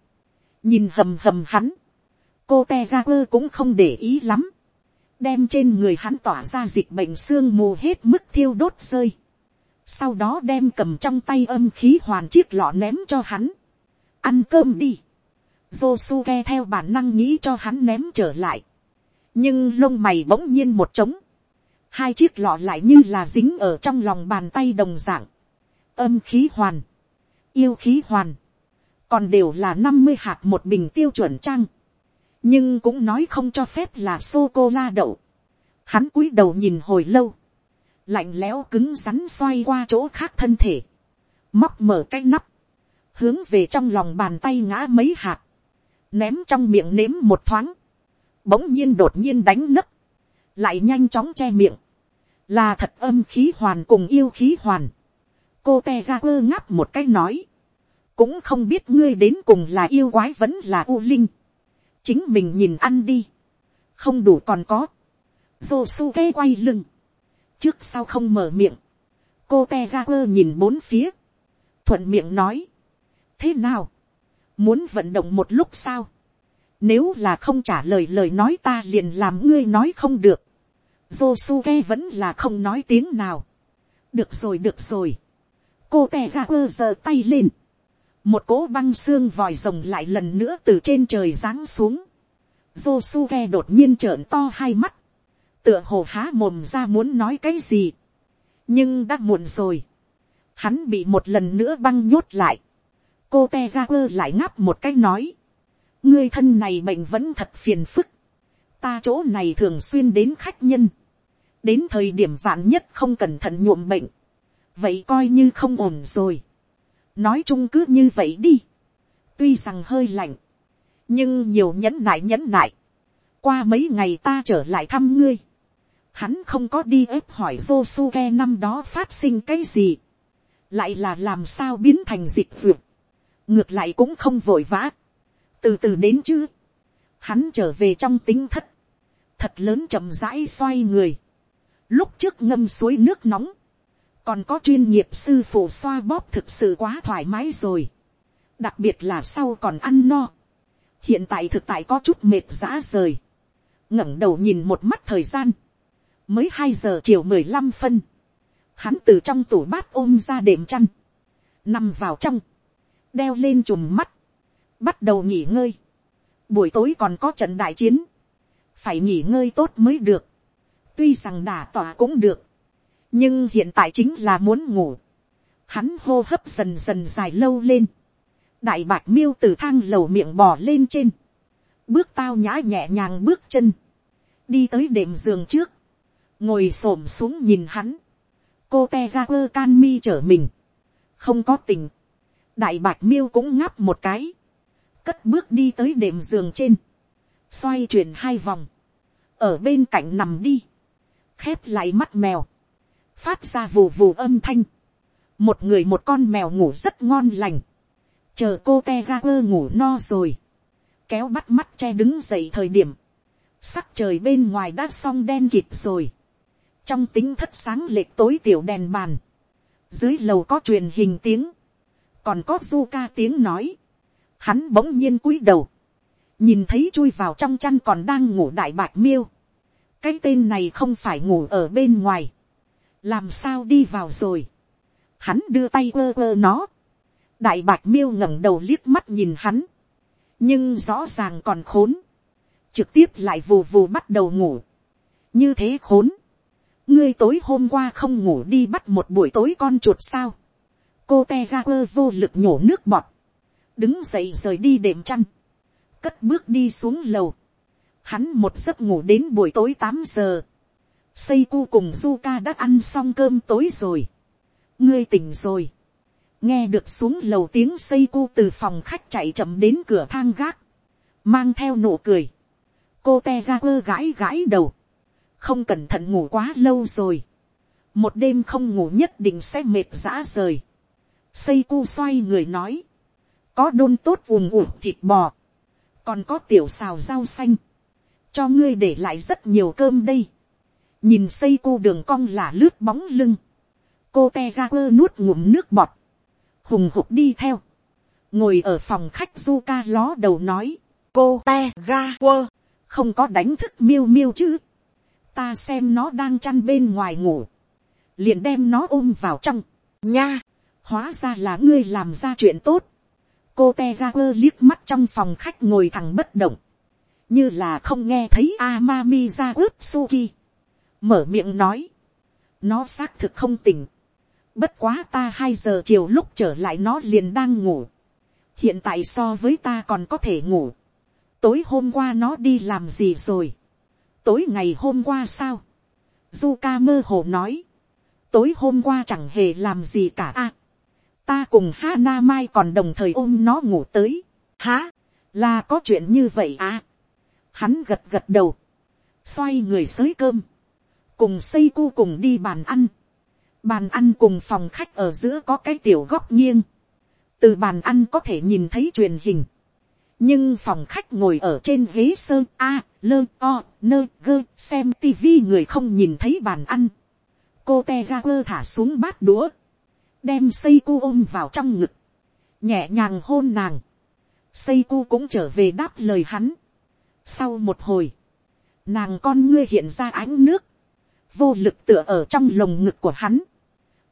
nhìn hầm hầm hắn, cô te ra quơ cũng không để ý lắm, đem trên người hắn tỏa ra dịch bệnh xương mù hết mức thiêu đốt rơi, sau đó đem cầm trong tay âm khí hoàn chiếc lọ ném cho hắn, ăn cơm đi, Josuke theo bản năng nghĩ cho hắn ném trở lại, nhưng lông mày bỗng nhiên một trống, hai chiếc lọ lại như là dính ở trong lòng bàn tay đồng dạng, âm khí hoàn, yêu khí hoàn, còn đều là năm mươi hạt một bình tiêu chuẩn trang, nhưng cũng nói không cho phép là sô cô la đậu. Hắn cúi đầu nhìn hồi lâu, lạnh lẽo cứng rắn xoay qua chỗ khác thân thể, móc mở cái nắp, hướng về trong lòng bàn tay ngã mấy hạt, ném trong miệng nếm một thoáng, bỗng nhiên đột nhiên đánh nấc, lại nhanh chóng che miệng, là thật âm khí hoàn cùng yêu khí hoàn, cô te ga quơ ngáp một cái nói, cũng không biết ngươi đến cùng là yêu quái vẫn là u linh, chính mình nhìn ăn đi, không đủ còn có, Josuke quay lưng, trước sau không mở miệng, cô te ga quơ nhìn bốn phía, thuận miệng nói, thế nào, muốn vận động một lúc sao, nếu là không trả lời lời nói ta liền làm ngươi nói không được, Josuke vẫn là không nói tiếng nào. được rồi được rồi, cô tè ga quơ giơ tay lên, một cỗ băng xương vòi rồng lại lần nữa từ trên trời giáng xuống, Josuke đột nhiên trợn to hai mắt, tựa hồ há mồm ra muốn nói cái gì, nhưng đã muộn rồi, hắn bị một lần nữa băng nhốt lại, cô te ga quơ lại ngáp một cái nói, ngươi thân này bệnh vẫn thật phiền phức, ta chỗ này thường xuyên đến khách nhân, đến thời điểm vạn nhất không cẩn thận nhuộm bệnh, vậy coi như không ổn rồi, nói chung cứ như vậy đi, tuy rằng hơi lạnh, nhưng nhiều nhẫn nại nhẫn nại, qua mấy ngày ta trở lại thăm ngươi, Hắn không có đi ép hỏi Josuke năm đó phát sinh cái gì. Lại là làm sao biến thành dịch vượt. Ngược lại cũng không vội vã. Từ từ đến chứ. Hắn trở về trong tính thất. Thật lớn chậm rãi xoay người. Lúc trước ngâm suối nước nóng. Còn có chuyên nghiệp sư phụ xoa bóp thực sự quá thoải mái rồi. Đặc biệt là sau còn ăn no. Hiện tại thực tại có chút mệt rã rời. ngẩng đầu nhìn một mắt thời gian. Mới hai giờ chiều mười lăm phân, hắn từ trong tủ bát ôm ra đệm chăn, nằm vào trong, đeo lên chùm mắt, bắt đầu nghỉ ngơi, buổi tối còn có trận đại chiến, phải nghỉ ngơi tốt mới được, tuy rằng đả tỏa cũng được, nhưng hiện tại chính là muốn ngủ, hắn hô hấp dần dần dài lâu lên, đại bạc miêu từ thang lầu miệng bò lên trên, bước tao nhã nhẹ nhàng bước chân, đi tới đệm giường trước, ngồi s ổ m xuống nhìn hắn, cô te ra quơ can mi trở mình, không có tình, đại bạch miêu cũng ngáp một cái, cất bước đi tới đệm giường trên, xoay chuyển hai vòng, ở bên cạnh nằm đi, khép lại mắt mèo, phát ra vù vù âm thanh, một người một con mèo ngủ rất ngon lành, chờ cô te ga quơ ngủ no rồi, kéo bắt mắt che đứng dậy thời điểm, sắc trời bên ngoài đã xong đen kịt rồi, trong tính thất sáng lệch tối tiểu đèn bàn, dưới lầu có truyền hình tiếng, còn có du ca tiếng nói, hắn bỗng nhiên cúi đầu, nhìn thấy chui vào trong chăn còn đang ngủ đại bạc miêu, cái tên này không phải ngủ ở bên ngoài, làm sao đi vào rồi, hắn đưa tay quơ quơ nó, đại bạc miêu ngẩng đầu liếc mắt nhìn hắn, nhưng rõ ràng còn khốn, trực tiếp lại vù vù bắt đầu ngủ, như thế khốn, ngươi tối hôm qua không ngủ đi bắt một buổi tối con chuột sao. cô te ga quơ vô lực nhổ nước bọt. đứng dậy rời đi đệm chăn. cất bước đi xuống lầu. hắn một giấc ngủ đến buổi tối tám giờ. Seiku cu cùng Zuka đã ăn xong cơm tối rồi. ngươi tỉnh rồi. nghe được xuống lầu tiếng Seiku cu từ phòng khách chạy chậm đến cửa thang gác. mang theo nụ cười. cô te ga quơ gãi gãi đầu không cẩn thận ngủ quá lâu rồi, một đêm không ngủ nhất định sẽ mệt rã rời. Seiku cu xoay người nói, có đôn tốt vùng ủ thịt bò, còn có tiểu xào rau xanh, cho ngươi để lại rất nhiều cơm đây nhìn xây cu đường cong là lướt bóng lưng, cô te ga quơ nuốt ngụm nước bọt, hùng hục đi theo, ngồi ở phòng khách du ca ló đầu nói, cô te ga quơ, không có đánh thức miêu miêu chứ? Ta xem nó đang chăn bên ngoài ngủ, liền đem nó ôm vào trong, nha, hóa ra là ngươi làm ra chuyện tốt, cô te ga quơ liếc mắt trong phòng khách ngồi thẳng bất động, như là không nghe thấy Amami ra ướp suki, mở miệng nói, nó xác thực không tỉnh, bất quá ta hai giờ chiều lúc trở lại nó liền đang ngủ, hiện tại so với ta còn có thể ngủ, tối hôm qua nó đi làm gì rồi, tối ngày hôm qua sao, du ca mơ hồ nói, tối hôm qua chẳng hề làm gì cả a, ta cùng Hana Mai còn đồng thời ôm nó ngủ tới, há, là có chuyện như vậy à, hắn gật gật đầu, xoay người xới cơm, cùng xây cu cùng đi bàn ăn, bàn ăn cùng phòng khách ở giữa có cái tiểu góc nghiêng, từ bàn ăn có thể nhìn thấy truyền hình, nhưng phòng khách ngồi ở trên ghế sơn a lơ o nơ gơ xem tivi người không nhìn thấy bàn ăn. Cô te ra quơ thả xuống bát đũa. Đem xây cu ôm vào trong ngực. Nhẹ nhàng hôn nàng. Xây cu cũng trở về đáp lời hắn. Sau một hồi nàng con ngươi hiện ra ánh nước vô lực tựa ở trong lồng ngực của hắn.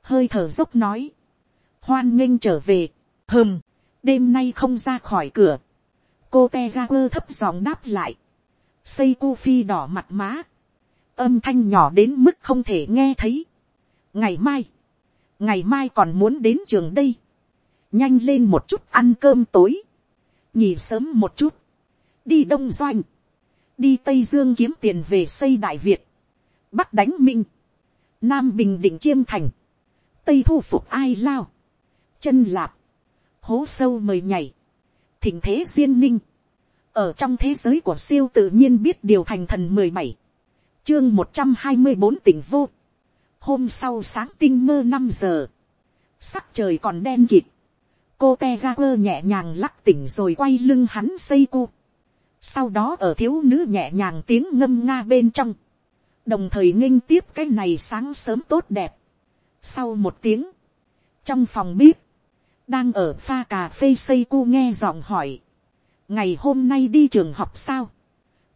Hơi thở dốc nói. Hoan nghênh trở về. Hơm đêm nay không ra khỏi cửa. Cô te ga quơ thấp giọng đáp lại, xây cu phi đỏ mặt má, âm thanh nhỏ đến mức không thể nghe thấy. ngày mai, ngày mai còn muốn đến trường đây, nhanh lên một chút ăn cơm tối, nghỉ sớm một chút, đi đông doanh, đi tây dương kiếm tiền về xây đại việt, bắc đánh minh, nam bình định chiêm thành, tây thu phục ai lao, chân lạp, hố sâu mời nhảy, thỉnh thế duyên ninh, ở trong thế giới của siêu tự nhiên biết điều thành thần mười bảy, chương một trăm hai mươi bốn tỉnh vô, hôm sau sáng tinh mơ năm giờ, sắc trời còn đen kịt, cô te ga quơ nhẹ nhàng lắc tỉnh rồi quay lưng hắn xây cu, sau đó ở thiếu nữ nhẹ nhàng tiếng ngâm nga bên trong, đồng thời nghênh tiếp cái này sáng sớm tốt đẹp. sau một tiếng, trong phòng bếp, đang ở pha cà phê xây cu nghe giọng hỏi, ngày hôm nay đi trường học sao,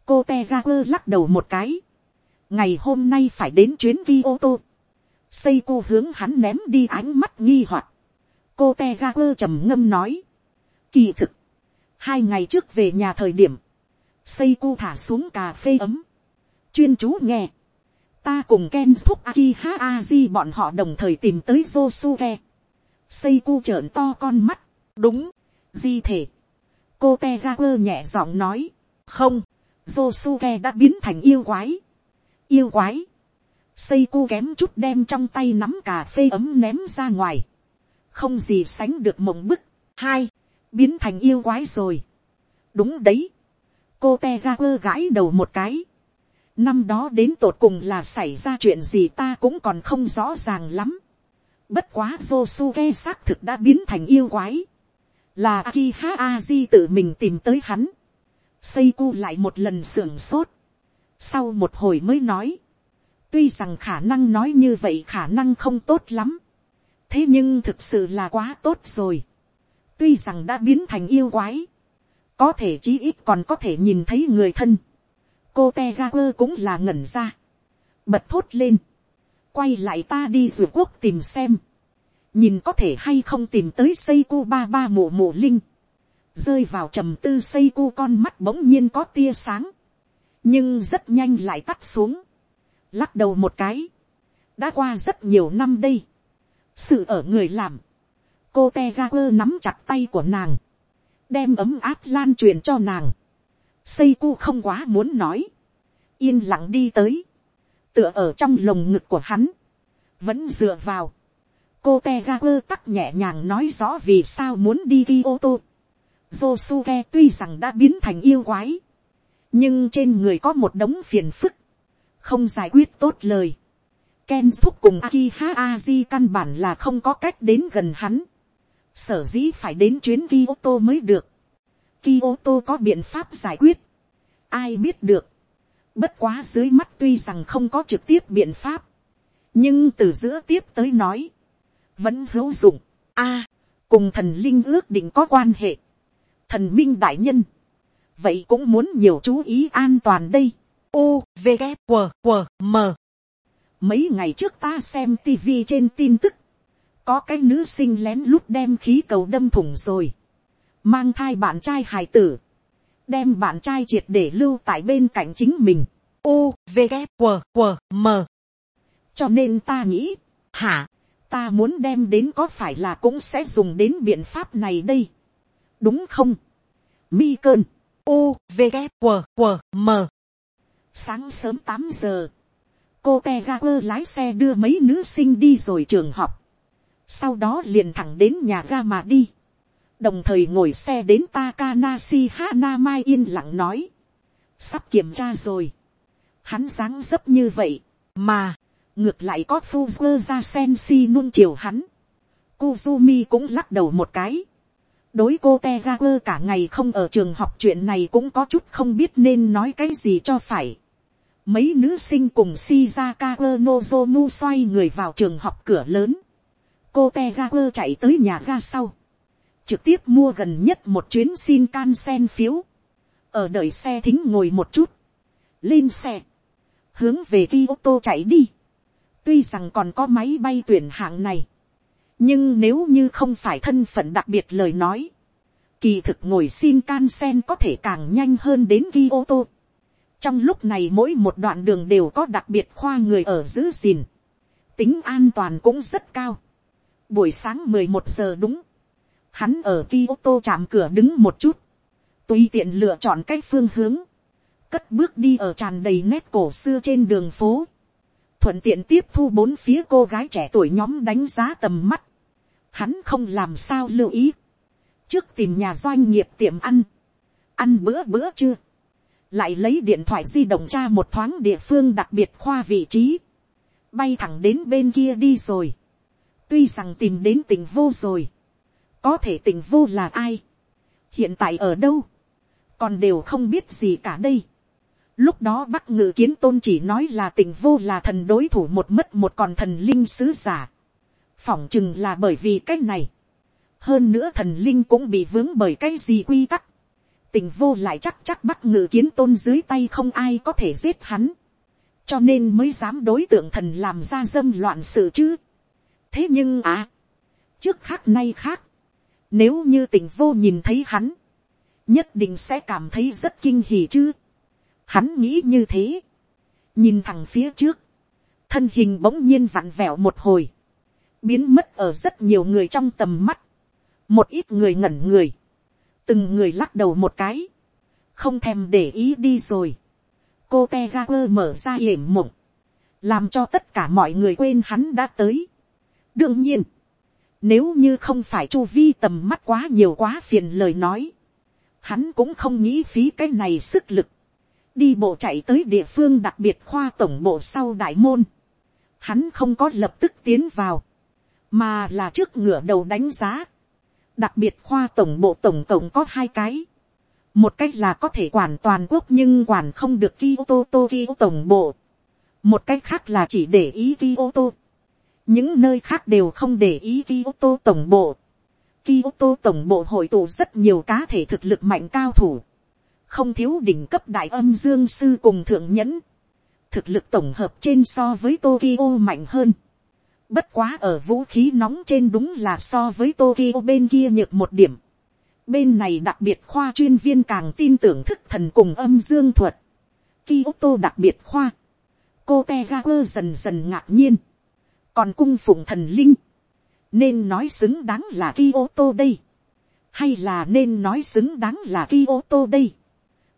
cô te ra quơ lắc đầu một cái, ngày hôm nay phải đến chuyến vi ô tô, xây cu hướng hắn ném đi ánh mắt nghi hoặc, cô te ra quơ trầm ngâm nói, kỳ thực, hai ngày trước về nhà thời điểm, xây cu thả xuống cà phê ấm, chuyên chú nghe, ta cùng ken thúc aki ha aji bọn họ đồng thời tìm tới josuke, Seiku trợn to con mắt, đúng, di thể, cô Tegaku nhẹ giọng nói, không, josuke đã biến thành yêu quái, yêu quái, Seiku kém chút đem trong tay nắm cà phê ấm ném ra ngoài, không gì sánh được mộng bức, hai, biến thành yêu quái rồi, đúng đấy, cô Tegaku gãi đầu một cái, năm đó đến tột cùng là xảy ra chuyện gì ta cũng còn không rõ ràng lắm, bất quá Josuke xác thực đã biến thành yêu quái, là Akiha Aji tự mình tìm tới hắn, seiku lại một lần sưởng sốt. Sau một hồi mới nói. Tuy rằng khả năng nói như vậy khả năng không tốt lắm. Thế nhưng thực sự là quá tốt rồi. Tuy rằng đã biến thành yêu quái. Có thể chí ít còn có thể nhìn thấy người thân. Cô Tegaper cũng là ngẩn ra. Bật thốt lên. Quay lại ta đi rùa quốc tìm xem. Nhìn có thể hay không tìm tới Seiko ba ba mộ mộ linh. Rơi vào trầm tư xây cu con mắt bỗng nhiên có tia sáng, nhưng rất nhanh lại tắt xuống, lắc đầu một cái, đã qua rất nhiều năm đây, sự ở người làm, cô te ga quơ nắm chặt tay của nàng, đem ấm áp lan truyền cho nàng, xây cu không quá muốn nói, yên lặng đi tới, tựa ở trong lồng ngực của hắn, vẫn dựa vào, cô te ga quơ tắc nhẹ nhàng nói rõ vì sao muốn đi ghi ô tô, Josuke tuy rằng đã biến thành yêu quái, nhưng trên người có một đống phiền phức, không giải quyết tốt lời. Ken thúc cùng Akiha Aji căn bản là không có cách đến gần hắn. Sở dĩ phải đến chuyến vi ô tô mới được. Kyoto có biện pháp giải quyết. Ai biết được. Bất quá dưới mắt tuy rằng không có trực tiếp biện pháp. Nhưng từ giữa tiếp tới nói. Vẫn hữu dụng. a cùng thần linh ước định có quan hệ thần minh đại nhân, vậy cũng muốn nhiều chú ý an toàn đây. U, V, K, W, W, M. Mấy ngày trước ta xem tv trên tin tức, có cái nữ sinh lén lút đem khí cầu đâm thủng rồi, mang thai bạn trai hài tử, đem bạn trai triệt để lưu tại bên cạnh chính mình. U, V, g W, W, M. cho nên ta nghĩ, hả, ta muốn đem đến có phải là cũng sẽ dùng đến biện pháp này đây đúng không? Mi cơn, u, v, g, q, q, m. Sáng sớm tám giờ, cô te ga quơ lái xe đưa mấy nữ sinh đi rồi trường học. Sau đó liền thẳng đến nhà ga mà đi. Đồng thời ngồi xe đến Takanashi Hanamai yên lặng nói. Sắp kiểm tra rồi. Hắn dáng dấp như vậy. Mà, ngược lại có Fuzzer ra Sensi nuông chiều hắn. Kuzumi cũng lắc đầu một cái đối cô te cả ngày không ở trường học chuyện này cũng có chút không biết nên nói cái gì cho phải. mấy nữ sinh cùng shizaka nozomu xoay người vào trường học cửa lớn. cô te chạy tới nhà ga sau trực tiếp mua gần nhất một chuyến xin can sen phiếu. ở đợi xe thính ngồi một chút. lên xe. hướng về ghi ô tô chạy đi. tuy rằng còn có máy bay tuyển hạng này nhưng nếu như không phải thân phận đặc biệt lời nói, kỳ thực ngồi xin can sen có thể càng nhanh hơn đến ghi ô tô. trong lúc này mỗi một đoạn đường đều có đặc biệt khoa người ở giữ gìn, tính an toàn cũng rất cao. buổi sáng mười một giờ đúng, hắn ở ghi ô tô chạm cửa đứng một chút, tùy tiện lựa chọn cái phương hướng, cất bước đi ở tràn đầy nét cổ xưa trên đường phố, thuận tiện tiếp thu bốn phía cô gái trẻ tuổi nhóm đánh giá tầm mắt, hắn không làm sao lưu ý, trước tìm nhà doanh nghiệp tiệm ăn, ăn bữa bữa chưa, lại lấy điện thoại di động tra một thoáng địa phương đặc biệt khoa vị trí, bay thẳng đến bên kia đi rồi, tuy rằng tìm đến tỉnh vô rồi, có thể tình vô là ai, hiện tại ở đâu, còn đều không biết gì cả đây. Lúc đó bắc ngự kiến tôn chỉ nói là tình vô là thần đối thủ một mất một còn thần linh sứ giả. phỏng chừng là bởi vì cái này. hơn nữa thần linh cũng bị vướng bởi cái gì quy tắc. tình vô lại chắc chắc bắc ngự kiến tôn dưới tay không ai có thể giết hắn. cho nên mới dám đối tượng thần làm ra dâm loạn sự chứ. thế nhưng à, trước khác nay khác, nếu như tỉnh vô nhìn thấy hắn, nhất định sẽ cảm thấy rất kinh hỉ chứ. Hắn nghĩ như thế. Nhìn thẳng phía trước. Thân hình bỗng nhiên vặn vẹo một hồi. Biến mất ở rất nhiều người trong tầm mắt. Một ít người ngẩn người. Từng người lắc đầu một cái. Không thèm để ý đi rồi. Cô Tegaper mở ra yểm mộng. Làm cho tất cả mọi người quên hắn đã tới. Đương nhiên. Nếu như không phải chu vi tầm mắt quá nhiều quá phiền lời nói hắn cũng không nghĩ phí cái này sức lực, đi bộ chạy tới địa phương đặc biệt khoa tổng bộ sau đại môn, hắn không có lập tức tiến vào, mà là trước ngửa đầu đánh giá, đặc biệt khoa tổng bộ tổng cộng có hai cái, một cách là có thể quản toàn quốc nhưng quản không được Kyoto Tokyo tổng bộ, một cách khác là chỉ để ý Kyoto, những nơi khác đều không để ý Kyoto tổng bộ, Kyoto tổng bộ hội tụ rất nhiều cá thể thực lực mạnh cao thủ. Không thiếu đỉnh cấp đại âm dương sư cùng thượng nhẫn. Thực lực tổng hợp trên so với Tokyo mạnh hơn. Bất quá ở vũ khí nóng trên đúng là so với Tokyo bên kia nhược một điểm. Bên này đặc biệt khoa chuyên viên càng tin tưởng thức thần cùng âm dương thuật. Kyoto đặc biệt khoa. Cô Tegaku dần dần ngạc nhiên. Còn cung phụng thần linh nên nói xứng đáng là Kyoto đây, hay là nên nói xứng đáng là Kyoto đây.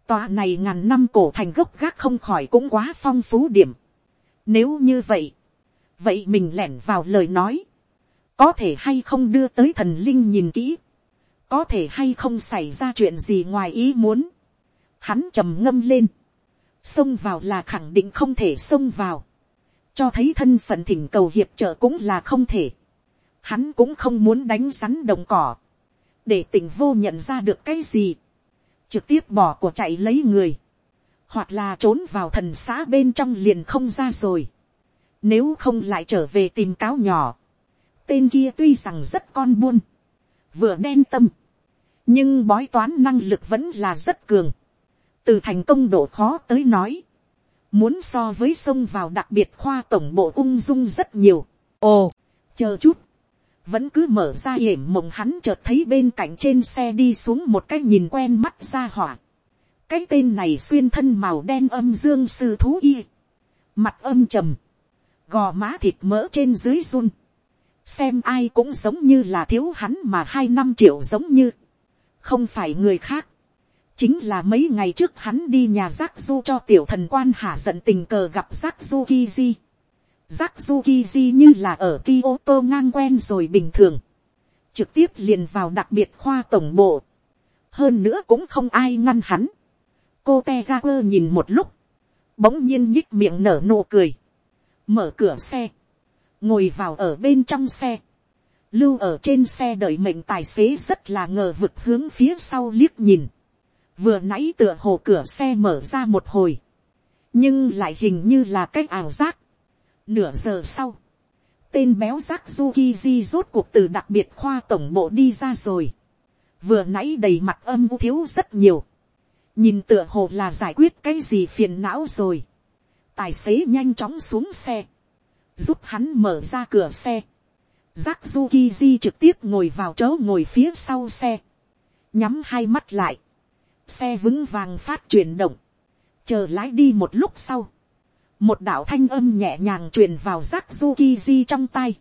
Tòa này ngàn năm cổ thành gốc gác không khỏi cũng quá phong phú điểm. Nếu như vậy, vậy mình lẻn vào lời nói, có thể hay không đưa tới thần linh nhìn kỹ, có thể hay không xảy ra chuyện gì ngoài ý muốn. Hắn trầm ngâm lên, xông vào là khẳng định không thể xông vào, cho thấy thân phận thỉnh cầu hiệp trợ cũng là không thể. Hắn cũng không muốn đánh rắn đồng cỏ, để tình vô nhận ra được cái gì, trực tiếp bỏ của chạy lấy người, hoặc là trốn vào thần xã bên trong liền không ra rồi, nếu không lại trở về tìm cáo nhỏ, tên kia tuy rằng rất con buôn, vừa đen tâm, nhưng bói toán năng lực vẫn là rất cường, từ thành công độ khó tới nói, muốn so với sông vào đặc biệt khoa tổng bộ ung dung rất nhiều. ồ, chờ chút, vẫn cứ mở ra hiểm mộng hắn chợt thấy bên cạnh trên xe đi xuống một cái nhìn quen mắt ra hỏa. cái tên này xuyên thân màu đen âm dương sư thú y. mặt âm trầm. gò má thịt mỡ trên dưới run. xem ai cũng giống như là thiếu hắn mà hai năm triệu giống như. không phải người khác chính là mấy ngày trước hắn đi nhà giác du cho tiểu thần quan hạ giận tình cờ gặp giác du kizi Giác Zukizi như là ở Kyoto ngang quen rồi bình thường. Trực tiếp liền vào đặc biệt khoa tổng bộ. Hơn nữa cũng không ai ngăn hắn. Cô Tegaper nhìn một lúc. Bỗng nhiên nhích miệng nở nụ cười. Mở cửa xe. Ngồi vào ở bên trong xe. Lưu ở trên xe đợi mệnh tài xế rất là ngờ vực hướng phía sau liếc nhìn. Vừa nãy tựa hồ cửa xe mở ra một hồi. Nhưng lại hình như là cách ảo giác Nửa giờ sau, tên béo rác Zukizi rốt cuộc từ đặc biệt khoa tổng bộ đi ra rồi. Vừa nãy đầy mặt âm u thiếu rất nhiều. Nhìn tựa hồ là giải quyết cái gì phiền não rồi. Tài xế nhanh chóng xuống xe. Giúp hắn mở ra cửa xe. Giác Zukizi trực tiếp ngồi vào chỗ ngồi phía sau xe. Nhắm hai mắt lại. Xe vững vàng phát chuyển động. Chờ lái đi một lúc sau một đạo thanh âm nhẹ nhàng truyền vào rác du di trong tay.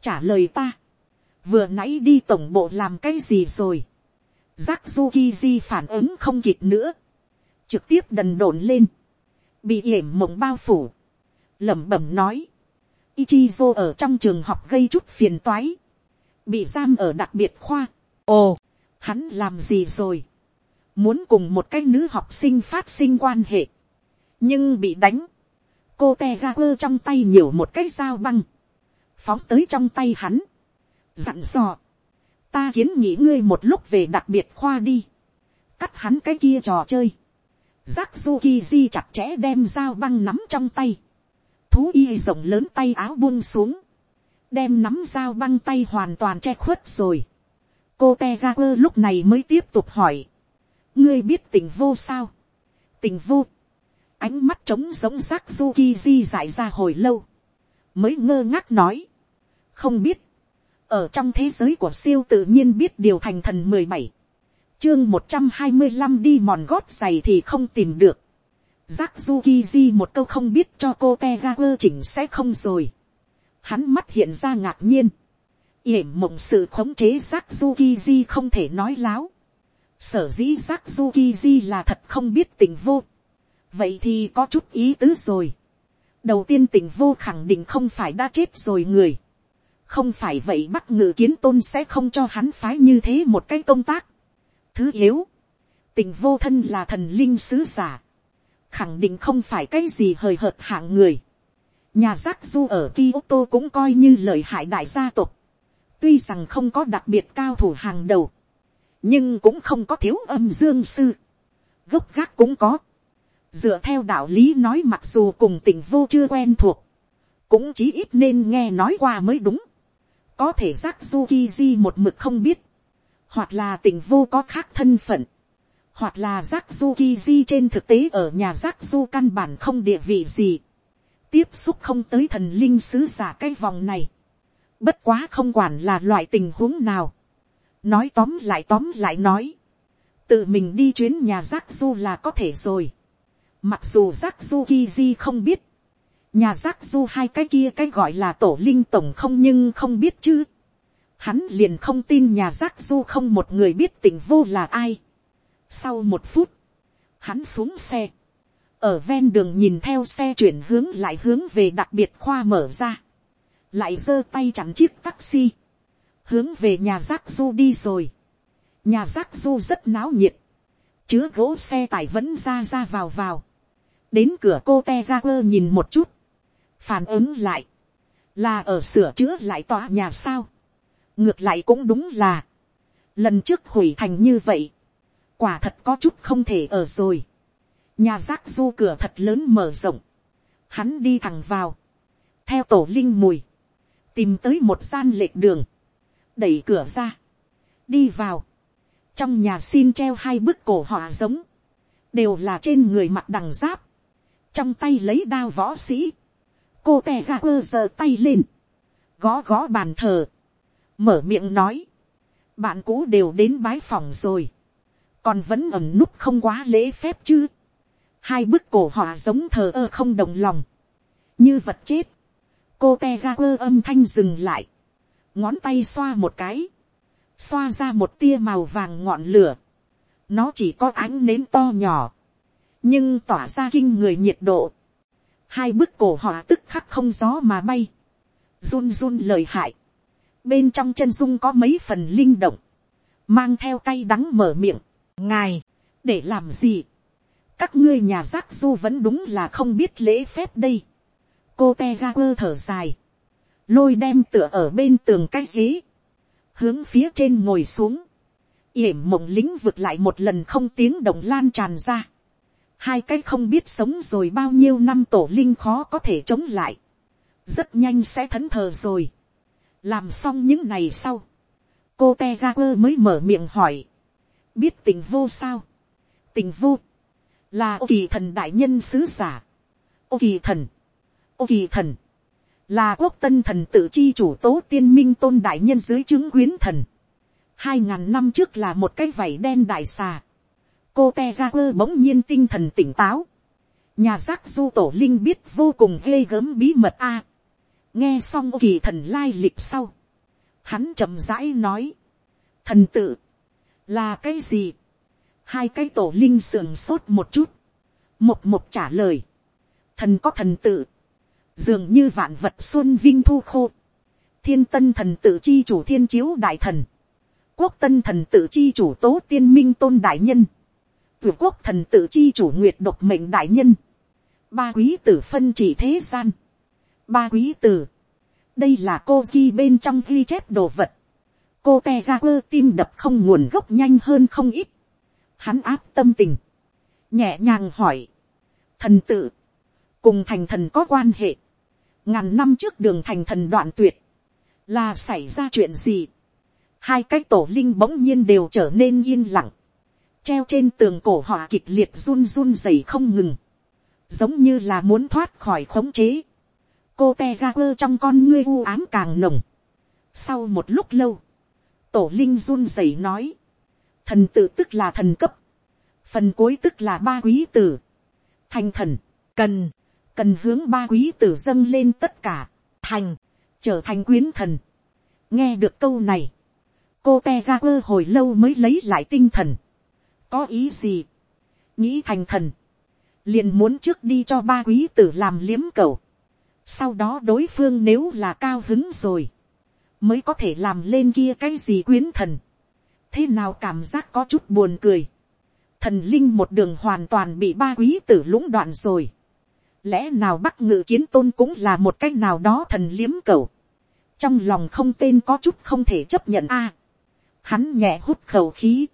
trả lời ta, vừa nãy đi tổng bộ làm cái gì rồi. rác du di phản ứng không kịp nữa, trực tiếp đần đồn lên, bị yểm mộng bao phủ, lẩm bẩm nói, Ichizo ở trong trường học gây chút phiền toái, bị giam ở đặc biệt khoa. ồ, hắn làm gì rồi, muốn cùng một cái nữ học sinh phát sinh quan hệ, nhưng bị đánh, cô te ga quơ trong tay nhiều một cái dao băng, phóng tới trong tay hắn, dặn dò, ta kiến nghĩ ngươi một lúc về đặc biệt khoa đi, cắt hắn cái kia trò chơi, giác du ki di chặt chẽ đem dao băng nắm trong tay, thú y rộng lớn tay áo buông xuống, đem nắm dao băng tay hoàn toàn che khuất rồi. cô te ga quơ lúc này mới tiếp tục hỏi, ngươi biết tình vô sao, tình vô, ánh mắt trống giống rác du ki di dại ra hồi lâu, mới ngơ ngác nói, không biết, ở trong thế giới của siêu tự nhiên biết điều thành thần mười bảy, chương một trăm hai mươi năm đi mòn gót giày thì không tìm được, giác du ki di một câu không biết cho cô te ga quơ chỉnh sẽ không rồi, hắn mắt hiện ra ngạc nhiên, yểm mộng sự khống chế giác du ki di không thể nói láo, sở dĩ giác du ki di là thật không biết tình vô, vậy thì có chút ý tứ rồi. đầu tiên tình vô khẳng định không phải đã chết rồi người, không phải vậy bắc ngự kiến tôn sẽ không cho hắn phái như thế một cái công tác. thứ yếu, tình vô thân là thần linh sứ giả, khẳng định không phải cái gì hời hợt hạng người. nhà giác du ở Kyoto cũng coi như lợi hại đại gia tộc, tuy rằng không có đặc biệt cao thủ hàng đầu, nhưng cũng không có thiếu âm dương sư, gốc gác cũng có. dựa theo đạo lý nói mặc dù cùng tình vô chưa quen thuộc, cũng chí ít nên nghe nói qua mới đúng. có thể giác du ki di một mực không biết, hoặc là tình vô có khác thân phận, hoặc là giác du ki di trên thực tế ở nhà giác du căn bản không địa vị gì, tiếp xúc không tới thần linh sứ giả cái vòng này, bất quá không quản là loại tình huống nào, nói tóm lại tóm lại nói, tự mình đi chuyến nhà giác du là có thể rồi, mặc dù giác du ki di không biết, nhà giác du hai cái kia cái gọi là tổ linh tổng không nhưng không biết chứ, hắn liền không tin nhà giác du không một người biết tình vô là ai. sau một phút, hắn xuống xe, ở ven đường nhìn theo xe chuyển hướng lại hướng về đặc biệt khoa mở ra, lại giơ tay chặn chiếc taxi, hướng về nhà giác du đi rồi. nhà giác du rất náo nhiệt, chứa gỗ xe tải vẫn ra ra vào vào, đến cửa cô te ra quơ nhìn một chút, phản ứng lại, là ở sửa chữa lại tòa nhà sao, ngược lại cũng đúng là, lần trước hủy thành như vậy, quả thật có chút không thể ở rồi, nhà giác du cửa thật lớn mở rộng, hắn đi thẳng vào, theo tổ linh mùi, tìm tới một gian lệch đường, đẩy cửa ra, đi vào, trong nhà xin treo hai bức cổ họa giống, đều là trên người mặt đằng giáp, trong tay lấy đao võ sĩ, cô tè ga quơ giơ tay lên, gõ gõ bàn thờ, mở miệng nói, bạn cũ đều đến bái phòng rồi, còn vẫn ẩm núp không quá lễ phép chứ, hai bức cổ họa giống thờ ơ không đồng lòng, như vật chết, cô te ga quơ âm thanh dừng lại, ngón tay xoa một cái, xoa ra một tia màu vàng ngọn lửa, nó chỉ có ánh nến to nhỏ, nhưng tỏa ra kinh người nhiệt độ, hai bức cổ họ tức khắc không gió mà bay, run run lời hại, bên trong chân dung có mấy phần linh động, mang theo cay đắng mở miệng, ngài, để làm gì, các ngươi nhà giác du vẫn đúng là không biết lễ phép đây, cô te ga quơ thở dài, lôi đem tựa ở bên tường cái dế, hướng phía trên ngồi xuống, yểm mộng lính vượt lại một lần không tiếng động lan tràn ra, hai cái không biết sống rồi bao nhiêu năm tổ linh khó có thể chống lại, rất nhanh sẽ thẫn thờ rồi, làm xong những này sau, cô te ga quơ mới mở miệng hỏi, biết tình vô sao, tình vô, là ô kỳ thần đại nhân sứ giả, ô kỳ thần, ô kỳ thần, là quốc tân thần tự chi chủ tố tiên minh tôn đại nhân dưới chứng quyến thần. hai ngàn năm trước là một cái vảy đen đại xà. cô te ra quơ bỗng nhiên tinh thần tỉnh táo. nhà giác du tổ linh biết vô cùng ghê gớm bí mật a. nghe xong kỳ thần lai lịch sau. hắn chậm rãi nói. thần tự là cái gì. hai cái tổ linh sườn sốt một chút. một một trả lời. thần có thần tự dường như vạn vật xuân vinh thu khô, thiên tân thần tự chi chủ thiên chiếu đại thần, quốc tân thần tự chi chủ tố tiên minh tôn đại nhân, tuyệt quốc thần tự chi chủ nguyệt độc mệnh đại nhân, ba quý tử phân chỉ thế gian, ba quý tử, đây là cô ghi bên trong ghi chép đồ vật, cô te ra quơ tim đập không nguồn gốc nhanh hơn không ít, hắn áp tâm tình, nhẹ nhàng hỏi, thần tự, cùng thành thần có quan hệ, ngàn năm trước đường thành thần đoạn tuyệt, là xảy ra chuyện gì, hai cái tổ linh bỗng nhiên đều trở nên yên lặng, treo trên tường cổ họa kịch liệt run run rẩy không ngừng, giống như là muốn thoát khỏi khống chế, cô te ga quơ trong con ngươi u ám càng nồng. sau một lúc lâu, tổ linh run rẩy nói, thần tự tức là thần cấp, phần cuối tức là ba quý tử, thành thần, cần, cần hướng ba quý tử dâng lên tất cả, thành, trở thành quyến thần. nghe được câu này, cô te ga quơ hồi lâu mới lấy lại tinh thần. có ý gì, nghĩ thành thần, liền muốn trước đi cho ba quý tử làm liếm cầu. sau đó đối phương nếu là cao hứng rồi, mới có thể làm lên kia cái gì quyến thần. thế nào cảm giác có chút buồn cười. thần linh một đường hoàn toàn bị ba quý tử lũng đoạn rồi lẽ nào bắc ngự kiến tôn cũng là một cái nào đó thần liếm cầu. trong lòng không tên có chút không thể chấp nhận a. hắn nhẹ hút khẩu khí,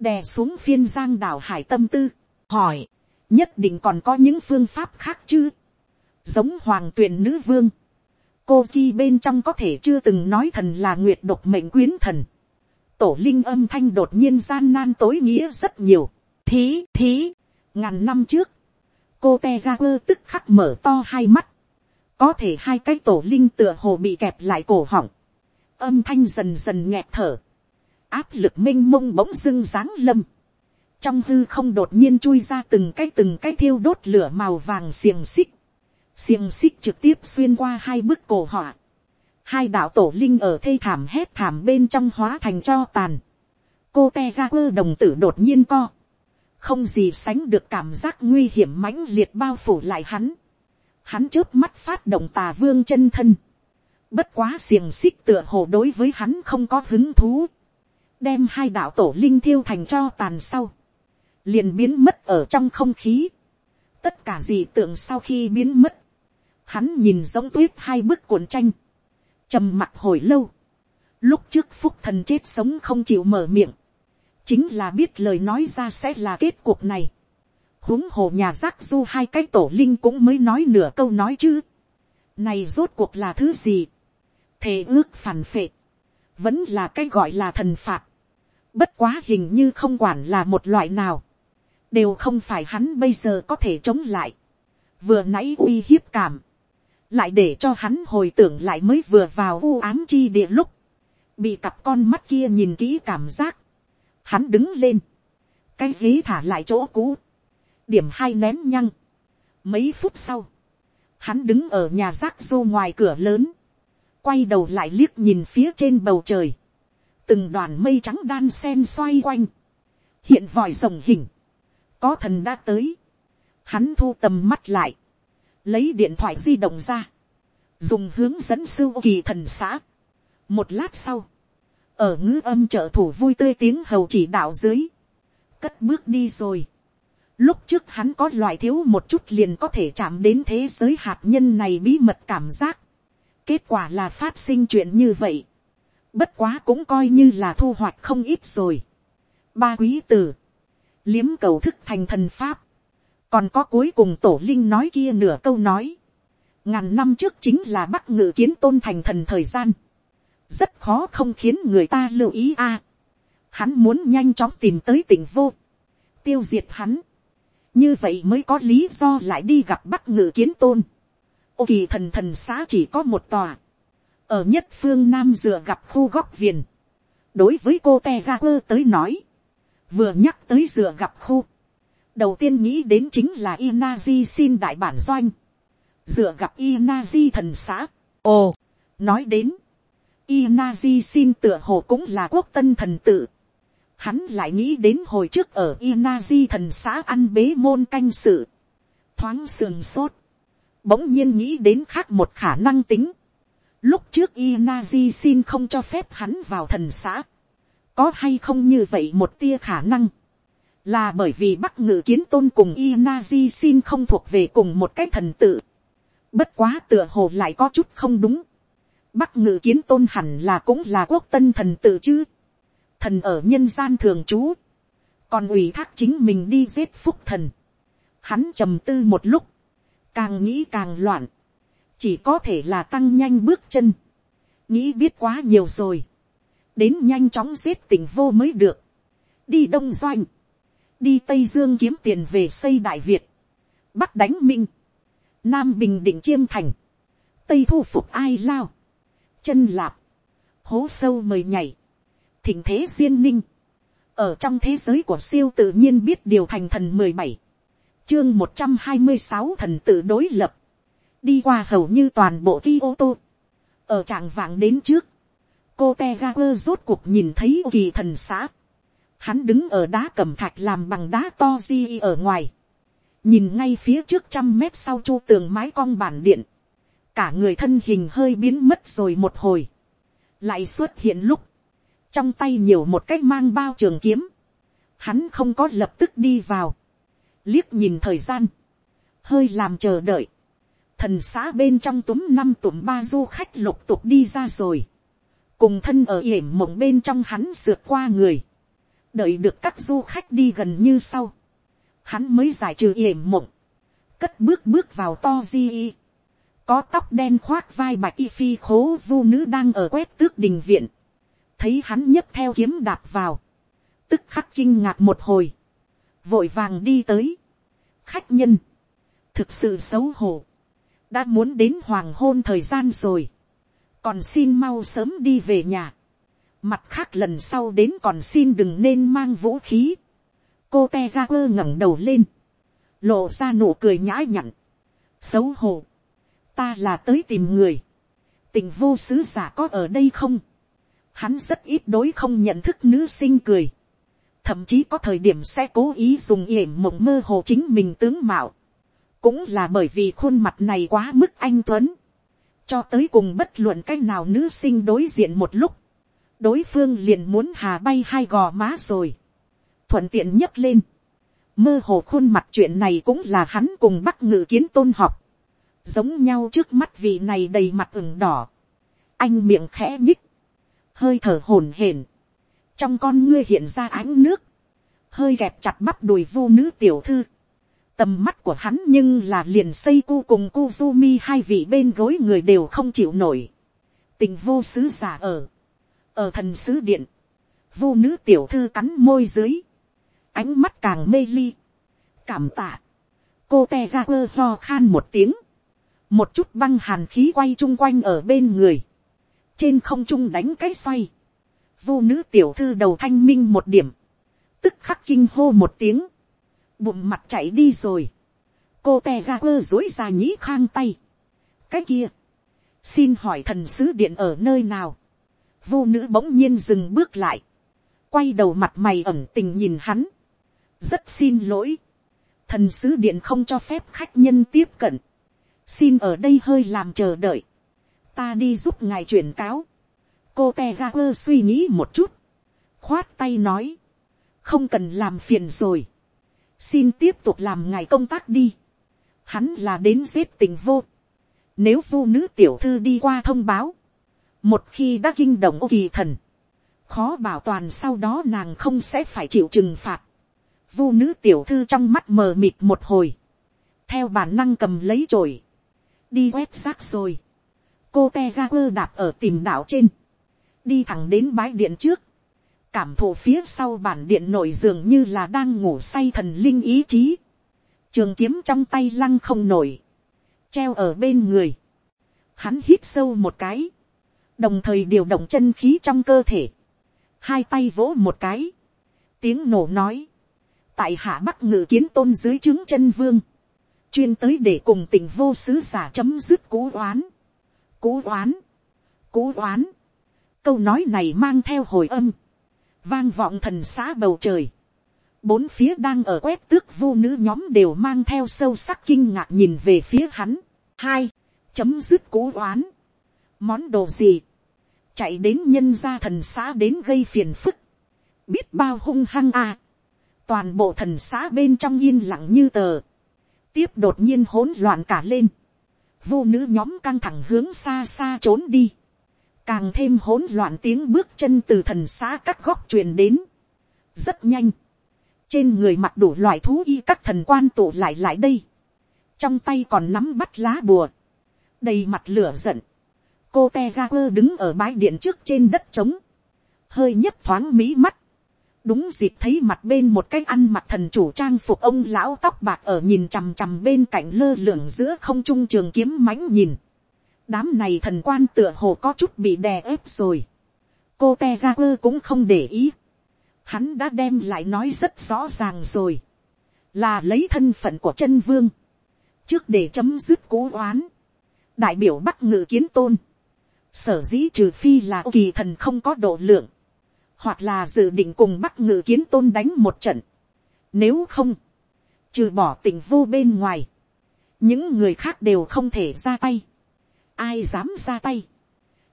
đè xuống phiên giang đảo hải tâm tư, hỏi, nhất định còn có những phương pháp khác chứ, giống hoàng tuyền nữ vương, cô di bên trong có thể chưa từng nói thần là nguyệt độc mệnh quyến thần, tổ linh âm thanh đột nhiên gian nan tối nghĩa rất nhiều, thí thí, ngàn năm trước, cô te ra quơ tức khắc mở to hai mắt, có thể hai cái tổ linh tựa hồ bị kẹp lại cổ họng, âm thanh dần dần nghẹt thở, áp lực m i n h mông bỗng dưng dáng lâm, trong hư không đột nhiên chui ra từng cái từng cái thiêu đốt lửa màu vàng xiềng xích, xiềng xích trực tiếp xuyên qua hai bức cổ họa, hai đạo tổ linh ở thê thảm hét thảm bên trong hóa thành cho tàn, cô te ra quơ đồng tử đột nhiên co, không gì sánh được cảm giác nguy hiểm mãnh liệt bao phủ lại hắn, hắn trước mắt phát động tà vương chân thân, bất quá xiềng xích tựa hồ đối với hắn không có hứng thú, đem hai đạo tổ linh thiêu thành cho tàn sau, liền biến mất ở trong không khí, tất cả gì tượng sau khi biến mất, hắn nhìn giống tuyết hai bức cuộn tranh, trầm mặt hồi lâu, lúc trước phúc thần chết sống không chịu mở miệng, chính là biết lời nói ra sẽ là kết cuộc này huống hồ nhà giác du hai cái tổ linh cũng mới nói nửa câu nói chứ. này rốt cuộc là thứ gì. thề ước phản phệ. vẫn là cái gọi là thần phạt. bất quá hình như không quản là một loại nào. đều không phải hắn bây giờ có thể chống lại. vừa nãy uy hiếp cảm. lại để cho hắn hồi tưởng lại mới vừa vào u ám chi địa lúc. bị cặp con mắt kia nhìn kỹ cảm giác hắn đứng lên. cái ghế thả lại chỗ cũ. Điểm hai nén nhăng. Mấy phút sau, hắn đứng ở nhà rác rô ngoài cửa lớn, quay đầu lại liếc nhìn phía trên bầu trời, từng đoàn mây trắng đan sen xoay quanh, hiện vòi rồng hình, có thần đã tới, hắn thu tầm mắt lại, lấy điện thoại di động ra, dùng hướng dẫn sưu kỳ thần xã. một lát sau, ở ngữ âm trợ thủ vui tươi tiếng hầu chỉ đạo dưới, cất bước đi rồi. Lúc trước hắn có loại thiếu một chút liền có thể chạm đến thế giới hạt nhân này bí mật cảm giác. Kết quả là phát sinh chuyện như vậy. Bất quá cũng coi như là thu hoạch không ít rồi. Ba quý tử. Liếm cầu thức thành thần pháp. Còn có cuối cùng tổ linh nói kia nửa câu nói. Ngàn năm trước chính là bắc ngự kiến tôn thành thần thời gian. Rất khó không khiến người ta lưu ý a. hắn muốn nhanh chóng tìm tới tỉnh vô. Tiêu diệt hắn như vậy mới có lý do lại đi gặp bắc ngự kiến tôn. ô kỳ thần thần xã chỉ có một tòa, ở nhất phương nam dựa gặp khu góc viền. đối với cô te ga quơ tới nói, vừa nhắc tới dựa gặp khu, đầu tiên nghĩ đến chính là Inazi xin đại bản doanh, dựa gặp Inazi thần xã. ồ, nói đến, Inazi xin tựa hồ cũng là quốc tân thần tự, hắn lại nghĩ đến hồi trước ở Inazi thần xã ăn bế môn canh sự, thoáng sườn sốt, bỗng nhiên nghĩ đến khác một khả năng tính. Lúc trước Inazi xin không cho phép hắn vào thần xã, có hay không như vậy một tia khả năng, là bởi vì bắc ngự kiến tôn cùng Inazi xin không thuộc về cùng một cái thần tự. Bất quá tựa hồ lại có chút không đúng. Bắc ngự kiến tôn hẳn là cũng là quốc tân thần tự chứ. Thần ở nhân gian thường trú. Còn ủy thác chính mình đi giết phúc thần. Hắn trầm tư một lúc. Càng nghĩ càng loạn. Chỉ có thể là tăng nhanh bước chân. Nghĩ biết quá nhiều rồi. Đến nhanh chóng giết tỉnh vô mới được. Đi đông doanh đi tây dương kiếm tiền về xây đại việt, bắc đánh minh, nam bình định chiêm thành, tây thu phục ai lao, chân lạp, hố sâu mời nhảy, thỉnh thế duyên ninh, ở trong thế giới của siêu tự nhiên biết điều thành thần mười bảy, chương một trăm hai mươi sáu thần tự đối lập, đi qua hầu như toàn bộ thi ô tô, ở trạng vạng đến trước, cô te ga quơ rốt cuộc nhìn thấy kỳ thần xã, Hắn đứng ở đá cẩm thạch làm bằng đá to di ở ngoài. Nhìn ngay phía trước trăm mét sau chu tường mái cong bản điện. Cả người thân hình hơi biến mất rồi một hồi. Lại xuất hiện lúc. Trong tay nhiều một cái mang bao trường kiếm. Hắn không có lập tức đi vào. Liếc nhìn thời gian. Hơi làm chờ đợi. Thần xã bên trong túm năm túm ba du khách lục tục đi ra rồi cùng thân ở yểm mộng bên trong hắn sượt qua người, đợi được các du khách đi gần như sau, hắn mới giải trừ yểm mộng, cất bước bước vào to di y, có tóc đen khoác vai bạch y phi khố vu nữ đang ở quét tước đình viện, thấy hắn nhấc theo kiếm đạp vào, tức khắc kinh ngạc một hồi, vội vàng đi tới, khách nhân, thực sự xấu hổ, đã muốn đến hoàng hôn thời gian rồi, còn xin mau sớm đi về nhà, Mặt khác lần sau đến còn xin đừng nên mang vũ khí. Cô te ra quơ ngẩng đầu lên. Lộ ra nụ cười nhã nhặn. Xấu hổ. Ta là tới tìm người. Tình vô sứ giả có ở đây không? Hắn rất ít đối không nhận thức nữ sinh cười. Thậm chí có thời điểm sẽ cố ý dùng yểm mộng mơ hồ chính mình tướng mạo. Cũng là bởi vì khuôn mặt này quá mức anh tuấn cho tới cùng bất luận cái nào nữ sinh đối diện một lúc, đối phương liền muốn hà bay hai gò má rồi. thuận tiện nhấc lên. mơ hồ khuôn mặt chuyện này cũng là hắn cùng bắc ngự kiến tôn học giống nhau trước mắt vị này đầy mặt ửng đỏ. anh miệng khẽ nhích. hơi thở hổn hển. trong con ngươi hiện ra ánh nước. hơi gẹp chặt bắp đùi vô nữ tiểu thư. tầm mắt của hắn nhưng là liền xây cu cùng cu du mi hai vị bên gối người đều không chịu nổi. tình vô sứ giả ở ở thần sứ điện, vu nữ tiểu thư cắn môi dưới, ánh mắt càng mê ly, cảm tạ, cô te ra quơ lo khan một tiếng, một chút băng hàn khí quay chung quanh ở bên người, trên không trung đánh cái xoay, vu nữ tiểu thư đầu thanh minh một điểm, tức khắc kinh hô một tiếng, bụng mặt chạy đi rồi, cô te ga quơ dối ra nhĩ khang tay, cái kia, xin hỏi thần sứ điện ở nơi nào, vu nữ bỗng nhiên dừng bước lại, quay đầu mặt mày ẩm tình nhìn hắn, rất xin lỗi, thần sứ điện không cho phép khách nhân tiếp cận, xin ở đây hơi làm chờ đợi, ta đi giúp ngài truyền cáo, cô te ga quơ suy nghĩ một chút, khoát tay nói, không cần làm phiền rồi, xin tiếp tục làm ngài công tác đi, hắn là đến giết tình vô, nếu vô nữ tiểu thư đi qua thông báo, một khi đã kinh động ô kỳ thần, khó bảo toàn sau đó nàng không sẽ phải chịu trừng phạt. Vu nữ tiểu thư trong mắt mờ mịt một hồi, theo bản năng cầm lấy chổi, đi quét rác rồi. cô te ga quơ đạp ở tìm đảo trên, đi thẳng đến bãi điện trước, cảm thụ phía sau bản điện nổi dường như là đang ngủ say thần linh ý chí, trường kiếm trong tay lăng không nổi, treo ở bên người, hắn hít sâu một cái, đồng thời điều động chân khí trong cơ thể, hai tay vỗ một cái, tiếng nổ nói, tại hạ bắc ngự kiến tôn dưới trướng chân vương, chuyên tới để cùng tình vô sứ giả chấm dứt cú oán, cú oán, cú oán, câu nói này mang theo hồi âm, vang vọng thần xã bầu trời, bốn phía đang ở quét tước vô nữ nhóm đều mang theo sâu sắc kinh ngạc nhìn về phía hắn, hai, chấm dứt cú oán, món đồ gì, chạy đến nhân gia thần xã đến gây phiền phức, biết bao hung hăng à, toàn bộ thần xã bên trong yên lặng như tờ, tiếp đột nhiên hỗn loạn cả lên, vu nữ nhóm căng thẳng hướng xa xa trốn đi, càng thêm hỗn loạn tiếng bước chân từ thần xã các góc truyền đến, rất nhanh, trên người mặc đủ loại thú y các thần quan tụ lại lại đây, trong tay còn nắm bắt lá bùa, đầy mặt lửa giận, cô te quơ đứng ở bãi điện trước trên đất trống, hơi nhấp thoáng mí mắt, đúng dịp thấy mặt bên một cái ăn mặt thần chủ trang phục ông lão tóc bạc ở nhìn chằm chằm bên cạnh lơ lửng giữa không trung trường kiếm mãnh nhìn. đám này thần quan tựa hồ có chút bị đè ép rồi. cô te ga quơ cũng không để ý. hắn đã đem lại nói rất rõ ràng rồi. là lấy thân phận của chân vương. trước để chấm dứt cố oán. đại biểu bắc ngự kiến tôn. sở dĩ trừ phi là kỳ thần không có độ lượng hoặc là dự định cùng bắc ngự kiến tôn đánh một trận. Nếu không, trừ bỏ tình vô bên ngoài, những người khác đều không thể ra tay. Ai dám ra tay,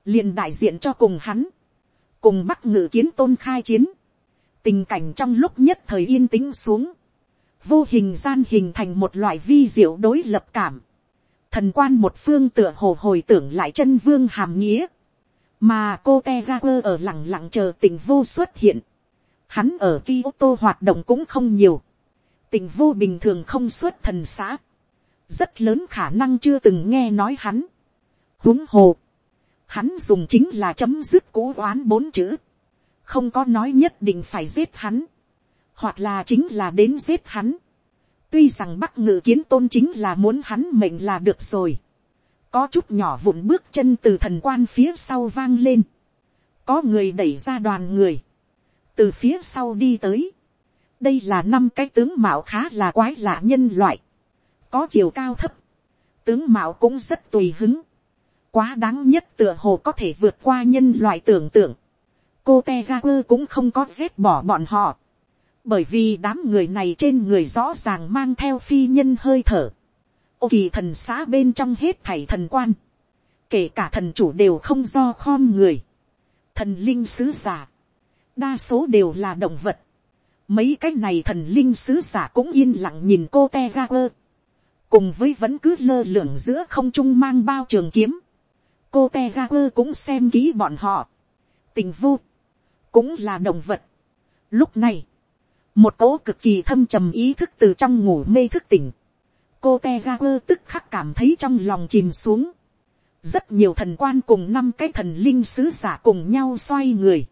liền đại diện cho cùng hắn, cùng bắc ngự kiến tôn khai chiến. Tình cảnh trong lúc nhất thời yên tĩnh xuống, vô hình gian hình thành một loại vi diệu đối lập cảm. Thần quan một phương tựa hồ hồi tưởng lại chân vương hàm nghĩa mà cô te ga quơ ở lẳng lặng chờ tình vô xuất hiện. Hắn ở Kyoto hoạt động cũng không nhiều. Tình vô bình thường không xuất thần xã. Rất lớn khả năng chưa từng nghe nói hắn. huống hồ. Hắn dùng chính là chấm dứt cố oán bốn chữ. Không có nói nhất định phải giết hắn. Hoặc là chính là đến giết hắn. Tuy rằng bắc ngự kiến tôn chính là muốn hắn mệnh là được rồi có chút nhỏ vụn bước chân từ thần quan phía sau vang lên, có người đẩy ra đoàn người, từ phía sau đi tới, đây là năm cái tướng mạo khá là quái lạ nhân loại, có chiều cao thấp, tướng mạo cũng rất tùy hứng, quá đáng nhất tựa hồ có thể vượt qua nhân loại tưởng tượng, cô te ga quơ cũng không có dép bỏ bọn họ, bởi vì đám người này trên người rõ ràng mang theo phi nhân hơi thở, ô kỳ thần xã bên trong hết thảy thần quan, kể cả thần chủ đều không do khom người, thần linh sứ giả, đa số đều là động vật, mấy cái này thần linh sứ giả cũng yên lặng nhìn cô te ga quơ, cùng với vẫn cứ lơ lửng giữa không trung mang bao trường kiếm, cô te ga quơ cũng xem kỹ bọn họ, tình vô, cũng là động vật. Lúc này, một cỗ cực kỳ thâm trầm ý thức từ trong ngủ mê thức tỉnh, cô te ga quơ tức khắc cảm thấy trong lòng chìm xuống. rất nhiều thần quan cùng năm cái thần linh sứ giả cùng nhau xoay người.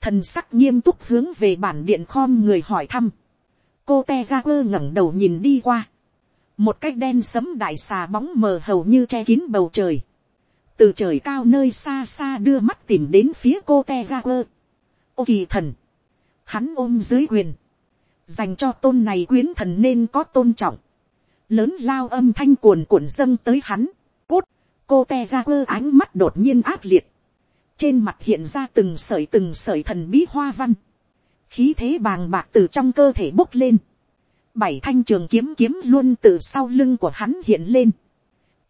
thần sắc nghiêm túc hướng về bản điện khom người hỏi thăm. cô te ga quơ ngẩng đầu nhìn đi qua. một cái đen sấm đại xà bóng mờ hầu như che kín bầu trời. từ trời cao nơi xa xa đưa mắt tìm đến phía cô te ga quơ. ô kỳ thần. hắn ôm dưới quyền. dành cho tôn này quyến thần nên có tôn trọng lớn lao âm thanh cuồn cuộn dâng tới hắn, cút, cô te ra quơ ánh mắt đột nhiên ác liệt, trên mặt hiện ra từng sợi từng sợi thần bí hoa văn, khí thế bàng bạc từ trong cơ thể bốc lên, bảy thanh trường kiếm kiếm luôn từ sau lưng của hắn hiện lên,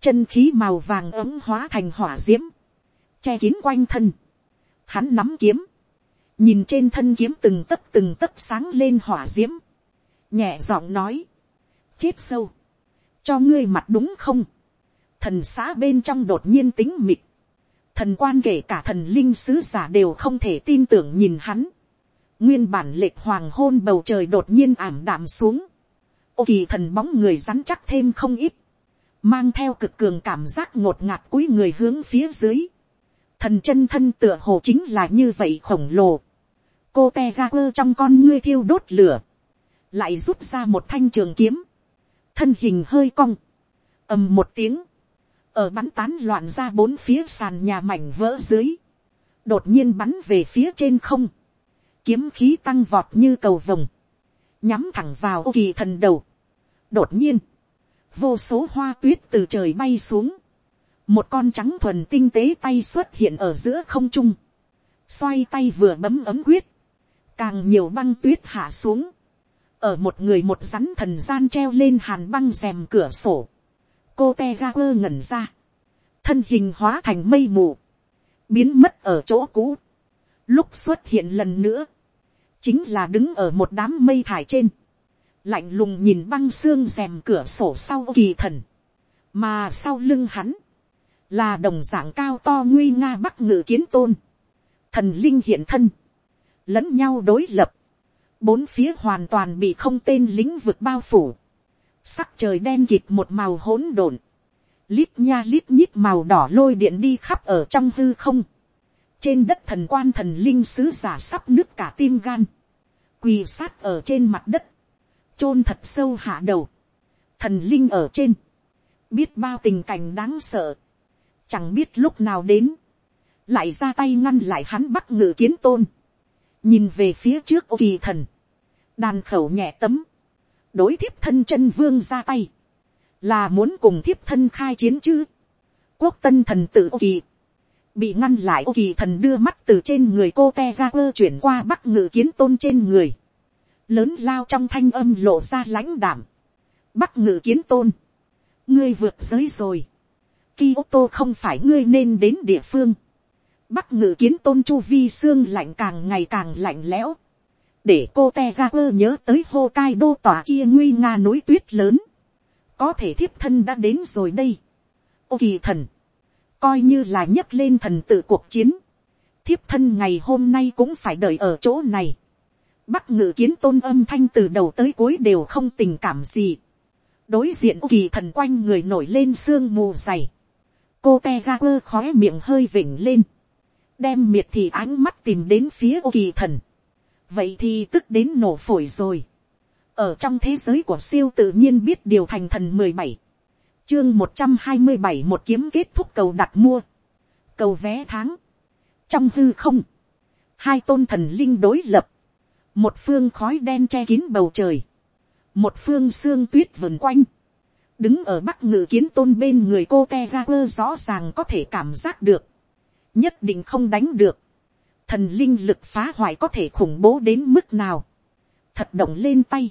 chân khí màu vàng ấm hóa thành hỏa d i ễ m che kín quanh thân, hắn nắm kiếm, nhìn trên thân kiếm từng tấc từng tấc sáng lên hỏa d i ễ m nhẹ giọng nói, chết sâu, cho ngươi mặt đúng không. thần xã bên trong đột nhiên tính mịt. thần quan kể cả thần linh sứ giả đều không thể tin tưởng nhìn hắn. nguyên bản lệch hoàng hôn bầu trời đột nhiên ảm đạm xuống. ô kỳ thần bóng người rắn chắc thêm không ít. mang theo cực cường cảm giác ngột ngạt cúi người hướng phía dưới. thần chân thân tựa hồ chính là như vậy khổng lồ. cô te ga quơ trong con ngươi thiêu đốt lửa. lại rút ra một thanh trường kiếm thân hình hơi cong, ầm một tiếng, ở bắn tán loạn ra bốn phía sàn nhà mảnh vỡ dưới, đột nhiên bắn về phía trên không, kiếm khí tăng vọt như cầu vồng, nhắm thẳng vào ô kỳ thần đầu. đột nhiên, vô số hoa tuyết từ trời bay xuống, một con trắng thuần tinh tế tay xuất hiện ở giữa không trung, xoay tay vừa bấm ấm quyết, càng nhiều băng tuyết hạ xuống, ở một người một rắn thần gian treo lên hàn băng rèm cửa sổ, cô te ga quơ ngẩn ra, thân hình hóa thành mây mù, biến mất ở chỗ cũ, lúc xuất hiện lần nữa, chính là đứng ở một đám mây thải trên, lạnh lùng nhìn băng xương rèm cửa sổ sau kỳ thần, mà sau lưng hắn, là đồng dạng cao to nguy nga bắc ngự kiến tôn, thần linh hiện thân, lẫn nhau đối lập, bốn phía hoàn toàn bị không tên lĩnh vực bao phủ, sắc trời đen kịt một màu hỗn độn, lít nha lít nhít màu đỏ lôi điện đi khắp ở trong hư không, trên đất thần quan thần linh sứ giả sắp nước cả tim gan, quỳ sát ở trên mặt đất, chôn thật sâu hạ đầu, thần linh ở trên, biết bao tình cảnh đáng sợ, chẳng biết lúc nào đến, lại ra tay ngăn lại hắn bắt ngự kiến tôn, nhìn về phía trước ô kỳ thần, đàn khẩu nhẹ tấm, đối thiếp thân chân vương ra tay, là muốn cùng thiếp thân khai chiến chứ, quốc tân thần tự ô kỳ, bị ngăn lại ô kỳ thần đưa mắt từ trên người cô te ra quơ chuyển qua bắc ngự kiến tôn trên người, lớn lao trong thanh âm lộ ra lãnh đảm, bắc ngự kiến tôn, ngươi vượt giới rồi, ki ô tô không phải ngươi nên đến địa phương, bắc ngự kiến tôn chu vi xương lạnh càng ngày càng lạnh lẽo, để cô te ga quơ nhớ tới hô cai đô tỏa kia nguy nga núi tuyết lớn, có thể thiếp thân đã đến rồi đây, ô kỳ thần, coi như là nhấc lên thần tự cuộc chiến, thiếp thân ngày hôm nay cũng phải đợi ở chỗ này. Bắc ngự kiến tôn âm thanh từ đầu tới cuối đều không tình cảm gì. đối diện kỳ thần quanh người nổi lên sương mù dày. cô te ga quơ khó miệng hơi vỉnh lên. đem miệt thì ánh mắt tìm đến phía ô kỳ thần vậy thì tức đến nổ phổi rồi. ở trong thế giới của siêu tự nhiên biết điều thành thần mười bảy. Chương một trăm hai mươi bảy một kiếm kết thúc cầu đặt mua, cầu vé tháng, trong hư không, hai tôn thần linh đối lập, một phương khói đen che kín bầu trời, một phương xương tuyết vần quanh, đứng ở bắc ngự kiến tôn bên người cô te ra quơ rõ ràng có thể cảm giác được, nhất định không đánh được, thần linh lực phá hoại có thể khủng bố đến mức nào, thật động lên tay,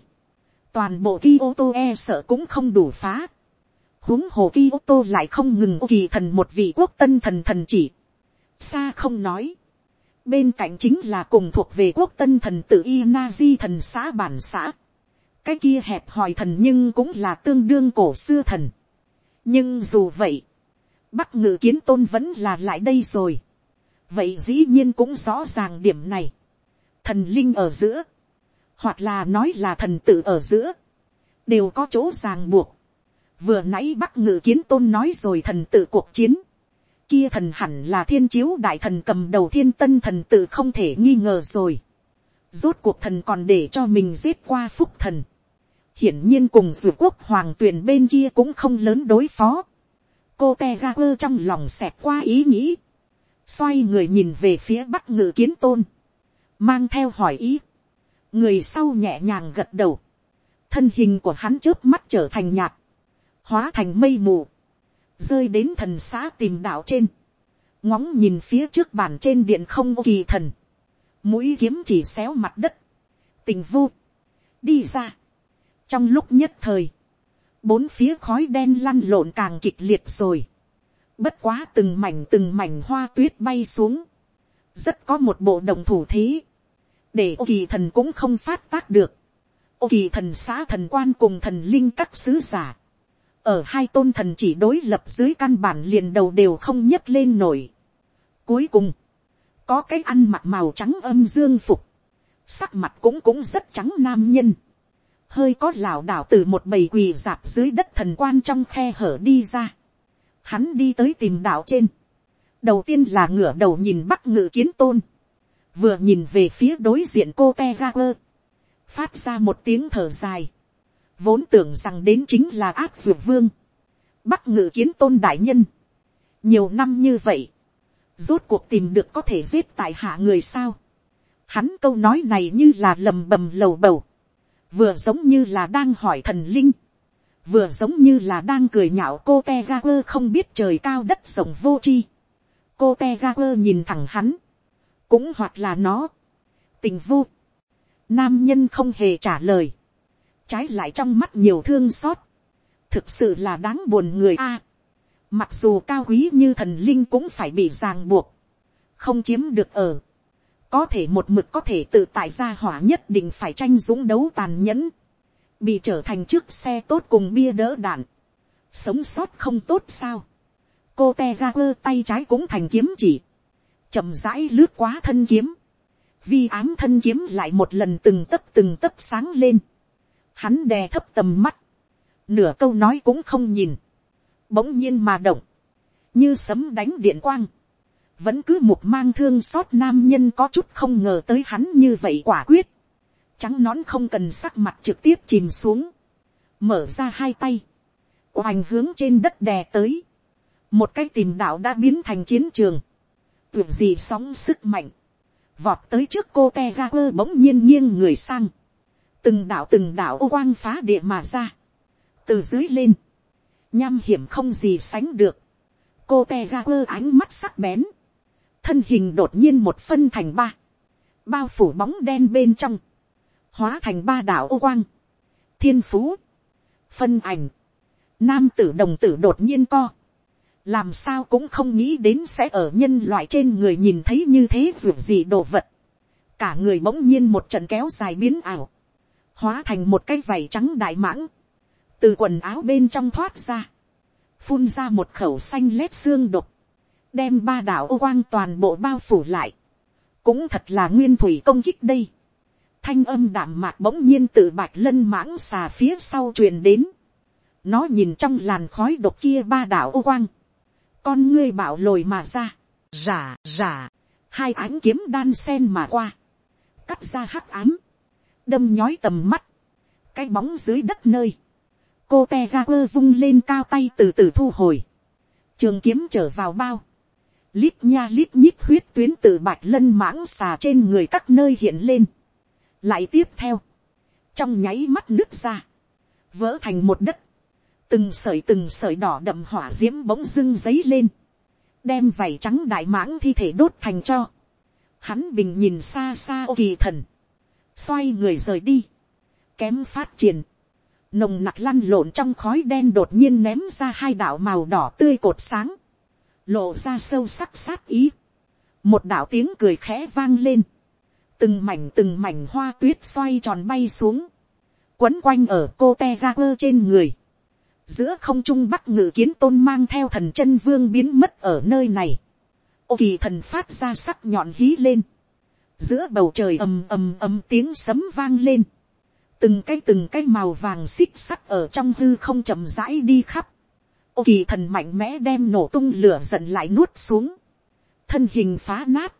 toàn bộ Kyoto e sợ cũng không đủ phá, huống hồ Kyoto lại không ngừng ô kỳ thần một vị quốc tân thần thần chỉ. xa không nói. bên cạnh chính là cùng thuộc về quốc tân thần tự y na di thần xã bản xã. cái kia hẹp hòi thần nhưng cũng là tương đương cổ xưa thần. nhưng dù vậy, bắc ngự kiến tôn vẫn là lại đây rồi vậy dĩ nhiên cũng rõ ràng điểm này. thần linh ở giữa, hoặc là nói là thần tử ở giữa, đều có chỗ ràng buộc vừa nãy bắc ngự kiến tôn nói rồi thần tử cuộc chiến, kia thần hẳn là thiên chiếu đại thần cầm đầu thiên tân thần tử không thể nghi ngờ rồi. rốt cuộc thần còn để cho mình giết qua phúc thần. hiển nhiên cùng dù quốc hoàng tuyền bên kia cũng không lớn đối phó. cô te ga quơ trong lòng xẹt qua ý nghĩ xoay người nhìn về phía bắc ngự kiến tôn. mang theo hỏi ý. người sau nhẹ nhàng gật đầu. thân hình của hắn trước mắt trở thành nhạt. Hóa thành mây mù, rơi đến thần xã tìm đạo trên, ngóng nhìn phía trước bàn trên điện không ô kỳ thần, mũi kiếm chỉ xéo mặt đất, tình vô, đi ra, trong lúc nhất thời, bốn phía khói đen lăn lộn càng kịch liệt rồi, bất quá từng mảnh từng mảnh hoa tuyết bay xuống, rất có một bộ đồng thủ thế, để ô kỳ thần cũng không phát tác được, ô kỳ thần xã thần quan cùng thần linh các sứ giả, ở hai tôn thần chỉ đối lập dưới căn bản liền đầu đều không nhấc lên nổi. Cuối cùng, có cái ăn mặc màu trắng âm dương phục, sắc mặt cũng cũng rất trắng nam nhân, hơi có lảo đảo từ một bầy quỳ dạp dưới đất thần quan trong khe hở đi ra. Hắn đi tới tìm đạo trên, đầu tiên là ngửa đầu nhìn bắc ngự kiến tôn, vừa nhìn về phía đối diện cô te ga quơ, phát ra một tiếng thở dài, vốn tưởng rằng đến chính là ác dược vương, bắc ngự kiến tôn đại nhân, nhiều năm như vậy, rốt cuộc tìm được có thể giết tại hạ người sao, hắn câu nói này như là lầm bầm lầu bầu, vừa giống như là đang hỏi thần linh, vừa giống như là đang cười nhạo cô te ga quơ không biết trời cao đất rộng vô chi, cô te ga quơ nhìn thẳng hắn, cũng hoặc là nó, tình vô, nam nhân không hề trả lời, trái lại trong mắt nhiều thương xót, thực sự là đáng buồn người a. mặc dù cao quý như thần linh cũng phải bị ràng buộc, không chiếm được ở, có thể một mực có thể tự tại ra hỏa nhất định phải tranh dũng đấu tàn nhẫn, bị trở thành chiếc xe tốt cùng bia đỡ đạn, sống sót không tốt sao, cô te ra quơ tay trái cũng thành kiếm chỉ, chậm rãi lướt quá thân kiếm, vi ám thân kiếm lại một lần từng tấc từng tấc sáng lên, hắn đè thấp tầm mắt, nửa câu nói cũng không nhìn, bỗng nhiên mà động, như sấm đánh điện quang, vẫn cứ một mang thương xót nam nhân có chút không ngờ tới hắn như vậy quả quyết, trắng nón không cần sắc mặt trực tiếp chìm xuống, mở ra hai tay, oành hướng trên đất đè tới, một cái tìm đạo đã biến thành chiến trường, tuyệt gì sóng sức mạnh, vọt tới trước cô te ga quơ bỗng nhiên nghiêng người sang, từng đạo từng đạo ô quang phá địa mà ra, từ dưới lên, nham hiểm không gì sánh được, cô te ga quơ ánh mắt sắc bén, thân hình đột nhiên một phân thành ba, bao phủ bóng đen bên trong, hóa thành ba đạo ô quang, thiên phú, phân ảnh, nam tử đồng tử đột nhiên co, làm sao cũng không nghĩ đến sẽ ở nhân loại trên người nhìn thấy như thế ruột gì đồ vật, cả người bỗng nhiên một trận kéo dài biến ảo, hóa thành một cái vảy trắng đại mãng, từ quần áo bên trong thoát ra, phun ra một khẩu xanh lét xương độc, đem ba đảo ô quang toàn bộ bao phủ lại, cũng thật là nguyên thủy công kích đây. Thanh âm đảm mạc bỗng nhiên từ bạch lân mãng xà phía sau truyền đến. Nó nhìn trong làn khói độc kia ba đảo ô quang. Con ngươi bảo lồi mà ra. Giả, giả. Hai ánh kiếm đan sen mà qua. Cắt ra hắc ám. Đâm nhói tầm mắt. Cái bóng dưới đất nơi. Cô te ra quơ vung lên cao tay từ từ thu hồi. Trường kiếm trở vào bao lít nha lít nhít huyết tuyến từ bạch lân mãng xà trên người các nơi hiện lên lại tiếp theo, trong nháy mắt nước ra, vỡ thành một đất, từng sợi từng sợi đỏ đậm hỏa d i ễ m bỗng dưng dấy lên, đem vảy trắng đại mãng thi thể đốt thành cho. Hắn bình nhìn xa xa ô kỳ thần, xoay người rời đi, kém phát triển, nồng nặc lăn lộn trong khói đen đột nhiên ném ra hai đạo màu đỏ tươi cột sáng, lộ ra sâu sắc sát ý, một đạo tiếng cười khẽ vang lên, từng mảnh từng mảnh hoa tuyết xoay tròn bay xuống, quấn quanh ở cô te ra quơ trên người, giữa không trung bắc ngự kiến tôn mang theo thần chân vương biến mất ở nơi này, ô kỳ thần phát ra sắc nhọn hí lên, giữa bầu trời ầm ầm ầm tiếng sấm vang lên, từng cái từng cái màu vàng xích sắt ở trong hư không chậm rãi đi khắp, ô kỳ thần mạnh mẽ đem nổ tung lửa giận lại nuốt xuống, thân hình phá nát,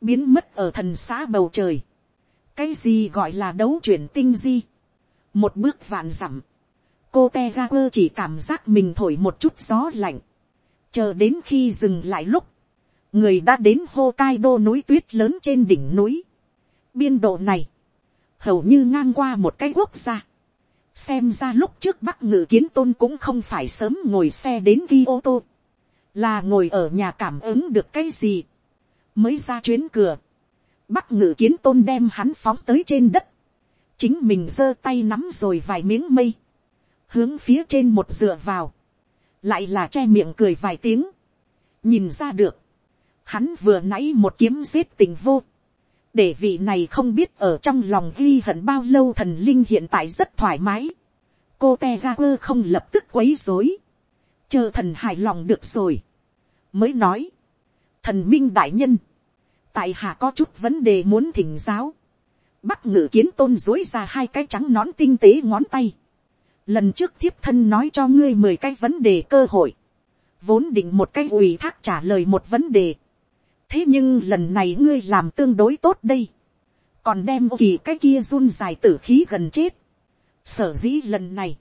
biến mất ở thần xã bầu trời, cái gì gọi là đấu chuyển tinh di, một bước vạn dặm, cô te ga quơ chỉ cảm giác mình thổi một chút gió lạnh, chờ đến khi dừng lại lúc, người đã đến hô cai đô núi tuyết lớn trên đỉnh núi, biên độ này, hầu như ngang qua một cái quốc gia, xem ra lúc trước bắc ngự kiến tôn cũng không phải sớm ngồi xe đến ghi ô tô, là ngồi ở nhà cảm ứng được cái gì, mới ra chuyến cửa, bắc ngự kiến tôn đem hắn phóng tới trên đất, chính mình giơ tay nắm rồi vài miếng mây, hướng phía trên một dựa vào, lại là che miệng cười vài tiếng, nhìn ra được, hắn vừa nãy một kiếm giết tình vô, để vị này không biết ở trong lòng ghi hận bao lâu thần linh hiện tại rất thoải mái. cô te ga quơ không lập tức quấy dối. chờ thần hài lòng được rồi. mới nói, thần minh đại nhân, tại hạ có chút vấn đề muốn thỉnh giáo. bắc ngự kiến tôn dối ra hai cái trắng nón tinh tế ngón tay. lần trước thiếp thân nói cho ngươi mười cái vấn đề cơ hội. vốn định một cái ủy thác trả lời một vấn đề thế nhưng lần này ngươi làm tương đối tốt đây, còn đem kỳ cái kia run dài tử khí gần chết. sở dĩ lần này,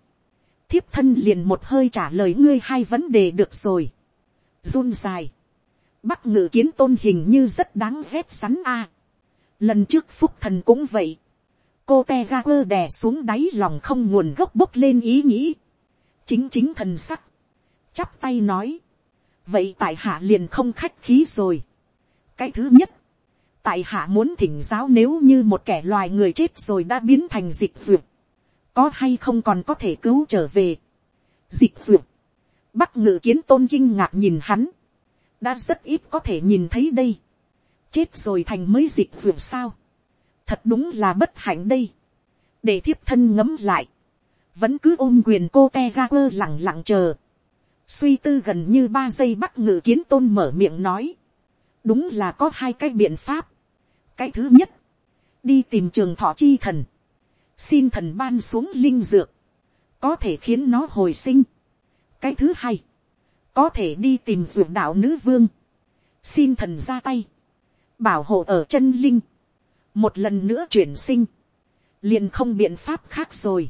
thiếp thân liền một hơi trả lời ngươi hai vấn đề được rồi. run dài, bắc ngự kiến tôn hình như rất đáng ghét sắn a. lần trước phúc thần cũng vậy, cô te ga quơ đè xuống đáy lòng không nguồn gốc bốc lên ý nghĩ, chính chính thần sắc, chắp tay nói, vậy tại hạ liền không khách khí rồi. Cái thứ nhất, tại hạ muốn thỉnh giáo nếu như một kẻ loài người chết rồi đã biến thành dịch duyệt, có hay không còn có thể cứu trở về. Dịch duyệt, bắc ngự kiến tôn kinh ngạc nhìn hắn, đã rất ít có thể nhìn thấy đây. chết rồi thành mới dịch vượt sao, thật đúng là bất hạnh đây, để thiếp thân ngấm lại, vẫn cứ ôm quyền cô te ga quơ lẳng lặng chờ, suy tư gần như ba giây bắt ngự kiến tôn mở miệng nói, đúng là có hai cái biện pháp, cái thứ nhất, đi tìm trường thọ chi thần, xin thần ban xuống linh dược, có thể khiến nó hồi sinh. cái thứ hai, có thể đi tìm ruộng đạo nữ vương, xin thần ra tay, bảo hộ ở chân linh, một lần nữa chuyển sinh, liền không biện pháp khác rồi.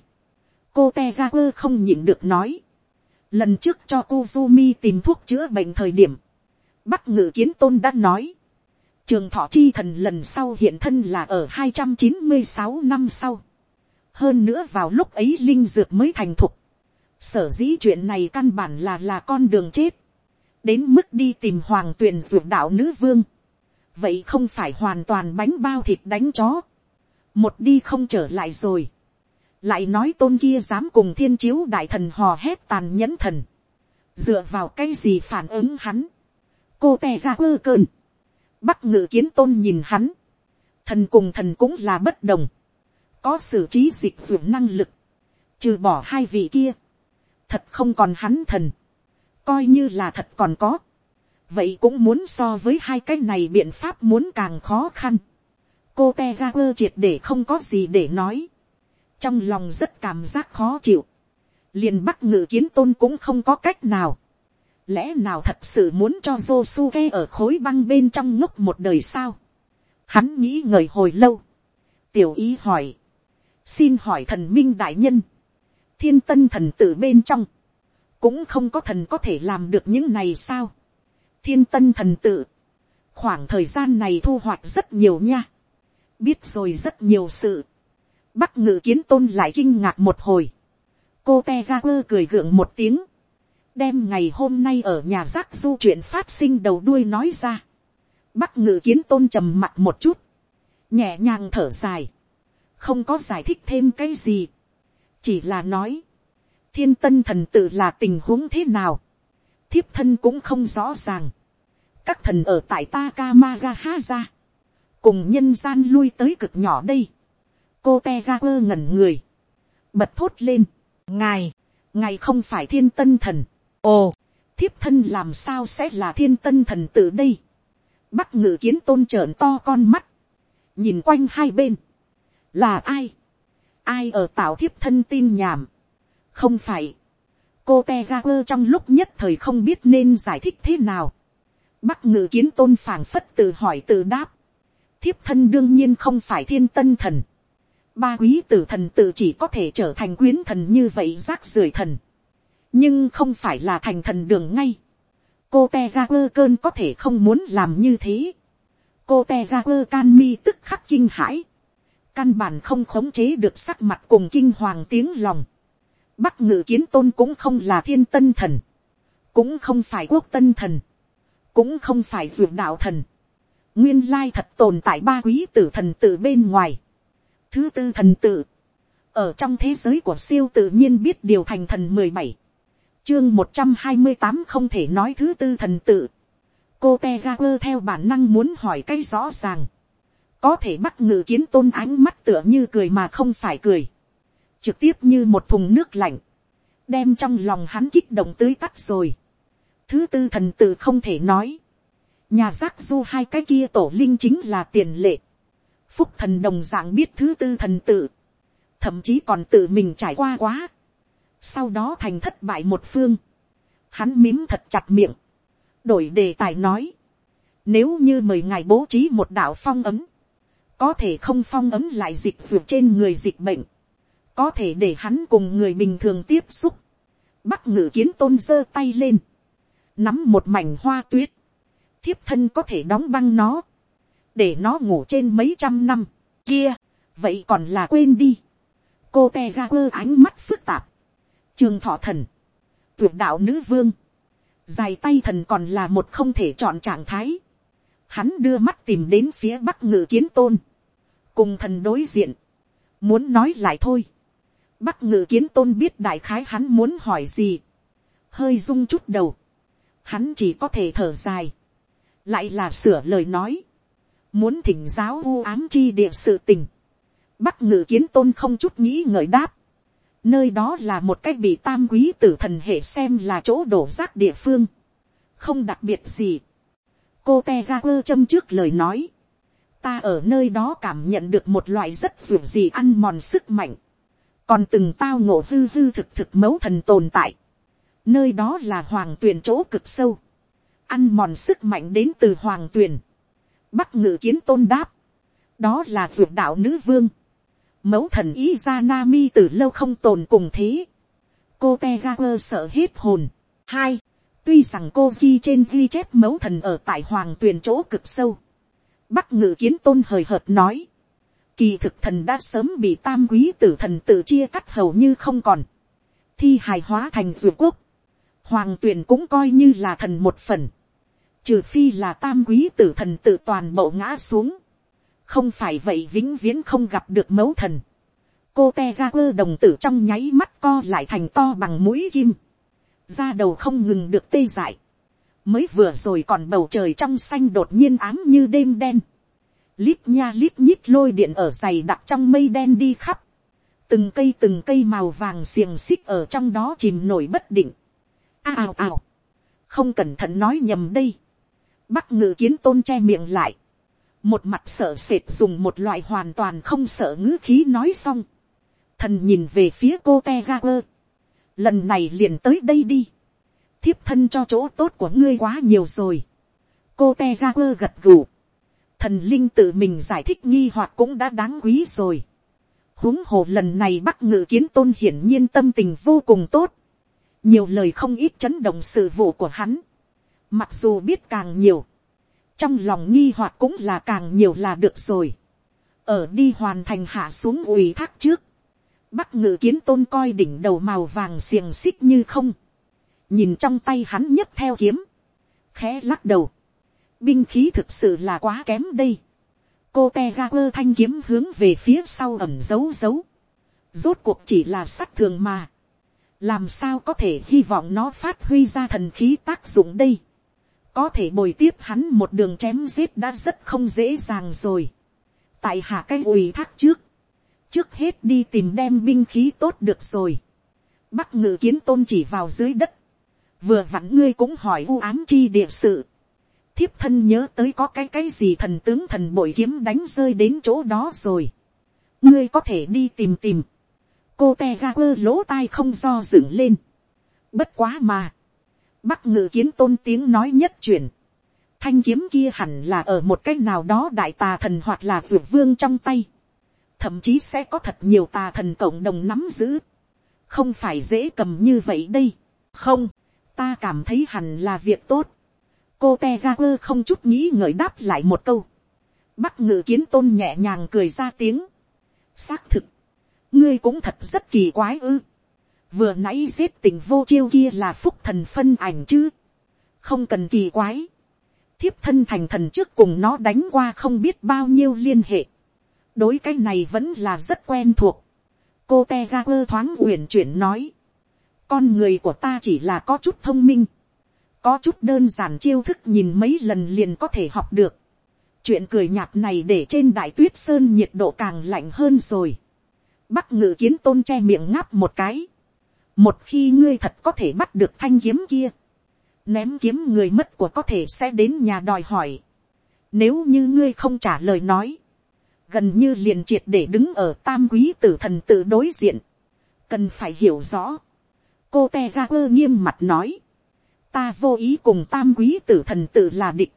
cô te ga quơ không nhịn được nói, lần trước cho cô Zumi tìm thuốc chữa bệnh thời điểm, bắc ngự kiến tôn đã nói, trường thọ chi thần lần sau hiện thân là ở hai trăm chín mươi sáu năm sau. hơn nữa vào lúc ấy linh dược mới thành thục sở dĩ chuyện này căn bản là là con đường chết. đến mức đi tìm hoàng tuyền ruột đạo nữ vương. vậy không phải hoàn toàn bánh bao thịt đánh chó. một đi không trở lại rồi. lại nói tôn kia dám cùng thiên chiếu đại thần hò hét tàn nhẫn thần. dựa vào cái gì phản ứng hắn. cô tè ra quơ cơn Bắc ngự kiến tôn nhìn hắn. Thần cùng thần cũng là bất đồng. Có xử trí dịch dụng năng lực. Trừ bỏ hai vị kia. Thật không còn hắn thần. Coi như là thật còn có. Vậy cũng muốn so với hai cái này biện pháp muốn càng khó khăn. Cô te ra quơ triệt để không có gì để nói. Trong lòng rất cảm giác khó chịu. Liền bắc ngự kiến tôn cũng không có cách nào lẽ nào thật sự muốn cho Josuke ở khối băng bên trong ngốc một đời sao? Hắn nghĩ ngời hồi lâu. Tiểu ý hỏi. Xin hỏi thần minh đại nhân. Thiên tân thần tử bên trong. Cũng không có thần có thể làm được những này sao? Thiên tân thần tử. Khoảng thời gian này thu hoạch rất nhiều nha. Biết rồi rất nhiều sự. Bắc ngự kiến tôn lại kinh ngạc một hồi. Cô te ra quơ cười gượng một tiếng đem ngày hôm nay ở nhà giác du chuyện phát sinh đầu đuôi nói ra. Bắc ngự kiến tôn trầm mặt một chút, nhẹ nhàng thở dài, không có giải thích thêm cái gì, chỉ là nói, thiên tân thần tự là tình huống thế nào, thiếp thân cũng không rõ ràng, các thần ở tại Takamaga ha ra, cùng nhân gian lui tới cực nhỏ đây, cô te ra quơ ngẩn người, bật thốt lên, ngài, ngài không phải thiên tân thần, ồ, thiếp thân làm sao sẽ là thiên tân thần tử đây. bắc ngự kiến tôn trợn to con mắt, nhìn quanh hai bên, là ai, ai ở tạo thiếp thân tin nhảm, không phải, cô te ra quơ trong lúc nhất thời không biết nên giải thích thế nào. bắc ngự kiến tôn phảng phất tự hỏi tự đáp, thiếp thân đương nhiên không phải thiên tân thần, ba quý tử thần tự chỉ có thể trở thành quyến thần như vậy rác rưởi thần nhưng không phải là thành thần đường ngay. cô te ra quơ cơn có thể không muốn làm như thế. cô te ra quơ can mi tức khắc kinh hãi căn bản không khống chế được sắc mặt cùng kinh hoàng tiếng lòng. bắc ngự kiến tôn cũng không là thiên tân thần. cũng không phải quốc tân thần. cũng không phải dược đạo thần. nguyên lai thật tồn tại ba quý tử thần tự bên ngoài. thứ tư thần tự, ở trong thế giới của siêu tự nhiên biết điều thành thần mười bảy chương một trăm hai mươi tám không thể nói thứ tư thần tự. cô te ga quơ theo bản năng muốn hỏi cái rõ ràng có thể bắt ngự kiến tôn ánh mắt tựa như cười mà không phải cười. trực tiếp như một thùng nước lạnh. đem trong lòng hắn kích động tưới tắt rồi. thứ tư thần tử không thể nói. nhà giác du hai cái kia tổ linh chính là tiền lệ. phúc thần đồng dạng biết thứ tư thần tử thậm chí còn tự mình trải qua quá sau đó thành thất bại một phương, hắn mím thật chặt miệng, đổi đề tài nói, nếu như mời ngài bố trí một đạo phong ấm, có thể không phong ấm lại dịch ruột trên người dịch bệnh, có thể để hắn cùng người bình thường tiếp xúc, bắc ngự kiến tôn giơ tay lên, nắm một mảnh hoa tuyết, thiếp thân có thể đóng băng nó, để nó ngủ trên mấy trăm năm, kia, vậy còn là quên đi, cô te ga quơ ánh mắt phức tạp, trường thọ thần, tuyệt đạo nữ vương, dài tay thần còn là một không thể chọn trạng thái. Hắn đưa mắt tìm đến phía bắc ngự kiến tôn, cùng thần đối diện, muốn nói lại thôi. Bắc ngự kiến tôn biết đại khái hắn muốn hỏi gì, hơi rung chút đầu, hắn chỉ có thể thở dài, lại là sửa lời nói. muốn thỉnh giáo u ám chi địa sự tình, bắc ngự kiến tôn không chút nghĩ ngợi đáp, nơi đó là một cách bị tam quý tử thần hệ xem là chỗ đổ rác địa phương, không đặc biệt gì cô te ra quơ châm trước lời nói, ta ở nơi đó cảm nhận được một loại rất dù gì ăn mòn sức mạnh, còn từng tao ngộ hư hư thực thực mẫu thần tồn tại, nơi đó là hoàng tuyền chỗ cực sâu, ăn mòn sức mạnh đến từ hoàng tuyền, bắc ngự kiến tôn đáp, đó là ruột đạo nữ vương, mẫu thần ý ra Nami từ lâu không tồn cùng thế. cô te ra quơ sợ hết hồn. hai, tuy rằng cô ghi trên ghi chép mẫu thần ở tại hoàng tuyền chỗ cực sâu. bắc ngự kiến tôn hời hợt nói. kỳ thực thần đã sớm bị tam quý tử thần tự chia cắt hầu như không còn. thi hài hóa thành ruột quốc. hoàng tuyền cũng coi như là thần một phần. trừ phi là tam quý tử thần tự toàn bộ ngã xuống không phải vậy vĩnh viễn không gặp được mẫu thần. cô te ra quơ đồng tử trong nháy mắt co lại thành to bằng mũi kim ra đầu không ngừng được tê dại. mới vừa rồi còn bầu trời trong xanh đột nhiên ám như đêm đen. lít nha lít nhít lôi điện ở dày đặc trong mây đen đi khắp. từng cây từng cây màu vàng xiềng xích ở trong đó chìm nổi bất định. a ào ào. không cẩn thận nói nhầm đây. bắc ngự kiến tôn che miệng lại một mặt sợ sệt dùng một loại hoàn toàn không sợ ngữ khí nói xong, thần nhìn về phía cô te ga quơ, lần này liền tới đây đi, thiếp thân cho chỗ tốt của ngươi quá nhiều rồi, cô te ra quơ gật gù, thần linh tự mình giải thích nghi hoặc cũng đã đáng quý rồi, huống hồ lần này bắc ngự kiến tôn hiển nhiên tâm tình vô cùng tốt, nhiều lời không ít chấn động sự vụ của hắn, mặc dù biết càng nhiều, trong lòng nghi hoặc cũng là càng nhiều là được rồi. ở đi hoàn thành hạ xuống ủy thác trước, bắc ngự kiến tôn coi đỉnh đầu màu vàng xiềng xích như không, nhìn trong tay hắn nhấp theo kiếm, khẽ lắc đầu, binh khí thực sự là quá kém đây, cô te ga quơ thanh kiếm hướng về phía sau ẩm giấu giấu, rốt cuộc chỉ là sắt thường mà, làm sao có thể hy vọng nó phát huy ra thần khí tác dụng đây, có thể bồi tiếp hắn một đường chém giết đã rất không dễ dàng rồi. tại hạ cái ủy thác trước, trước hết đi tìm đem binh khí tốt được rồi. bắc ngự kiến tôn chỉ vào dưới đất, vừa vặn ngươi cũng hỏi u ám chi địa sự. thiếp thân nhớ tới có cái cái gì thần tướng thần bội kiếm đánh rơi đến chỗ đó rồi. ngươi có thể đi tìm tìm. cô te ga quơ lỗ tai không do dựng lên. bất quá mà Bắc ngự kiến tôn tiếng nói nhất chuyển. Thanh kiếm kia hẳn là ở một cách nào đó đại tà thần hoặc là vượt vương trong tay. Thậm chí sẽ có thật nhiều tà thần cộng đồng nắm giữ. Không phải dễ cầm như vậy đây. Không, ta cảm thấy hẳn là việc tốt. Cô Tegaper không chút nghĩ ngợi đáp lại một câu. Bắc ngự kiến tôn nhẹ nhàng cười ra tiếng. Xác thực. Ngươi cũng thật rất kỳ quái ư vừa nãy giết tình vô chiêu kia là phúc thần phân ảnh chứ, không cần kỳ quái, thiếp thân thành thần trước cùng nó đánh qua không biết bao nhiêu liên hệ, đối cái này vẫn là rất quen thuộc, cô te ga quơ thoáng uyển chuyển nói, con người của ta chỉ là có chút thông minh, có chút đơn giản chiêu thức nhìn mấy lần liền có thể học được, chuyện cười nhạt này để trên đại tuyết sơn nhiệt độ càng lạnh hơn rồi, bắc ngự kiến tôn che miệng ngáp một cái, một khi ngươi thật có thể bắt được thanh kiếm kia, ném kiếm người mất của có thể sẽ đến nhà đòi hỏi. Nếu như ngươi không trả lời nói, gần như liền triệt để đứng ở tam quý tử thần tự đối diện, cần phải hiểu rõ. cô te ra quơ nghiêm mặt nói, ta vô ý cùng tam quý tử thần tự là địch,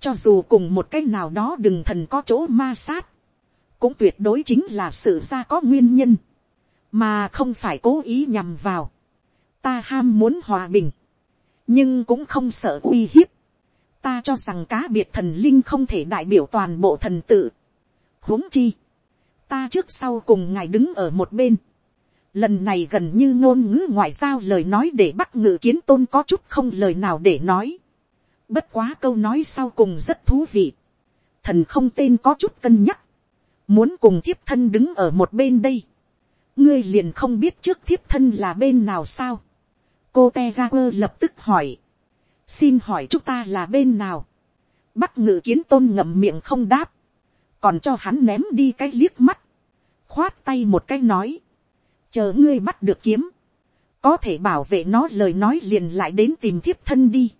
cho dù cùng một cái nào đó đừng thần có chỗ ma sát, cũng tuyệt đối chính là sự ra có nguyên nhân mà không phải cố ý nhằm vào. ta ham muốn hòa bình, nhưng cũng không sợ uy hiếp. ta cho rằng cá biệt thần linh không thể đại biểu toàn bộ thần tự huống chi, ta trước sau cùng ngài đứng ở một bên. lần này gần như ngôn ngữ ngoại giao lời nói để bắt ngự kiến tôn có chút không lời nào để nói. bất quá câu nói sau cùng rất thú vị. thần không tên có chút cân nhắc. muốn cùng thiếp thân đứng ở một bên đây ngươi liền không biết trước thiếp thân là bên nào sao. cô te ga quơ lập tức hỏi. xin hỏi chúng ta là bên nào. bắc ngự kiến tôn ngậm miệng không đáp, còn cho hắn ném đi cái liếc mắt, khoát tay một cái nói, chờ ngươi bắt được kiếm, có thể bảo vệ nó lời nói liền lại đến tìm thiếp thân đi,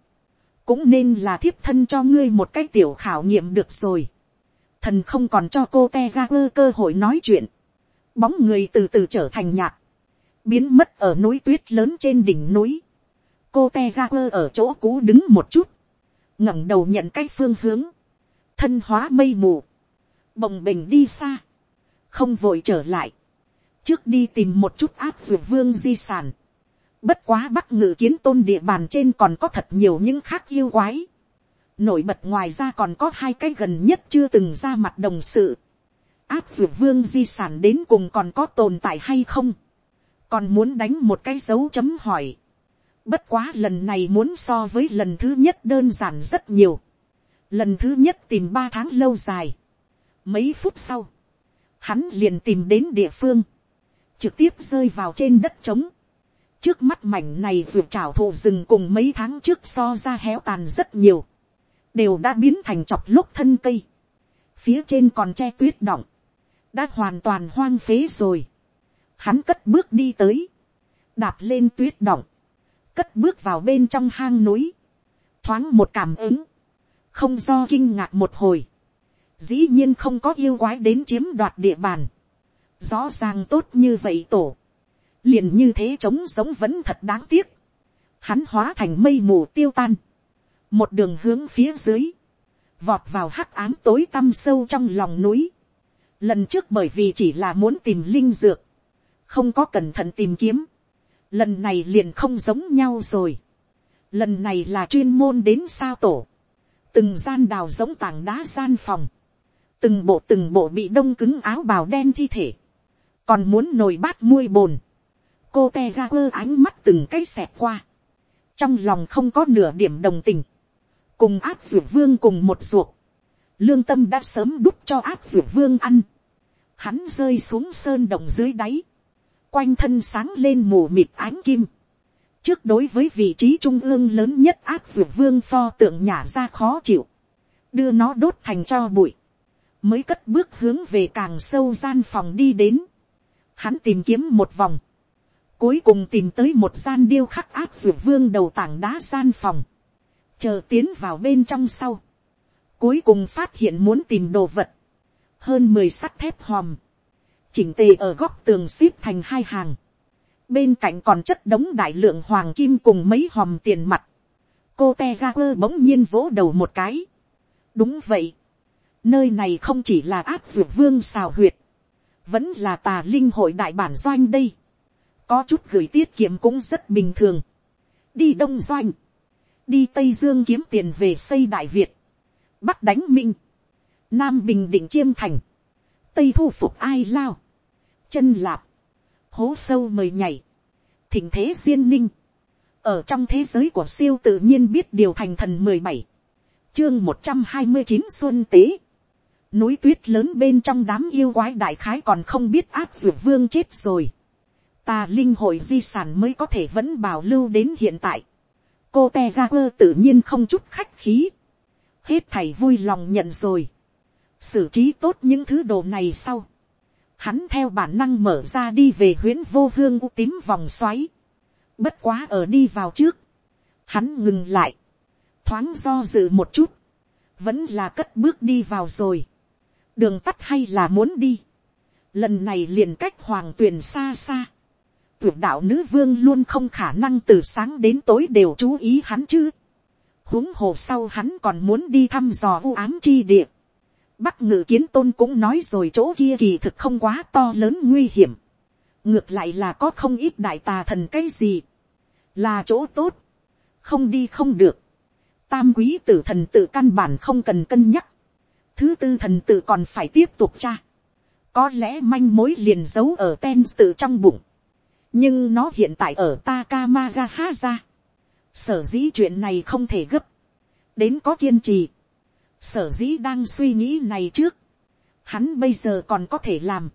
cũng nên là thiếp thân cho ngươi một cái tiểu khảo nghiệm được rồi, thần không còn cho cô te ra ơ cơ hội nói chuyện, bóng người từ từ trở thành nhạt, biến mất ở núi tuyết lớn trên đỉnh núi, cô te ra quơ ở chỗ cũ đứng một chút, ngẩng đầu nhận cái phương hướng, thân hóa mây mù, bồng bềnh đi xa, không vội trở lại, trước đi tìm một chút áp dược vương di sản, bất quá bắc ngự kiến tôn địa bàn trên còn có thật nhiều những khác yêu quái, nổi bật ngoài ra còn có hai cái gần nhất chưa từng ra mặt đồng sự, áp dược vương di sản đến cùng còn có tồn tại hay không, còn muốn đánh một cái dấu chấm hỏi, Bất quá lần này muốn so với lần thứ nhất đơn giản rất nhiều. Lần thứ nhất tìm ba tháng lâu dài. Mấy phút sau. Hắn liền tìm đến địa phương. Trực tiếp rơi vào trên đất trống. Trước mắt mảnh này vượt trào thổ rừng cùng mấy tháng trước so ra héo tàn rất nhiều. Đều đã biến thành chọc lúc thân cây. Phía trên còn che tuyết động. Đã hoàn toàn hoang phế rồi. Hắn cất bước đi tới. Đạp lên tuyết động cất bước vào bên trong hang núi, thoáng một cảm ứng, không do kinh ngạc một hồi, dĩ nhiên không có yêu quái đến chiếm đoạt địa bàn, rõ ràng tốt như vậy tổ, liền như thế trống sống vẫn thật đáng tiếc, hắn hóa thành mây mù tiêu tan, một đường hướng phía dưới, vọt vào hắc ám tối tăm sâu trong lòng núi, lần trước bởi vì chỉ là muốn tìm linh dược, không có cẩn thận tìm kiếm, lần này liền không giống nhau rồi. lần này là chuyên môn đến sao tổ. từng gian đào giống tảng đá gian phòng từng bộ từng bộ bị đông cứng áo bào đen thi thể. còn muốn nồi bát muôi bồn. cô te ga quơ ánh mắt từng cái xẹp qua. trong lòng không có nửa điểm đồng tình. cùng áp ruột vương cùng một ruột. lương tâm đã sớm đút cho áp ruột vương ăn. hắn rơi xuống sơn đồng dưới đáy quanh thân sáng lên mù mịt ánh kim. trước đối với vị trí trung ương lớn nhất áp dược vương pho tượng nhả ra khó chịu, đưa nó đốt thành cho bụi, mới cất bước hướng về càng sâu gian phòng đi đến. Hắn tìm kiếm một vòng, cuối cùng tìm tới một gian điêu khắc áp dược vương đầu tảng đá gian phòng, chờ tiến vào bên trong sau, cuối cùng phát hiện muốn tìm đồ vật, hơn mười sắt thép hòm, chỉnh tề ở góc tường xếp thành hai hàng. Bên cạnh còn chất đống đại lượng hoàng kim cùng mấy hòm tiền mặt. Cô te quơ bỗng nhiên vỗ đầu một cái. Đúng vậy. Nơi này không chỉ là áp dược vương xào huyệt. Vẫn là tà linh hội đại bản doanh đây. Có chút gửi tiết kiệm cũng rất bình thường. Đi đông doanh. Đi Tây Dương kiếm tiền về xây Đại Việt. Bắc đánh Minh. Nam Bình Định Chiêm Thành tây thu phục ai lao, chân lạp, hố sâu mời nhảy, thỉnh thế duyên ninh, ở trong thế giới của siêu tự nhiên biết điều thành thần mười bảy, chương một trăm hai mươi chín xuân tế, núi tuyết lớn bên trong đám yêu quái đại khái còn không biết áp dược vương chết rồi, ta linh hội di sản mới có thể vẫn bảo lưu đến hiện tại, cô te ga quơ tự nhiên không chút khách khí, hết thầy vui lòng nhận rồi, xử trí tốt những thứ đồ này sau, hắn theo bản năng mở ra đi về huyễn vô hương u tím vòng xoáy, bất quá ở đi vào trước, hắn ngừng lại, thoáng do dự một chút, vẫn là cất bước đi vào rồi, đường tắt hay là muốn đi, lần này liền cách hoàng tuyền xa xa, tuyệt đạo nữ vương luôn không khả năng từ sáng đến tối đều chú ý hắn chứ, huống hồ sau hắn còn muốn đi thăm dò u ám chi địa, Bắc ngự kiến tôn cũng nói rồi chỗ kia kỳ thực không quá to lớn nguy hiểm. Ngược lại là có không ít đại tà thần cái gì. Là chỗ tốt. Không đi không được. Tam quý tử thần tự căn bản không cần cân nhắc. Thứ tư thần tự còn phải tiếp tục tra. Có lẽ manh mối liền giấu ở ten tự trong bụng. Nhưng nó hiện tại ở Takamagaha Sở dĩ chuyện này không thể gấp. Đến có kiên trì. Sở dĩ đang suy nghĩ này trước, hắn bây giờ còn có thể làm,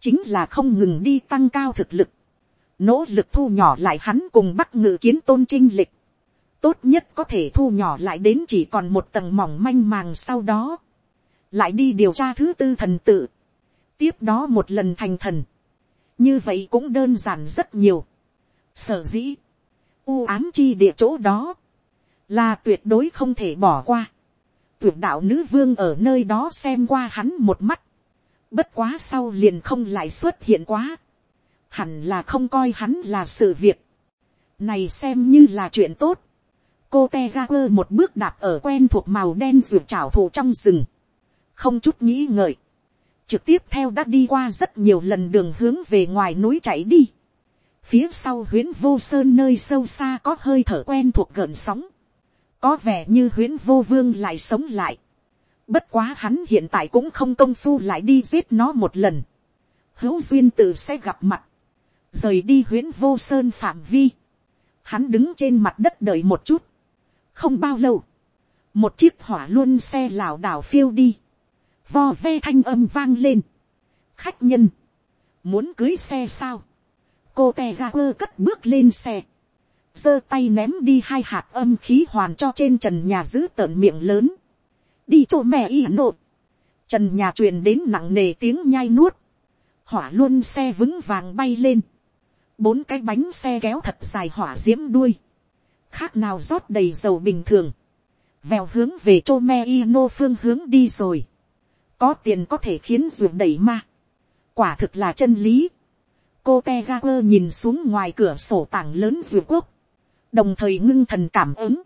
chính là không ngừng đi tăng cao thực lực, nỗ lực thu nhỏ lại hắn cùng bắc ngự kiến tôn trinh lịch, tốt nhất có thể thu nhỏ lại đến chỉ còn một tầng mỏng manh màng sau đó, lại đi điều tra thứ tư thần tự, tiếp đó một lần thành thần, như vậy cũng đơn giản rất nhiều, sở dĩ, u ám chi địa chỗ đó, là tuyệt đối không thể bỏ qua, tuyệt đạo nữ vương ở nơi đó xem qua hắn một mắt, bất quá sau liền không lại xuất hiện quá, hẳn là không coi hắn là sự việc, này xem như là chuyện tốt, cô te ga quơ một bước đạp ở quen thuộc màu đen ruột trảo thủ trong rừng, không chút nghĩ ngợi, trực tiếp theo đã đi qua rất nhiều lần đường hướng về ngoài núi chạy đi, phía sau huyến vô sơn nơi sâu xa có hơi thở quen thuộc gợn sóng, có vẻ như huyến vô vương lại sống lại, bất quá hắn hiện tại cũng không công phu lại đi giết nó một lần, hữu duyên tự sẽ gặp mặt, rời đi huyến vô sơn phạm vi, hắn đứng trên mặt đất đợi một chút, không bao lâu, một chiếc hỏa luôn xe lảo đảo phiêu đi, vo ve thanh âm vang lên, khách nhân, muốn cưới xe sao, cô te ga quơ cất bước lên xe, giơ tay ném đi hai hạt âm khí hoàn cho trên trần nhà giữ tợn miệng lớn, đi chỗ mẹ y nộ, trần nhà truyền đến nặng nề tiếng nhai nuốt, hỏa luôn xe vững vàng bay lên, bốn cái bánh xe kéo thật dài hỏa d i ễ m đuôi, khác nào rót đầy dầu bình thường, vèo hướng về chô me y nô phương hướng đi rồi, có tiền có thể khiến ruột đẩy ma, quả thực là chân lý, cô te ga quơ nhìn xuống ngoài cửa sổ tảng lớn ruột quốc, đồng thời ngưng thần cảm ứng,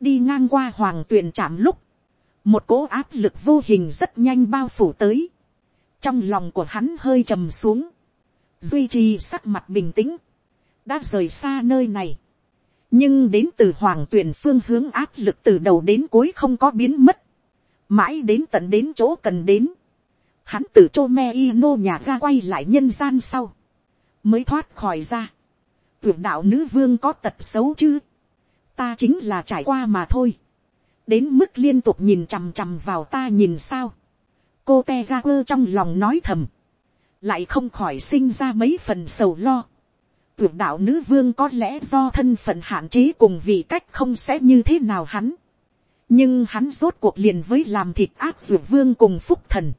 đi ngang qua hoàng tuyền chạm lúc, một cỗ áp lực vô hình rất nhanh bao phủ tới, trong lòng của hắn hơi trầm xuống, duy trì sắc mặt bình tĩnh, đã rời xa nơi này. nhưng đến từ hoàng tuyển phương hướng áp lực từ đầu đến cuối không có biến mất, mãi đến tận đến chỗ cần đến, hắn từ chô me y nô nhà ga quay lại nhân gian sau, mới thoát khỏi ra. Tưởng đạo nữ vương có tật xấu chứ, ta chính là trải qua mà thôi, đến mức liên tục nhìn chằm chằm vào ta nhìn sao, cô te ga quơ trong lòng nói thầm, lại không khỏi sinh ra mấy phần sầu lo. Tưởng đạo nữ vương có lẽ do thân phận hạn chế cùng vị cách không sẽ như thế nào hắn. Nhưng hắn rốt cuộc liền với làm thịt áp dược vương cùng phúc thần.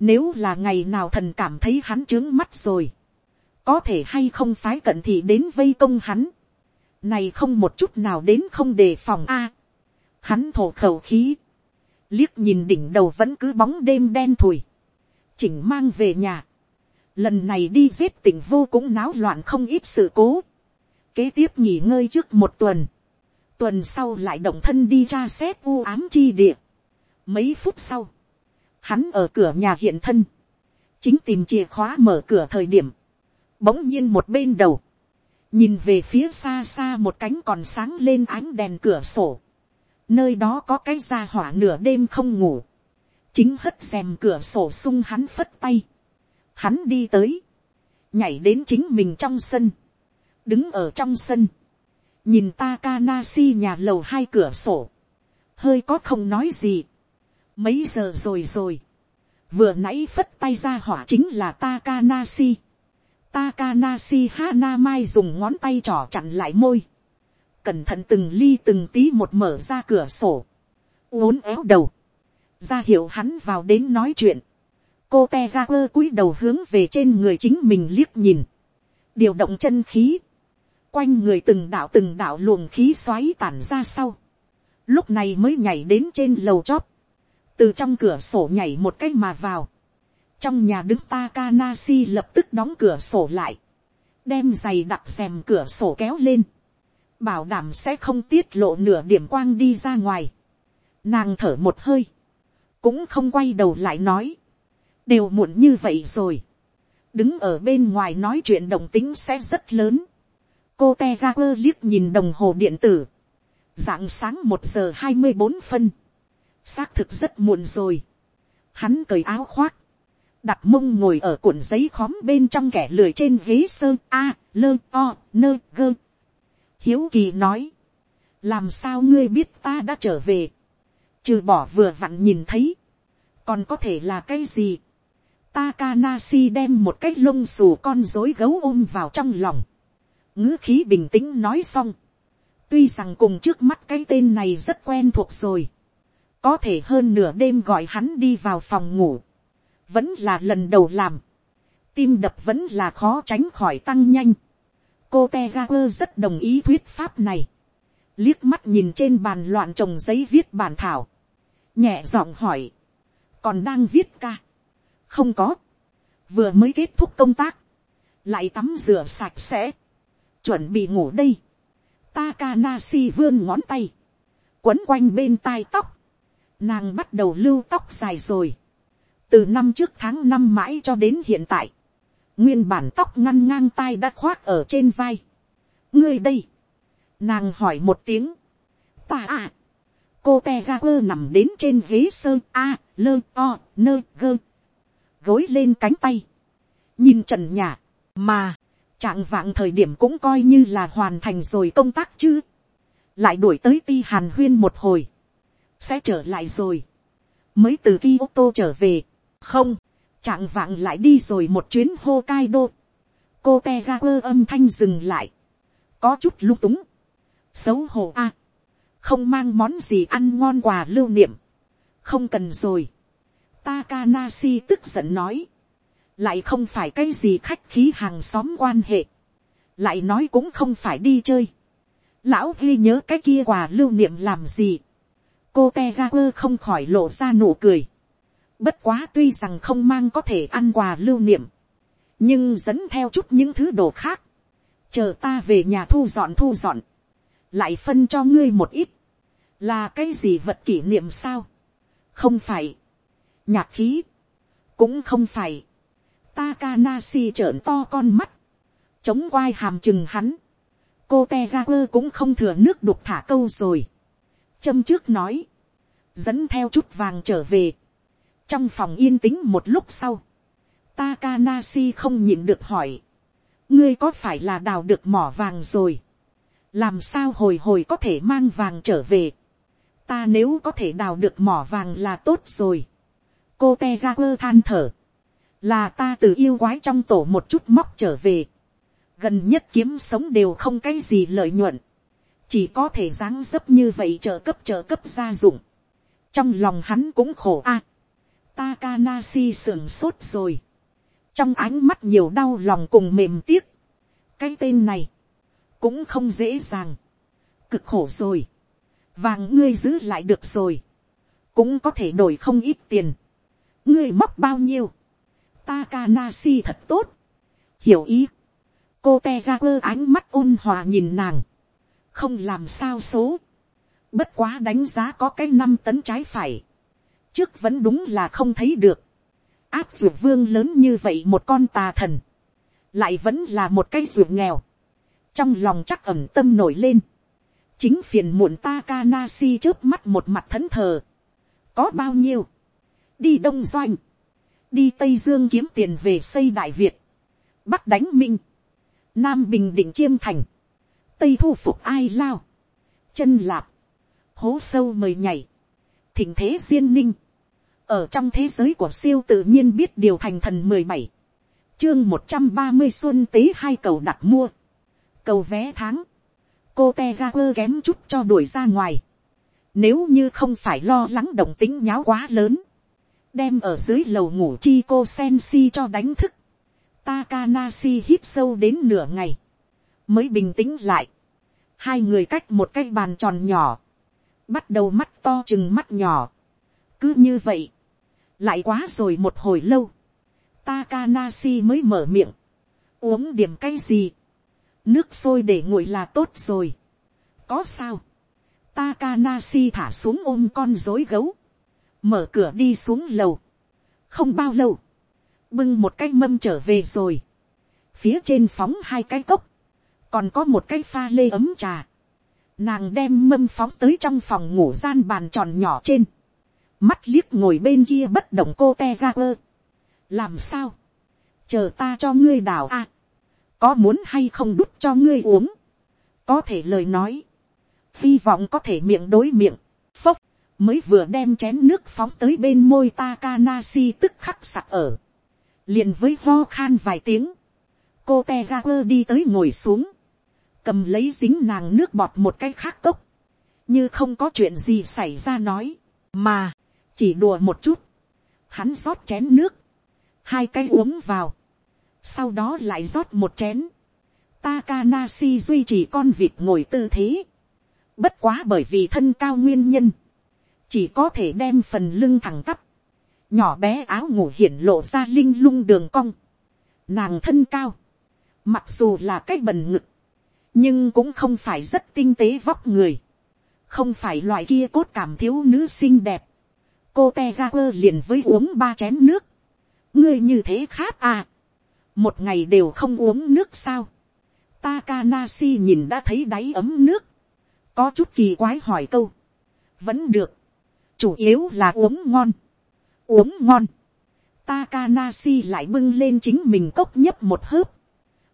Nếu là ngày nào thần cảm thấy hắn trướng mắt rồi. Có thể hay không phái cận thị đến vây công hắn. Này không một chút nào đến không đề phòng a Hắn thổ khẩu khí. Liếc nhìn đỉnh đầu vẫn cứ bóng đêm đen thùi. Chỉnh mang về nhà lần này đi giết tỉnh vô cũng náo loạn không ít sự cố. kế tiếp nghỉ ngơi trước một tuần tuần sau lại động thân đi ra xét u ám chi địa. mấy phút sau, hắn ở cửa nhà hiện thân. chính tìm chìa khóa mở cửa thời điểm. bỗng nhiên một bên đầu. nhìn về phía xa xa một cánh còn sáng lên ánh đèn cửa sổ. nơi đó có cái ra hỏa nửa đêm không ngủ. chính hất xem cửa sổ sung hắn phất tay Hắn đi tới. Nhảy đến chính mình trong sân. Đứng ở trong sân. Nhìn Takanasi nhà lầu hai cửa sổ. Hơi có không nói gì. Mấy giờ rồi rồi. Vừa nãy phất tay ra hỏa chính là Takanasi, Takanasi Hanamai dùng ngón tay trỏ chặn lại môi. Cẩn thận từng ly từng tí một mở ra cửa sổ. Uốn éo đầu. Ra hiệu hắn vào đến nói chuyện cô te ra quơ cúi đầu hướng về trên người chính mình liếc nhìn, điều động chân khí, quanh người từng đạo từng đạo luồng khí xoáy tản ra sau, lúc này mới nhảy đến trên lầu chót, từ trong cửa sổ nhảy một cái mà vào, trong nhà đứng Takanasi lập tức đóng cửa sổ lại, đem giày đặc xèm cửa sổ kéo lên, bảo đảm sẽ không tiết lộ nửa điểm quang đi ra ngoài. Nàng thở một hơi, cũng không quay đầu lại nói, đều muộn như vậy rồi, đứng ở bên ngoài nói chuyện đồng tính sẽ rất lớn, cô te ra quơ liếc nhìn đồng hồ điện tử, dạng sáng một giờ hai mươi bốn phân, xác thực rất muộn rồi, hắn cởi áo khoác, đặt mông ngồi ở cuộn giấy khóm bên trong kẻ lười trên ghế sơ a lơ o nơ gơ. Hiếu kỳ nói làm sao ngươi biết ta đã trở về? Trừ bỏ vừa vặn nhìn thấy còn có thể là cái gì? Takanashi đem một cái lông xù con rối gấu ôm vào trong lòng ngữ khí bình tĩnh nói xong. tuy rằng cùng trước mắt cái tên này rất quen thuộc rồi, có thể hơn nửa đêm gọi hắn đi vào phòng ngủ, vẫn là lần đầu làm, tim đập vẫn là khó tránh khỏi tăng nhanh. cô te ga quơ rất đồng ý thuyết pháp này, liếc mắt nhìn trên bàn loạn trồng giấy viết bàn thảo, nhẹ giọng hỏi, còn đang viết ca, không có, vừa mới kết thúc công tác, lại tắm rửa sạch sẽ, chuẩn bị ngủ đây, Takanashi vươn ngón tay, quấn quanh bên tai tóc, nàng bắt đầu lưu tóc dài rồi, từ năm trước tháng năm mãi cho đến hiện tại, nguyên bản tóc ngăn ngang tai đã khoác ở trên vai. ngươi đây, nàng hỏi một tiếng, ta à, cô te ga quơ nằm đến trên ghế sơ a, lơ o, nơ gơ, gối lên cánh tay, nhìn trần nhà, mà, trạng vạng thời điểm cũng coi như là hoàn thành rồi công tác chứ, lại đuổi tới ti hàn huyên một hồi, sẽ trở lại rồi, mới từ khi ô tô trở về, không, trạng vạng lại đi rồi một chuyến hô cai đô, cô te ga quơ âm thanh dừng lại, có chút lung túng, xấu hổ a, không mang món gì ăn ngon quà lưu niệm, không cần rồi, Takanashi tức giận nói, lại không phải cái gì khách khí hàng xóm quan hệ, lại nói cũng không phải đi chơi, lão ghi nhớ cái kia quà lưu niệm làm gì, cô te ga quơ không khỏi lộ ra nụ cười, bất quá tuy rằng không mang có thể ăn quà lưu niệm, nhưng dẫn theo chút những thứ đồ khác, chờ ta về nhà thu dọn thu dọn, lại phân cho ngươi một ít, là cái gì vật kỷ niệm sao, không phải, nhạc khí, cũng không phải, Takanashi trợn to con mắt, chống quai hàm chừng hắn, cô Tegaku cũng không thừa nước đục thả câu rồi, châm trước nói, dẫn theo chút vàng trở về, trong phòng yên tĩnh một lúc sau, Takanashi không nhịn được hỏi, ngươi có phải là đào được mỏ vàng rồi, làm sao hồi hồi có thể mang vàng trở về, ta nếu có thể đào được mỏ vàng là tốt rồi, cô te quơ than thở, là ta từ yêu quái trong tổ một chút móc trở về, gần nhất kiếm sống đều không cái gì lợi nhuận, chỉ có thể dáng dấp như vậy trợ cấp trợ cấp gia dụng, trong lòng hắn cũng khổ a, Takanasi sưởng sốt rồi. Trong ánh mắt nhiều đau lòng cùng mềm tiếc. Cái tên này. Cũng không dễ dàng. Cực khổ rồi. Vàng ngươi giữ lại được rồi. Cũng có thể đổi không ít tiền. Ngươi móc bao nhiêu. Takanashi thật tốt. Hiểu ý. Cô Tegaku ánh mắt ôn hòa nhìn nàng. Không làm sao số. Bất quá đánh giá có cái năm tấn trái phải trước vẫn đúng là không thấy được. áp dược vương lớn như vậy một con tà thần, lại vẫn là một cái dược nghèo. trong lòng chắc ẩm tâm nổi lên. chính phiền muộn Takanashi trước mắt một mặt thẫn thờ. có bao nhiêu. đi đông doanh đi tây dương kiếm tiền về xây đại việt. bắc đánh minh. nam bình định chiêm thành. tây thu phục ai lao. chân lạp. hố sâu mời nhảy thỉnh thế duyên ninh, ở trong thế giới của siêu tự nhiên biết điều thành thần mười bảy, chương một trăm ba mươi xuân tế hai cầu đặt mua, cầu vé tháng, cô te ga quơ kém chút cho đuổi ra ngoài, nếu như không phải lo lắng động tính nháo quá lớn, đem ở dưới lầu ngủ chi cô sen si cho đánh thức, Takanashi hít sâu đến nửa ngày, mới bình tĩnh lại, hai người cách một cái bàn tròn nhỏ, bắt đầu mắt to chừng mắt nhỏ. cứ như vậy, lại quá rồi một hồi lâu, Takanashi mới mở miệng, uống điểm cái gì, nước sôi để nguội là tốt rồi, có sao, Takanashi thả xuống ôm con dối gấu, mở cửa đi xuống lầu, không bao lâu, bưng một cái mâm trở về rồi, phía trên phóng hai cái cốc, còn có một cái pha lê ấm trà, Nàng đem mâm phóng tới trong phòng ngủ gian bàn tròn nhỏ trên. Mắt liếc ngồi bên kia bất động cô te ra quơ. Làm sao? Chờ ta cho ngươi đào a. có muốn hay không đút cho ngươi uống? Có thể lời nói. Hy vọng có thể miệng đối miệng. Phốc. Mới vừa đem chén nước phóng tới bên môi Takanashi tức khắc sặc ở. liền với ho khan vài tiếng. Cô te ga quơ đi tới ngồi xuống. Cầm lấy dính nàng nước bọt một cái khác cốc, như không có chuyện gì xảy ra nói, mà, chỉ đùa một chút, hắn rót chén nước, hai cái uống vào, sau đó lại rót một chén, Takanashi duy trì con vịt ngồi tư thế, bất quá bởi vì thân cao nguyên nhân, chỉ có thể đem phần lưng thẳng tắp, nhỏ bé áo ngủ hiển lộ ra linh lung đường cong, nàng thân cao, mặc dù là cái bần ngực, nhưng cũng không phải rất tinh tế vóc người, không phải loại kia cốt cảm thiếu nữ xinh đẹp, cô te ga quơ liền với uống ba chén nước, ngươi như thế khát à, một ngày đều không uống nước sao, Takanasi nhìn đã thấy đáy ấm nước, có chút kỳ quái hỏi câu, vẫn được, chủ yếu là uống ngon, uống ngon, Takanasi lại bưng lên chính mình cốc nhấp một hớp,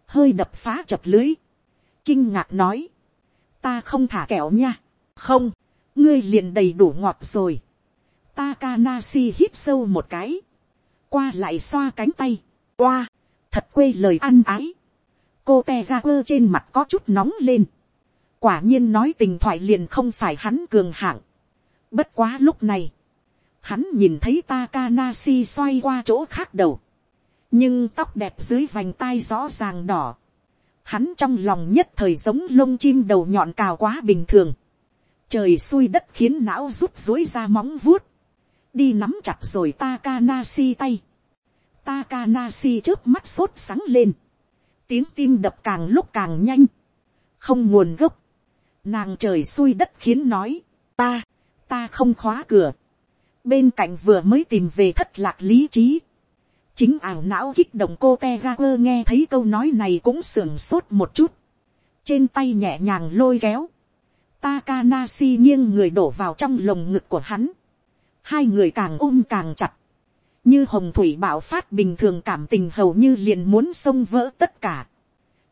hơi đập phá chập lưới, kinh ngạc nói, ta không thả kẹo nha, không, ngươi liền đầy đủ ngọt rồi, Takanasi hít sâu một cái, qua lại xoa cánh tay, qua, thật quê lời ăn ái, cô te ga quơ trên mặt có chút nóng lên, quả nhiên nói tình thoại liền không phải hắn cường hạng, bất quá lúc này, hắn nhìn thấy Takanashi xoay qua chỗ khác đầu, nhưng tóc đẹp dưới vành tai rõ ràng đỏ, hắn trong lòng nhất thời giống lông chim đầu nhọn cào quá bình thường, trời xui đất khiến não rút dối ra móng vuốt, đi nắm chặt rồi Takanashi tay, Takanashi trước mắt sốt sáng lên, tiếng tim đập càng lúc càng nhanh, không nguồn gốc, nàng trời xui đất khiến nói, ta, ta không khóa cửa, bên cạnh vừa mới tìm về thất lạc lý trí, chính ảo não kích động cô te quơ nghe thấy câu nói này cũng sưởng sốt một chút, trên tay nhẹ nhàng lôi kéo, Takanashi nghiêng người đổ vào trong lồng ngực của hắn, hai người càng ôm càng chặt, như hồng thủy bạo phát bình thường cảm tình hầu như liền muốn xông vỡ tất cả.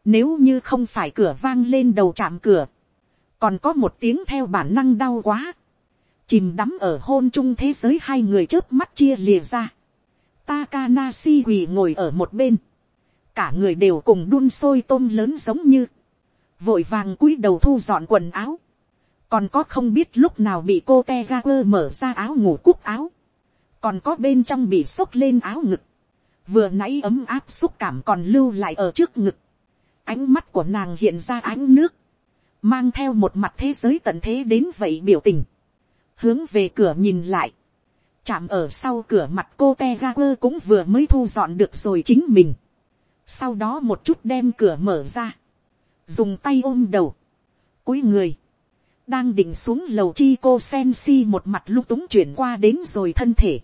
Nếu như không phải cửa vang lên đầu chạm cửa, còn có một tiếng theo bản năng đau quá, chìm đắm ở hôn chung thế giới hai người trước mắt chia lìa ra. Takanashi quỳ ngồi ở một bên, cả người đều cùng đun sôi tôm lớn giống như, vội vàng cúi đầu thu dọn quần áo, còn có không biết lúc nào bị cô te ga quơ mở ra áo ngủ cúc áo, còn có bên trong bị xốc lên áo ngực, vừa nãy ấm áp xúc cảm còn lưu lại ở trước ngực, ánh mắt của nàng hiện ra ánh nước, mang theo một mặt thế giới tận thế đến vậy biểu tình, hướng về cửa nhìn lại, chạm ở sau cửa mặt cô te ga quơ cũng vừa mới thu dọn được rồi chính mình, sau đó một chút đem cửa mở ra, dùng tay ôm đầu, cúi người, đang định xuống lầu chi cô sen si một mặt lung túng chuyển qua đến rồi thân thể.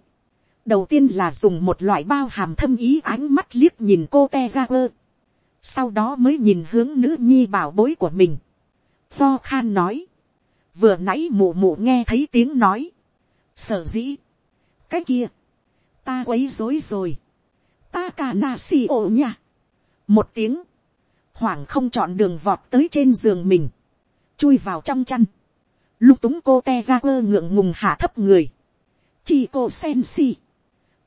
đầu tiên là dùng một loại bao hàm thâm ý ánh mắt liếc nhìn cô te ga quơ. sau đó mới nhìn hướng nữ nhi bảo bối của mình. lo khan nói vừa nãy mụ mụ nghe thấy tiếng nói. sở dĩ. cái kia. ta quấy dối rồi. ta cả na si ô nha. một tiếng. hoảng không chọn đường vọt tới trên giường mình chui vào trong chăn, lung túng cô te ga quơ ngượng ngùng hạ thấp người, chi cô sen si,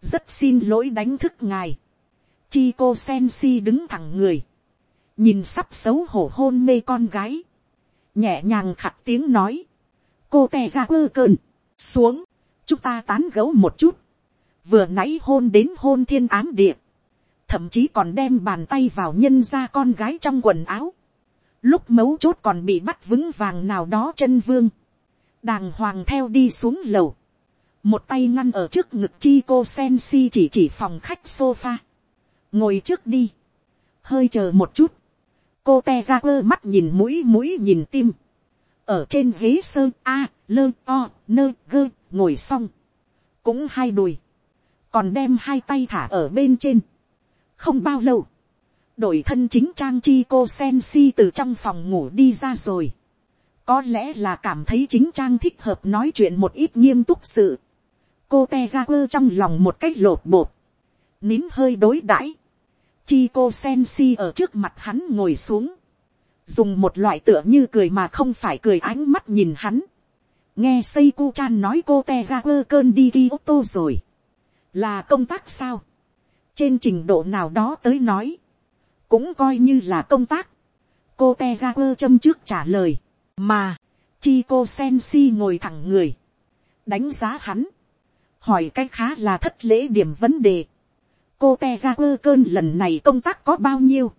rất xin lỗi đánh thức ngài, chi cô sen si đứng thẳng người, nhìn sắp xấu hổ hôn mê con gái, nhẹ nhàng khặt tiếng nói, cô tè ga quơ cơn, xuống, chúng ta tán gấu một chút, vừa nãy hôn đến hôn thiên ám địa, thậm chí còn đem bàn tay vào nhân ra con gái trong quần áo, lúc mấu chốt còn bị bắt vững vàng nào đó chân vương, đàng hoàng theo đi xuống lầu, một tay ngăn ở trước ngực chi cô sen si chỉ chỉ phòng khách sofa, ngồi trước đi, hơi chờ một chút, cô te ra quơ mắt nhìn mũi mũi nhìn tim, ở trên ghế sơn a, lơ o, nơ gơ, ngồi xong, cũng hai đùi, còn đem hai tay thả ở bên trên, không bao lâu, đổi thân chính trang chi cô sen si từ trong phòng ngủ đi ra rồi. có lẽ là cảm thấy chính trang thích hợp nói chuyện một ít nghiêm túc sự. cô te ra quơ trong lòng một cách lột bột. nín hơi đối đãi chi cô sen si ở trước mặt hắn ngồi xuống. dùng một loại tựa như cười mà không phải cười ánh mắt nhìn hắn. nghe xây cu chan nói cô te ra quơ cơn đi ghi ô tô rồi. là công tác sao. trên trình độ nào đó tới nói cũng coi như là công tác. cô te ra quơ châm trước trả lời, mà, chi cô sen si ngồi thẳng người, đánh giá hắn, hỏi cách khá là thất lễ điểm vấn đề, cô te ra quơ cơn lần này công tác có bao nhiêu,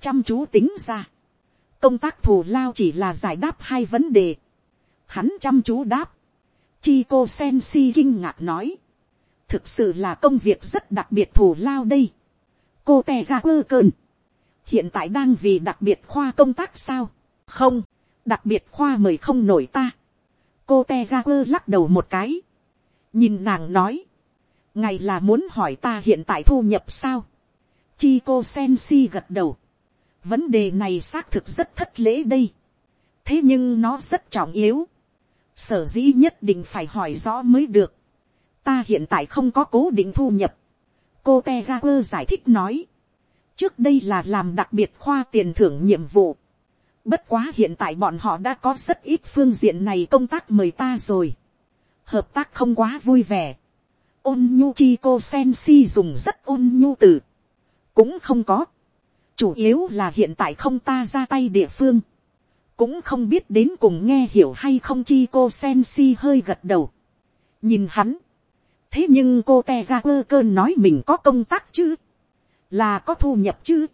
chăm chú tính ra, công tác thù lao chỉ là giải đáp hai vấn đề, hắn chăm chú đáp, chi cô sen si kinh ngạc nói, thực sự là công việc rất đặc biệt thù lao đây, cô te ra quơ cơn, hiện tại đang vì đặc biệt khoa công tác sao, không, đặc biệt khoa mời không nổi ta, cô te ra quơ lắc đầu một cái, nhìn nàng nói, ngày là muốn hỏi ta hiện tại thu nhập sao, chi cô sen si gật đầu, vấn đề này xác thực rất thất lễ đây, thế nhưng nó rất trọng yếu, sở dĩ nhất định phải hỏi rõ mới được, ta hiện tại không có cố định thu nhập, cô te ga quơ giải thích nói, trước đây là làm đặc biệt khoa tiền thưởng nhiệm vụ, bất quá hiện tại bọn họ đã có rất ít phương diện này công tác mời ta rồi, hợp tác không quá vui vẻ, ôn nhu chi cô sen si dùng rất ôn nhu từ, cũng không có, chủ yếu là hiện tại không ta ra tay địa phương, cũng không biết đến cùng nghe hiểu hay không chi cô sen si hơi gật đầu, nhìn hắn, thế nhưng cô te ra quơ cơn nói mình có công tác chứ, là có thu nhập chứ,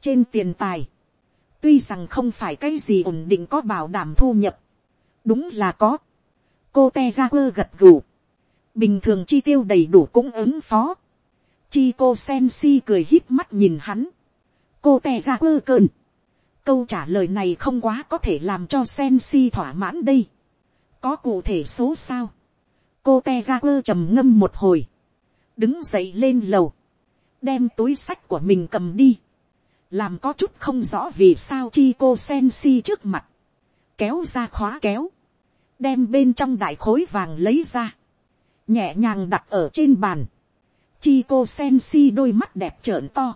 trên tiền tài, tuy rằng không phải cái gì ổn định có bảo đảm thu nhập, đúng là có, cô te ra quơ gật gù, bình thường chi tiêu đầy đủ cũng ứng phó, chi cô sen si cười hít mắt nhìn hắn, cô tè ra quơ cơn, câu trả lời này không quá có thể làm cho sen si thỏa mãn đây, có cụ thể số sao, cô te ra quơ trầm ngâm một hồi, đứng dậy lên lầu, đem túi sách của mình cầm đi, làm có chút không rõ vì sao chi cô sen si trước mặt, kéo ra khóa kéo, đem bên trong đại khối vàng lấy ra, nhẹ nhàng đặt ở trên bàn, chi cô sen si đôi mắt đẹp trợn to,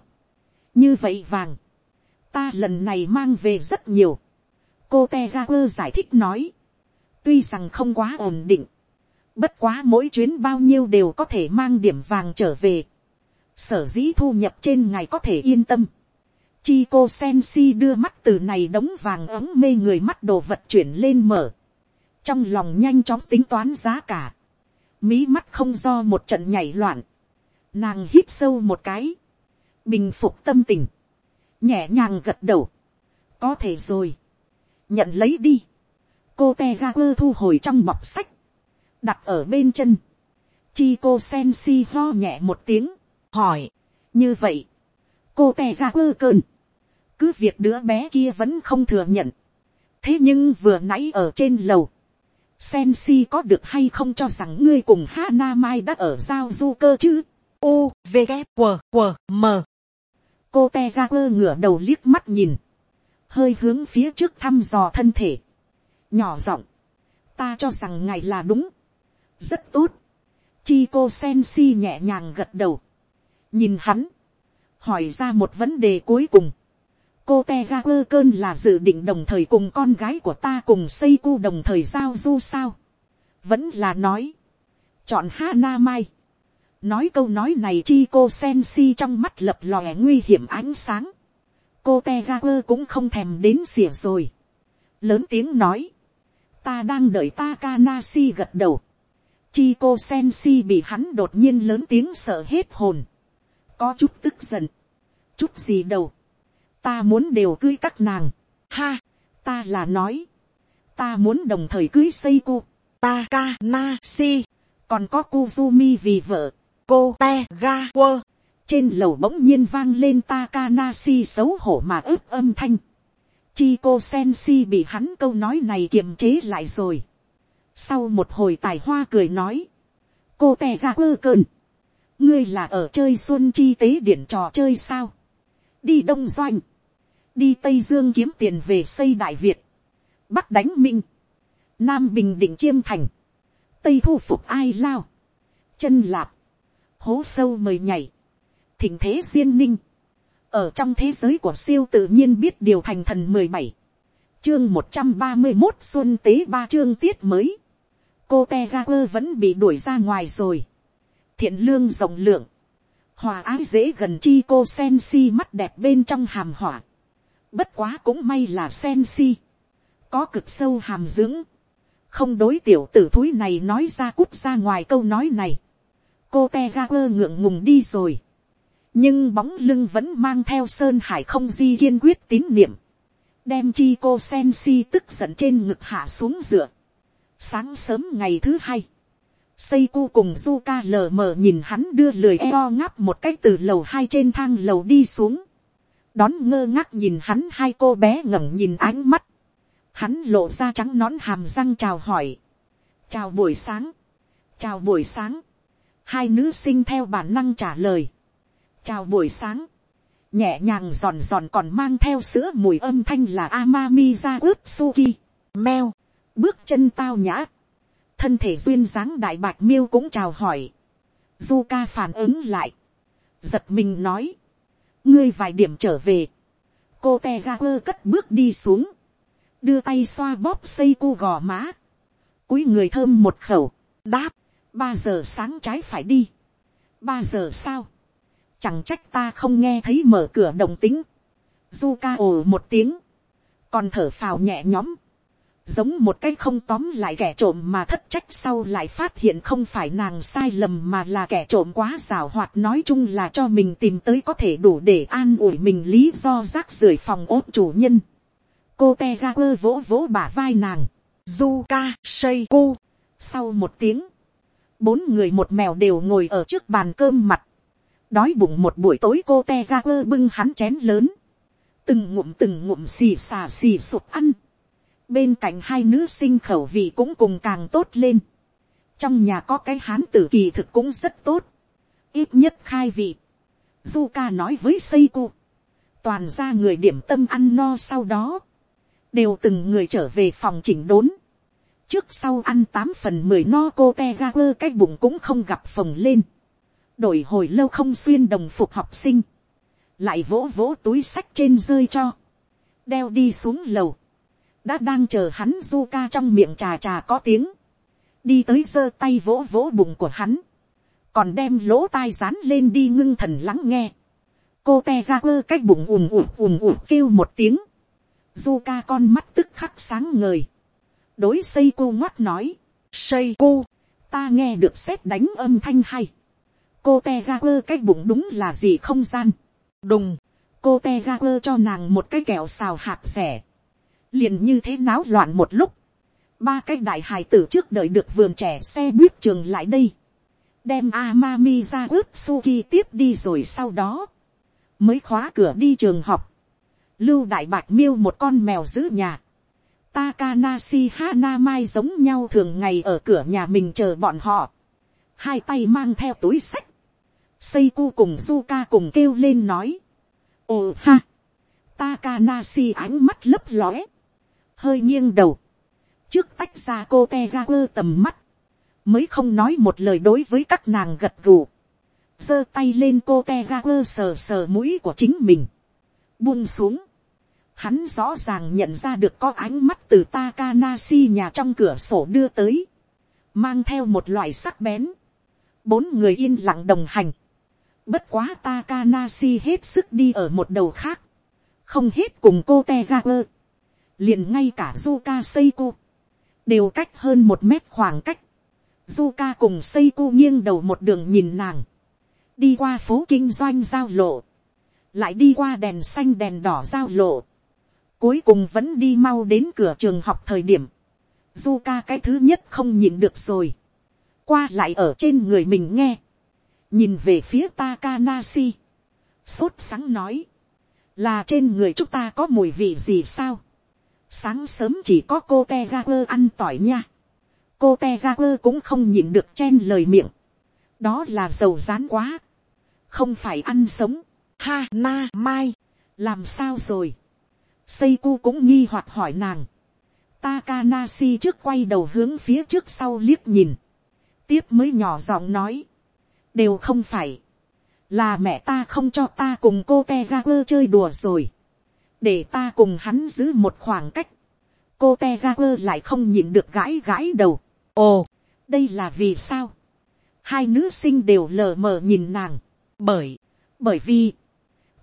như vậy vàng, ta lần này mang về rất nhiều, cô te ga quơ giải thích nói, tuy rằng không quá ổn định, bất quá mỗi chuyến bao nhiêu đều có thể mang điểm vàng trở về, sở dĩ thu nhập trên ngày có thể yên tâm. Chi cô sen si đưa mắt từ này đống vàng ấm mê người mắt đồ vật chuyển lên mở. Trong lòng nhanh chóng tính toán giá cả. Mí mắt không do một trận nhảy loạn. Nàng hít sâu một cái. Bình phục tâm tình. Nhẹ nhàng gật đầu. Có thể rồi. Nhận lấy đi. Cô te ga quơ thu hồi trong bọc sách. Đặt ở bên chân. Chi cô sen si ho nhẹ một tiếng hỏi, như vậy, cô te ga quơ cơn, cứ việc đứa bé kia vẫn không thừa nhận, thế nhưng vừa nãy ở trên lầu, sen si có được hay không cho rằng ngươi cùng Hana Mai đã ở giao du cơ chứ, u v g q q m. Cô te ra quơ ngửa đầu liếc mắt nhìn, hơi hướng phía trước thăm dò thân thể, nhỏ giọng, ta cho rằng ngài là đúng, rất tốt, chi cô sen si nhẹ nhàng gật đầu, nhìn hắn, hỏi ra một vấn đề cuối cùng cô te ga quơ cơn là dự định đồng thời cùng con gái của ta cùng xây cu đồng thời giao du sao. vẫn là nói, chọn Hana Mai. nói câu nói này chi cô sen si trong mắt lập lòe nguy hiểm ánh sáng. cô te ga quơ cũng không thèm đến xỉa rồi. lớn tiếng nói, ta đang đợi ta kana si gật đầu. chi cô sen si bị hắn đột nhiên lớn tiếng sợ hết hồn có chút tức giận, chút gì đâu, ta muốn đều cưới các nàng, ha, ta là nói, ta muốn đồng thời cưới xây cô, ta ka na si, còn có Kuzumi vì vợ, cô te ga quơ, trên lầu bỗng nhiên vang lên Takanashi xấu hổ mà ướp âm thanh. Chico Sensi bị hắn câu nói này kiềm chế lại rồi. Sau một hồi tài hoa cười nói. Cô tè ra quơ cơn. Ngươi là ở chơi xuân chi tế điện trò chơi sao, đi đông doanh, đi tây dương kiếm tiền về xây đại việt, bắc đánh minh, nam bình định chiêm thành, tây thu phục ai lao, chân lạp, hố sâu mời nhảy, thỉnh thế duyên ninh, ở trong thế giới của siêu tự nhiên biết điều thành thần mười bảy, chương một trăm ba mươi một xuân tế ba chương tiết mới, cô te ga quơ vẫn bị đuổi ra ngoài rồi, thiện lương rộng lượng, hòa ái dễ gần chi cô sen si mắt đẹp bên trong hàm hỏa, Bất quá cũng may là sen si. Có cực sâu hàm dưỡng. Không đối tiểu tử thúi này nói ra cút ra ngoài câu nói này. Cô te ga quơ ngượng ngùng đi rồi. Nhưng bóng lưng vẫn mang theo sơn hải không di kiên quyết tín niệm. Đem chi cô sen si tức giận trên ngực hạ xuống dựa. Sáng sớm ngày thứ hai. Seiko cùng Zuka lờ mờ nhìn hắn đưa lười eo ngáp một cách từ lầu hai trên thang lầu đi xuống. Đón ngơ ngác nhìn hắn hai cô bé ngẩng nhìn ánh mắt, hắn lộ ra trắng nón hàm răng chào hỏi, chào buổi sáng, chào buổi sáng, hai nữ sinh theo bản năng trả lời, chào buổi sáng, nhẹ nhàng giòn giòn còn mang theo sữa mùi âm thanh là amami ra ướp suki, meo, bước chân tao nhã, thân thể duyên dáng đại bạch miêu cũng chào hỏi, du ca phản ứng lại, giật mình nói, ngươi vài điểm trở về, cô te ga quơ cất bước đi xuống, đưa tay xoa bóp xây cu gò má, cúi người thơm một khẩu, đáp, ba giờ sáng trái phải đi, ba giờ sao, chẳng trách ta không nghe thấy mở cửa đồng tính, du ca ồ một tiếng, còn thở phào nhẹ nhõm, giống một cái không tóm lại kẻ trộm mà thất trách sau lại phát hiện không phải nàng sai lầm mà là kẻ trộm quá xảo hoạt. Nói chung là cho mình tìm tới có thể đủ để an ủi mình lý do rác rưởi phòng ốt chủ nhân. cô te ga quơ vỗ vỗ bả vai nàng, du ca xây cu. sau một tiếng, bốn người một mèo đều ngồi ở trước bàn cơm mặt, đói bụng một buổi tối cô te ga quơ bưng hắn chén lớn, từng ngụm từng ngụm xì xà xì sụp ăn bên cạnh hai nữ sinh khẩu vị cũng cùng càng tốt lên. trong nhà có cái hán tử kỳ thực cũng rất tốt. ít nhất khai vị. du ca nói với Seiko. cu. toàn ra người điểm tâm ăn no sau đó. đều từng người trở về phòng chỉnh đốn. trước sau ăn tám phần mười no cô te ga quơ, cái bụng cũng không gặp phồng lên. đổi hồi lâu không xuyên đồng phục học sinh. lại vỗ vỗ túi sách trên rơi cho. đeo đi xuống lầu đã đang chờ hắn du ca trong miệng trà trà có tiếng, đi tới giơ tay vỗ vỗ bụng của hắn, còn đem lỗ tai dán lên đi ngưng thần lắng nghe, cô te ra quơ cái bụng ùm ùm ùm ùm kêu một tiếng, du ca con mắt tức khắc sáng ngời, đối xây cô ngoắt nói, xây cô, ta nghe được sét đánh âm thanh hay, cô te ra quơ cái bụng đúng là gì không gian, đùng, cô te ra quơ cho nàng một cái kẹo xào hạt rẻ, liền như thế náo loạn một lúc, ba cái đại hài tử trước đợi được vườn trẻ xe buýt trường lại đây, đem Amami ra ướp Suki tiếp đi rồi sau đó, mới khóa cửa đi trường học, lưu đại bạc miêu một con mèo giữ nhà, Takanashi Hanamai giống nhau thường ngày ở cửa nhà mình chờ bọn họ, hai tay mang theo túi sách, Seiku cùng Zuka cùng kêu lên nói, ồ ha, Takanashi ánh mắt lấp lóe, hơi nghiêng đầu, trước tách ra cô te ra quơ tầm mắt, mới không nói một lời đối với các nàng gật gù, giơ tay lên cô te ra quơ sờ sờ mũi của chính mình, buông xuống, hắn rõ ràng nhận ra được có ánh mắt từ Takanashi nhà trong cửa sổ đưa tới, mang theo một loại sắc bén, bốn người yên lặng đồng hành, bất quá Takanashi hết sức đi ở một đầu khác, không hết cùng cô te quơ, liền ngay cả Zuka Seiko, đều cách hơn một mét khoảng cách. Zuka cùng Seiko nghiêng đầu một đường nhìn nàng, đi qua phố kinh doanh giao lộ, lại đi qua đèn xanh đèn đỏ giao lộ, cuối cùng vẫn đi mau đến cửa trường học thời điểm, Zuka cái thứ nhất không nhìn được rồi, qua lại ở trên người mình nghe, nhìn về phía Takanashi, sốt sáng nói, là trên người chúng ta có mùi vị gì sao, sáng sớm chỉ có cô te ga quơ ăn tỏi nha. cô te ga quơ cũng không nhịn được chen lời miệng. đó là dầu rán quá. không phải ăn sống. ha, na, mai. làm sao rồi. Seiko cũng nghi hoặc hỏi nàng. Takanashi trước quay đầu hướng phía trước sau liếc nhìn. tiếp mới nhỏ giọng nói. đều không phải. là mẹ ta không cho ta cùng cô te quơ chơi đùa rồi để ta cùng hắn giữ một khoảng cách, cô te ra quơ lại không nhịn được gãi gãi đầu. ồ, đây là vì sao, hai nữ sinh đều lờ mờ nhìn nàng, bởi, bởi vì,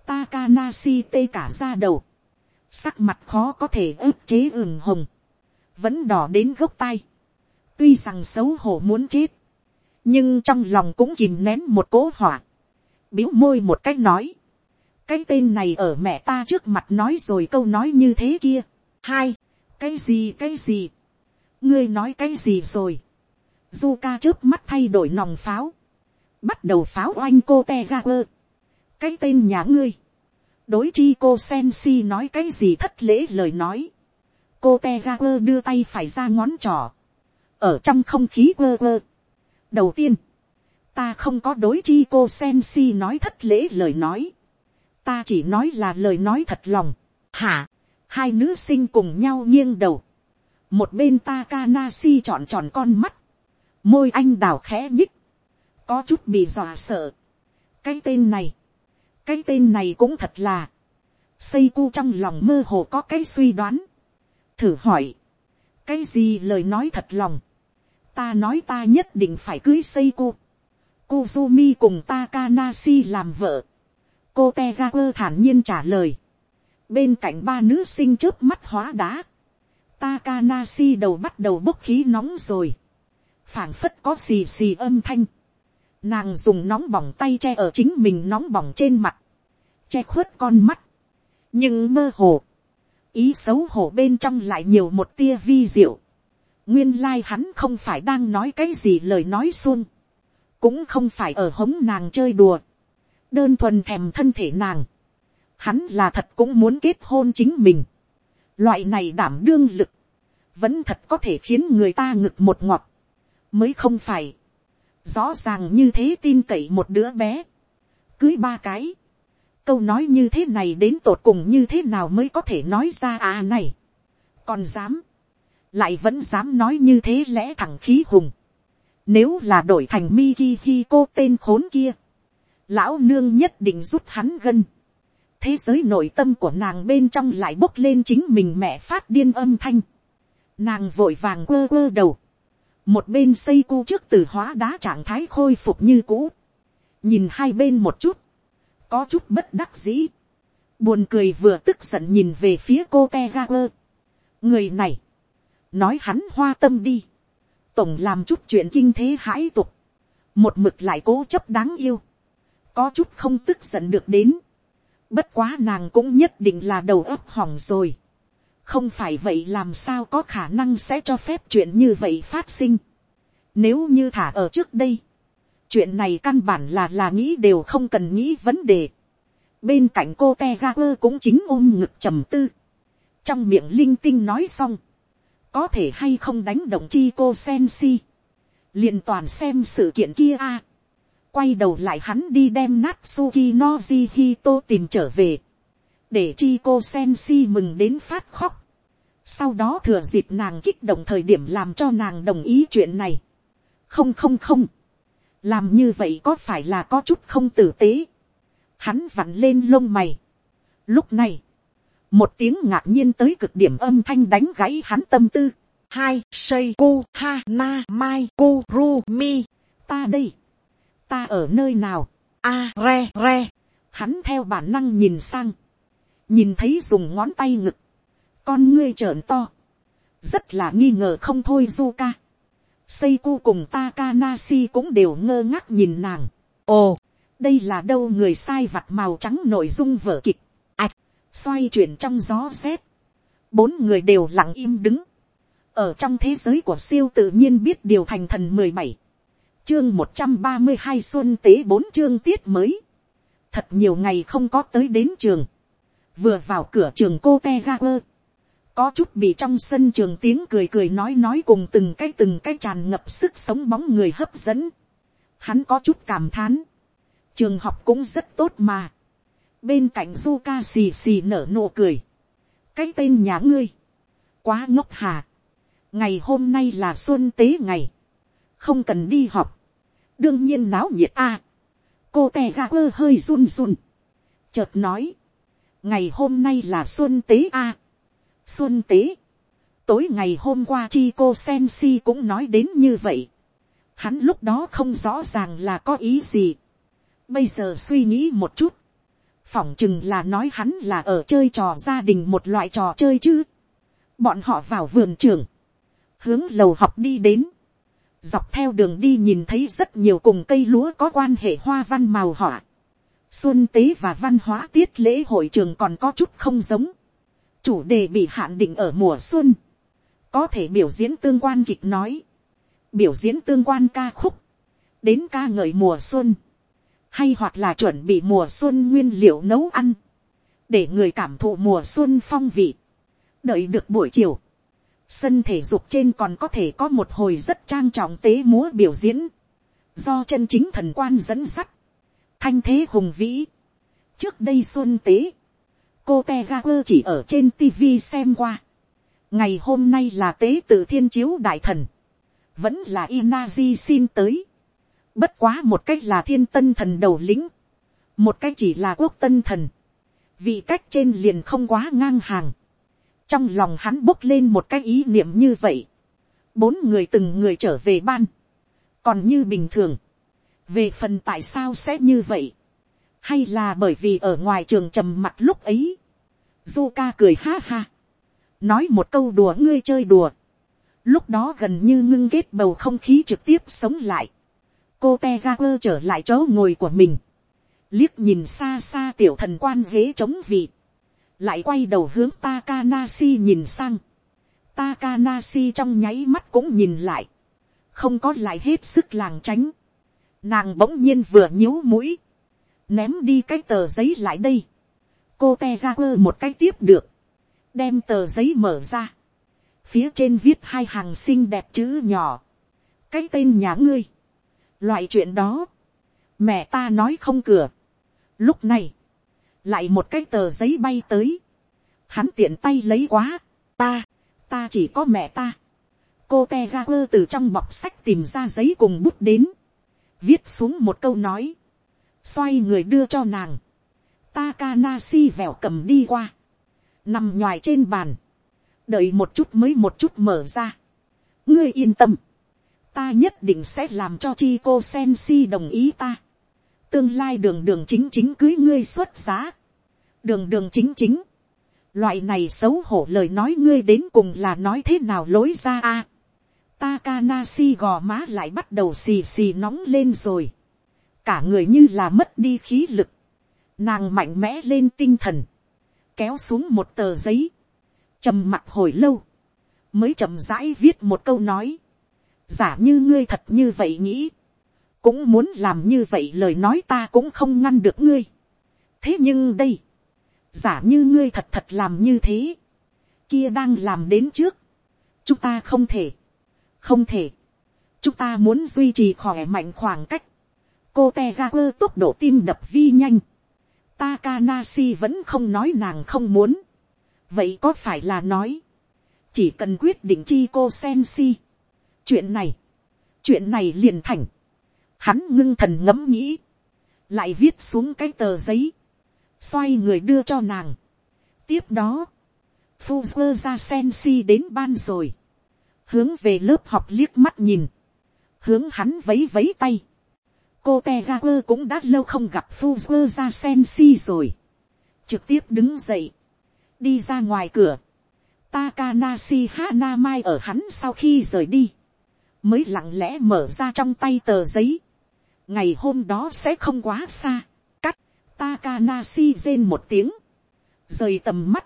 Takanashi tê cả ra đầu, sắc mặt khó có thể ức chế ửng hồng, vẫn đỏ đến gốc tay. tuy rằng xấu hổ muốn chết, nhưng trong lòng cũng kìm nén một cố hỏa, biếu môi một cách nói, cái tên này ở mẹ ta trước mặt nói rồi câu nói như thế kia, hai, cái gì cái gì, ngươi nói cái gì rồi, du ca trước mắt thay đổi nòng pháo, bắt đầu pháo oanh cô te ga quơ, cái tên nhà ngươi, đối chi cô sen si nói cái gì thất lễ lời nói, cô te ga quơ đưa tay phải ra ngón trỏ, ở trong không khí quơ quơ. đầu tiên, ta không có đối chi cô sen si nói thất lễ lời nói, ta chỉ nói là lời nói thật lòng, hả, hai nữ sinh cùng nhau nghiêng đầu, một bên Takanasi tròn tròn con mắt, môi anh đào khẽ nhích, có chút bị dọa sợ. cái tên này, cái tên này cũng thật là, xây cu trong lòng mơ hồ có cái suy đoán, thử hỏi, cái gì lời nói thật lòng, ta nói ta nhất định phải cưới xây cu, Kuzumi cùng Takanashi làm vợ, cô Tegaku thản nhiên trả lời, bên cạnh ba nữ sinh trước mắt hóa đá, Takanashi đầu bắt đầu bốc khí nóng rồi, phảng phất có xì xì âm thanh, nàng dùng nóng bỏng tay che ở chính mình nóng bỏng trên mặt, che khuất con mắt, nhưng mơ hồ, ý xấu hổ bên trong lại nhiều một tia vi diệu, nguyên lai hắn không phải đang nói cái gì lời nói xuông, cũng không phải ở hống nàng chơi đùa, đơn thuần thèm thân thể nàng, hắn là thật cũng muốn kết hôn chính mình, loại này đảm đương lực, vẫn thật có thể khiến người ta ngực một ngọt, mới không phải, rõ ràng như thế tin cậy một đứa bé, cưới ba cái, câu nói như thế này đến tột cùng như thế nào mới có thể nói ra à này, còn dám, lại vẫn dám nói như thế lẽ thẳng khí hùng, nếu là đổi thành Miki cô tên khốn kia, lão nương nhất định rút hắn gân, thế giới nội tâm của nàng bên trong lại bốc lên chính mình mẹ phát điên âm thanh, nàng vội vàng quơ quơ đầu, một bên xây cu trước từ hóa đá trạng thái khôi phục như cũ, nhìn hai bên một chút, có chút bất đắc dĩ, buồn cười vừa tức giận nhìn về phía cô te ga quơ. người này, nói hắn hoa tâm đi, tổng làm chút chuyện kinh thế hãi tục, một mực lại cố chấp đáng yêu, có chút không tức giận được đến, bất quá nàng cũng nhất định là đầu óc hỏng rồi, không phải vậy làm sao có khả năng sẽ cho phép chuyện như vậy phát sinh. Nếu như thả ở trước đây, chuyện này căn bản là là nghĩ đều không cần nghĩ vấn đề. Bên cạnh cô te ra quơ cũng chính ôm ngực trầm tư. Trong miệng linh tinh nói xong, có thể hay không đánh động chi cô sen si. liền toàn xem sự kiện kia a quay đầu lại hắn đi đem Natsuki Noji Hito tìm trở về để chi cô Sensi mừng đến phát khóc. sau đó thừa dịp nàng kích động thời điểm làm cho nàng đồng ý chuyện này. không không không. làm như vậy có phải là có chút không tử tế. hắn vặn lên lông mày. lúc này, một tiếng ngạc nhiên tới cực điểm âm thanh đánh gãy hắn tâm tư. hai, xây ku ha na mai ku ru mi. ta đây, ta ở nơi nào. a re re. hắn theo bản năng nhìn sang nhìn thấy dùng ngón tay ngực, con ngươi trợn to, rất là nghi ngờ không thôi du ca. Seiko cùng Takanashi cũng đều ngơ ngác nhìn nàng. Ồ, đây là đâu người sai vặt màu trắng nội dung vở kịch. Ảch, xoay chuyển trong gió rét. Bốn người đều lặng im đứng. Ở trong thế giới của siêu tự nhiên biết điều thành thần mười bảy Chương một trăm ba mươi hai xuân tế bốn chương tiết mới. Thật nhiều ngày không có tới đến trường vừa vào cửa trường cô te ga quơ, có chút bị trong sân trường tiếng cười cười nói nói cùng từng cái từng cái tràn ngập sức sống bóng người hấp dẫn. Hắn có chút cảm thán. Trường học cũng rất tốt mà. Bên cạnh du ca xì xì nở nụ cười. Cái tên nhà ngươi. Quá ngốc hà. Ngày hôm nay là xuân tế ngày. Không cần đi học. Đương nhiên náo nhiệt a. Cô tè ga quơ hơi run run. Chợt nói ngày hôm nay là xuân tế a. xuân tế. tối ngày hôm qua chi cô sen si cũng nói đến như vậy. hắn lúc đó không rõ ràng là có ý gì. bây giờ suy nghĩ một chút. phỏng chừng là nói hắn là ở chơi trò gia đình một loại trò chơi chứ. bọn họ vào vườn trường, hướng lầu học đi đến, dọc theo đường đi nhìn thấy rất nhiều cùng cây lúa có quan hệ hoa văn màu họa. xuân tế và văn hóa tiết lễ hội trường còn có chút không giống. chủ đề bị hạn định ở mùa xuân. có thể biểu diễn tương quan kịch nói. biểu diễn tương quan ca khúc. đến ca ngợi mùa xuân. hay hoặc là chuẩn bị mùa xuân nguyên liệu nấu ăn. để người cảm thụ mùa xuân phong vị. đợi được buổi chiều Sân thể dục trên còn có thể có một hồi rất trang trọng tế múa biểu diễn. Do chân chính thần quan dẫn sắt. Thanh thế hùng vĩ. Trước đây xuân tế. Cô Tegaper chỉ ở trên TV xem qua. Ngày hôm nay là tế tự thiên chiếu đại thần. Vẫn là Inazi xin tới. Bất quá một cách là thiên tân thần đầu lĩnh. Một cách chỉ là quốc tân thần. vì cách trên liền không quá ngang hàng trong lòng hắn bốc lên một cái ý niệm như vậy, bốn người từng người trở về ban, còn như bình thường, về phần tại sao sẽ như vậy, hay là bởi vì ở ngoài trường trầm mặt lúc ấy, du ca cười ha ha, nói một câu đùa ngươi chơi đùa, lúc đó gần như ngưng kết bầu không khí trực tiếp sống lại, cô te ga quơ trở lại chỗ ngồi của mình, liếc nhìn xa xa tiểu thần quan ghế trống vị, lại quay đầu hướng Takanashi nhìn sang. Takanashi trong nháy mắt cũng nhìn lại, không có lại hết sức làng tránh. Nàng bỗng nhiên vừa nhíu mũi, ném đi cái tờ giấy lại đây. Cô te ra quơ một cái tiếp được, đem tờ giấy mở ra. Phía trên viết hai hàng xinh đẹp chữ nhỏ. Cái tên nhà ngươi. Loại chuyện đó, mẹ ta nói không cửa. Lúc này, lại một cái tờ giấy bay tới, hắn tiện tay lấy quá, ta, ta chỉ có mẹ ta, cô te ga quơ từ trong bọc sách tìm ra giấy cùng bút đến, viết xuống một câu nói, xoay người đưa cho nàng, Takanashi vẻo cầm đi qua, nằm ngoài trên bàn, đợi một chút mới một chút mở ra. ngươi yên tâm, ta nhất định sẽ làm cho chi cô sen si đồng ý ta. tương lai đường đường chính chính cưới ngươi xuất giá đường đường chính chính, loại này xấu hổ lời nói ngươi đến cùng là nói thế nào lối ra a. Takanashi gò má lại bắt đầu xì xì nóng lên rồi. Cả người như là mất đi khí lực. Nàng mạnh mẽ lên tinh thần. Kéo xuống một tờ giấy. trầm mặt hồi lâu. Mới chậm rãi viết một câu nói. Giả như ngươi thật như vậy nghĩ. Cũng muốn làm như vậy lời nói ta cũng không ngăn được ngươi. Thế nhưng đây giả như ngươi thật thật làm như thế, kia đang làm đến trước, chúng ta không thể, không thể, chúng ta muốn duy trì khỏe mạnh khoảng cách, cô te ga quơ tốc độ tim đập vi nhanh, Takanashi vẫn không nói nàng không muốn, vậy có phải là nói, chỉ cần quyết định chi cô sen si, chuyện này, chuyện này liền thành, hắn ngưng thần ngẫm nghĩ, lại viết xuống cái tờ giấy, xoay người đưa cho nàng. tiếp đó, Fuzzer ra sen si đến ban rồi, hướng về lớp học liếc mắt nhìn, hướng hắn vấy vấy tay. cô te ga quơ cũng đã lâu không gặp Fuzzer ra sen si rồi, trực tiếp đứng dậy, đi ra ngoài cửa, Takanasi Hana ở hắn sau khi rời đi, mới lặng lẽ mở ra trong tay tờ giấy. ngày hôm đó sẽ không quá xa. Takanashi rên một tiếng, rời tầm mắt,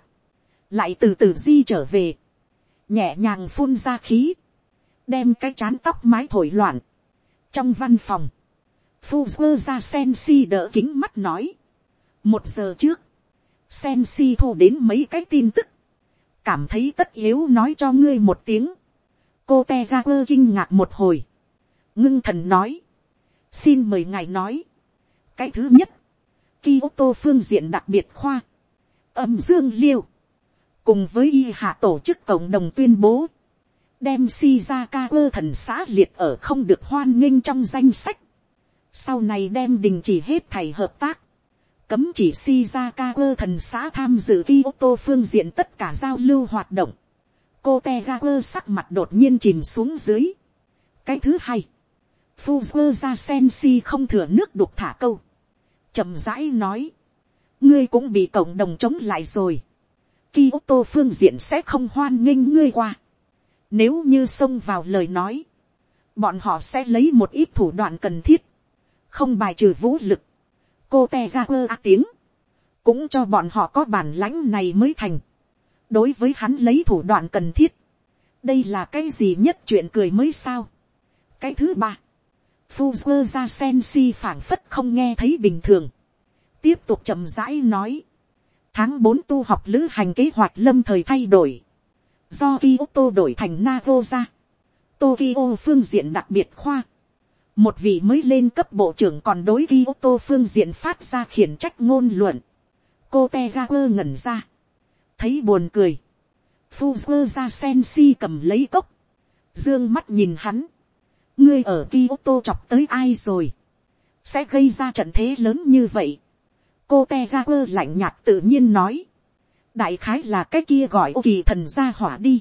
lại từ từ di trở về, nhẹ nhàng phun ra khí, đem cái chán tóc mái thổi loạn. Trong văn phòng, Fuzzer ra Sensi đỡ kính mắt nói. Một giờ trước, Sensi thu đến mấy cái tin tức, cảm thấy tất yếu nói cho ngươi một tiếng. Cô Tegaper kinh ngạc một hồi, ngưng thần nói, xin mời ngài nói. cái thứ nhất, Kyoto phương diện đặc biệt khoa, âm dương liêu, cùng với y hạ tổ chức cộng đồng tuyên bố, đem Shizaka thần xã liệt ở không được hoan nghênh trong danh sách, sau này đem đình chỉ hết thầy hợp tác, cấm chỉ Shizaka thần xã tham dự Kyoto phương diện tất cả giao lưu hoạt động, cô Tegaper sắc mặt đột nhiên chìm xuống dưới. cái thứ hai, Fuzzer ra Sensi không thừa nước đục thả câu, chậm rãi nói, ngươi cũng bị cộng đồng chống lại rồi. Ki ô tô phương diện sẽ không hoan nghênh ngươi qua. Nếu như xông vào lời nói, bọn họ sẽ lấy một ít thủ đoạn cần thiết, không bài trừ vũ lực. cô te ga quơ a tiếng, cũng cho bọn họ có bản lãnh này mới thành. đối với hắn lấy thủ đoạn cần thiết, đây là cái gì nhất chuyện cười mới sao. cái thứ ba, Fuzzer ra sen si phảng phất không nghe thấy bình thường. tiếp tục chậm rãi nói. tháng bốn tu học lữ hành kế hoạch lâm thời thay đổi. do Kyoto đổi thành Nagoya. Tokyo phương diện đặc biệt khoa. Một vị mới lên cấp bộ trưởng còn đối Kyoto phương diện phát ra khiển trách ngôn luận. Cô Tegaku ngẩn ra. Thấy buồn cười. Fuzzer ra sen si cầm lấy cốc. Dương mắt nhìn hắn. Ngươi ở Kyoto chọc tới ai rồi. Sẽ gây ra trận thế lớn như vậy. Cô Tegaku lạnh nhạt tự nhiên nói. Đại khái là cái kia gọi kỳ thần ra hỏa đi.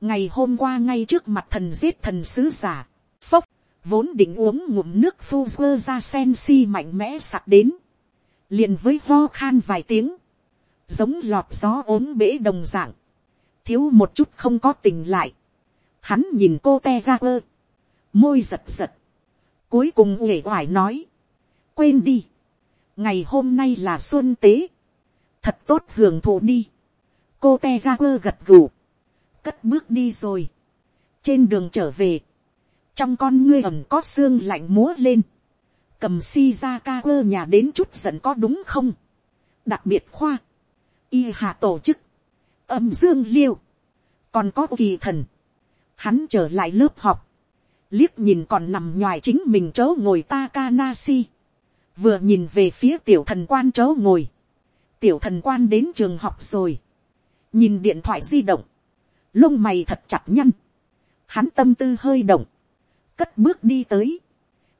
Ngày hôm qua ngay trước mặt thần giết thần sứ giả, phốc, vốn định uống ngụm nước phu quơ ra sen si mạnh mẽ sặc đến, liền với ho khan vài tiếng, giống lọt gió ốm bể đồng dạng, thiếu một chút không có tình lại, hắn nhìn cô te ga quơ, môi giật giật, cuối cùng uể oải nói, quên đi, ngày hôm nay là xuân tế, thật tốt hưởng thụ đi, cô te ga quơ gật gù, cất bước đi rồi. trên đường trở về, trong con ngươi ẩm có xương lạnh múa lên, cầm si ra ca quơ nhà đến chút giận có đúng không. đặc biệt khoa, y hạ tổ chức, âm dương liêu, còn có kỳ thần, hắn trở lại lớp học, liếc nhìn còn nằm ngoài chính mình chỗ ngồi Takanasi, vừa nhìn về phía tiểu thần quan chỗ ngồi, tiểu thần quan đến trường học rồi, nhìn điện thoại di động, lông mày thật chặt nhăn, hắn tâm tư hơi động, cất bước đi tới,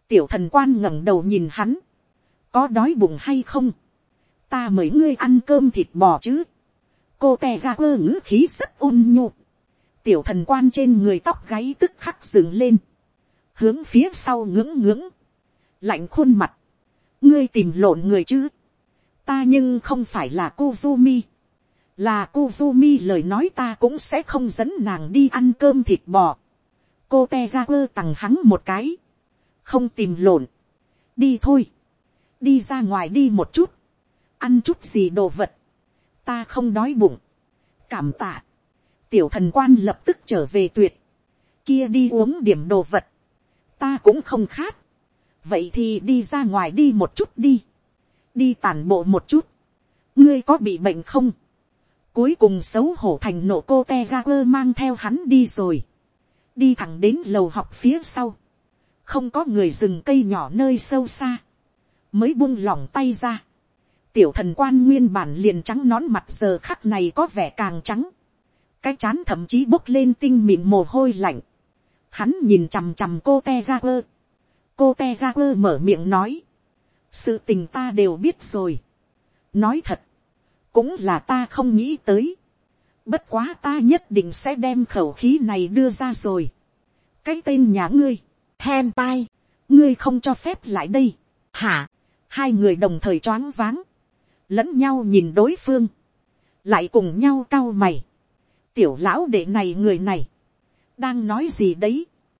tiểu thần quan ngẩng đầu nhìn hắn, có đói bụng hay không, ta mời ngươi ăn cơm thịt bò chứ, cô tè ga quơ ngữ khí rất ôn nhu, tiểu thần quan trên người tóc gáy tức khắc dừng lên, hướng phía sau ngưỡng ngưỡng, lạnh khuôn mặt, ngươi tìm lộn người chứ, ta nhưng không phải là cô mi là Kuzumi lời nói ta cũng sẽ không dẫn nàng đi ăn cơm thịt bò. cô te ra quơ tặng hắn một cái, không tìm lộn, đi thôi, đi ra ngoài đi một chút, ăn chút gì đồ vật, ta không đói bụng, cảm tạ, tiểu thần quan lập tức trở về tuyệt, kia đi uống điểm đồ vật, ta cũng không khát, vậy thì đi ra ngoài đi một chút đi, đi tàn bộ một chút, ngươi có bị bệnh không, Cuối cùng xấu hổ thành nộ cô te ga quơ mang theo hắn đi rồi. Đi thẳng đến lầu học phía sau. Không có người dừng cây nhỏ nơi sâu xa. Mới buông lỏng tay ra. Tiểu thần quan nguyên bản liền trắng nón mặt giờ khắc này có vẻ càng trắng. Cái chán thậm chí bốc lên tinh mịn mồ hôi lạnh. Hắn nhìn chằm chằm cô te ga quơ. Cô te ga quơ mở miệng nói. Sự tình ta đều biết rồi. Nói thật cũng là ta không nghĩ tới. Bất quá ta nhất định sẽ đem khẩu khí này đưa ra rồi. Cái tên nhà ngươi, hen tai, ngươi không cho phép lại đây. Hả, hai người đồng thời choáng váng, lẫn nhau nhìn đối phương, lại cùng nhau cau mày. Tiểu lão đệ này người này, đang nói gì đấy.